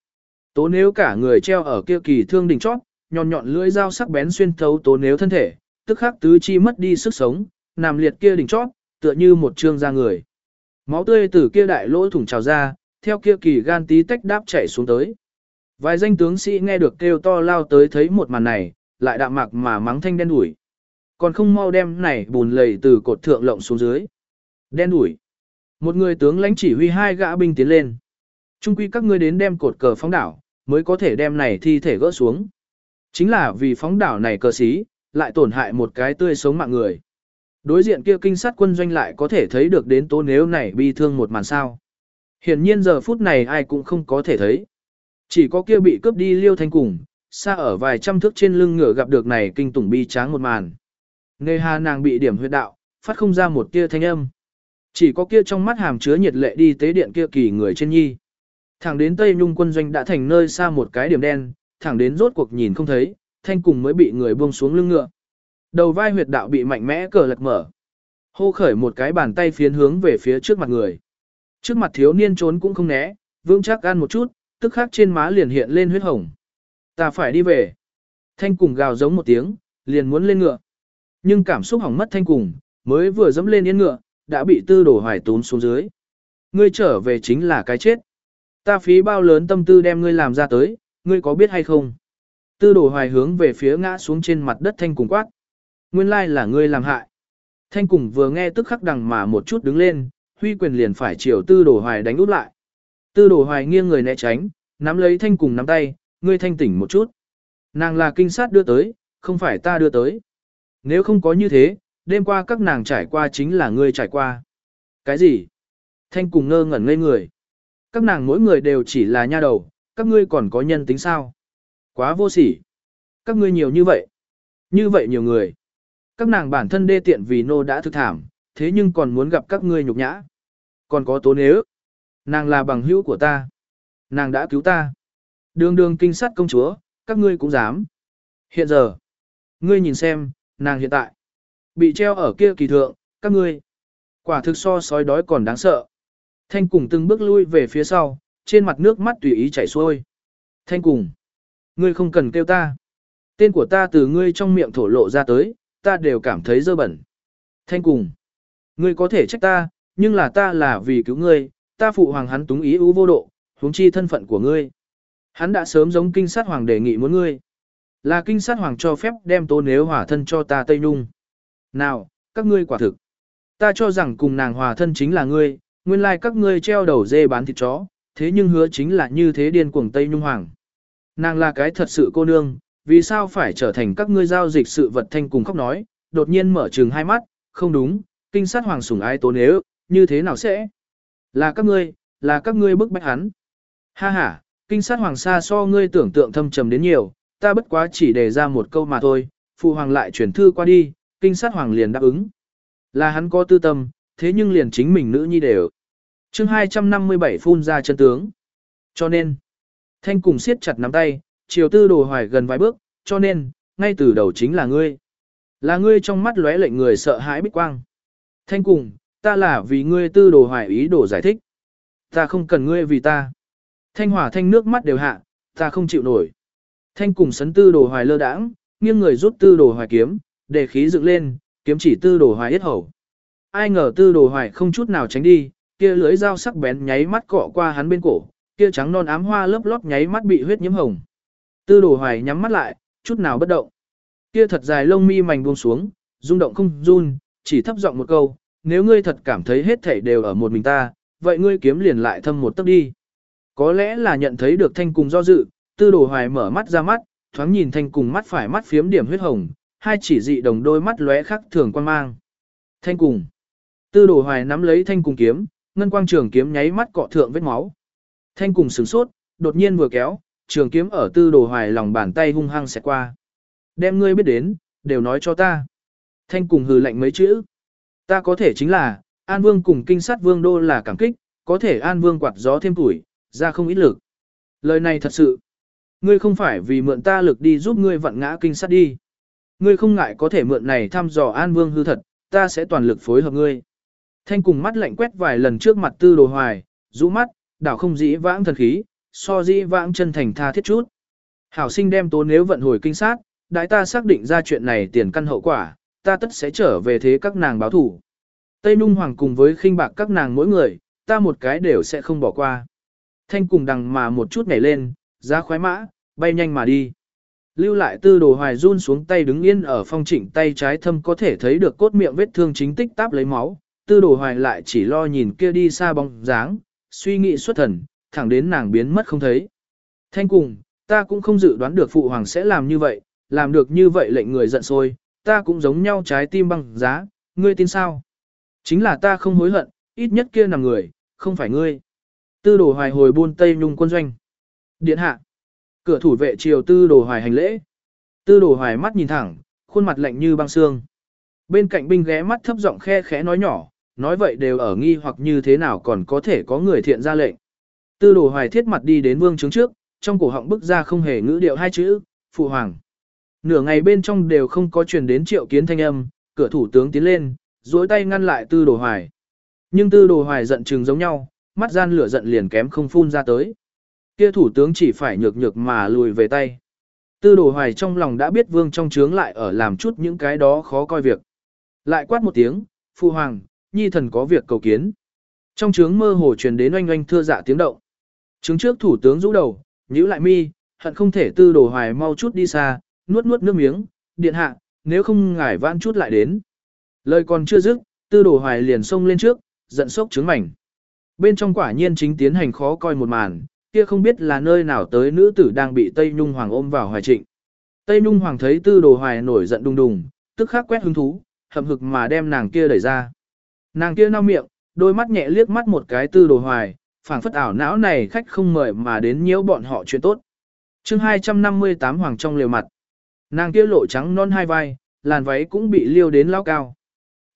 Tố nếu cả người treo ở kia kỳ thương đỉnh chót, nhọn nhọn lưỡi dao sắc bén xuyên thấu tố nếu thân thể, tức khắc tứ chi mất đi sức sống, nằm liệt kia đỉnh chót, tựa như một trương da người. Máu tươi từ kia đại lỗ thủng trào ra, theo kia kỳ gan tí tách đáp chảy xuống tới. Vài danh tướng sĩ nghe được kêu to lao tới thấy một màn này, lại đạm mạc mà mắng thanh đen đuổi. Còn không mau đem này bùn lầy từ cột thượng lộng xuống dưới. Đen đuổi. Một người tướng lãnh chỉ huy hai gã binh tiến lên. Trung quy các ngươi đến đem cột cờ phóng đảo, mới có thể đem này thi thể gỡ xuống. Chính là vì phóng đảo này cờ xí, lại tổn hại một cái tươi sống mạng người. Đối diện kia kinh sát quân doanh lại có thể thấy được đến tố nếu này bi thương một màn sao. Hiển nhiên giờ phút này ai cũng không có thể thấy. Chỉ có kia bị cướp đi liêu thanh cùng, xa ở vài trăm thước trên lưng ngựa gặp được này kinh tủng bi tráng một màn. Nề hà nàng bị điểm huyệt đạo, phát không ra một tia thanh âm. Chỉ có kia trong mắt hàm chứa nhiệt lệ đi tế điện kia kỳ người trên nhi. Thẳng đến Tây Nhung quân doanh đã thành nơi xa một cái điểm đen, thẳng đến rốt cuộc nhìn không thấy, thanh cùng mới bị người buông xuống lưng ngựa. Đầu vai huyệt đạo bị mạnh mẽ cờ lật mở. Hô khởi một cái bàn tay phiến hướng về phía trước mặt người. Trước mặt thiếu niên trốn cũng không né, vững chắc ăn một chút, tức khắc trên má liền hiện lên huyết hồng. Ta phải đi về. Thanh cùng gào giống một tiếng, liền muốn lên ngựa. Nhưng cảm xúc hỏng mất thanh cùng, mới vừa dẫm lên yên ngựa, đã bị tư đổ hoài tốn xuống dưới. Ngươi trở về chính là cái chết. Ta phí bao lớn tâm tư đem ngươi làm ra tới, ngươi có biết hay không? Tư đồ hoài hướng về phía ngã xuống trên mặt đất thanh cùng quát. Nguyên lai là ngươi làm hại. Thanh cùng vừa nghe tức khắc đằng mà một chút đứng lên, huy quyền liền phải chiều tư đồ hoài đánh út lại. Tư đồ hoài nghiêng người né tránh, nắm lấy thanh cùng nắm tay, ngươi thanh tỉnh một chút. Nàng là kinh sát đưa tới, không phải ta đưa tới. Nếu không có như thế, đêm qua các nàng trải qua chính là ngươi trải qua. Cái gì? Thanh cùng ngơ ngẩn ngây người. Các nàng mỗi người đều chỉ là nha đầu, các ngươi còn có nhân tính sao? Quá vô sỉ. Các ngươi nhiều như vậy. Như vậy nhiều người. Các nàng bản thân đê tiện vì nô đã thực thảm, thế nhưng còn muốn gặp các ngươi nhục nhã. Còn có tố nếu. Nàng là bằng hữu của ta. Nàng đã cứu ta. Đường đường kinh sát công chúa, các ngươi cũng dám. Hiện giờ, ngươi nhìn xem, nàng hiện tại, bị treo ở kia kỳ thượng, các ngươi. Quả thực so sói đói còn đáng sợ. Thanh cùng từng bước lui về phía sau, trên mặt nước mắt tùy ý chảy xuôi. Thanh cùng, ngươi không cần kêu ta. Tên của ta từ ngươi trong miệng thổ lộ ra tới, ta đều cảm thấy dơ bẩn. Thanh cùng, ngươi có thể trách ta, nhưng là ta là vì cứu ngươi, ta phụ hoàng hắn túng ý ưu vô độ, huống chi thân phận của ngươi. Hắn đã sớm giống kinh sát hoàng đề nghị muốn ngươi. Là kinh sát hoàng cho phép đem tố nếu hòa thân cho ta Tây Nhung. Nào, các ngươi quả thực. Ta cho rằng cùng nàng hòa thân chính là ngươi, nguyên lai các ngươi treo đầu dê bán thịt chó, thế nhưng hứa chính là như thế điên cuồng Tây Nhung Hoàng. Nàng là cái thật sự cô nương, vì sao phải trở thành các ngươi giao dịch sự vật thanh cùng khóc nói, đột nhiên mở trừng hai mắt, không đúng, kinh sát hoàng sủng ai tố nếu, như thế nào sẽ? Là các ngươi, là các ngươi bức bách hắn. Ha ha, kinh sát hoàng xa so ngươi tưởng tượng thâm trầm đến nhiều, ta bất quá chỉ đề ra một câu mà thôi, phụ hoàng lại chuyển thư qua đi, kinh sát hoàng liền đáp ứng. Là hắn có tư tâm, thế nhưng liền chính mình nữ nhi đều. chương 257 phun ra chân tướng. Cho nên, thanh cùng siết chặt nắm tay, chiều tư đồ hoài gần vài bước, cho nên, ngay từ đầu chính là ngươi. Là ngươi trong mắt lóe lệnh người sợ hãi bích quang. Thanh cùng, ta là vì ngươi tư đồ hoài ý đồ giải thích. Ta không cần ngươi vì ta. Thanh hỏa thanh nước mắt đều hạ, ta không chịu nổi. Thanh cùng sấn tư đồ hoài lơ đãng, nghiêng người rút tư đồ hoài kiếm, để khí dựng lên, kiếm chỉ tư đồ hoài yết hầu. Ai ngờ tư đồ hoài không chút nào tránh đi, kia lưới dao sắc bén nháy mắt cọ qua hắn bên cổ, kia trắng non ám hoa lớp lót nháy mắt bị huyết nhiễm hồng. Tư đồ hoài nhắm mắt lại, chút nào bất động. Kia thật dài lông mi mảnh buông xuống, rung động không run, chỉ thấp giọng một câu, nếu ngươi thật cảm thấy hết thảy đều ở một mình ta, vậy ngươi kiếm liền lại thâm một tấc đi. Có lẽ là nhận thấy được thanh cùng do dự, tư đồ hoài mở mắt ra mắt, thoáng nhìn thanh cùng mắt phải mắt phiếm điểm huyết hồng, hai chỉ dị đồng đôi mắt lóe khắc thường quan mang. Thanh cùng. Tư đồ hoài nắm lấy thanh cùng kiếm, ngân quang trường kiếm nháy mắt cọ thượng vết máu. Thanh cùng sửng sốt, đột nhiên vừa kéo, trường kiếm ở tư đồ hoài lòng bàn tay hung hăng xẹt qua. Đem ngươi biết đến, đều nói cho ta. Thanh cùng hừ lạnh mấy chữ. Ta có thể chính là, An Vương cùng kinh sát Vương Đô là cảm kích, có thể An Vương quạt gió thêm tuổi, ra không ít lực. Lời này thật sự. Ngươi không phải vì mượn ta lực đi giúp ngươi vận ngã kinh sát đi. Ngươi không ngại có thể mượn này thăm dò An Vương hư thật, ta sẽ toàn lực phối hợp ngươi. Thanh cùng mắt lạnh quét vài lần trước mặt tư đồ hoài, rũ mắt, đảo không dĩ vãng thần khí, so dĩ vãng chân thành tha thiết chút. Hảo sinh đem tố nếu vận hồi kinh sát, đại ta xác định ra chuyện này tiền căn hậu quả, ta tất sẽ trở về thế các nàng báo thủ. Tây Nung Hoàng cùng với khinh bạc các nàng mỗi người, ta một cái đều sẽ không bỏ qua. Thanh cùng đằng mà một chút nhảy lên, ra khoái mã, bay nhanh mà đi. Lưu lại tư đồ hoài run xuống tay đứng yên ở phong trịnh tay trái thâm có thể thấy được cốt miệng vết thương chính tích táp lấy máu. Tư đồ hoài lại chỉ lo nhìn kia đi xa bóng dáng, suy nghĩ xuất thần, thẳng đến nàng biến mất không thấy. Thanh cùng, ta cũng không dự đoán được phụ hoàng sẽ làm như vậy, làm được như vậy lệnh người giận sôi ta cũng giống nhau trái tim băng giá, ngươi tin sao? Chính là ta không hối hận, ít nhất kia nằm người, không phải ngươi. Tư đồ hoài hồi buôn Tây Nhung quân doanh. Điện hạ. Cửa thủ vệ triều tư đồ hoài hành lễ. Tư đồ hoài mắt nhìn thẳng, khuôn mặt lạnh như băng xương. Bên cạnh binh ghé mắt thấp giọng khe khẽ nói nhỏ, nói vậy đều ở nghi hoặc như thế nào còn có thể có người thiện ra lệnh. Tư đồ hoài thiết mặt đi đến vương trướng trước, trong cổ họng bức ra không hề ngữ điệu hai chữ, phụ hoàng. Nửa ngày bên trong đều không có truyền đến triệu kiến thanh âm, cửa thủ tướng tiến lên, duỗi tay ngăn lại tư đồ hoài. Nhưng tư đồ hoài giận chừng giống nhau, mắt gian lửa giận liền kém không phun ra tới. Kia thủ tướng chỉ phải nhược nhược mà lùi về tay. Tư đồ hoài trong lòng đã biết vương trong trướng lại ở làm chút những cái đó khó coi việc. Lại quát một tiếng, phu hoàng, nhi thần có việc cầu kiến. Trong trướng mơ hồ truyền đến oanh oanh thưa dạ tiếng động. Trướng trước thủ tướng rũ đầu, nhíu lại mi, hận không thể tư đồ hoài mau chút đi xa, nuốt nuốt nước miếng, điện hạ, nếu không ngải vãn chút lại đến. Lời còn chưa dứt, tư đồ hoài liền xông lên trước, giận sốc trứng mảnh. Bên trong quả nhiên chính tiến hành khó coi một màn, kia không biết là nơi nào tới nữ tử đang bị Tây Nhung Hoàng ôm vào hoài trịnh. Tây Nhung Hoàng thấy tư đồ hoài nổi giận đùng đùng, tức khắc quét hứng thú, hậm hực mà đem nàng kia đẩy ra. Nàng kia nao miệng, đôi mắt nhẹ liếc mắt một cái tư đồ hoài, phảng phất ảo não này khách không mời mà đến nhiễu bọn họ chuyện tốt. chương 258 Hoàng trong liều mặt. Nàng kia lộ trắng non hai vai, làn váy cũng bị liêu đến lao cao.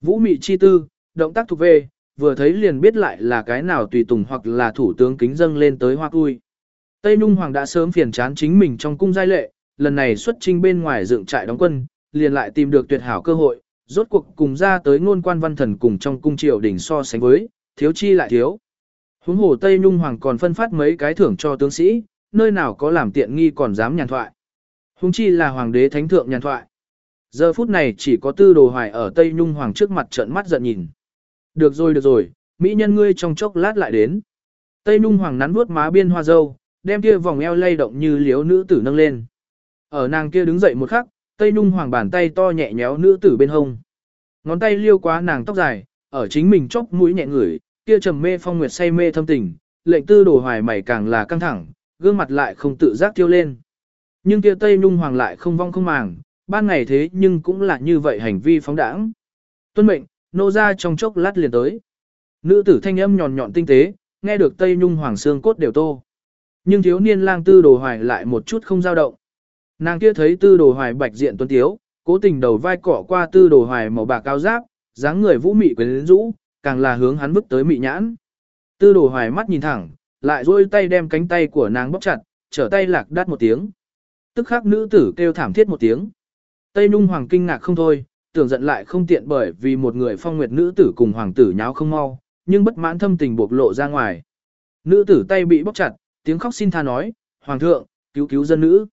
Vũ mị chi tư, động tác thuộc về, vừa thấy liền biết lại là cái nào tùy tùng hoặc là thủ tướng kính dâng lên tới hoa cui. Tây Nhung Hoàng đã sớm phiền chán chính mình trong cung giai lệ, lần này xuất trinh bên ngoài dựng trại đóng quân, liền lại tìm được tuyệt hảo cơ hội, rốt cuộc cùng ra tới ngôn quan văn thần cùng trong cung triều đỉnh so sánh với, thiếu chi lại thiếu. Huống hồ Tây Nhung Hoàng còn phân phát mấy cái thưởng cho tướng sĩ, nơi nào có làm tiện nghi còn dám nhàn thoại. Huống chi là hoàng đế thánh thượng nhàn thoại. Giờ phút này chỉ có tư đồ hoài ở Tây Nhung Hoàng trước mặt trợn mắt giận nhìn. Được rồi được rồi, mỹ nhân ngươi trong chốc lát lại đến. Tây nung Hoàng nắn vuốt má biên hoa dâu, đem kia vòng eo lay động như liếu nữ tử nâng lên. Ở nàng kia đứng dậy một khắc, Tây nung Hoàng bàn tay to nhẹ nhéo nữ tử bên hông. Ngón tay liêu quá nàng tóc dài, ở chính mình chốc mũi nhẹ ngửi, kia trầm mê phong nguyệt say mê thâm tình, lệnh tư đồ hoài mày càng là căng thẳng, gương mặt lại không tự giác tiêu lên. Nhưng kia Tây nung Hoàng lại không vong không màng, ban ngày thế nhưng cũng là như vậy hành vi phóng đãng. Tuân mệnh, nô ra trong chốc lát liền tới. Nữ tử thanh âm nhọn nhọn tinh tế, nghe được Tây Nhung Hoàng xương cốt đều tô. Nhưng thiếu niên lang tư đồ hoài lại một chút không dao động. Nàng kia thấy tư đồ hoài bạch diện tuấn tiếu, cố tình đầu vai cỏ qua tư đồ hoài màu bạc cao giáp, dáng người vũ mị quyến rũ, càng là hướng hắn bước tới mị nhãn. Tư đồ hoài mắt nhìn thẳng, lại duỗi tay đem cánh tay của nàng bóp chặt, trở tay lạc đắt một tiếng. Tức khắc nữ tử kêu thảm thiết một tiếng. Tây Nung Hoàng kinh ngạc không thôi, tưởng giận lại không tiện bởi vì một người phong nguyệt nữ tử cùng hoàng tử nháo không mau, nhưng bất mãn thâm tình bộc lộ ra ngoài. Nữ tử tay bị bóp chặt, tiếng khóc xin tha nói, Hoàng thượng, cứu cứu dân nữ.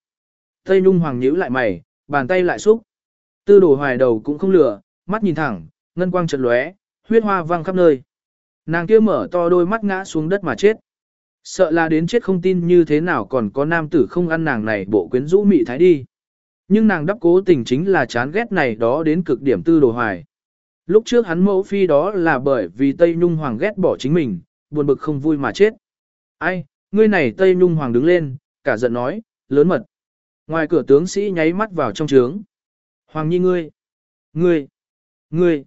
Tây Nung Hoàng nhíu lại mày, bàn tay lại xúc. Tư đồ hoài đầu cũng không lừa, mắt nhìn thẳng, ngân quang chợt lóe, huyết hoa văng khắp nơi. Nàng kia mở to đôi mắt ngã xuống đất mà chết. Sợ là đến chết không tin như thế nào còn có nam tử không ăn nàng này bộ quyến rũ mị thái đi. Nhưng nàng đắp cố tình chính là chán ghét này đó đến cực điểm tư đồ hoài. Lúc trước hắn mẫu phi đó là bởi vì Tây Nhung Hoàng ghét bỏ chính mình, buồn bực không vui mà chết. Ai, ngươi này Tây Nhung Hoàng đứng lên, cả giận nói, lớn mật. Ngoài cửa tướng sĩ nháy mắt vào trong trướng. Hoàng nhi ngươi, ngươi, ngươi,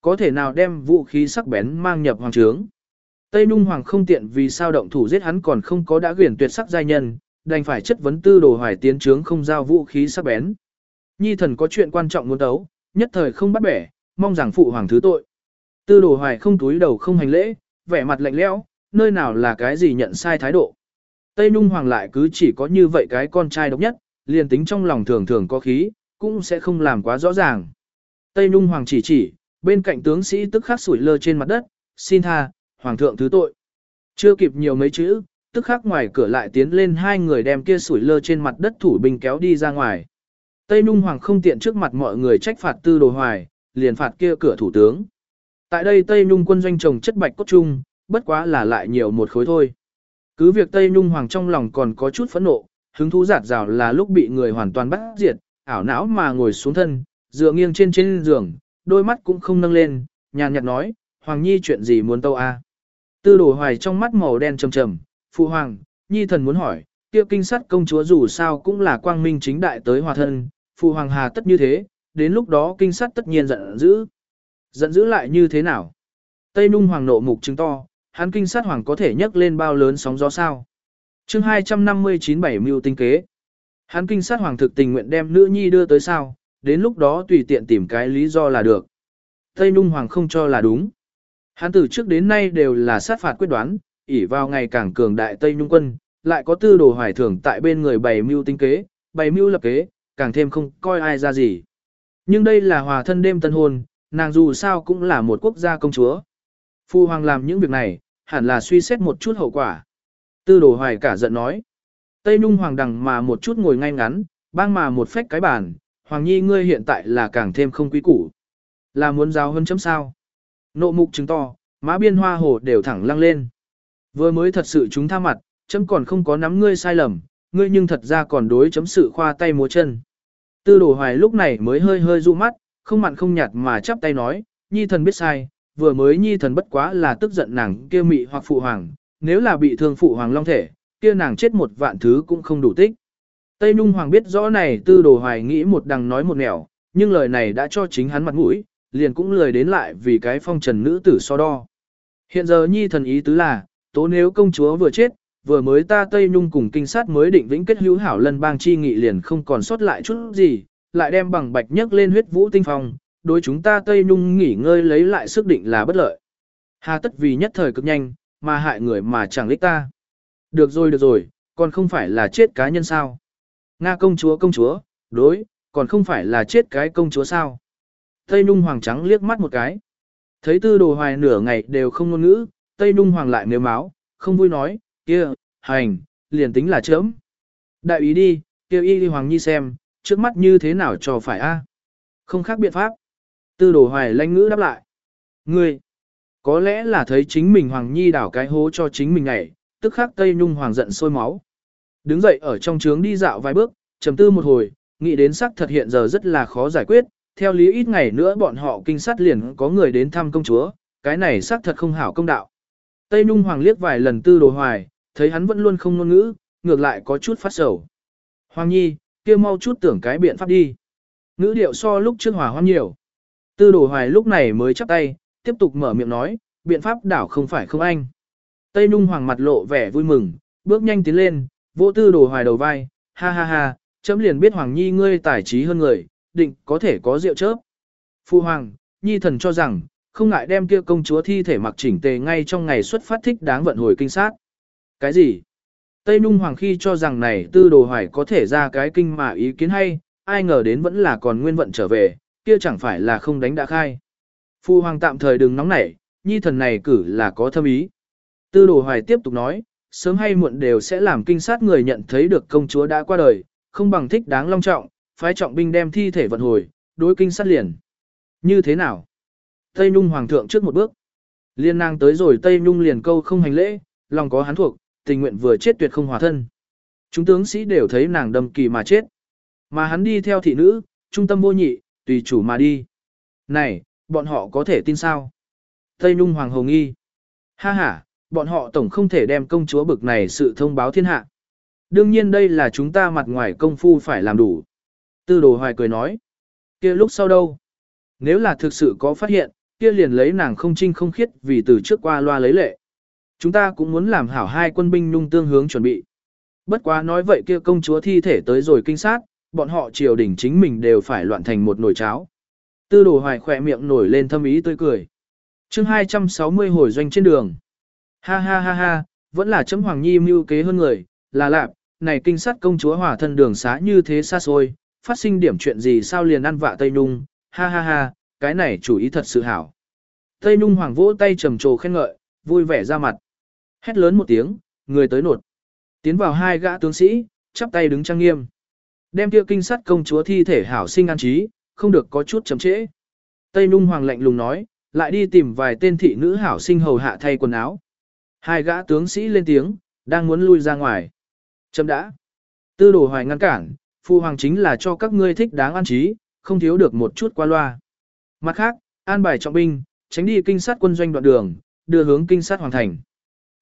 có thể nào đem vũ khí sắc bén mang nhập hoàng trướng. Tây Nhung Hoàng không tiện vì sao động thủ giết hắn còn không có đã quyển tuyệt sắc giai nhân, đành phải chất vấn tư đồ hoài tiến trướng không giao vũ khí sắc bén. Nhi thần có chuyện quan trọng muốn đấu, nhất thời không bắt bẻ, mong rằng phụ hoàng thứ tội. Tư đồ hoài không túi đầu không hành lễ, vẻ mặt lạnh lẽo, nơi nào là cái gì nhận sai thái độ. Tây Nung Hoàng lại cứ chỉ có như vậy cái con trai độc nhất, liền tính trong lòng thường thường có khí, cũng sẽ không làm quá rõ ràng. Tây Nung Hoàng chỉ chỉ, bên cạnh tướng sĩ tức khắc sủi lơ trên mặt đất, xin tha, Hoàng thượng thứ tội. Chưa kịp nhiều mấy chữ, tức khắc ngoài cửa lại tiến lên hai người đem kia sủi lơ trên mặt đất thủ binh kéo đi ra ngoài. Tây Nung Hoàng không tiện trước mặt mọi người trách phạt tư đồ hoài, liền phạt kia cửa thủ tướng. Tại đây Tây Nung quân doanh trồng chất bạch cốt trung, bất quá là lại nhiều một khối thôi. Cứ việc Tây Nung Hoàng trong lòng còn có chút phẫn nộ, hứng thú giạt rào là lúc bị người hoàn toàn bắt diệt, ảo não mà ngồi xuống thân, dựa nghiêng trên trên giường, đôi mắt cũng không nâng lên, nhàn nhạt nói, Hoàng Nhi chuyện gì muốn tâu a? Tư đồ hoài trong mắt màu đen trầm trầm, Phụ hoàng, nhi thần muốn hỏi, kia kinh sát công chúa dù sao cũng là quang minh chính đại tới hòa thân, phụ hoàng hà tất như thế, đến lúc đó kinh sát tất nhiên giận dữ. Giận dữ lại như thế nào? Tây Nung hoàng nộ mục chứng to, hắn kinh sát hoàng có thể nhấc lên bao lớn sóng gió sao? chương 259 bảy mưu tinh kế. Hắn kinh sát hoàng thực tình nguyện đem nữ nhi đưa tới sao, đến lúc đó tùy tiện tìm cái lý do là được. Tây Nung hoàng không cho là đúng. Hắn từ trước đến nay đều là sát phạt quyết đoán, ỉ vào ngày càng cường đại Tây Nhung quân, lại có tư đồ hoài thưởng tại bên người bày mưu tinh kế, bày mưu lập kế, càng thêm không coi ai ra gì. Nhưng đây là hòa thân đêm tân hôn, nàng dù sao cũng là một quốc gia công chúa. Phu hoàng làm những việc này, hẳn là suy xét một chút hậu quả. Tư đồ hoài cả giận nói. Tây Nhung hoàng đằng mà một chút ngồi ngay ngắn, bang mà một phách cái bàn, hoàng nhi ngươi hiện tại là càng thêm không quý củ. Là muốn giáo hơn chấm sao. Nộ mục chứng to, má biên hoa hồ đều thẳng lăng lên. Vừa mới thật sự chúng tha mặt, chấm còn không có nắm ngươi sai lầm, ngươi nhưng thật ra còn đối chấm sự khoa tay múa chân. Tư đồ hoài lúc này mới hơi hơi du mắt, không mặn không nhạt mà chắp tay nói, nhi thần biết sai, vừa mới nhi thần bất quá là tức giận nàng kia mị hoặc phụ hoàng, nếu là bị thương phụ hoàng long thể, kia nàng chết một vạn thứ cũng không đủ tích. Tây Nung Hoàng biết rõ này tư đồ hoài nghĩ một đằng nói một nẻo, nhưng lời này đã cho chính hắn mặt mũi, liền cũng lười đến lại vì cái phong trần nữ tử so đo. Hiện giờ nhi thần ý tứ là, tố nếu công chúa vừa chết, vừa mới ta Tây Nhung cùng kinh sát mới định vĩnh kết hữu hảo lân bang chi nghị liền không còn sót lại chút gì, lại đem bằng bạch nhấc lên huyết vũ tinh phong, đối chúng ta Tây Nhung nghỉ ngơi lấy lại sức định là bất lợi. Hà tất vì nhất thời cực nhanh, mà hại người mà chẳng lích ta. Được rồi được rồi, còn không phải là chết cá nhân sao. Nga công chúa công chúa, đối, còn không phải là chết cái công chúa sao. Tây Nhung Hoàng trắng liếc mắt một cái. Thấy tư đồ hoài nửa ngày đều không ngôn ngữ, Tây Nhung Hoàng lại nếu máu, không vui nói, kia, hành, liền tính là chớm. Đại ý đi, kêu y đi Hoàng Nhi xem, trước mắt như thế nào cho phải a? Không khác biện pháp. Tư đồ hoài lanh ngữ đáp lại. Ngươi, có lẽ là thấy chính mình Hoàng Nhi đảo cái hố cho chính mình này, tức khắc Tây Nhung Hoàng giận sôi máu. Đứng dậy ở trong trướng đi dạo vài bước, trầm tư một hồi, nghĩ đến sắc thật hiện giờ rất là khó giải quyết, theo lý ít ngày nữa bọn họ kinh sát liền có người đến thăm công chúa, cái này sắc thật không hảo công đạo. Tây Nhung Hoàng liếc vài lần tư đồ hoài, thấy hắn vẫn luôn không ngôn ngữ, ngược lại có chút phát sầu. Hoàng Nhi, kia mau chút tưởng cái biện pháp đi. Ngữ điệu so lúc trước hòa hoan nhiều. Tư đồ hoài lúc này mới chắp tay, tiếp tục mở miệng nói, biện pháp đảo không phải không anh. Tây Nhung Hoàng mặt lộ vẻ vui mừng, bước nhanh tiến lên, vỗ tư đồ hoài đầu vai, ha ha ha, chấm liền biết Hoàng Nhi ngươi tài trí hơn người, định có thể có rượu chớp. Phu Hoàng, Nhi thần cho rằng, không ngại đem kia công chúa thi thể mặc chỉnh tề ngay trong ngày xuất phát thích đáng vận hồi kinh sát. Cái gì? Tây Nung Hoàng khi cho rằng này tư đồ hoài có thể ra cái kinh mà ý kiến hay, ai ngờ đến vẫn là còn nguyên vận trở về, kia chẳng phải là không đánh đã khai. Phu Hoàng tạm thời đừng nóng nảy, nhi thần này cử là có thâm ý. Tư đồ hoài tiếp tục nói, sớm hay muộn đều sẽ làm kinh sát người nhận thấy được công chúa đã qua đời, không bằng thích đáng long trọng, phái trọng binh đem thi thể vận hồi, đối kinh sát liền. Như thế nào? Tây Nhung Hoàng thượng trước một bước. Liên nàng tới rồi Tây Nhung liền câu không hành lễ, lòng có hắn thuộc, tình nguyện vừa chết tuyệt không hòa thân. Chúng tướng sĩ đều thấy nàng đâm kỳ mà chết. Mà hắn đi theo thị nữ, trung tâm vô nhị, tùy chủ mà đi. Này, bọn họ có thể tin sao? Tây Nhung Hoàng Hồng Y. Ha ha, bọn họ tổng không thể đem công chúa bực này sự thông báo thiên hạ. Đương nhiên đây là chúng ta mặt ngoài công phu phải làm đủ. Tư đồ hoài cười nói. kia lúc sau đâu? Nếu là thực sự có phát hiện, kia liền lấy nàng không trinh không khiết vì từ trước qua loa lấy lệ. Chúng ta cũng muốn làm hảo hai quân binh nung tương hướng chuẩn bị. Bất quá nói vậy kia công chúa thi thể tới rồi kinh sát, bọn họ triều đình chính mình đều phải loạn thành một nồi cháo. Tư đồ hoài khỏe miệng nổi lên thâm ý tươi cười. chương 260 hồi doanh trên đường. Ha ha ha ha, vẫn là chấm hoàng nhi mưu kế hơn người, là lạp, này kinh sát công chúa hỏa thân đường xá như thế xa xôi, phát sinh điểm chuyện gì sao liền ăn vạ Tây Nhung, ha ha ha, cái này chủ ý thật sự hảo. Tây Nhung hoàng vỗ tay trầm trồ khen ngợi, vui vẻ ra mặt. Hét lớn một tiếng, người tới nột. Tiến vào hai gã tướng sĩ, chắp tay đứng trang nghiêm. Đem kia kinh sát công chúa thi thể hảo sinh an trí, không được có chút chậm trễ. Tây Nhung hoàng lạnh lùng nói, lại đi tìm vài tên thị nữ hảo sinh hầu hạ thay quần áo. Hai gã tướng sĩ lên tiếng, đang muốn lui ra ngoài. Chấm đã. Tư đồ hoài ngăn cản, phụ hoàng chính là cho các ngươi thích đáng an trí, không thiếu được một chút qua loa. Mặt khác, an bài trọng binh, tránh đi kinh sát quân doanh đoạn đường, đưa hướng kinh sát hoàn thành.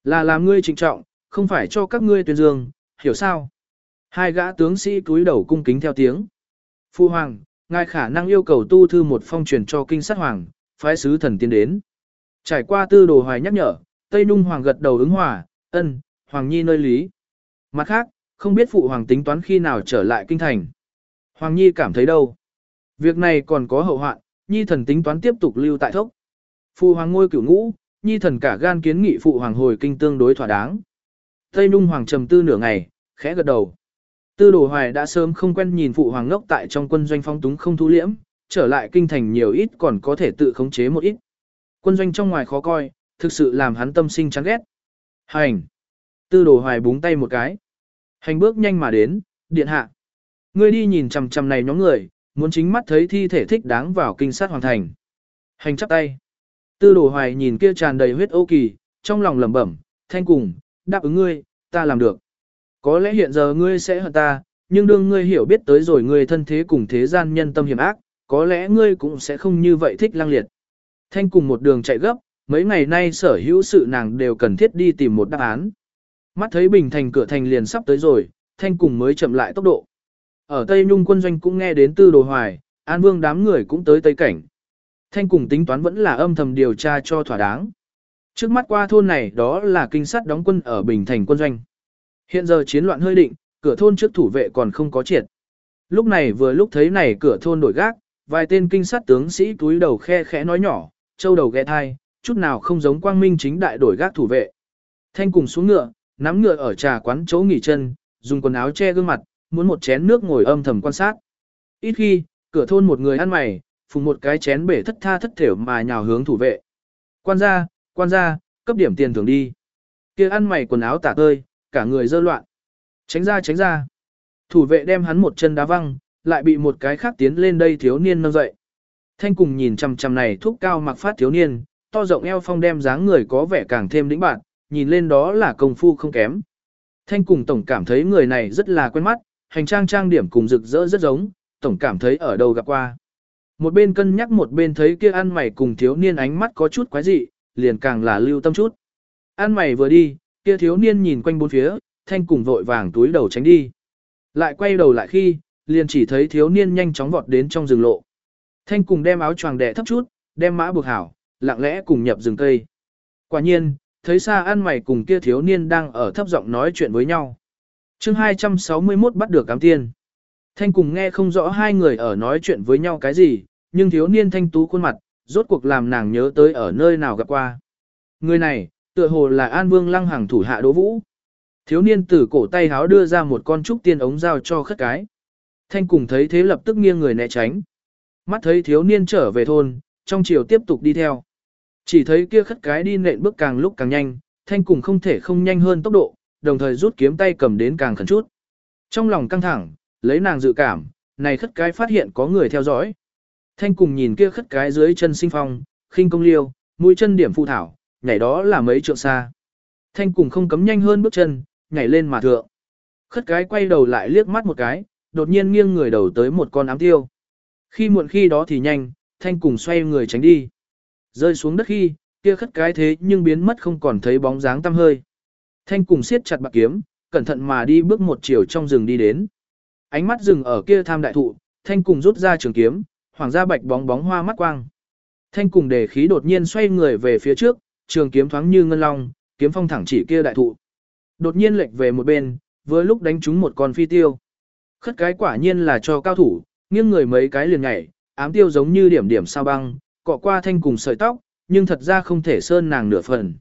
Là làm ngươi trịnh trọng, không phải cho các ngươi tuyên dương, hiểu sao? Hai gã tướng sĩ cúi đầu cung kính theo tiếng. Phu hoàng, ngài khả năng yêu cầu tu thư một phong truyền cho kinh sát hoàng, phái sứ thần tiến đến. Trải qua tư đồ hoài nhắc nhở, Tây Nung hoàng gật đầu ứng hòa, ân, hoàng nhi nơi lý. Mặt khác, không biết phụ hoàng tính toán khi nào trở lại kinh thành. Hoàng nhi cảm thấy đâu? Việc này còn có hậu hoạn, nhi thần tính toán tiếp tục lưu tại thốc. Phụ hoàng ngôi cửu ngũ, nhi thần cả gan kiến nghị phụ hoàng hồi kinh tương đối thỏa đáng. Tây Nung hoàng trầm tư nửa ngày, khẽ gật đầu. Tư đồ hoài đã sớm không quen nhìn phụ hoàng ngốc tại trong quân doanh phong túng không thu liễm, trở lại kinh thành nhiều ít còn có thể tự khống chế một ít. Quân doanh trong ngoài khó coi, thực sự làm hắn tâm sinh chán ghét. Hành! Tư đồ hoài búng tay một cái. Hành bước nhanh mà đến, điện hạ. Ngươi đi nhìn chằm chằm này nhóm người, muốn chính mắt thấy thi thể thích đáng vào kinh sát hoàng thành. Hành chắp tay. Tư đồ hoài nhìn kia tràn đầy huyết ô kỳ, trong lòng lẩm bẩm, thanh cùng, đáp ứng ngươi, ta làm được. Có lẽ hiện giờ ngươi sẽ hận ta, nhưng đương ngươi hiểu biết tới rồi ngươi thân thế cùng thế gian nhân tâm hiểm ác, có lẽ ngươi cũng sẽ không như vậy thích lang liệt. Thanh cùng một đường chạy gấp, mấy ngày nay sở hữu sự nàng đều cần thiết đi tìm một đáp án. Mắt thấy bình thành cửa thành liền sắp tới rồi, thanh cùng mới chậm lại tốc độ. Ở Tây Nhung quân doanh cũng nghe đến tư đồ hoài, an vương đám người cũng tới Tây Cảnh. Thanh cùng tính toán vẫn là âm thầm điều tra cho thỏa đáng. Trước mắt qua thôn này đó là kinh sát đóng quân ở Bình Thành quân doanh. Hiện giờ chiến loạn hơi định, cửa thôn trước thủ vệ còn không có triệt. Lúc này vừa lúc thấy này cửa thôn đổi gác, vài tên kinh sát tướng sĩ túi đầu khe khẽ nói nhỏ, châu đầu ghé thai, chút nào không giống quang minh chính đại đổi gác thủ vệ. Thanh cùng xuống ngựa, nắm ngựa ở trà quán chỗ nghỉ chân, dùng quần áo che gương mặt, muốn một chén nước ngồi âm thầm quan sát. Ít khi, cửa thôn một người ăn mày, phùng một cái chén bể thất tha thất thểu mà nhào hướng thủ vệ. Quan gia, quan gia, cấp điểm tiền thưởng đi. Kia ăn mày quần áo tả tơi, cả người dơ loạn. Tránh ra tránh ra. Thủ vệ đem hắn một chân đá văng, lại bị một cái khác tiến lên đây thiếu niên nâng dậy. Thanh cùng nhìn chằm chằm này thuốc cao mặc phát thiếu niên, to rộng eo phong đem dáng người có vẻ càng thêm đĩnh bạn, nhìn lên đó là công phu không kém. Thanh cùng tổng cảm thấy người này rất là quen mắt, hành trang trang điểm cùng rực rỡ rất giống, tổng cảm thấy ở đâu gặp qua. Một bên cân nhắc một bên thấy kia ăn mày cùng thiếu niên ánh mắt có chút quái dị, liền càng là lưu tâm chút. Ăn mày vừa đi, kia thiếu niên nhìn quanh bốn phía, thanh cùng vội vàng túi đầu tránh đi. Lại quay đầu lại khi, liền chỉ thấy thiếu niên nhanh chóng vọt đến trong rừng lộ. Thanh cùng đem áo choàng đẻ thấp chút, đem mã buộc hảo, lặng lẽ cùng nhập rừng cây. Quả nhiên, thấy xa ăn mày cùng kia thiếu niên đang ở thấp giọng nói chuyện với nhau chương 261 bắt được cám tiên. Thanh cùng nghe không rõ hai người ở nói chuyện với nhau cái gì, nhưng thiếu niên thanh tú khuôn mặt, rốt cuộc làm nàng nhớ tới ở nơi nào gặp qua. Người này, tựa hồ là An Vương Lăng Hằng thủ hạ Đỗ Vũ. Thiếu niên từ cổ tay háo đưa ra một con trúc tiên ống dao cho khất cái. Thanh cùng thấy thế lập tức nghiêng người né tránh. Mắt thấy thiếu niên trở về thôn, trong chiều tiếp tục đi theo. Chỉ thấy kia khất cái đi nện bước càng lúc càng nhanh, thanh cùng không thể không nhanh hơn tốc độ, đồng thời rút kiếm tay cầm đến càng khẩn chút. Trong lòng căng thẳng, lấy nàng dự cảm, này khất cái phát hiện có người theo dõi. Thanh cùng nhìn kia khất cái dưới chân sinh phong, khinh công liêu, mũi chân điểm phụ thảo, nhảy đó là mấy trượng xa. Thanh cùng không cấm nhanh hơn bước chân, nhảy lên mà thượng. Khất cái quay đầu lại liếc mắt một cái, đột nhiên nghiêng người đầu tới một con ám tiêu. Khi muộn khi đó thì nhanh, thanh cùng xoay người tránh đi. Rơi xuống đất khi, kia khất cái thế nhưng biến mất không còn thấy bóng dáng tăm hơi. Thanh cùng siết chặt bạc kiếm, cẩn thận mà đi bước một chiều trong rừng đi đến. Ánh mắt dừng ở kia tham đại thụ, thanh cùng rút ra trường kiếm, hoàng gia bạch bóng bóng hoa mắt quang. Thanh cùng đề khí đột nhiên xoay người về phía trước, trường kiếm thoáng như ngân long, kiếm phong thẳng chỉ kia đại thụ. Đột nhiên lệch về một bên, vừa lúc đánh trúng một con phi tiêu. Khất cái quả nhiên là cho cao thủ, nghiêng người mấy cái liền nhảy, ám tiêu giống như điểm điểm sao băng, cọ qua thanh cùng sợi tóc, nhưng thật ra không thể sơn nàng nửa phần.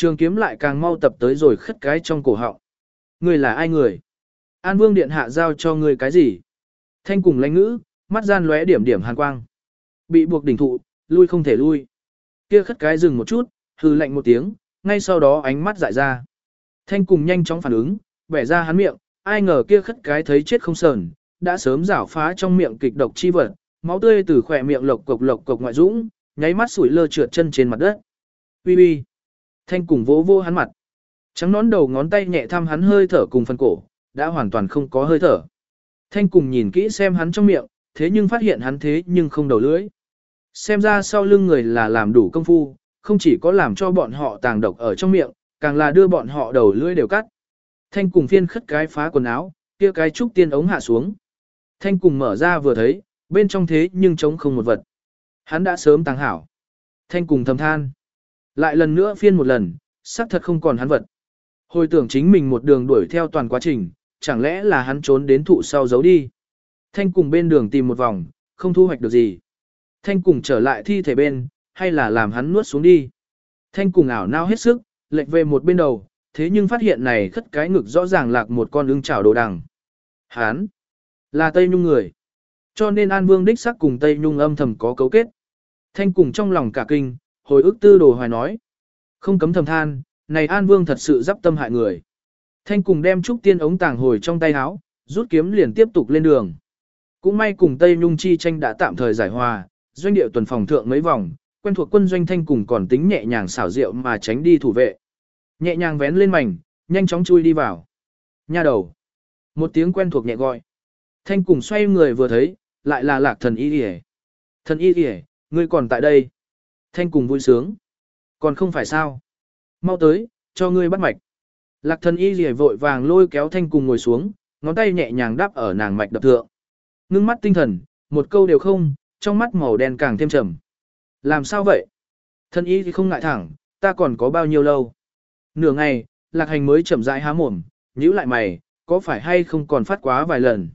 Trường kiếm lại càng mau tập tới rồi khất cái trong cổ họng. Người là ai người? An Vương Điện Hạ giao cho người cái gì? Thanh cùng lãnh ngữ, mắt gian lóe điểm điểm hàn quang. Bị buộc đỉnh thụ, lui không thể lui. Kia khất cái dừng một chút, hư lạnh một tiếng, ngay sau đó ánh mắt dại ra. Thanh cùng nhanh chóng phản ứng, bẻ ra hắn miệng, ai ngờ kia khất cái thấy chết không sờn, đã sớm rảo phá trong miệng kịch độc chi vật, máu tươi từ khỏe miệng lộc cộc lộc cộc ngoại dũng, nháy mắt sủi lơ trượt chân trên mặt đất. Bi bi. Thanh cùng vỗ vô hắn mặt. Trắng nón đầu ngón tay nhẹ thăm hắn hơi thở cùng phần cổ, đã hoàn toàn không có hơi thở. Thanh cùng nhìn kỹ xem hắn trong miệng, thế nhưng phát hiện hắn thế nhưng không đầu lưỡi. Xem ra sau lưng người là làm đủ công phu, không chỉ có làm cho bọn họ tàng độc ở trong miệng, càng là đưa bọn họ đầu lưỡi đều cắt. Thanh cùng phiên khất cái phá quần áo, kia cái trúc tiên ống hạ xuống. Thanh cùng mở ra vừa thấy, bên trong thế nhưng trống không một vật. Hắn đã sớm tàng hảo. Thanh cùng thầm than. Lại lần nữa phiên một lần, xác thật không còn hắn vật. Hồi tưởng chính mình một đường đuổi theo toàn quá trình, chẳng lẽ là hắn trốn đến thụ sau giấu đi. Thanh cùng bên đường tìm một vòng, không thu hoạch được gì. Thanh cùng trở lại thi thể bên, hay là làm hắn nuốt xuống đi. Thanh cùng ảo nao hết sức, lệch về một bên đầu, thế nhưng phát hiện này khất cái ngực rõ ràng lạc một con ưng chảo đồ đằng. Hán, là Tây Nhung người. Cho nên An Vương đích sắc cùng Tây Nhung âm thầm có cấu kết. Thanh cùng trong lòng cả kinh, hồi ức tư đồ hoài nói. Không cấm thầm than, này An Vương thật sự dắp tâm hại người. Thanh cùng đem trúc tiên ống tàng hồi trong tay áo, rút kiếm liền tiếp tục lên đường. Cũng may cùng Tây Nhung chi tranh đã tạm thời giải hòa, doanh địa tuần phòng thượng mấy vòng, quen thuộc quân doanh thanh cùng còn tính nhẹ nhàng xảo diệu mà tránh đi thủ vệ. Nhẹ nhàng vén lên mảnh, nhanh chóng chui đi vào. Nha đầu. Một tiếng quen thuộc nhẹ gọi. Thanh cùng xoay người vừa thấy, lại là lạc thần y hề. Thần y hề, ngươi còn tại đây. Thanh cùng vui sướng. Còn không phải sao. Mau tới, cho ngươi bắt mạch. Lạc thần y rìa vội vàng lôi kéo thanh cùng ngồi xuống, ngón tay nhẹ nhàng đáp ở nàng mạch đập thượng. Ngưng mắt tinh thần, một câu đều không, trong mắt màu đen càng thêm trầm. Làm sao vậy? Thần y thì không ngại thẳng, ta còn có bao nhiêu lâu? Nửa ngày, lạc hành mới chậm rãi há mồm, nhíu lại mày, có phải hay không còn phát quá vài lần?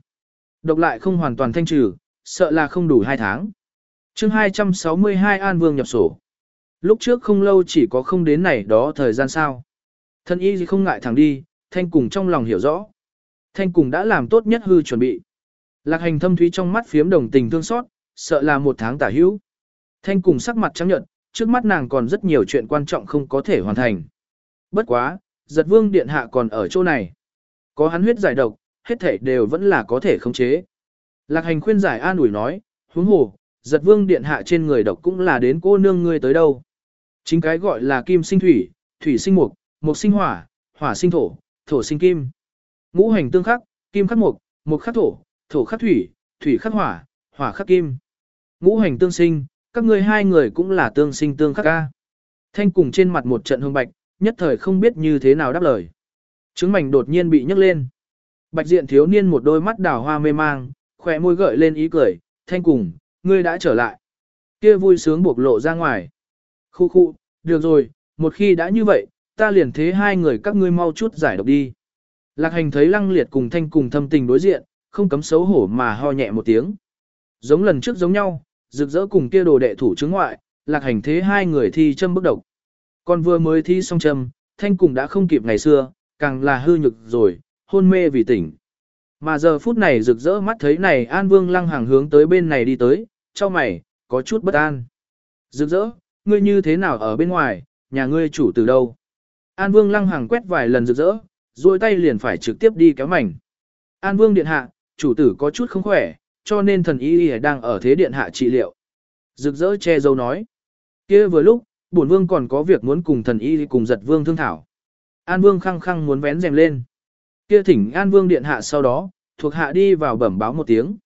Độc lại không hoàn toàn thanh trừ, sợ là không đủ hai tháng chương 262 An Vương nhập sổ. Lúc trước không lâu chỉ có không đến này đó thời gian sao. Thân y gì không ngại thẳng đi, thanh cùng trong lòng hiểu rõ. Thanh cùng đã làm tốt nhất hư chuẩn bị. Lạc hành thâm thúy trong mắt phiếm đồng tình thương xót, sợ là một tháng tả hữu. Thanh cùng sắc mặt trắng nhận, trước mắt nàng còn rất nhiều chuyện quan trọng không có thể hoàn thành. Bất quá, giật vương điện hạ còn ở chỗ này. Có hắn huyết giải độc, hết thể đều vẫn là có thể khống chế. Lạc hành khuyên giải an ủi nói, huống hồ, giật vương điện hạ trên người độc cũng là đến cô nương ngươi tới đâu. Chính cái gọi là kim sinh thủy, thủy sinh mục, mục sinh hỏa, hỏa sinh thổ, thổ sinh kim. Ngũ hành tương khắc, kim khắc mục, mục khắc thổ, thổ khắc thủy, thủy khắc hỏa, hỏa khắc kim. Ngũ hành tương sinh, các ngươi hai người cũng là tương sinh tương khắc ca. Thanh cùng trên mặt một trận hương bạch, nhất thời không biết như thế nào đáp lời. Trứng mảnh đột nhiên bị nhấc lên. Bạch diện thiếu niên một đôi mắt đào hoa mê mang, khỏe môi gợi lên ý cười, thanh cùng, ngươi đã trở lại. Kia vui sướng buộc lộ ra ngoài. Khu khu, được rồi, một khi đã như vậy, ta liền thế hai người các ngươi mau chút giải độc đi. Lạc hành thấy lăng liệt cùng thanh cùng thâm tình đối diện, không cấm xấu hổ mà ho nhẹ một tiếng. Giống lần trước giống nhau, rực rỡ cùng kia đồ đệ thủ chứng ngoại, lạc hành thế hai người thi châm bức độc. Còn vừa mới thi xong châm, thanh cùng đã không kịp ngày xưa, càng là hư nhực rồi, hôn mê vì tỉnh. Mà giờ phút này rực rỡ mắt thấy này An Vương lăng hàng hướng tới bên này đi tới, cho mày, có chút bất an. Rực rỡ, ngươi như thế nào ở bên ngoài, nhà ngươi chủ từ đâu? An Vương lăng hàng quét vài lần rực rỡ, duỗi tay liền phải trực tiếp đi kéo mảnh. An Vương điện hạ, chủ tử có chút không khỏe, cho nên thần y y đang ở thế điện hạ trị liệu. Rực rỡ che dâu nói. kia vừa lúc, bổn vương còn có việc muốn cùng thần y cùng giật vương thương thảo. An Vương khăng khăng muốn vén rèm lên. Kia thỉnh An Vương điện hạ sau đó, thuộc hạ đi vào bẩm báo một tiếng.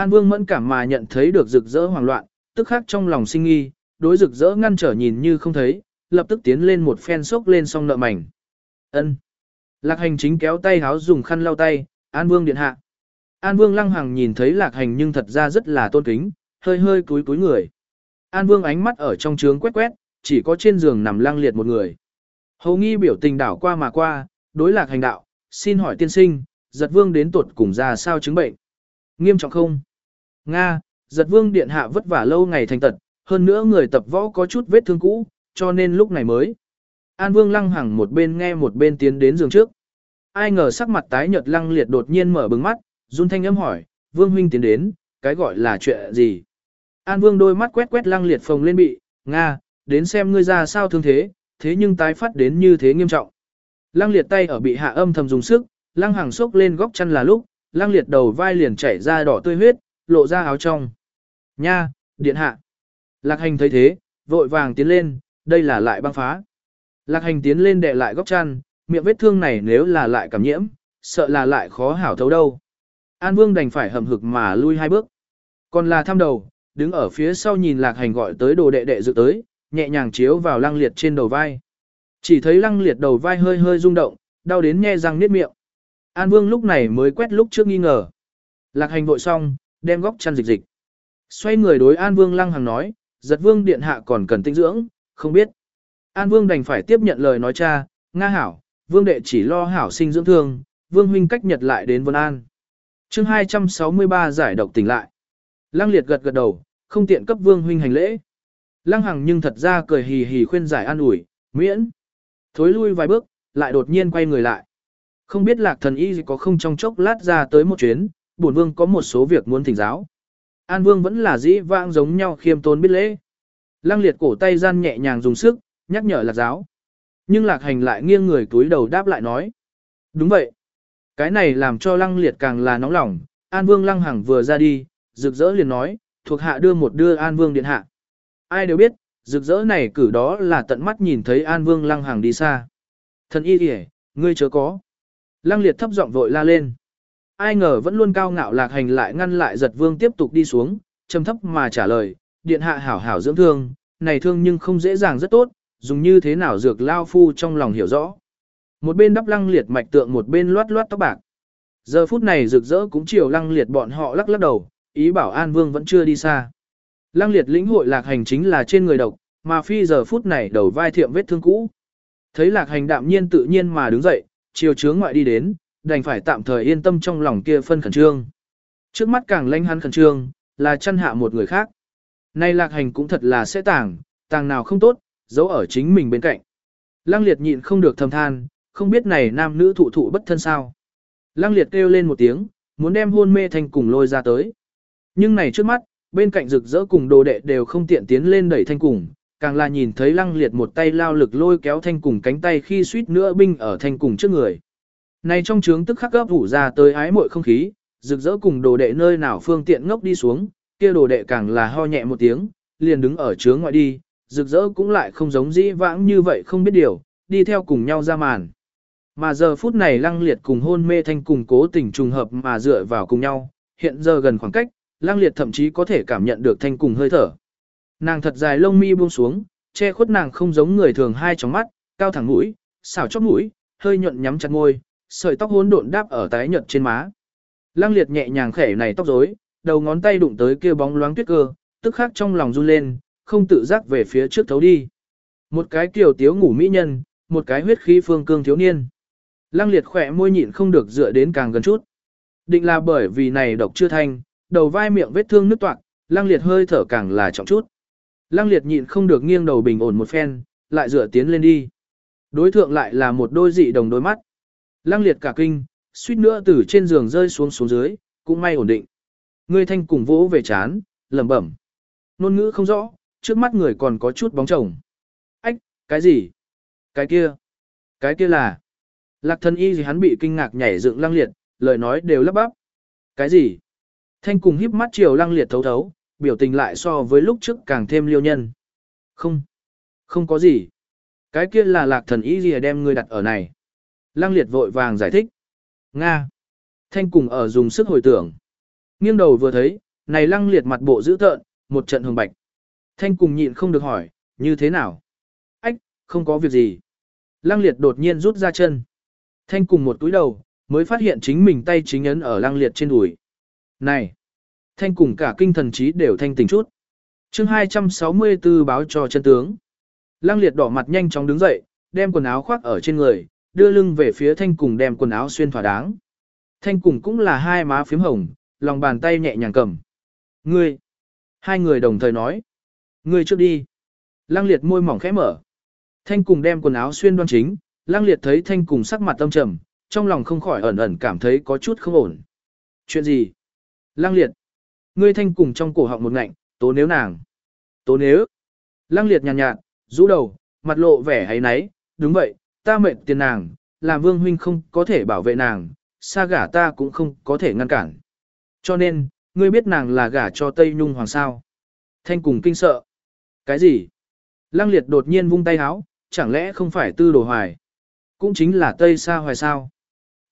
An Vương mẫn cảm mà nhận thấy được rực rỡ hoảng loạn, tức khắc trong lòng sinh nghi, đối rực rỡ ngăn trở nhìn như không thấy, lập tức tiến lên một phen sốc lên song nợ mảnh. Ân. Lạc hành chính kéo tay háo dùng khăn lau tay, An Vương điện hạ. An Vương lăng hằng nhìn thấy lạc hành nhưng thật ra rất là tôn kính, hơi hơi cúi cúi người. An Vương ánh mắt ở trong trướng quét quét, chỉ có trên giường nằm lăng liệt một người. Hầu nghi biểu tình đảo qua mà qua, đối lạc hành đạo, xin hỏi tiên sinh, giật vương đến tuột cùng ra sao chứng bệnh? Nghiêm trọng không? Nga, giật vương điện hạ vất vả lâu ngày thành tật, hơn nữa người tập võ có chút vết thương cũ, cho nên lúc này mới. An vương lăng hằng một bên nghe một bên tiến đến giường trước. Ai ngờ sắc mặt tái nhợt lăng liệt đột nhiên mở bừng mắt, run thanh âm hỏi, vương huynh tiến đến, cái gọi là chuyện gì? An vương đôi mắt quét quét lăng liệt phồng lên bị, Nga, đến xem ngươi ra sao thương thế, thế nhưng tái phát đến như thế nghiêm trọng. Lăng liệt tay ở bị hạ âm thầm dùng sức, lăng hàng sốc lên góc chân là lúc, lăng liệt đầu vai liền chảy ra đỏ tươi huyết, lộ ra áo trong. Nha, điện hạ. Lạc hành thấy thế, vội vàng tiến lên, đây là lại băng phá. Lạc hành tiến lên đệ lại góc chăn, miệng vết thương này nếu là lại cảm nhiễm, sợ là lại khó hảo thấu đâu. An Vương đành phải hầm hực mà lui hai bước. Còn là thăm đầu, đứng ở phía sau nhìn lạc hành gọi tới đồ đệ đệ dự tới, nhẹ nhàng chiếu vào lăng liệt trên đầu vai. Chỉ thấy lăng liệt đầu vai hơi hơi rung động, đau đến nhe răng niết miệng. An Vương lúc này mới quét lúc trước nghi ngờ. Lạc hành vội xong, đem góc chăn dịch dịch. Xoay người đối An Vương lăng hàng nói, giật Vương điện hạ còn cần tinh dưỡng, không biết. An Vương đành phải tiếp nhận lời nói cha, Nga hảo, Vương đệ chỉ lo hảo sinh dưỡng thương, Vương huynh cách nhật lại đến Vân An. chương 263 giải độc tỉnh lại. Lăng liệt gật gật đầu, không tiện cấp Vương huynh hành lễ. Lăng Hằng nhưng thật ra cười hì hì khuyên giải an ủi, miễn. Thối lui vài bước, lại đột nhiên quay người lại. Không biết lạc thần y có không trong chốc lát ra tới một chuyến, bổn vương có một số việc muốn thỉnh giáo. An vương vẫn là dĩ vãng giống nhau khiêm tốn biết lễ. Lăng liệt cổ tay gian nhẹ nhàng dùng sức, nhắc nhở lạc giáo. Nhưng lạc hành lại nghiêng người túi đầu đáp lại nói. Đúng vậy. Cái này làm cho lăng liệt càng là nóng lòng. An vương lăng hằng vừa ra đi, rực rỡ liền nói, thuộc hạ đưa một đưa an vương điện hạ ai đều biết, rực rỡ này cử đó là tận mắt nhìn thấy An Vương Lăng Hàng đi xa. Thần y kìa, ngươi chớ có. Lăng liệt thấp giọng vội la lên. Ai ngờ vẫn luôn cao ngạo lạc hành lại ngăn lại giật vương tiếp tục đi xuống, trầm thấp mà trả lời, điện hạ hảo hảo dưỡng thương, này thương nhưng không dễ dàng rất tốt, dùng như thế nào dược lao phu trong lòng hiểu rõ. Một bên đắp lăng liệt mạch tượng một bên loát loát tóc bạc. Giờ phút này rực rỡ cũng chiều lăng liệt bọn họ lắc lắc đầu, ý bảo An Vương vẫn chưa đi xa. Lăng liệt lĩnh hội lạc hành chính là trên người độc, mà phi giờ phút này đầu vai thiệm vết thương cũ. Thấy lạc hành đạm nhiên tự nhiên mà đứng dậy, chiều chướng ngoại đi đến, đành phải tạm thời yên tâm trong lòng kia phân khẩn trương. Trước mắt càng lanh hắn khẩn trương, là chăn hạ một người khác. Nay lạc hành cũng thật là sẽ tàng, tàng nào không tốt, giấu ở chính mình bên cạnh. Lăng liệt nhịn không được thầm than, không biết này nam nữ thụ thụ bất thân sao. Lăng liệt kêu lên một tiếng, muốn đem hôn mê thanh cùng lôi ra tới. Nhưng này trước mắt, bên cạnh rực rỡ cùng đồ đệ đều không tiện tiến lên đẩy thanh cùng, càng là nhìn thấy lăng liệt một tay lao lực lôi kéo thanh cùng cánh tay khi suýt nữa binh ở thanh cùng trước người. Này trong trướng tức khắc gấp ủ ra tới ái muội không khí, rực rỡ cùng đồ đệ nơi nào phương tiện ngốc đi xuống, kia đồ đệ càng là ho nhẹ một tiếng, liền đứng ở trướng ngoại đi, rực rỡ cũng lại không giống dĩ vãng như vậy không biết điều, đi theo cùng nhau ra màn. Mà giờ phút này lăng liệt cùng hôn mê thanh cùng cố tình trùng hợp mà dựa vào cùng nhau, hiện giờ gần khoảng cách, lăng liệt thậm chí có thể cảm nhận được thanh cùng hơi thở. Nàng thật dài lông mi buông xuống, che khuất nàng không giống người thường hai tròng mắt, cao thẳng mũi, xảo chóp mũi, hơi nhuận nhắm chặt môi, sợi tóc hỗn độn đáp ở tái nhợt trên má. Lăng liệt nhẹ nhàng khẽ này tóc rối, đầu ngón tay đụng tới kia bóng loáng tuyết cơ, tức khắc trong lòng run lên, không tự giác về phía trước thấu đi. Một cái kiều tiếu ngủ mỹ nhân, một cái huyết khí phương cương thiếu niên. Lăng liệt khỏe môi nhịn không được dựa đến càng gần chút. Định là bởi vì này độc chưa thanh, đầu vai miệng vết thương nứt toạc, lăng liệt hơi thở càng là trọng chút. Lăng liệt nhịn không được nghiêng đầu bình ổn một phen, lại dựa tiến lên đi. Đối thượng lại là một đôi dị đồng đôi mắt. Lăng liệt cả kinh, suýt nữa từ trên giường rơi xuống xuống dưới, cũng may ổn định. Ngươi thanh cùng vỗ về chán, lẩm bẩm. Nôn ngữ không rõ, trước mắt người còn có chút bóng chồng. Ách, cái gì? Cái kia? Cái kia là? Lạc thân y gì hắn bị kinh ngạc nhảy dựng lăng liệt, lời nói đều lắp bắp. Cái gì? Thanh cùng híp mắt chiều lăng liệt thấu thấu, biểu tình lại so với lúc trước càng thêm liêu nhân. Không, không có gì. Cái kia là lạc thần y gì đem ngươi đặt ở này. Lăng liệt vội vàng giải thích. Nga. Thanh cùng ở dùng sức hồi tưởng. Nghiêng đầu vừa thấy, này lăng liệt mặt bộ dữ tợn, một trận hồng bạch. Thanh cùng nhịn không được hỏi, như thế nào? Ách, không có việc gì. Lăng liệt đột nhiên rút ra chân. Thanh cùng một túi đầu, mới phát hiện chính mình tay chính ấn ở lăng liệt trên đùi. Này! Thanh cùng cả kinh thần trí đều thanh tỉnh chút. chương 264 báo cho chân tướng. Lăng liệt đỏ mặt nhanh chóng đứng dậy, đem quần áo khoác ở trên người, đưa lưng về phía thanh cùng đem quần áo xuyên thỏa đáng. Thanh cùng cũng là hai má phím hồng, lòng bàn tay nhẹ nhàng cầm. Ngươi! Hai người đồng thời nói. Ngươi trước đi. Lăng liệt môi mỏng khẽ mở. Thanh cùng đem quần áo xuyên đoan chính, lăng liệt thấy thanh cùng sắc mặt tâm trầm, trong lòng không khỏi ẩn ẩn cảm thấy có chút không ổn. Chuyện gì? Lăng liệt. Ngươi thanh cùng trong cổ họng một ngạnh, tố nếu nàng. Tố nếu. Lăng liệt nhàn nhạt, nhạt, rũ đầu, mặt lộ vẻ hay náy, đúng vậy, ta mệnh tiền nàng, làm vương huynh không có thể bảo vệ nàng, xa gả ta cũng không có thể ngăn cản. Cho nên, ngươi biết nàng là gả cho Tây Nhung Hoàng sao. Thanh cùng kinh sợ. Cái gì? Lăng liệt đột nhiên vung tay háo, chẳng lẽ không phải tư đồ hoài? Cũng chính là Tây Sa hoài sao?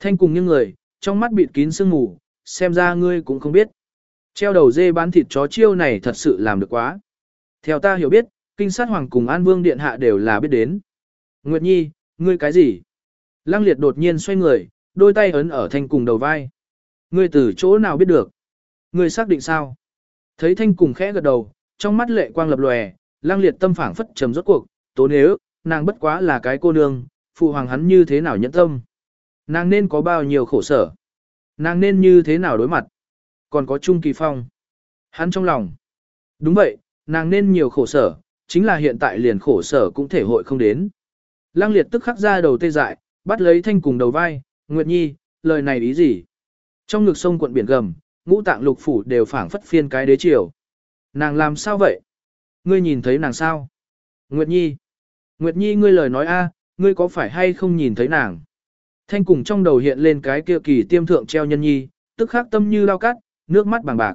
Thanh cùng những người, trong mắt bịt kín sương mù, xem ra ngươi cũng không biết. Treo đầu dê bán thịt chó chiêu này thật sự làm được quá. Theo ta hiểu biết, kinh sát hoàng cùng An Vương Điện Hạ đều là biết đến. Nguyệt Nhi, ngươi cái gì? Lăng liệt đột nhiên xoay người, đôi tay ấn ở thanh cùng đầu vai. Ngươi từ chỗ nào biết được? Ngươi xác định sao? Thấy thanh cùng khẽ gật đầu, trong mắt lệ quang lập lòe, lăng liệt tâm phảng phất trầm rốt cuộc, tố nếu, nàng bất quá là cái cô nương, phụ hoàng hắn như thế nào nhẫn tâm? Nàng nên có bao nhiêu khổ sở? Nàng nên như thế nào đối mặt? Còn có Trung Kỳ Phong. Hắn trong lòng. Đúng vậy, nàng nên nhiều khổ sở, chính là hiện tại liền khổ sở cũng thể hội không đến. Lăng liệt tức khắc ra đầu tê dại, bắt lấy thanh cùng đầu vai, Nguyệt Nhi, lời này ý gì? Trong ngực sông quận biển gầm, ngũ tạng lục phủ đều phảng phất phiên cái đế triều. Nàng làm sao vậy? Ngươi nhìn thấy nàng sao? Nguyệt Nhi. Nguyệt Nhi ngươi lời nói a, ngươi có phải hay không nhìn thấy nàng? Thanh cùng trong đầu hiện lên cái kia kỳ tiêm thượng treo nhân nhi, tức khắc tâm như lao cắt, nước mắt bằng bạc.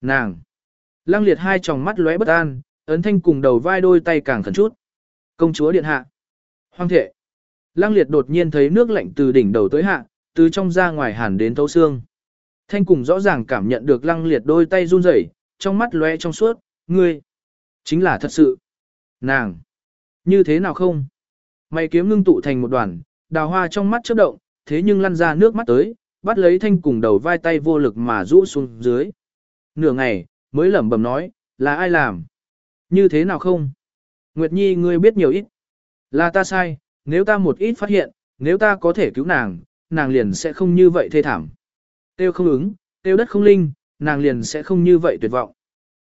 Nàng. Lăng liệt hai tròng mắt lóe bất an, ấn thanh cùng đầu vai đôi tay càng khẩn chút. Công chúa điện hạ. Hoang thệ. Lăng liệt đột nhiên thấy nước lạnh từ đỉnh đầu tới hạ, từ trong ra ngoài hẳn đến thấu xương. Thanh cùng rõ ràng cảm nhận được lăng liệt đôi tay run rẩy, trong mắt lóe trong suốt, ngươi, chính là thật sự. Nàng, như thế nào không? Mày kiếm ngưng tụ thành một đoàn, đào hoa trong mắt chớp động, thế nhưng lăn ra nước mắt tới, bắt lấy thanh cùng đầu vai tay vô lực mà rũ xuống dưới. Nửa ngày, mới lẩm bẩm nói, là ai làm? Như thế nào không? Nguyệt Nhi ngươi biết nhiều ít. Là ta sai, nếu ta một ít phát hiện, nếu ta có thể cứu nàng, nàng liền sẽ không như vậy thê thảm. Tiêu không ứng, tiêu đất không linh, nàng liền sẽ không như vậy tuyệt vọng.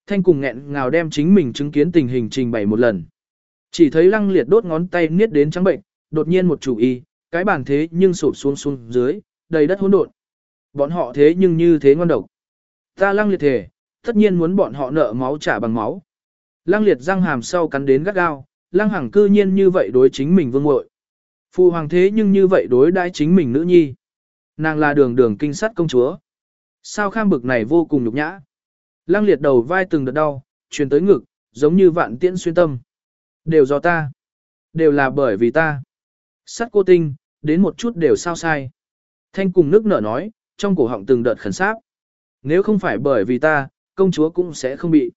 Thanh cùng nghẹn ngào đem chính mình chứng kiến tình hình trình bày một lần. Chỉ thấy lăng liệt đốt ngón tay niết đến trắng bệnh, đột nhiên một chủ y, cái bàn thế nhưng sụp xuống xuống dưới, đầy đất hỗn độn. Bọn họ thế nhưng như thế ngon độc. Ta lăng liệt thể, tất nhiên muốn bọn họ nợ máu trả bằng máu. Lăng liệt răng hàm sau cắn đến gắt gao, lăng hằng cư nhiên như vậy đối chính mình vương muội Phụ hoàng thế nhưng như vậy đối đãi chính mình nữ nhi. Nàng là đường đường kinh sát công chúa. Sao kham bực này vô cùng nhục nhã. Lăng liệt đầu vai từng đợt đau, truyền tới ngực, giống như vạn tiễn xuyên tâm. Đều do ta. Đều là bởi vì ta. Sắt cô tinh, đến một chút đều sao sai. Thanh cùng nước nở nói, trong cổ họng từng đợt khẩn sáp. Nếu không phải bởi vì ta, công chúa cũng sẽ không bị.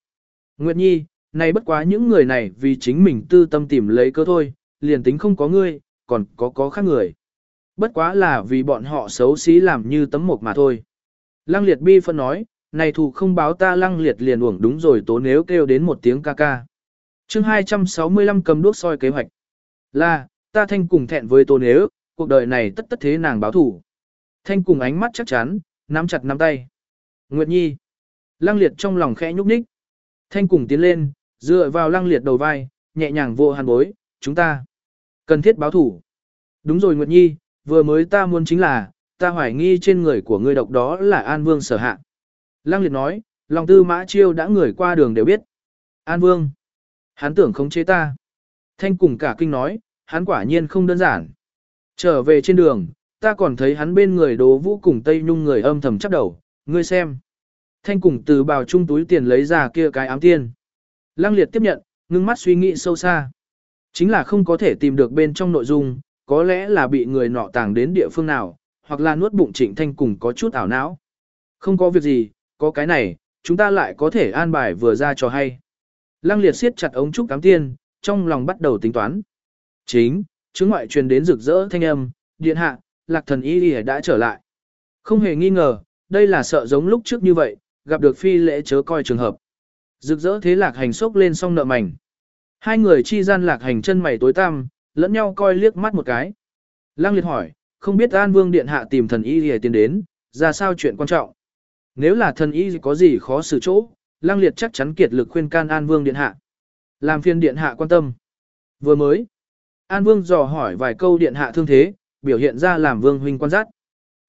Nguyệt Nhi, này bất quá những người này vì chính mình tư tâm tìm lấy cơ thôi, liền tính không có ngươi, còn có có khác người. Bất quá là vì bọn họ xấu xí làm như tấm mộc mà thôi. Lăng liệt bi phân nói, này thù không báo ta lăng liệt liền uổng đúng rồi tố nếu kêu đến một tiếng ca ca. chương 265 cầm đuốc soi kế hoạch. Là, ta thanh cùng thẹn với tố nếu, cuộc đời này tất tất thế nàng báo thủ. Thanh cùng ánh mắt chắc chắn, nắm chặt nắm tay. Nguyệt Nhi. Lăng liệt trong lòng khẽ nhúc nhích. Thanh cùng tiến lên, dựa vào lăng liệt đầu vai, nhẹ nhàng vô hàn bối, chúng ta. Cần thiết báo thủ. Đúng rồi Nguyệt Nhi, vừa mới ta muốn chính là, ta hoài nghi trên người của ngươi độc đó là An Vương sở hạ. Lăng liệt nói, lòng tư mã chiêu đã người qua đường đều biết. An Vương. Hắn tưởng không chế ta. Thanh cùng cả kinh nói, hắn quả nhiên không đơn giản. Trở về trên đường, ta còn thấy hắn bên người đố vũ cùng Tây Nhung người âm thầm chắp đầu, ngươi xem. Thanh cùng từ bào trung túi tiền lấy ra kia cái ám tiên. Lăng liệt tiếp nhận, ngưng mắt suy nghĩ sâu xa. Chính là không có thể tìm được bên trong nội dung, có lẽ là bị người nọ tàng đến địa phương nào, hoặc là nuốt bụng trịnh thanh cùng có chút ảo não. Không có việc gì, có cái này, chúng ta lại có thể an bài vừa ra cho hay. Lăng liệt siết chặt ống trúc cám tiên, trong lòng bắt đầu tính toán. Chính, chứng ngoại truyền đến rực rỡ thanh âm, điện hạ, lạc thần y đã trở lại. Không hề nghi ngờ, đây là sợ giống lúc trước như vậy, gặp được phi lễ chớ coi trường hợp. Rực rỡ thế lạc hành sốc lên song nợ mảnh. Hai người chi gian lạc hành chân mày tối tăm, lẫn nhau coi liếc mắt một cái. Lăng liệt hỏi, không biết An Vương Điện Hạ tìm thần y gì tiến đến, ra sao chuyện quan trọng. Nếu là thần y có gì khó xử chỗ, Lăng liệt chắc chắn kiệt lực khuyên can An Vương Điện Hạ. Làm phiên Điện Hạ quan tâm. Vừa mới, An Vương dò hỏi vài câu Điện Hạ thương thế, biểu hiện ra làm Vương huynh quan giác.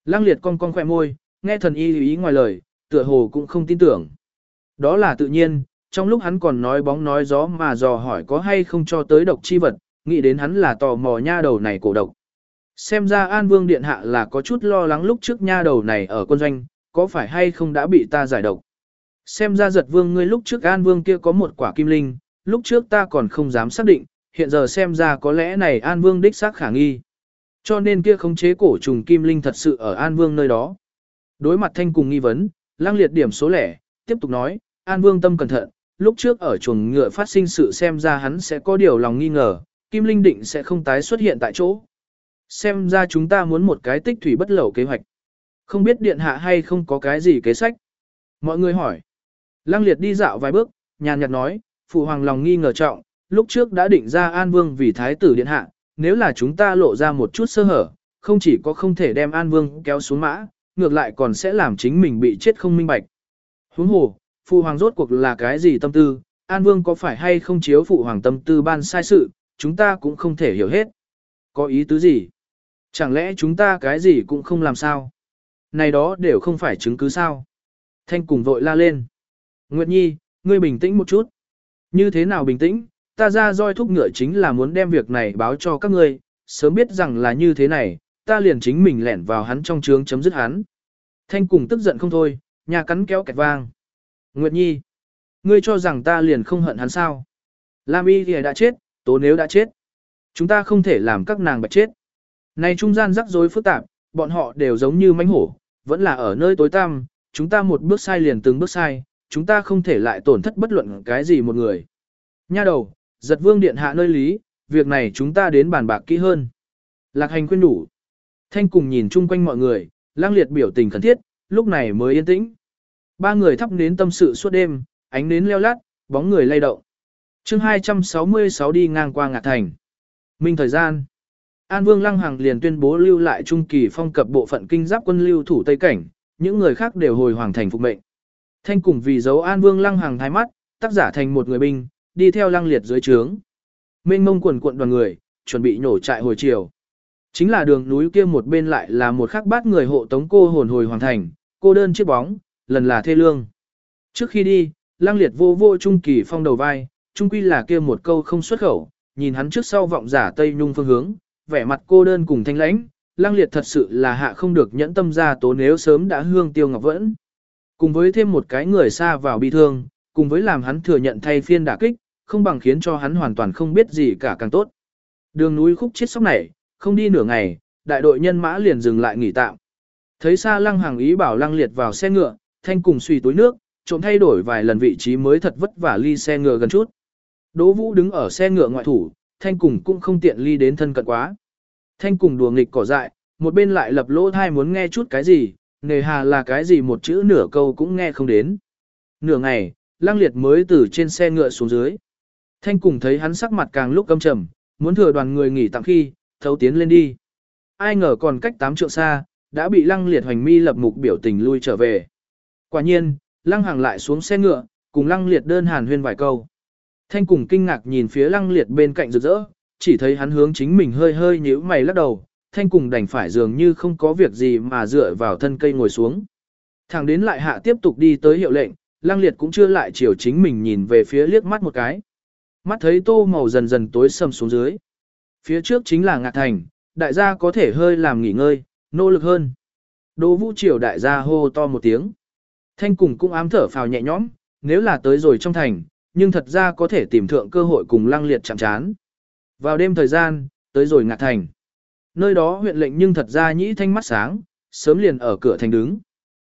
Lăng liệt cong cong khỏe môi, nghe thần y ý ngoài lời, tựa hồ cũng không tin tưởng. Đó là tự nhiên, trong lúc hắn còn nói bóng nói gió mà dò hỏi có hay không cho tới độc chi vật, nghĩ đến hắn là tò mò nha đầu này cổ độc. Xem ra An Vương Điện Hạ là có chút lo lắng lúc trước nha đầu này ở quân doanh, có phải hay không đã bị ta giải độc. Xem ra giật vương ngươi lúc trước An Vương kia có một quả kim linh, lúc trước ta còn không dám xác định, hiện giờ xem ra có lẽ này An Vương đích xác khả nghi. Cho nên kia khống chế cổ trùng kim linh thật sự ở An Vương nơi đó. Đối mặt thanh cùng nghi vấn, lang liệt điểm số lẻ, tiếp tục nói, An Vương tâm cẩn thận, lúc trước ở chuồng ngựa phát sinh sự xem ra hắn sẽ có điều lòng nghi ngờ, Kim Linh định sẽ không tái xuất hiện tại chỗ. Xem ra chúng ta muốn một cái tích thủy bất lẩu kế hoạch. Không biết điện hạ hay không có cái gì kế sách. Mọi người hỏi. Lăng liệt đi dạo vài bước, nhàn nhạt nói, phụ hoàng lòng nghi ngờ trọng, lúc trước đã định ra An Vương vì thái tử điện hạ, nếu là chúng ta lộ ra một chút sơ hở, không chỉ có không thể đem An Vương kéo xuống mã, ngược lại còn sẽ làm chính mình bị chết không minh bạch. Huống hồ, phụ hoàng rốt cuộc là cái gì tâm tư, An Vương có phải hay không chiếu phụ hoàng tâm tư ban sai sự, chúng ta cũng không thể hiểu hết. Có ý tứ gì? Chẳng lẽ chúng ta cái gì cũng không làm sao? Này đó đều không phải chứng cứ sao? Thanh cùng vội la lên. Nguyệt Nhi, ngươi bình tĩnh một chút. Như thế nào bình tĩnh? Ta ra roi thúc ngựa chính là muốn đem việc này báo cho các ngươi, sớm biết rằng là như thế này, ta liền chính mình lẻn vào hắn trong trướng chấm dứt hắn. Thanh cùng tức giận không thôi, nhà cắn kéo kẹt vang. Nguyệt Nhi, ngươi cho rằng ta liền không hận hắn sao? Lam y thì đã chết, tố nếu đã chết. Chúng ta không thể làm các nàng bạch chết. Này trung gian rắc rối phức tạp, bọn họ đều giống như mánh hổ, vẫn là ở nơi tối tăm, chúng ta một bước sai liền từng bước sai, chúng ta không thể lại tổn thất bất luận cái gì một người. Nha đầu, giật vương điện hạ nơi lý, việc này chúng ta đến bàn bạc kỹ hơn. Lạc hành khuyên đủ. Thanh cùng nhìn chung quanh mọi người, lang liệt biểu tình khẩn thiết, lúc này mới yên tĩnh. Ba người thắp nến tâm sự suốt đêm, ánh nến leo lát, bóng người lay động. chương 266 đi ngang qua ngạc thành. Minh thời gian. An Vương Lăng Hằng liền tuyên bố lưu lại trung kỳ phong cập bộ phận kinh giáp quân lưu thủ Tây Cảnh, những người khác đều hồi hoàng thành phục mệnh. Thanh cùng vì dấu An Vương Lăng Hằng thái mắt, tác giả thành một người binh, đi theo Lăng Liệt dưới trướng. Mênh mông quần cuộn đoàn người, chuẩn bị nổ trại hồi chiều. Chính là đường núi kia một bên lại là một khắc bát người hộ tống cô hồn hồi hoàng thành, cô đơn chiếc bóng, lần là thê lương. Trước khi đi, lang Liệt vô vô trung kỳ phong đầu vai, trung quy là kia một câu không xuất khẩu, nhìn hắn trước sau vọng giả Tây Nhung phương hướng, vẻ mặt cô đơn cùng thanh lãnh, lang liệt thật sự là hạ không được nhẫn tâm ra tố nếu sớm đã hương tiêu ngọc vẫn. Cùng với thêm một cái người xa vào bi thương, cùng với làm hắn thừa nhận thay phiên đả kích, không bằng khiến cho hắn hoàn toàn không biết gì cả càng tốt. Đường núi khúc chết sóc này, không đi nửa ngày, đại đội nhân mã liền dừng lại nghỉ tạm. Thấy xa lăng hàng ý bảo lăng liệt vào xe ngựa, thanh cùng suy túi nước, trộm thay đổi vài lần vị trí mới thật vất vả ly xe ngựa gần chút. Đỗ Vũ đứng ở xe ngựa ngoại thủ, thanh cùng cũng không tiện ly đến thân cận quá. Thanh cùng đùa nghịch cỏ dại, một bên lại lập lỗ thai muốn nghe chút cái gì, nề hà là cái gì một chữ nửa câu cũng nghe không đến. Nửa ngày, lang liệt mới từ trên xe ngựa xuống dưới. Thanh cùng thấy hắn sắc mặt càng lúc căm trầm, muốn thừa đoàn người nghỉ tạm khi, thấu tiến lên đi. Ai ngờ còn cách tám trượng xa, đã bị lăng liệt hoành mi lập mục biểu tình lui trở về. Quả nhiên, lăng hàng lại xuống xe ngựa, cùng lăng liệt đơn hàn huyên vài câu. Thanh cùng kinh ngạc nhìn phía lăng liệt bên cạnh rực rỡ, chỉ thấy hắn hướng chính mình hơi hơi nhíu mày lắc đầu, thanh cùng đành phải dường như không có việc gì mà dựa vào thân cây ngồi xuống. Thằng đến lại hạ tiếp tục đi tới hiệu lệnh, lăng liệt cũng chưa lại chiều chính mình nhìn về phía liếc mắt một cái. Mắt thấy tô màu dần dần tối sầm xuống dưới. Phía trước chính là ngạc thành, đại gia có thể hơi làm nghỉ ngơi, nỗ lực hơn. Đỗ vũ triều đại gia hô to một tiếng. Thanh cùng cũng ám thở phào nhẹ nhõm, nếu là tới rồi trong thành, nhưng thật ra có thể tìm thượng cơ hội cùng lăng liệt chạm chán. Vào đêm thời gian, tới rồi ngạc thành. Nơi đó huyện lệnh nhưng thật ra nhĩ thanh mắt sáng, sớm liền ở cửa thành đứng.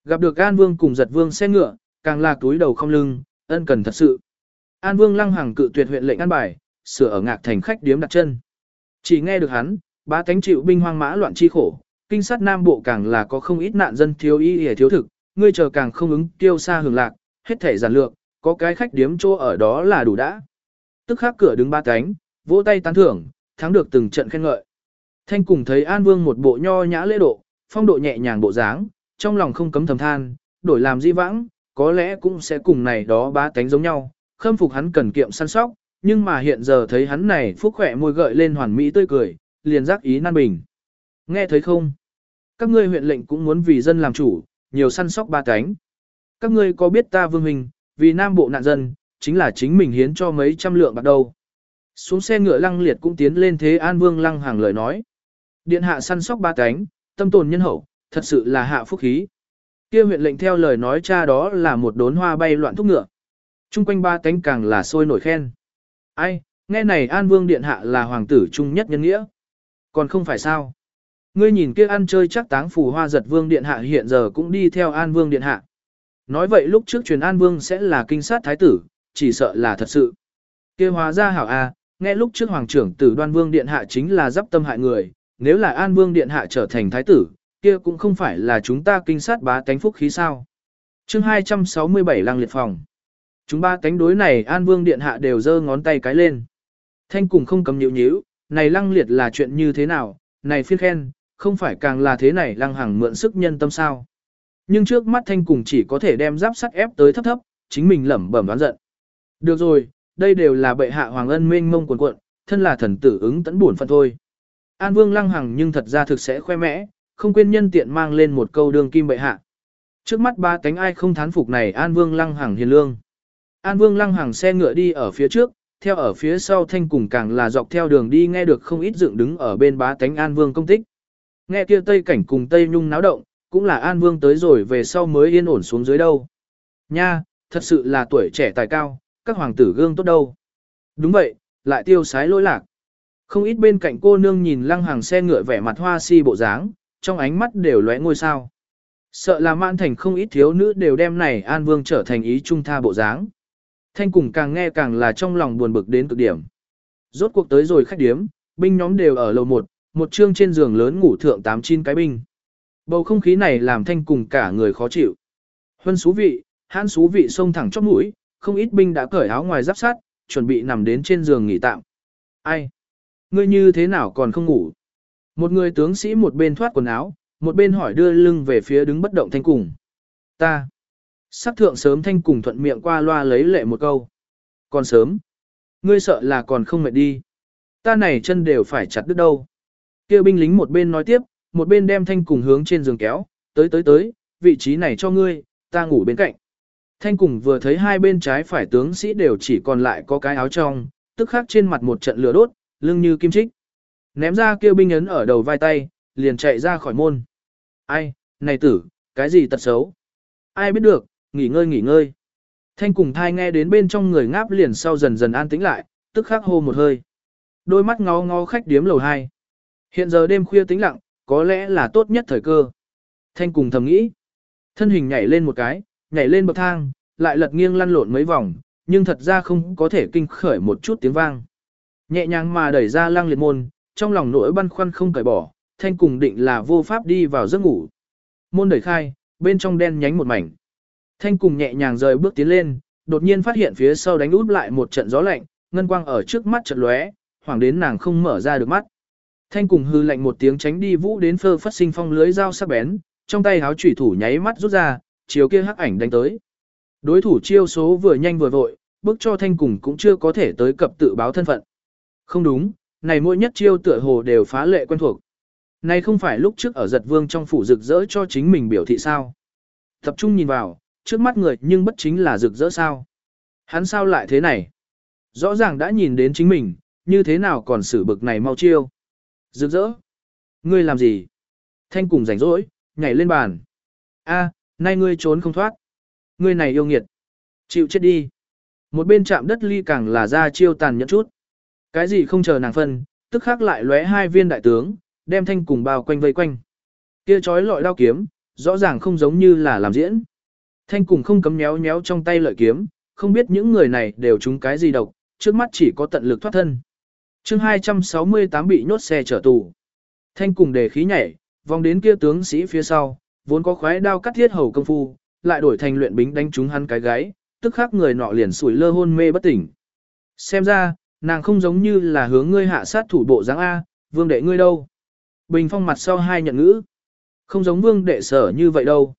Gặp được An Vương cùng giật vương xe ngựa, càng là túi đầu không lưng, ân cần thật sự. An Vương lăng hàng cự tuyệt huyện lệnh an bài, sửa ở ngạc thành khách điếm đặt chân. Chỉ nghe được hắn, bá tánh chịu binh hoang mã loạn chi khổ, kinh sát nam bộ càng là có không ít nạn dân thiếu y hề thiếu thực, ngươi chờ càng không ứng tiêu xa hưởng lạc, hết thể giản lược, có cái khách điếm chỗ ở đó là đủ đã. Tức khắc cửa đứng ba cánh, vỗ tay tán thưởng, thắng được từng trận khen ngợi. Thanh cùng thấy An Vương một bộ nho nhã lễ độ, phong độ nhẹ nhàng bộ dáng, trong lòng không cấm thầm than, đổi làm di vãng, có lẽ cũng sẽ cùng này đó ba cánh giống nhau, khâm phục hắn cần kiệm săn sóc, nhưng mà hiện giờ thấy hắn này phúc khỏe môi gợi lên hoàn mỹ tươi cười, liền giác ý nan bình. Nghe thấy không? Các ngươi huyện lệnh cũng muốn vì dân làm chủ, nhiều săn sóc ba cánh. Các ngươi có biết ta vương hình, vì nam bộ nạn dân, chính là chính mình hiến cho mấy trăm lượng bạc đầu. Xuống xe ngựa lăng liệt cũng tiến lên thế an vương lăng hàng lời nói. Điện hạ săn sóc ba cánh, tâm tồn nhân hậu, thật sự là hạ phúc khí. Kia huyện lệnh theo lời nói cha đó là một đốn hoa bay loạn thúc ngựa. Trung quanh ba cánh càng là sôi nổi khen. Ai, nghe này an vương điện hạ là hoàng tử trung nhất nhân nghĩa. Còn không phải sao. Ngươi nhìn kia ăn chơi chắc táng phù hoa giật vương điện hạ hiện giờ cũng đi theo an vương điện hạ. Nói vậy lúc trước truyền An Vương sẽ là kinh sát thái tử, chỉ sợ là thật sự. kia hóa ra hảo a, nghe lúc trước hoàng trưởng tử đoan vương điện hạ chính là giáp tâm hại người, nếu là An Vương điện hạ trở thành thái tử, kia cũng không phải là chúng ta kinh sát bá tánh phúc khí sao. chương 267 lăng liệt phòng. Chúng ba cánh đối này An Vương điện hạ đều giơ ngón tay cái lên. Thanh cùng không cầm nhịu nhíu, này lăng liệt là chuyện như thế nào, này phiên khen, không phải càng là thế này lăng hằng mượn sức nhân tâm sao. Nhưng trước mắt thanh cùng chỉ có thể đem giáp sắt ép tới thấp thấp, chính mình lẩm bẩm đoán giận. Được rồi, đây đều là bệ hạ hoàng ân mênh mông quần cuộn, thân là thần tử ứng tấn buồn phận thôi. An Vương lăng hằng nhưng thật ra thực sẽ khoe mẽ, không quên nhân tiện mang lên một câu đường kim bệ hạ. Trước mắt ba cánh ai không thán phục này An Vương lăng hằng hiền lương. An Vương lăng hằng xe ngựa đi ở phía trước, theo ở phía sau thanh cùng càng là dọc theo đường đi nghe được không ít dựng đứng ở bên bá tánh An Vương công tích. Nghe kia tây cảnh cùng tây nhung náo động, cũng là An Vương tới rồi về sau mới yên ổn xuống dưới đâu. Nha, thật sự là tuổi trẻ tài cao, các hoàng tử gương tốt đâu. Đúng vậy, lại tiêu sái lỗi lạc. Không ít bên cạnh cô nương nhìn lăng hàng xe ngựa vẻ mặt hoa si bộ dáng, trong ánh mắt đều lóe ngôi sao. Sợ là mãn thành không ít thiếu nữ đều đem này An Vương trở thành ý trung tha bộ dáng. Thanh cùng càng nghe càng là trong lòng buồn bực đến cực điểm. Rốt cuộc tới rồi khách điếm, binh nhóm đều ở lầu 1, một chương trên giường lớn ngủ thượng 89 cái binh. Bầu không khí này làm thanh cùng cả người khó chịu. Huân xú vị, hãn xú vị xông thẳng chóp mũi, không ít binh đã cởi áo ngoài giáp sát, chuẩn bị nằm đến trên giường nghỉ tạm. Ai? Ngươi như thế nào còn không ngủ? Một người tướng sĩ một bên thoát quần áo, một bên hỏi đưa lưng về phía đứng bất động thanh cùng. Ta. Sắc thượng sớm thanh cùng thuận miệng qua loa lấy lệ một câu. Còn sớm. Ngươi sợ là còn không mệt đi. Ta này chân đều phải chặt đứt đâu. Kêu binh lính một bên nói tiếp, một bên đem thanh cùng hướng trên giường kéo, tới tới tới, vị trí này cho ngươi, ta ngủ bên cạnh. Thanh cùng vừa thấy hai bên trái phải tướng sĩ đều chỉ còn lại có cái áo trong, tức khắc trên mặt một trận lửa đốt, lưng như kim trích. Ném ra kêu binh ấn ở đầu vai tay, liền chạy ra khỏi môn. Ai, này tử, cái gì tật xấu? Ai biết được, nghỉ ngơi nghỉ ngơi. Thanh cùng thai nghe đến bên trong người ngáp liền sau dần dần an tĩnh lại, tức khắc hô một hơi. Đôi mắt ngó ngó khách điếm lầu hai. Hiện giờ đêm khuya tĩnh lặng, có lẽ là tốt nhất thời cơ. Thanh cùng thầm nghĩ. Thân hình nhảy lên một cái, nhảy lên bậc thang, lại lật nghiêng lăn lộn mấy vòng, nhưng thật ra không có thể kinh khởi một chút tiếng vang. Nhẹ nhàng mà đẩy ra lăng liệt môn, trong lòng nỗi băn khoăn không cởi bỏ, thanh cùng định là vô pháp đi vào giấc ngủ. Môn đẩy khai, bên trong đen nhánh một mảnh. Thanh cùng nhẹ nhàng rời bước tiến lên, đột nhiên phát hiện phía sau đánh út lại một trận gió lạnh, ngân quang ở trước mắt chợt lóe, hoảng đến nàng không mở ra được mắt. Thanh cùng hư lạnh một tiếng tránh đi vũ đến phơ phát sinh phong lưới dao sắc bén, trong tay háo chủy thủ nháy mắt rút ra, chiếu kia hắc ảnh đánh tới. Đối thủ chiêu số vừa nhanh vừa vội, bước cho thanh cùng cũng chưa có thể tới cập tự báo thân phận. Không đúng, này mỗi nhất chiêu tựa hồ đều phá lệ quen thuộc. Này không phải lúc trước ở giật vương trong phủ rực rỡ cho chính mình biểu thị sao. Tập trung nhìn vào, trước mắt người nhưng bất chính là rực rỡ sao. Hắn sao lại thế này? Rõ ràng đã nhìn đến chính mình, như thế nào còn xử bực này mau chiêu. Rực rỡ. Ngươi làm gì? Thanh cùng rảnh rỗi, nhảy lên bàn. A, nay ngươi trốn không thoát. Ngươi này yêu nghiệt. Chịu chết đi. Một bên chạm đất ly càng là ra chiêu tàn nhẫn chút. Cái gì không chờ nàng phân, tức khắc lại lóe hai viên đại tướng, đem thanh cùng bao quanh vây quanh. Kia chói lọi đao kiếm, rõ ràng không giống như là làm diễn. Thanh cùng không cấm nhéo nhéo trong tay lợi kiếm, không biết những người này đều trúng cái gì độc, trước mắt chỉ có tận lực thoát thân chương 268 bị nhốt xe chở tù. Thanh cùng đề khí nhảy, vòng đến kia tướng sĩ phía sau, vốn có khoái đao cắt thiết hầu công phu, lại đổi thành luyện bính đánh trúng hắn cái gáy, tức khắc người nọ liền sủi lơ hôn mê bất tỉnh. Xem ra, nàng không giống như là hướng ngươi hạ sát thủ bộ dáng A, vương đệ ngươi đâu. Bình phong mặt sau hai nhận ngữ. Không giống vương đệ sở như vậy đâu.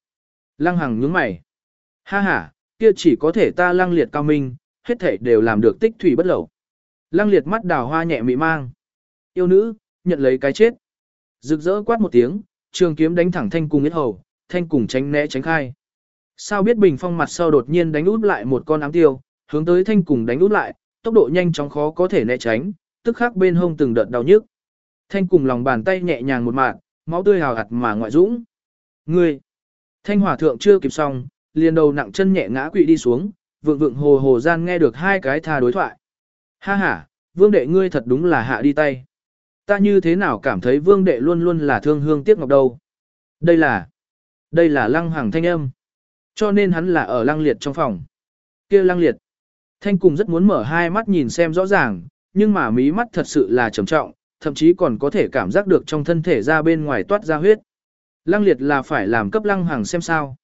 Lăng hằng nhướng mày. Ha ha, kia chỉ có thể ta lăng liệt cao minh, hết thể đều làm được tích thủy bất lẩu. Lăng liệt mắt đào hoa nhẹ mị mang. Yêu nữ, nhận lấy cái chết. Rực rỡ quát một tiếng, trường kiếm đánh thẳng thanh cùng yết hầu, thanh cùng tránh né tránh khai. Sao biết bình phong mặt sau đột nhiên đánh út lại một con ám tiêu, hướng tới thanh cùng đánh út lại, tốc độ nhanh chóng khó có thể né tránh, tức khắc bên hông từng đợt đau nhức. Thanh cùng lòng bàn tay nhẹ nhàng một mạt, máu tươi hào hạt mà ngoại dũng. Ngươi! Thanh hỏa thượng chưa kịp xong, liền đầu nặng chân nhẹ ngã quỵ đi xuống, vượng vượng hồ hồ gian nghe được hai cái tha đối thoại. Ha ha, vương đệ ngươi thật đúng là hạ đi tay. Ta như thế nào cảm thấy vương đệ luôn luôn là thương hương tiếc ngọc đâu. Đây là, đây là lăng hàng thanh âm. Cho nên hắn là ở lăng liệt trong phòng. kia lăng liệt. Thanh cùng rất muốn mở hai mắt nhìn xem rõ ràng, nhưng mà mí mắt thật sự là trầm trọng, thậm chí còn có thể cảm giác được trong thân thể ra bên ngoài toát ra huyết. Lăng liệt là phải làm cấp lăng hàng xem sao.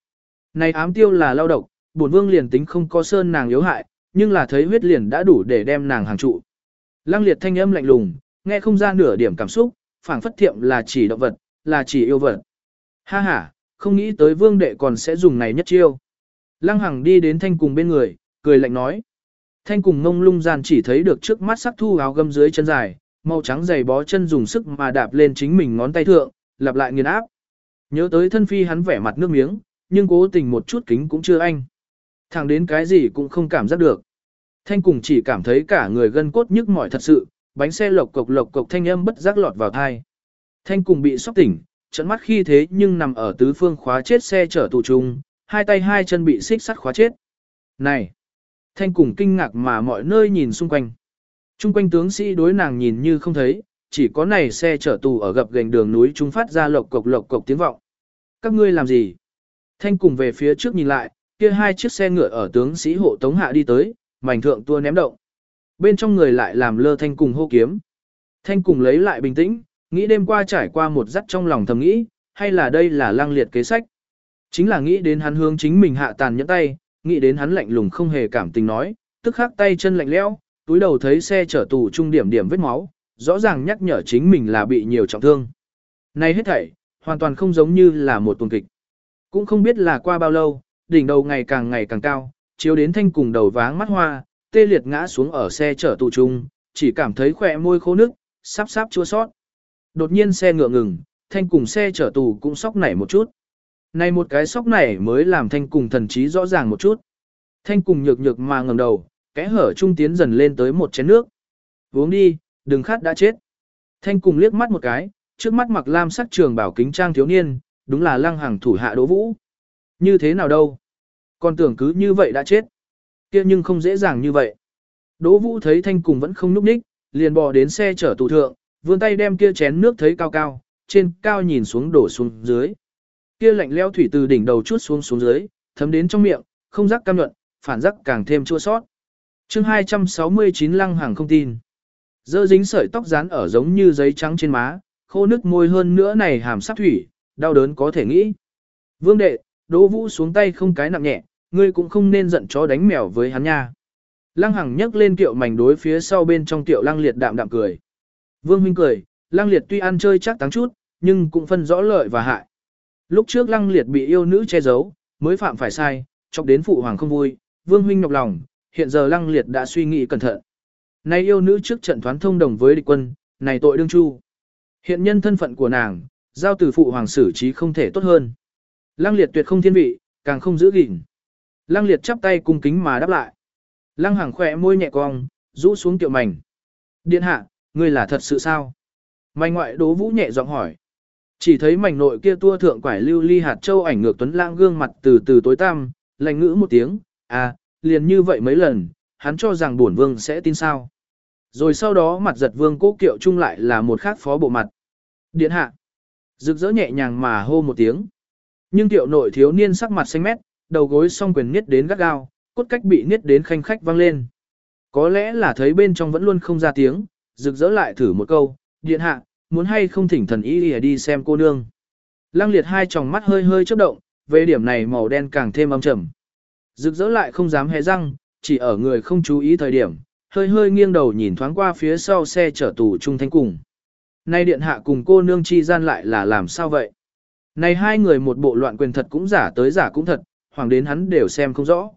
Này ám tiêu là lao độc, bổn vương liền tính không có sơn nàng yếu hại, nhưng là thấy huyết liền đã đủ để đem nàng hàng trụ. Lăng liệt thanh âm lạnh lùng, nghe không ra nửa điểm cảm xúc, phảng phất thiệm là chỉ động vật, là chỉ yêu vật. Ha ha, không nghĩ tới vương đệ còn sẽ dùng này nhất chiêu. Lăng hằng đi đến thanh cùng bên người, cười lạnh nói. Thanh cùng ngông lung gian chỉ thấy được trước mắt sắc thu áo gâm dưới chân dài, màu trắng dày bó chân dùng sức mà đạp lên chính mình ngón tay thượng, lặp lại nghiền áp. Nhớ tới thân phi hắn vẻ mặt nước miếng, nhưng cố tình một chút kính cũng chưa anh. Thẳng đến cái gì cũng không cảm giác được. Thanh cùng chỉ cảm thấy cả người gân cốt nhức mỏi thật sự, bánh xe lộc cộc lộc cộc thanh âm bất giác lọt vào thai. Thanh cùng bị sốc tỉnh, trận mắt khi thế nhưng nằm ở tứ phương khóa chết xe chở tù trung, hai tay hai chân bị xích sắt khóa chết. Này! Thanh cùng kinh ngạc mà mọi nơi nhìn xung quanh. Trung quanh tướng sĩ đối nàng nhìn như không thấy, chỉ có này xe chở tù ở gập gành đường núi chúng phát ra lộc cộc lộc cộc tiếng vọng. Các ngươi làm gì? Thanh cùng về phía trước nhìn lại, kia hai chiếc xe ngựa ở tướng sĩ hộ tống hạ đi tới, mảnh thượng tua ném động. Bên trong người lại làm lơ thanh cùng hô kiếm. Thanh cùng lấy lại bình tĩnh, nghĩ đêm qua trải qua một dắt trong lòng thầm nghĩ, hay là đây là lang liệt kế sách. Chính là nghĩ đến hắn hướng chính mình hạ tàn nhẫn tay, nghĩ đến hắn lạnh lùng không hề cảm tình nói, tức khắc tay chân lạnh lẽo, túi đầu thấy xe chở tù trung điểm điểm vết máu, rõ ràng nhắc nhở chính mình là bị nhiều trọng thương. Này hết thảy, hoàn toàn không giống như là một tuần kịch. Cũng không biết là qua bao lâu, đỉnh đầu ngày càng ngày càng cao, chiếu đến thanh cùng đầu váng mắt hoa, tê liệt ngã xuống ở xe chở tù trung, chỉ cảm thấy khỏe môi khô nước, sắp sắp chua sót. Đột nhiên xe ngựa ngừng, thanh cùng xe chở tù cũng sóc nảy một chút. Này một cái sóc nảy mới làm thanh cùng thần trí rõ ràng một chút. Thanh cùng nhược nhược mà ngầm đầu, kẽ hở trung tiến dần lên tới một chén nước. Uống đi, đừng khát đã chết. Thanh cùng liếc mắt một cái, trước mắt mặc lam sắc trường bảo kính trang thiếu niên, đúng là lăng hàng thủ hạ đỗ vũ. Như thế nào đâu? Còn tưởng cứ như vậy đã chết. kia nhưng không dễ dàng như vậy. Đỗ vũ thấy thanh cùng vẫn không núp ních, liền bò đến xe chở tù thượng, vươn tay đem kia chén nước thấy cao cao, trên cao nhìn xuống đổ xuống dưới. Kia lạnh leo thủy từ đỉnh đầu chút xuống xuống dưới, thấm đến trong miệng, không rắc cam nhuận, phản rắc càng thêm chua sót. chương 269 lăng hàng không tin. Dơ dính sợi tóc dán ở giống như giấy trắng trên má, khô nước môi hơn nữa này hàm sắc thủy, đau đớn có thể nghĩ. Vương đệ, Đỗ Vũ xuống tay không cái nặng nhẹ, ngươi cũng không nên giận chó đánh mèo với hắn nha. Lăng Hằng nhấc lên tiệu mảnh đối phía sau bên trong tiệu Lăng Liệt đạm đạm cười. Vương huynh cười, Lăng Liệt tuy ăn chơi chắc táng chút, nhưng cũng phân rõ lợi và hại. Lúc trước Lăng Liệt bị yêu nữ che giấu, mới phạm phải sai, chọc đến phụ hoàng không vui, Vương huynh nhọc lòng, hiện giờ Lăng Liệt đã suy nghĩ cẩn thận. Nay yêu nữ trước trận thoán thông đồng với địch quân, này tội đương chu. Hiện nhân thân phận của nàng, giao từ phụ hoàng xử trí không thể tốt hơn. Lăng liệt tuyệt không thiên vị, càng không giữ gìn. Lăng liệt chắp tay cung kính mà đáp lại. Lăng hàng khỏe môi nhẹ cong, rũ xuống tiểu mảnh. Điện hạ, ngươi là thật sự sao? Mảnh ngoại đố vũ nhẹ giọng hỏi. Chỉ thấy mảnh nội kia tua thượng quải lưu ly hạt châu ảnh ngược tuấn lãng gương mặt từ từ tối tăm, lành ngữ một tiếng, à, liền như vậy mấy lần, hắn cho rằng bổn vương sẽ tin sao. Rồi sau đó mặt giật vương cố kiệu chung lại là một khác phó bộ mặt. Điện hạ. Rực rỡ nhẹ nhàng mà hô một tiếng. Nhưng tiểu nội thiếu niên sắc mặt xanh mét, đầu gối song quyền niết đến gắt gao, cốt cách bị niết đến khanh khách vang lên. Có lẽ là thấy bên trong vẫn luôn không ra tiếng, rực rỡ lại thử một câu, điện hạ, muốn hay không thỉnh thần ý đi xem cô nương. Lăng liệt hai tròng mắt hơi hơi chớp động, về điểm này màu đen càng thêm âm trầm. Rực rỡ lại không dám hé răng, chỉ ở người không chú ý thời điểm, hơi hơi nghiêng đầu nhìn thoáng qua phía sau xe chở tù trung thanh cùng. Nay điện hạ cùng cô nương chi gian lại là làm sao vậy? Này hai người một bộ loạn quyền thật cũng giả tới giả cũng thật, hoàng đến hắn đều xem không rõ.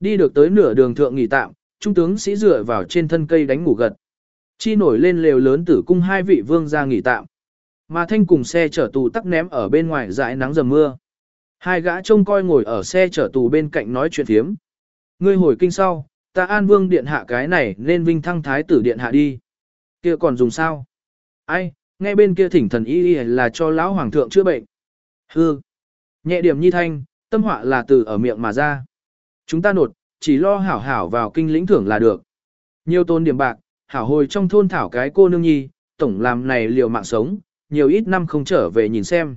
Đi được tới nửa đường thượng nghỉ tạm, trung tướng sĩ dựa vào trên thân cây đánh ngủ gật. Chi nổi lên lều lớn tử cung hai vị vương ra nghỉ tạm. Mà thanh cùng xe chở tù tắc ném ở bên ngoài dãi nắng dầm mưa. Hai gã trông coi ngồi ở xe chở tù bên cạnh nói chuyện thiếm. Ngươi hồi kinh sau, ta an vương điện hạ cái này nên vinh thăng thái tử điện hạ đi. kia còn dùng sao? Ai, nghe bên kia thỉnh thần y là cho lão hoàng thượng chữa bệnh. Hư. Nhẹ điểm nhi thanh, tâm họa là từ ở miệng mà ra. Chúng ta nột, chỉ lo hảo hảo vào kinh lĩnh thưởng là được. Nhiều tôn điểm bạc, hảo hồi trong thôn thảo cái cô nương nhi, tổng làm này liều mạng sống, nhiều ít năm không trở về nhìn xem.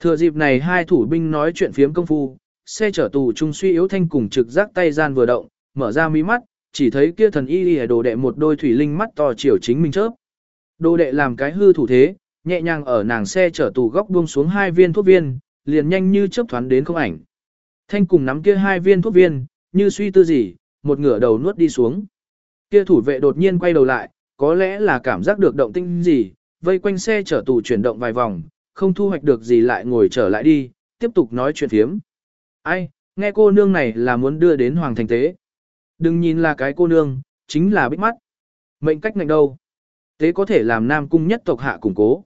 Thừa dịp này hai thủ binh nói chuyện phiếm công phu, xe chở tù trung suy yếu thanh cùng trực giác tay gian vừa động, mở ra mí mắt, chỉ thấy kia thần y y đồ đệ một đôi thủy linh mắt to chiều chính mình chớp. Đồ đệ làm cái hư thủ thế, nhẹ nhàng ở nàng xe chở tù góc buông xuống hai viên thuốc viên, liền nhanh như chớp thoáng đến không ảnh. Thanh cùng nắm kia hai viên thuốc viên, như suy tư gì, một ngửa đầu nuốt đi xuống. Kia thủ vệ đột nhiên quay đầu lại, có lẽ là cảm giác được động tinh gì, vây quanh xe chở tù chuyển động vài vòng, không thu hoạch được gì lại ngồi trở lại đi, tiếp tục nói chuyện phiếm. Ai, nghe cô nương này là muốn đưa đến hoàng thành tế. Đừng nhìn là cái cô nương, chính là bích mắt. Mệnh cách ngạnh đâu. Tế có thể làm nam cung nhất tộc hạ củng cố.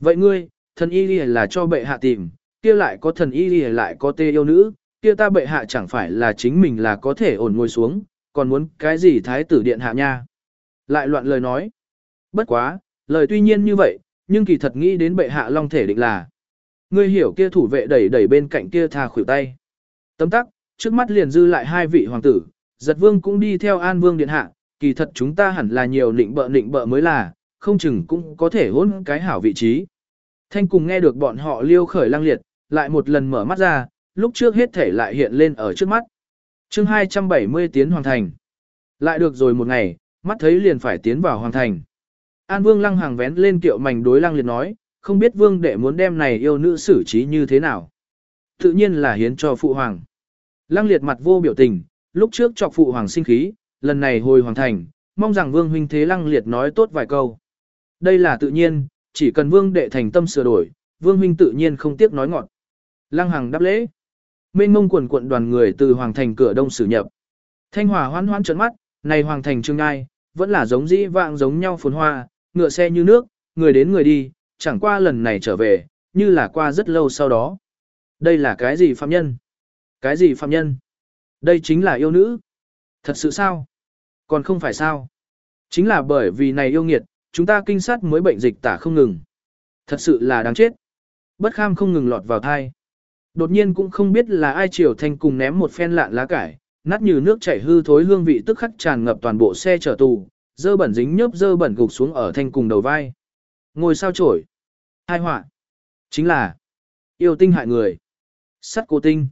Vậy ngươi, thần y là cho bệ hạ tìm, kia lại có thần y lại có tê yêu nữ, kia ta bệ hạ chẳng phải là chính mình là có thể ổn ngồi xuống, còn muốn cái gì thái tử điện hạ nha. Lại loạn lời nói. Bất quá, lời tuy nhiên như vậy, nhưng kỳ thật nghĩ đến bệ hạ long thể định là. Ngươi hiểu kia thủ vệ đẩy đẩy bên cạnh kia thà khuỷu tay. Tấm tắc, trước mắt liền dư lại hai vị hoàng tử, giật vương cũng đi theo an vương điện hạ, kỳ thật chúng ta hẳn là nhiều nịnh bợ nịnh bợ mới là, không chừng cũng có thể hôn cái hảo vị trí. Thanh cùng nghe được bọn họ liêu khởi lăng liệt, lại một lần mở mắt ra, lúc trước hết thể lại hiện lên ở trước mắt. chương 270 tiến hoàng thành. Lại được rồi một ngày, mắt thấy liền phải tiến vào hoàng thành. An vương lăng hàng vén lên kiệu mảnh đối lăng liệt nói, không biết vương đệ muốn đem này yêu nữ xử trí như thế nào. Tự nhiên là hiến cho phụ hoàng. Lăng liệt mặt vô biểu tình, lúc trước chọc phụ hoàng sinh khí, lần này hồi hoàng thành, mong rằng vương huynh thế lăng liệt nói tốt vài câu. Đây là tự nhiên, chỉ cần vương đệ thành tâm sửa đổi, vương huynh tự nhiên không tiếc nói ngọn. Lăng hằng đáp lễ. Mênh mông quần quận đoàn người từ hoàng thành cửa đông xử nhập. Thanh hòa hoan hoan trợn mắt, này hoàng thành trương ngai, vẫn là giống dĩ vạng giống nhau phồn hoa, ngựa xe như nước, người đến người đi, chẳng qua lần này trở về, như là qua rất lâu sau đó. Đây là cái gì phạm nhân? Cái gì phạm nhân? Đây chính là yêu nữ. Thật sự sao? Còn không phải sao? Chính là bởi vì này yêu nghiệt, chúng ta kinh sát mới bệnh dịch tả không ngừng. Thật sự là đáng chết. Bất kham không ngừng lọt vào thai. Đột nhiên cũng không biết là ai triều thanh cùng ném một phen lạn lá cải, nát như nước chảy hư thối hương vị tức khắc tràn ngập toàn bộ xe chở tù, dơ bẩn dính nhớp dơ bẩn gục xuống ở thanh cùng đầu vai. Ngồi sao trổi. Hai họa. Chính là yêu tinh hại người. Sắt cố tinh.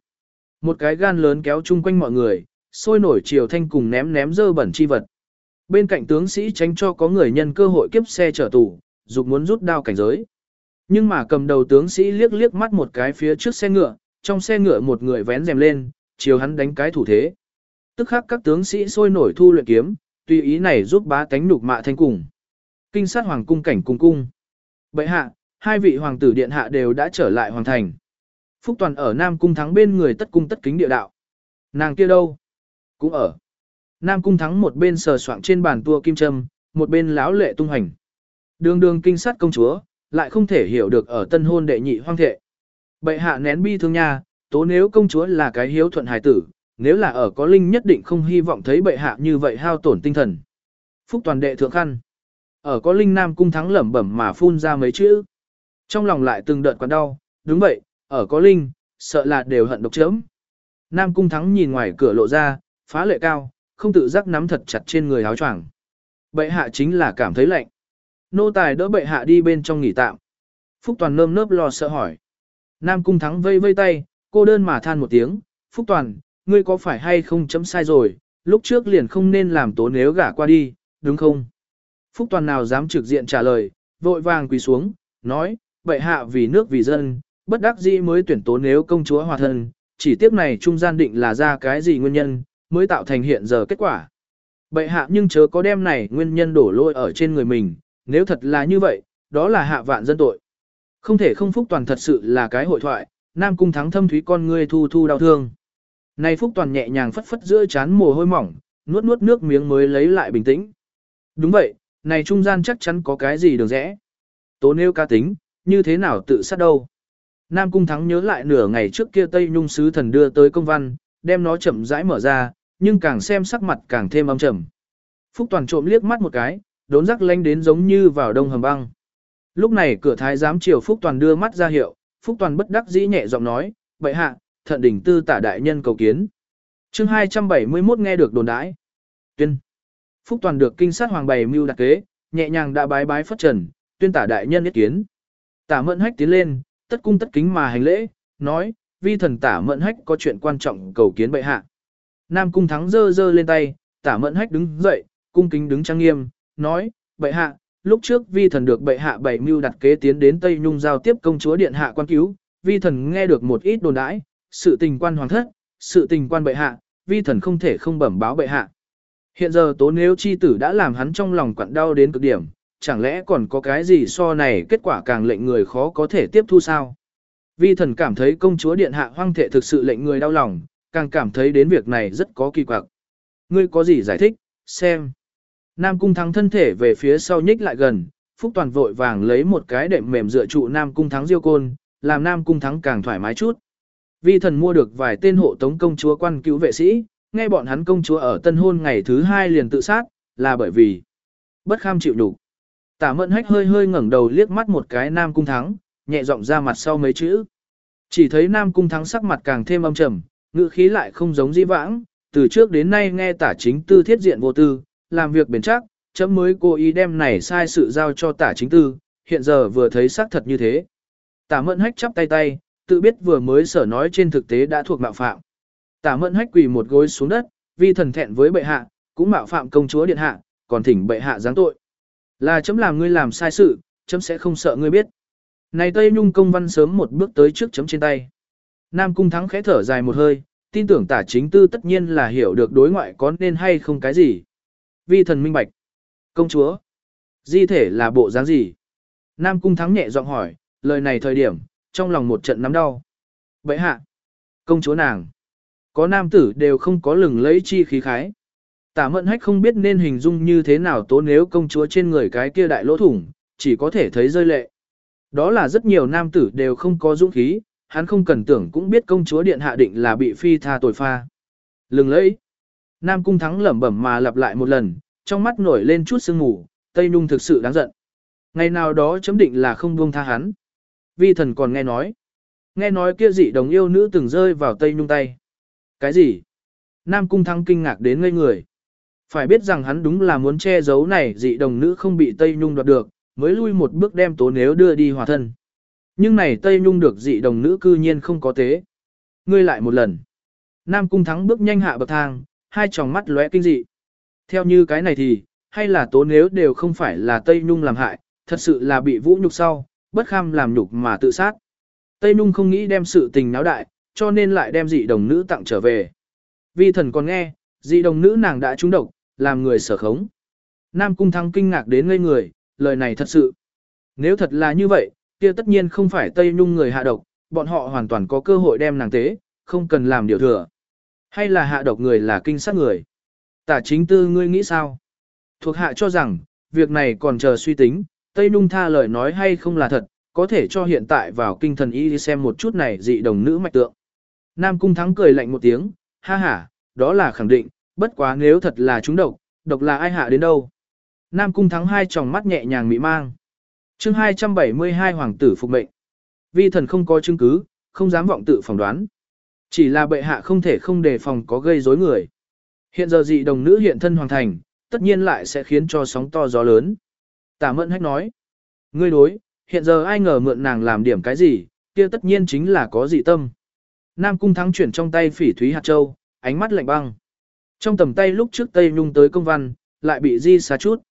Một cái gan lớn kéo chung quanh mọi người, sôi nổi chiều thanh cùng ném ném dơ bẩn chi vật. Bên cạnh tướng sĩ tránh cho có người nhân cơ hội kiếp xe trở tù, dục muốn rút đao cảnh giới. Nhưng mà cầm đầu tướng sĩ liếc liếc mắt một cái phía trước xe ngựa, trong xe ngựa một người vén rèm lên, chiều hắn đánh cái thủ thế. Tức khắc các tướng sĩ sôi nổi thu luyện kiếm, tùy ý này giúp bá tánh nhục mạ thanh cùng. Kinh sát hoàng cung cảnh cung cung. Bệ hạ, hai vị hoàng tử điện hạ đều đã trở lại hoàng thành. Phúc Toàn ở Nam Cung Thắng bên người tất cung tất kính địa đạo. Nàng kia đâu? Cũng ở. Nam Cung Thắng một bên sờ soạng trên bàn tua kim châm, một bên láo lệ tung hành. Đường đường kinh sát công chúa, lại không thể hiểu được ở tân hôn đệ nhị hoang thệ. Bệ hạ nén bi thương nha, tố nếu công chúa là cái hiếu thuận hài tử, nếu là ở có linh nhất định không hy vọng thấy bệ hạ như vậy hao tổn tinh thần. Phúc toàn đệ thượng khăn. Ở có linh nam cung thắng lẩm bẩm mà phun ra mấy chữ. Trong lòng lại từng đợt quặn đau, đúng vậy, ở có linh, sợ là đều hận độc chớm. Nam cung thắng nhìn ngoài cửa lộ ra, phá lệ cao, không tự giác nắm thật chặt trên người áo choàng. Bệ hạ chính là cảm thấy lạnh. Nô tài đỡ bệ hạ đi bên trong nghỉ tạm. Phúc Toàn nơm nớp lo sợ hỏi. Nam cung thắng vây vây tay, cô đơn mà than một tiếng. Phúc Toàn, ngươi có phải hay không chấm sai rồi, lúc trước liền không nên làm tố nếu gả qua đi, đúng không? Phúc Toàn nào dám trực diện trả lời, vội vàng quỳ xuống, nói, bệ hạ vì nước vì dân, bất đắc dĩ mới tuyển tố nếu công chúa hòa thân, chỉ tiếc này trung gian định là ra cái gì nguyên nhân, mới tạo thành hiện giờ kết quả. Bệ hạ nhưng chớ có đem này nguyên nhân đổ lỗi ở trên người mình, nếu thật là như vậy, đó là hạ vạn dân tội. Không thể không phúc toàn thật sự là cái hội thoại, Nam Cung thắng thâm thúy con ngươi thu thu đau thương. Này phúc toàn nhẹ nhàng phất phất giữa chán mồ hôi mỏng, nuốt nuốt nước miếng mới lấy lại bình tĩnh. Đúng vậy, này trung gian chắc chắn có cái gì đường rẽ. Tố nêu ca tính, như thế nào tự sát đâu. Nam Cung Thắng nhớ lại nửa ngày trước kia Tây Nhung Sứ Thần đưa tới công văn, đem nó chậm rãi mở ra, nhưng càng xem sắc mặt càng thêm âm trầm. Phúc Toàn trộm liếc mắt một cái, đốn rắc lanh đến giống như vào đông hầm băng. Lúc này cửa thái giám triều Phúc Toàn đưa mắt ra hiệu, Phúc Toàn bất đắc dĩ nhẹ giọng nói, vậy hạ, thận đỉnh tư tả đại nhân cầu kiến. chương 271 nghe được đồn đãi. Tuyên. Phúc Toàn được kinh sát hoàng bày mưu đặc kế, nhẹ nhàng đã bái bái phất trần, tuyên tả đại nhân ý kiến. Tả mận hách tiến lên, tất cung tất kính mà hành lễ, nói, vi thần tả mận hách có chuyện quan trọng cầu kiến bệ hạ. Nam cung thắng dơ dơ lên tay, tả mẫn hách đứng dậy, cung kính đứng trang nghiêm, nói, bệ hạ, lúc trước vi thần được bệ hạ bảy mưu đặt kế tiến đến Tây Nhung giao tiếp công chúa điện hạ quan cứu, vi thần nghe được một ít đồn đãi, sự tình quan hoàng thất, sự tình quan bệ hạ, vi thần không thể không bẩm báo bệ hạ. Hiện giờ tố nếu chi tử đã làm hắn trong lòng quặn đau đến cực điểm, chẳng lẽ còn có cái gì so này kết quả càng lệnh người khó có thể tiếp thu sao? Vi thần cảm thấy công chúa điện hạ hoang thể thực sự lệnh người đau lòng, càng cảm thấy đến việc này rất có kỳ quặc. Ngươi có gì giải thích, xem. Nam cung thắng thân thể về phía sau nhích lại gần, Phúc Toàn vội vàng lấy một cái đệm mềm dựa trụ Nam cung thắng diêu côn, làm Nam cung thắng càng thoải mái chút. Vi thần mua được vài tên hộ tống công chúa quan cứu vệ sĩ, nghe bọn hắn công chúa ở tân hôn ngày thứ hai liền tự sát, là bởi vì bất kham chịu đủ. Tả mận hách hơi hơi ngẩng đầu liếc mắt một cái Nam Cung Thắng, nhẹ giọng ra mặt sau mấy chữ. Chỉ thấy Nam Cung Thắng sắc mặt càng thêm âm trầm, ngữ khí lại không giống dĩ vãng, từ trước đến nay nghe tả chính tư thiết diện vô tư, làm việc bền chắc, chấm mới cố ý đem này sai sự giao cho tả chính tư, hiện giờ vừa thấy xác thật như thế. Tả mẫn hách chắp tay tay, tự biết vừa mới sở nói trên thực tế đã thuộc mạo phạm. Tả mẫn hách quỳ một gối xuống đất, vì thần thẹn với bệ hạ, cũng mạo phạm công chúa điện hạ, còn thỉnh bệ hạ giáng tội. Là chấm làm ngươi làm sai sự, chấm sẽ không sợ ngươi biết. Này Tây Nhung công văn sớm một bước tới trước chấm trên tay. Nam cung thắng khẽ thở dài một hơi, tin tưởng tả chính tư tất nhiên là hiểu được đối ngoại có nên hay không cái gì. Vi thần minh bạch. Công chúa. Di thể là bộ dáng gì? Nam cung thắng nhẹ giọng hỏi, lời này thời điểm, trong lòng một trận nắm đau. Vậy hạ. Công chúa nàng. Có nam tử đều không có lừng lấy chi khí khái. Tả mận hách không biết nên hình dung như thế nào tố nếu công chúa trên người cái kia đại lỗ thủng, chỉ có thể thấy rơi lệ. Đó là rất nhiều nam tử đều không có dũng khí, hắn không cần tưởng cũng biết công chúa điện hạ định là bị phi tha tội pha. Lừng lẫy. Nam cung thắng lẩm bẩm mà lặp lại một lần, trong mắt nổi lên chút sương mù, Tây Nhung thực sự đáng giận. Ngày nào đó chấm định là không buông tha hắn. Vi thần còn nghe nói. Nghe nói kia dị đồng yêu nữ từng rơi vào Tây Nhung tay. Cái gì? Nam cung thắng kinh ngạc đến ngây người. Phải biết rằng hắn đúng là muốn che giấu này dị đồng nữ không bị Tây Nhung đoạt được, mới lui một bước đem tố nếu đưa đi hòa thân. Nhưng này Tây Nhung được dị đồng nữ cư nhiên không có tế. Ngươi lại một lần. Nam Cung Thắng bước nhanh hạ bậc thang, hai tròng mắt lóe kinh dị. Theo như cái này thì, hay là tố nếu đều không phải là Tây Nhung làm hại, thật sự là bị vũ nhục sau, bất kham làm nhục mà tự sát. Tây Nhung không nghĩ đem sự tình náo đại, cho nên lại đem dị đồng nữ tặng trở về. Vi thần còn nghe, dị đồng nữ nàng đã trúng độc, làm người sở khống. Nam Cung Thắng kinh ngạc đến ngây người, lời này thật sự. Nếu thật là như vậy, kia tất nhiên không phải Tây Nhung người hạ độc, bọn họ hoàn toàn có cơ hội đem nàng tế, không cần làm điều thừa. Hay là hạ độc người là kinh sát người? Tả chính tư ngươi nghĩ sao? Thuộc hạ cho rằng, việc này còn chờ suy tính, Tây Nhung tha lời nói hay không là thật, có thể cho hiện tại vào kinh thần y xem một chút này dị đồng nữ mạch tượng. Nam Cung Thắng cười lạnh một tiếng, ha ha, đó là khẳng định, bất quá nếu thật là chúng độc, độc là ai hạ đến đâu. Nam Cung Thắng hai tròng mắt nhẹ nhàng mị mang chương 272 Hoàng tử phục mệnh. Vi thần không có chứng cứ, không dám vọng tự phỏng đoán. Chỉ là bệ hạ không thể không đề phòng có gây rối người. Hiện giờ dị đồng nữ hiện thân hoàng thành, tất nhiên lại sẽ khiến cho sóng to gió lớn. Tả mẫn hách nói. Ngươi đối, hiện giờ ai ngờ mượn nàng làm điểm cái gì, kia tất nhiên chính là có dị tâm. Nam cung thắng chuyển trong tay phỉ thúy hạt châu, ánh mắt lạnh băng. Trong tầm tay lúc trước Tây Nhung tới công văn, lại bị di xá chút.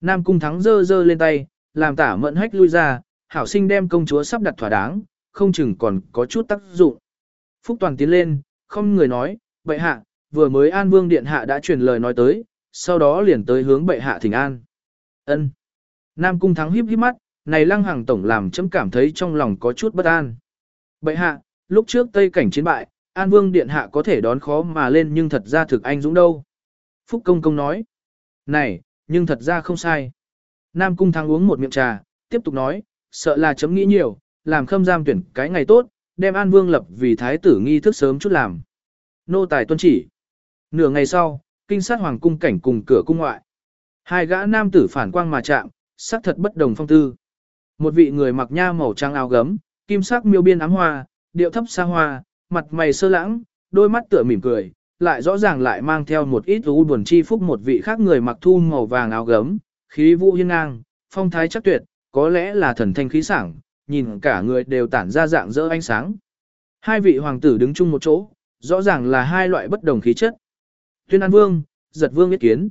Nam cung thắng dơ dơ lên tay, làm tả mẫn hách lui ra, hảo sinh đem công chúa sắp đặt thỏa đáng, không chừng còn có chút tác dụng. Phúc Toàn tiến lên, không người nói, bệ hạ, vừa mới An Vương Điện Hạ đã truyền lời nói tới, sau đó liền tới hướng bệ hạ thỉnh an. ân Nam Cung Thắng híp híp mắt, này lăng hàng tổng làm chấm cảm thấy trong lòng có chút bất an. Bệ hạ, lúc trước Tây cảnh chiến bại, An Vương Điện Hạ có thể đón khó mà lên nhưng thật ra thực anh dũng đâu. Phúc Công Công nói, này, nhưng thật ra không sai. Nam Cung Thắng uống một miệng trà, tiếp tục nói, sợ là chấm nghĩ nhiều, làm khâm giam tuyển cái ngày tốt, đem An Vương lập vì thái tử nghi thức sớm chút làm. Nô tài tuân chỉ. Nửa ngày sau, kinh sát hoàng cung cảnh cùng cửa cung ngoại. Hai gã nam tử phản quang mà chạm, sắc thật bất đồng phong tư. Một vị người mặc nha màu trắng áo gấm, kim sắc miêu biên ám hoa, điệu thấp xa hoa, mặt mày sơ lãng, đôi mắt tựa mỉm cười, lại rõ ràng lại mang theo một ít u buồn chi phúc một vị khác người mặc thu màu vàng áo gấm, khí vũ hiên ngang, phong thái chắc tuyệt, có lẽ là thần thanh khí sảng, nhìn cả người đều tản ra dạng dỡ ánh sáng. Hai vị hoàng tử đứng chung một chỗ, rõ ràng là hai loại bất đồng khí chất. Tuyên An Vương, giật vương ý kiến.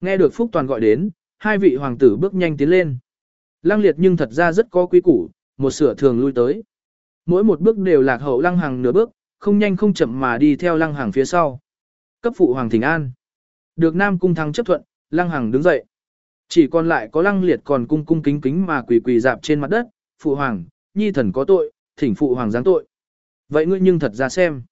Nghe được Phúc Toàn gọi đến, hai vị hoàng tử bước nhanh tiến lên. Lăng liệt nhưng thật ra rất có quý củ, một sửa thường lui tới. Mỗi một bước đều lạc hậu lăng hàng nửa bước, không nhanh không chậm mà đi theo lăng hàng phía sau. Cấp phụ hoàng thỉnh an. Được Nam Cung Thăng chấp thuận, lăng hàng đứng dậy. Chỉ còn lại có lăng liệt còn cung cung kính kính mà quỳ quỳ dạp trên mặt đất, phụ hoàng, nhi thần có tội, thỉnh phụ hoàng giáng tội. Vậy ngươi nhưng thật ra xem.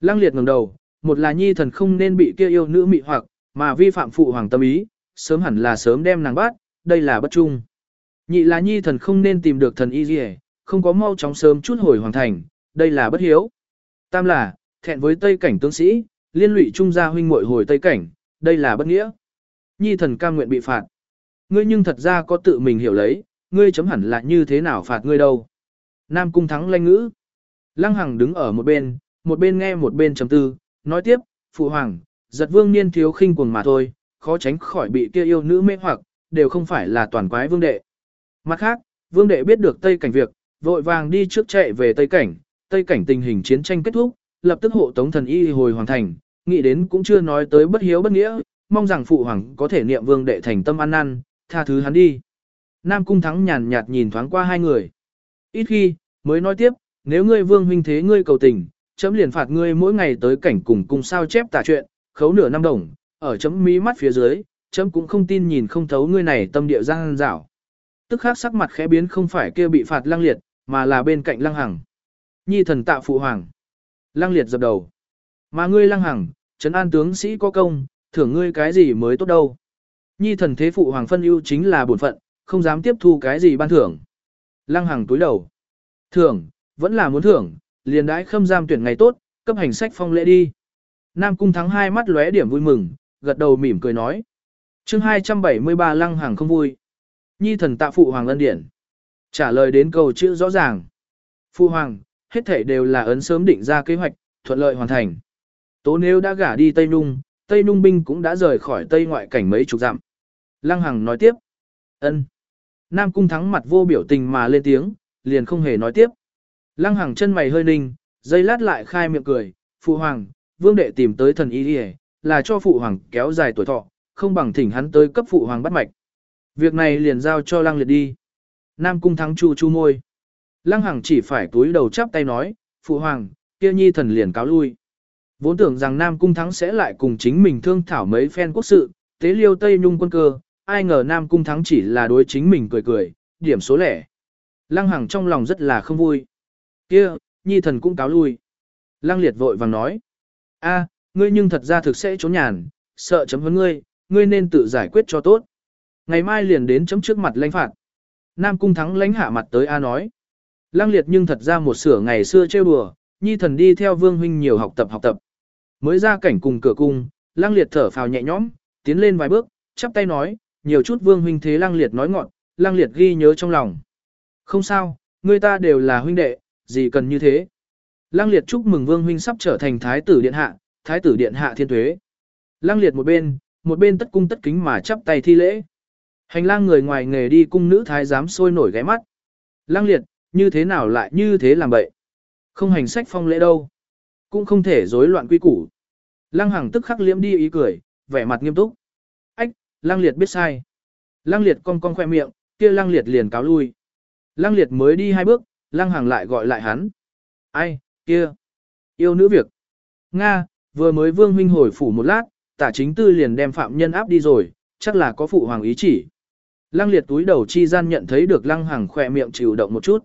Lăng liệt ngẩng đầu, một là nhi thần không nên bị kia yêu nữ mị hoặc, mà vi phạm phụ hoàng tâm ý, sớm hẳn là sớm đem nàng bắt, đây là bất trung. Nhị là nhi thần không nên tìm được thần y gì không có mau chóng sớm chút hồi hoàng thành, đây là bất hiếu. Tam là, thẹn với tây cảnh tướng sĩ, liên lụy trung gia huynh muội hồi tây cảnh, đây là bất nghĩa. Nhi thần cam nguyện bị phạt. Ngươi nhưng thật ra có tự mình hiểu lấy, ngươi chấm hẳn là như thế nào phạt ngươi đâu. Nam cung thắng lanh ngữ. Lăng Hằng đứng ở một bên, một bên nghe một bên chấm tư, nói tiếp, phụ hoàng, giật vương niên thiếu khinh cuồng mà thôi, khó tránh khỏi bị kia yêu nữ mê hoặc, đều không phải là toàn quái vương đệ. Mặt khác, vương đệ biết được Tây Cảnh việc, vội vàng đi trước chạy về Tây Cảnh, Tây Cảnh tình hình chiến tranh kết thúc, lập tức hộ tống thần y hồi hoàn thành, nghĩ đến cũng chưa nói tới bất hiếu bất nghĩa, mong rằng phụ hoàng có thể niệm vương đệ thành tâm ăn năn, tha thứ hắn đi. Nam Cung Thắng nhàn nhạt nhìn thoáng qua hai người. Ít khi, mới nói tiếp, nếu ngươi vương huynh thế ngươi cầu tình, chấm liền phạt ngươi mỗi ngày tới cảnh cùng cùng sao chép tả chuyện, khấu nửa năm đồng, ở chấm mí mắt phía dưới, chấm cũng không tin nhìn không thấu ngươi này tâm địa giang dảo. Tức khắc sắc mặt khẽ biến không phải kia bị phạt lăng liệt, mà là bên cạnh lăng hằng. Nhi thần tạ phụ hoàng. Lăng liệt dập đầu. Mà ngươi lăng hằng, trấn an tướng sĩ có công, thưởng ngươi cái gì mới tốt đâu. Nhi thần thế phụ hoàng phân ưu chính là bổn phận, không dám tiếp thu cái gì ban thưởng. Lăng hằng túi đầu. Thưởng, vẫn là muốn thưởng, liền đãi khâm giam tuyển ngày tốt, cấp hành sách phong lễ đi. Nam cung thắng hai mắt lóe điểm vui mừng, gật đầu mỉm cười nói. chương 273 lăng hằng không vui. Nhi thần tạ phụ hoàng ân điển. Trả lời đến câu chữ rõ ràng. Phụ hoàng, hết thảy đều là ấn sớm định ra kế hoạch, thuận lợi hoàn thành. Tố nếu đã gả đi Tây Nung, Tây Nung binh cũng đã rời khỏi Tây ngoại cảnh mấy chục dặm. Lăng Hằng nói tiếp. ân. Nam Cung thắng mặt vô biểu tình mà lên tiếng, liền không hề nói tiếp. Lăng Hằng chân mày hơi ninh, dây lát lại khai miệng cười. Phụ hoàng, vương đệ tìm tới thần y đi là cho phụ hoàng kéo dài tuổi thọ, không bằng thỉnh hắn tới cấp phụ hoàng bắt mạch. Việc này liền giao cho Lăng Liệt đi. Nam Cung thắng chu chu môi. Lăng Hằng chỉ phải túi đầu chắp tay nói, phụ hoàng, kia nhi thần liền cáo lui. Vốn tưởng rằng Nam Cung Thắng sẽ lại cùng chính mình thương thảo mấy phen quốc sự, tế liêu Tây Nhung quân cơ, ai ngờ Nam Cung Thắng chỉ là đối chính mình cười cười, điểm số lẻ. Lăng Hằng trong lòng rất là không vui. kia nhi thần cũng cáo lui. Lăng Liệt vội vàng nói. a ngươi nhưng thật ra thực sẽ trốn nhàn, sợ chấm vấn ngươi, ngươi nên tự giải quyết cho tốt. Ngày mai liền đến chấm trước mặt lãnh phạt. Nam Cung Thắng lãnh hạ mặt tới A nói. Lăng Liệt nhưng thật ra một sửa ngày xưa trêu đùa, nhi thần đi theo vương huynh nhiều học tập học tập. Mới ra cảnh cùng cửa cung, lăng liệt thở phào nhẹ nhõm, tiến lên vài bước, chắp tay nói, nhiều chút vương huynh thế lang liệt nói ngọn, lang liệt ghi nhớ trong lòng. Không sao, người ta đều là huynh đệ, gì cần như thế. lang liệt chúc mừng vương huynh sắp trở thành thái tử điện hạ, thái tử điện hạ thiên tuế. lang liệt một bên, một bên tất cung tất kính mà chắp tay thi lễ. Hành lang người ngoài nghề đi cung nữ thái giám sôi nổi ghé mắt. lang liệt, như thế nào lại như thế làm vậy? Không hành sách phong lễ đâu. Cũng không thể rối loạn quy củ. Lăng Hằng tức khắc liễm đi ý cười, vẻ mặt nghiêm túc. Lăng Liệt biết sai. Lăng Liệt cong cong khoe miệng, kia Lăng Liệt liền cáo lui. Lăng Liệt mới đi hai bước, Lăng hàng lại gọi lại hắn. Ai, kia, yêu nữ việc. Nga, vừa mới vương huynh hồi phủ một lát, tả chính tư liền đem phạm nhân áp đi rồi, chắc là có phụ hoàng ý chỉ. Lăng Liệt túi đầu chi gian nhận thấy được Lăng hàng khoe miệng chịu động một chút.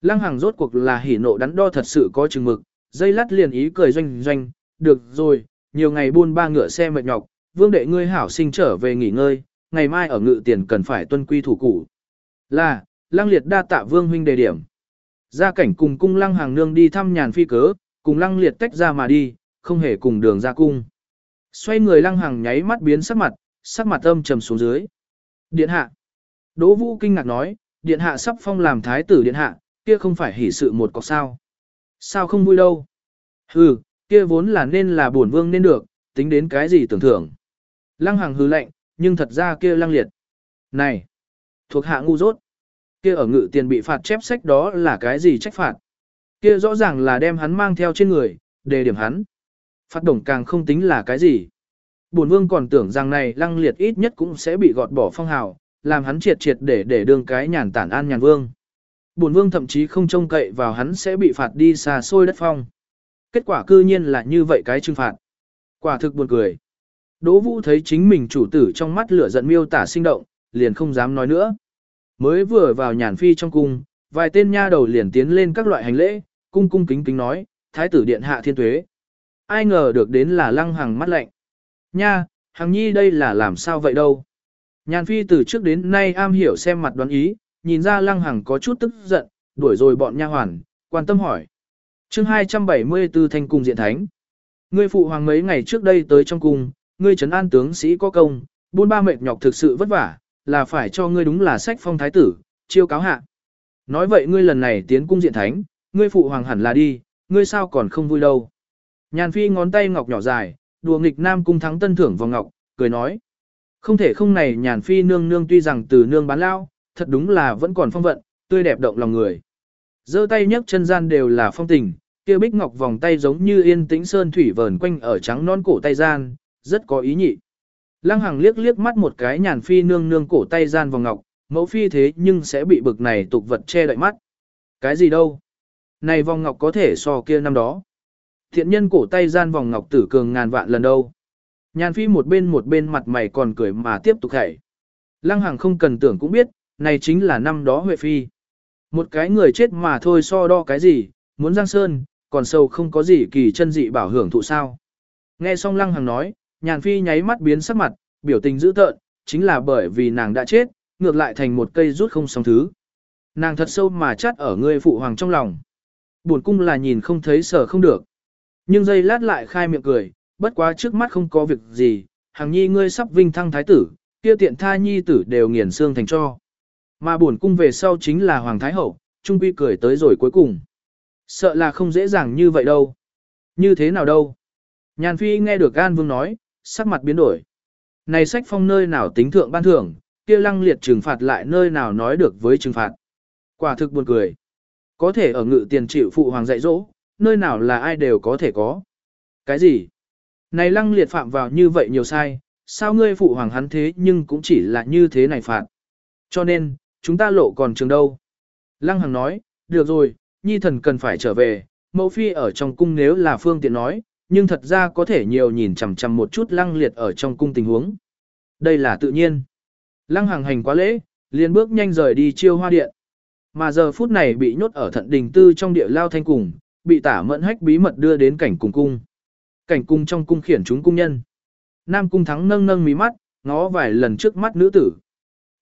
Lăng hàng rốt cuộc là hỉ nộ đắn đo thật sự có chừng mực, dây lát liền ý cười doanh doanh, được rồi, nhiều ngày buôn ba ngựa xe mệt nhọc, vương đệ ngươi hảo sinh trở về nghỉ ngơi, ngày mai ở ngự tiền cần phải tuân quy thủ củ. Là, lăng liệt đa tạ vương huynh đề điểm. Gia cảnh cùng cung lăng hàng nương đi thăm nhàn phi cớ, cùng lăng liệt tách ra mà đi, không hề cùng đường ra cung. Xoay người lăng hàng nháy mắt biến sắc mặt, sắc mặt âm trầm xuống dưới. Điện hạ. Đỗ vũ kinh ngạc nói, điện hạ sắp phong làm thái tử điện hạ, kia không phải hỉ sự một cọc sao. Sao không vui đâu? Hừ, kia vốn là nên là bổn vương nên được, tính đến cái gì tưởng thưởng. Lăng Hằng hừ lạnh, nhưng thật ra kia lăng liệt. Này, thuộc hạ ngu dốt. Kia ở ngự tiền bị phạt chép sách đó là cái gì trách phạt? Kia rõ ràng là đem hắn mang theo trên người, đề điểm hắn. Phạt đồng càng không tính là cái gì. Bổn vương còn tưởng rằng này lăng liệt ít nhất cũng sẽ bị gọt bỏ phong hào, làm hắn triệt triệt để để đương cái nhàn tản an nhàn vương bổn vương thậm chí không trông cậy vào hắn sẽ bị phạt đi xa xôi đất phong. Kết quả cư nhiên là như vậy cái trừng phạt. Quả thực buồn cười. Đỗ Vũ thấy chính mình chủ tử trong mắt lửa giận miêu tả sinh động, liền không dám nói nữa. Mới vừa vào nhàn phi trong cung, vài tên nha đầu liền tiến lên các loại hành lễ, cung cung kính kính nói, thái tử điện hạ thiên tuế. Ai ngờ được đến là lăng hằng mắt lạnh. Nha, hằng nhi đây là làm sao vậy đâu. Nhàn phi từ trước đến nay am hiểu xem mặt đoán ý, nhìn ra lăng hằng có chút tức giận, đuổi rồi bọn nha hoàn, quan tâm hỏi. chương 274 thanh cung diện thánh. Ngươi phụ hoàng mấy ngày trước đây tới trong cung, ngươi trấn an tướng sĩ có công, buôn ba mệt nhọc thực sự vất vả, là phải cho ngươi đúng là sách phong thái tử, chiêu cáo hạ. Nói vậy ngươi lần này tiến cung diện thánh, ngươi phụ hoàng hẳn là đi, ngươi sao còn không vui đâu. Nhàn phi ngón tay ngọc nhỏ dài, đùa nghịch nam cung thắng tân thưởng vào ngọc, cười nói. Không thể không này nhàn phi nương nương tuy rằng từ nương bán lao, thật đúng là vẫn còn phong vận, tươi đẹp động lòng người. giơ tay nhấc chân gian đều là phong tình, kia bích ngọc vòng tay giống như yên tĩnh sơn thủy vờn quanh ở trắng non cổ tay gian, rất có ý nhị. Lăng Hằng liếc liếc mắt một cái nhàn phi nương nương cổ tay gian vòng ngọc, mẫu phi thế nhưng sẽ bị bực này tục vật che đậy mắt. Cái gì đâu? Này vòng ngọc có thể so kia năm đó. Thiện nhân cổ tay gian vòng ngọc tử cường ngàn vạn lần đâu. Nhàn phi một bên một bên mặt mày còn cười mà tiếp tục hãy. Lăng Hằng không cần tưởng cũng biết, này chính là năm đó Huệ Phi. Một cái người chết mà thôi so đo cái gì, muốn Giang Sơn, còn sâu không có gì kỳ chân dị bảo hưởng thụ sao. Nghe xong Lăng Hằng nói, nhàn phi nháy mắt biến sắc mặt, biểu tình dữ tợn, chính là bởi vì nàng đã chết, ngược lại thành một cây rút không xong thứ. Nàng thật sâu mà chắt ở ngươi phụ hoàng trong lòng. Buồn cung là nhìn không thấy sở không được. Nhưng giây lát lại khai miệng cười, bất quá trước mắt không có việc gì, hàng nhi ngươi sắp vinh thăng thái tử, kia tiện tha nhi tử đều nghiền xương thành cho. Mà buồn cung về sau chính là hoàng thái hậu, trung quy cười tới rồi cuối cùng. Sợ là không dễ dàng như vậy đâu. Như thế nào đâu. Nhàn phi nghe được An Vương nói, sắc mặt biến đổi. Này sách phong nơi nào tính thượng ban thưởng, kia lăng liệt trừng phạt lại nơi nào nói được với trừng phạt. Quả thực buồn cười. Có thể ở ngự tiền chịu phụ hoàng dạy dỗ, nơi nào là ai đều có thể có. Cái gì? Này lăng liệt phạm vào như vậy nhiều sai, sao ngươi phụ hoàng hắn thế nhưng cũng chỉ là như thế này phạt. Cho nên, chúng ta lộ còn trường đâu. Lăng hằng nói, được rồi, nhi thần cần phải trở về, mẫu phi ở trong cung nếu là phương tiện nói, nhưng thật ra có thể nhiều nhìn chằm chằm một chút lăng liệt ở trong cung tình huống. Đây là tự nhiên. Lăng hàng hành quá lễ, liền bước nhanh rời đi chiêu hoa điện. Mà giờ phút này bị nhốt ở thận đình tư trong địa lao thanh cùng, bị tả mẫn hách bí mật đưa đến cảnh cùng cung. Cảnh cung trong cung khiển chúng cung nhân. Nam cung thắng nâng nâng mí mắt, ngó vài lần trước mắt nữ tử.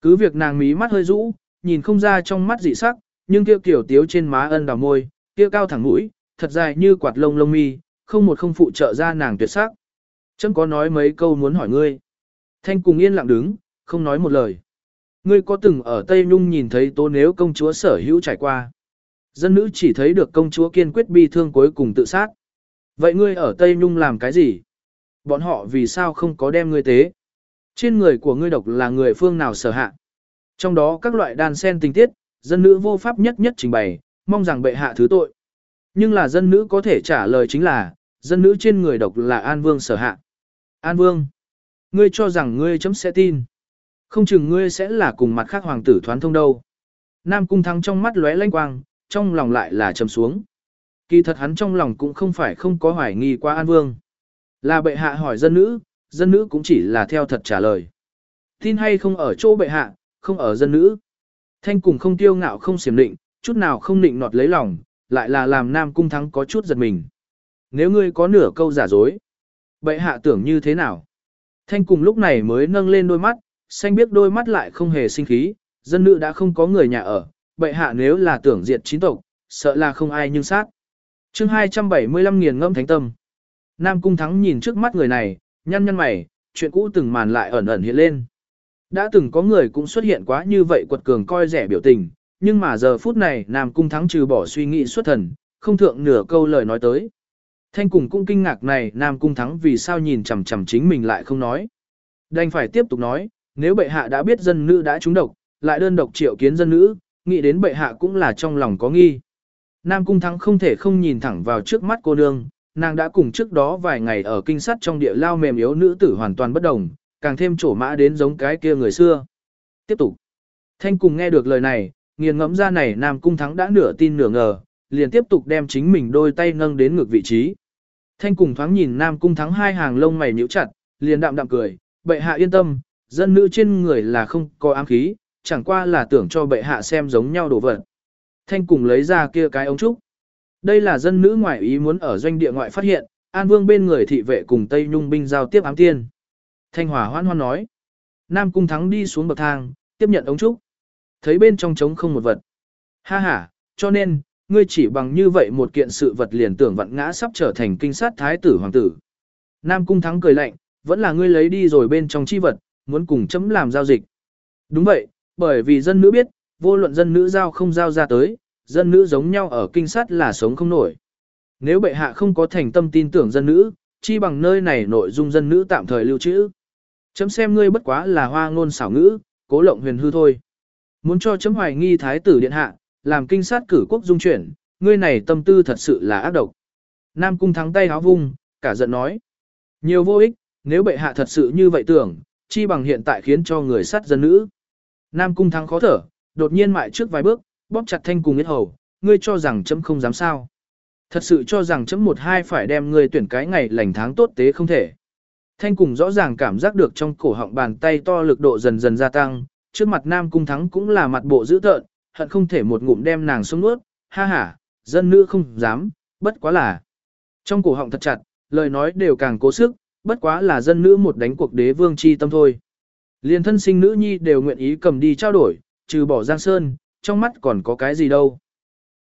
Cứ việc nàng mí mắt hơi rũ, nhìn không ra trong mắt dị sắc, nhưng kia kiểu tiếu trên má ân đào môi, kia cao thẳng mũi, thật dài như quạt lông lông mi, không một không phụ trợ ra nàng tuyệt sắc. Chấm có nói mấy câu muốn hỏi ngươi. Thanh cùng yên lặng đứng, không nói một lời. Ngươi có từng ở Tây Nhung nhìn thấy tố nếu công chúa sở hữu trải qua. Dân nữ chỉ thấy được công chúa kiên quyết bi thương cuối cùng tự sát. Vậy ngươi ở Tây Nhung làm cái gì? Bọn họ vì sao không có đem ngươi tế? Trên người của ngươi độc là người phương nào sở hạ? Trong đó các loại đan sen tình tiết, dân nữ vô pháp nhất nhất trình bày, mong rằng bệ hạ thứ tội. Nhưng là dân nữ có thể trả lời chính là, dân nữ trên người độc là An Vương sở hạ. An Vương, ngươi cho rằng ngươi chấm sẽ tin. Không chừng ngươi sẽ là cùng mặt khác hoàng tử thoán thông đâu. Nam Cung Thắng trong mắt lóe lanh quang, trong lòng lại là trầm xuống. Kỳ thật hắn trong lòng cũng không phải không có hoài nghi qua An Vương. Là bệ hạ hỏi dân nữ, dân nữ cũng chỉ là theo thật trả lời. Tin hay không ở chỗ bệ hạ, không ở dân nữ. Thanh cùng không tiêu ngạo không xiểm định, chút nào không định nọt lấy lòng, lại là làm Nam Cung Thắng có chút giật mình. Nếu ngươi có nửa câu giả dối, bệ hạ tưởng như thế nào? Thanh cùng lúc này mới nâng lên đôi mắt, xanh biết đôi mắt lại không hề sinh khí, dân nữ đã không có người nhà ở, bệ hạ nếu là tưởng diệt chính tộc, sợ là không ai nhưng sát. chương 275 nghiền ngâm thánh tâm. Nam Cung Thắng nhìn trước mắt người này, nhăn nhăn mày, chuyện cũ từng màn lại ẩn ẩn hiện lên. Đã từng có người cũng xuất hiện quá như vậy quật cường coi rẻ biểu tình, nhưng mà giờ phút này Nam Cung Thắng trừ bỏ suy nghĩ xuất thần, không thượng nửa câu lời nói tới. Thanh cùng cũng kinh ngạc này Nam Cung Thắng vì sao nhìn chằm chằm chính mình lại không nói. Đành phải tiếp tục nói, nếu bệ hạ đã biết dân nữ đã trúng độc, lại đơn độc triệu kiến dân nữ, nghĩ đến bệ hạ cũng là trong lòng có nghi. Nam Cung Thắng không thể không nhìn thẳng vào trước mắt cô nương, nàng đã cùng trước đó vài ngày ở kinh sắt trong địa lao mềm yếu nữ tử hoàn toàn bất đồng, càng thêm trổ mã đến giống cái kia người xưa. Tiếp tục. Thanh cùng nghe được lời này, nghiền ngẫm ra này Nam Cung Thắng đã nửa tin nửa ngờ, liền tiếp tục đem chính mình đôi tay nâng đến ngược vị trí. Thanh cùng thoáng nhìn Nam Cung Thắng hai hàng lông mày nhíu chặt, liền đạm đạm cười, bệ hạ yên tâm, dân nữ trên người là không có ám khí, chẳng qua là tưởng cho bệ hạ xem giống nhau đồ vật. Thanh cùng lấy ra kia cái ống trúc. Đây là dân nữ ngoại ý muốn ở doanh địa ngoại phát hiện, An Vương bên người thị vệ cùng Tây Nhung binh giao tiếp ám tiên. Thanh Hòa hoan hoan nói. Nam Cung Thắng đi xuống bậc thang, tiếp nhận ống trúc. Thấy bên trong trống không một vật. Ha ha, cho nên, ngươi chỉ bằng như vậy một kiện sự vật liền tưởng vặn ngã sắp trở thành kinh sát thái tử hoàng tử. Nam Cung Thắng cười lạnh, vẫn là ngươi lấy đi rồi bên trong chi vật, muốn cùng chấm làm giao dịch. Đúng vậy, bởi vì dân nữ biết, vô luận dân nữ giao không giao ra tới, dân nữ giống nhau ở kinh sát là sống không nổi. Nếu bệ hạ không có thành tâm tin tưởng dân nữ, chi bằng nơi này nội dung dân nữ tạm thời lưu trữ. Chấm xem ngươi bất quá là hoa ngôn xảo ngữ, cố lộng huyền hư thôi. Muốn cho chấm hoài nghi thái tử điện hạ, làm kinh sát cử quốc dung chuyển, ngươi này tâm tư thật sự là ác độc. Nam cung thắng tay háo vung, cả giận nói. Nhiều vô ích, nếu bệ hạ thật sự như vậy tưởng, chi bằng hiện tại khiến cho người sát dân nữ. Nam cung thắng khó thở, đột nhiên mại trước vài bước, bóp chặt thanh cùng yết hầu, ngươi cho rằng chấm không dám sao. Thật sự cho rằng chấm một hai phải đem ngươi tuyển cái ngày lành tháng tốt tế không thể. Thanh cùng rõ ràng cảm giác được trong cổ họng bàn tay to lực độ dần dần gia tăng, trước mặt Nam Cung Thắng cũng là mặt bộ dữ tợn, hận không thể một ngụm đem nàng xuống nuốt, ha ha, dân nữ không dám, bất quá là. Trong cổ họng thật chặt, lời nói đều càng cố sức, bất quá là dân nữ một đánh cuộc đế vương chi tâm thôi. Liên thân sinh nữ nhi đều nguyện ý cầm đi trao đổi, trừ bỏ Giang Sơn, trong mắt còn có cái gì đâu.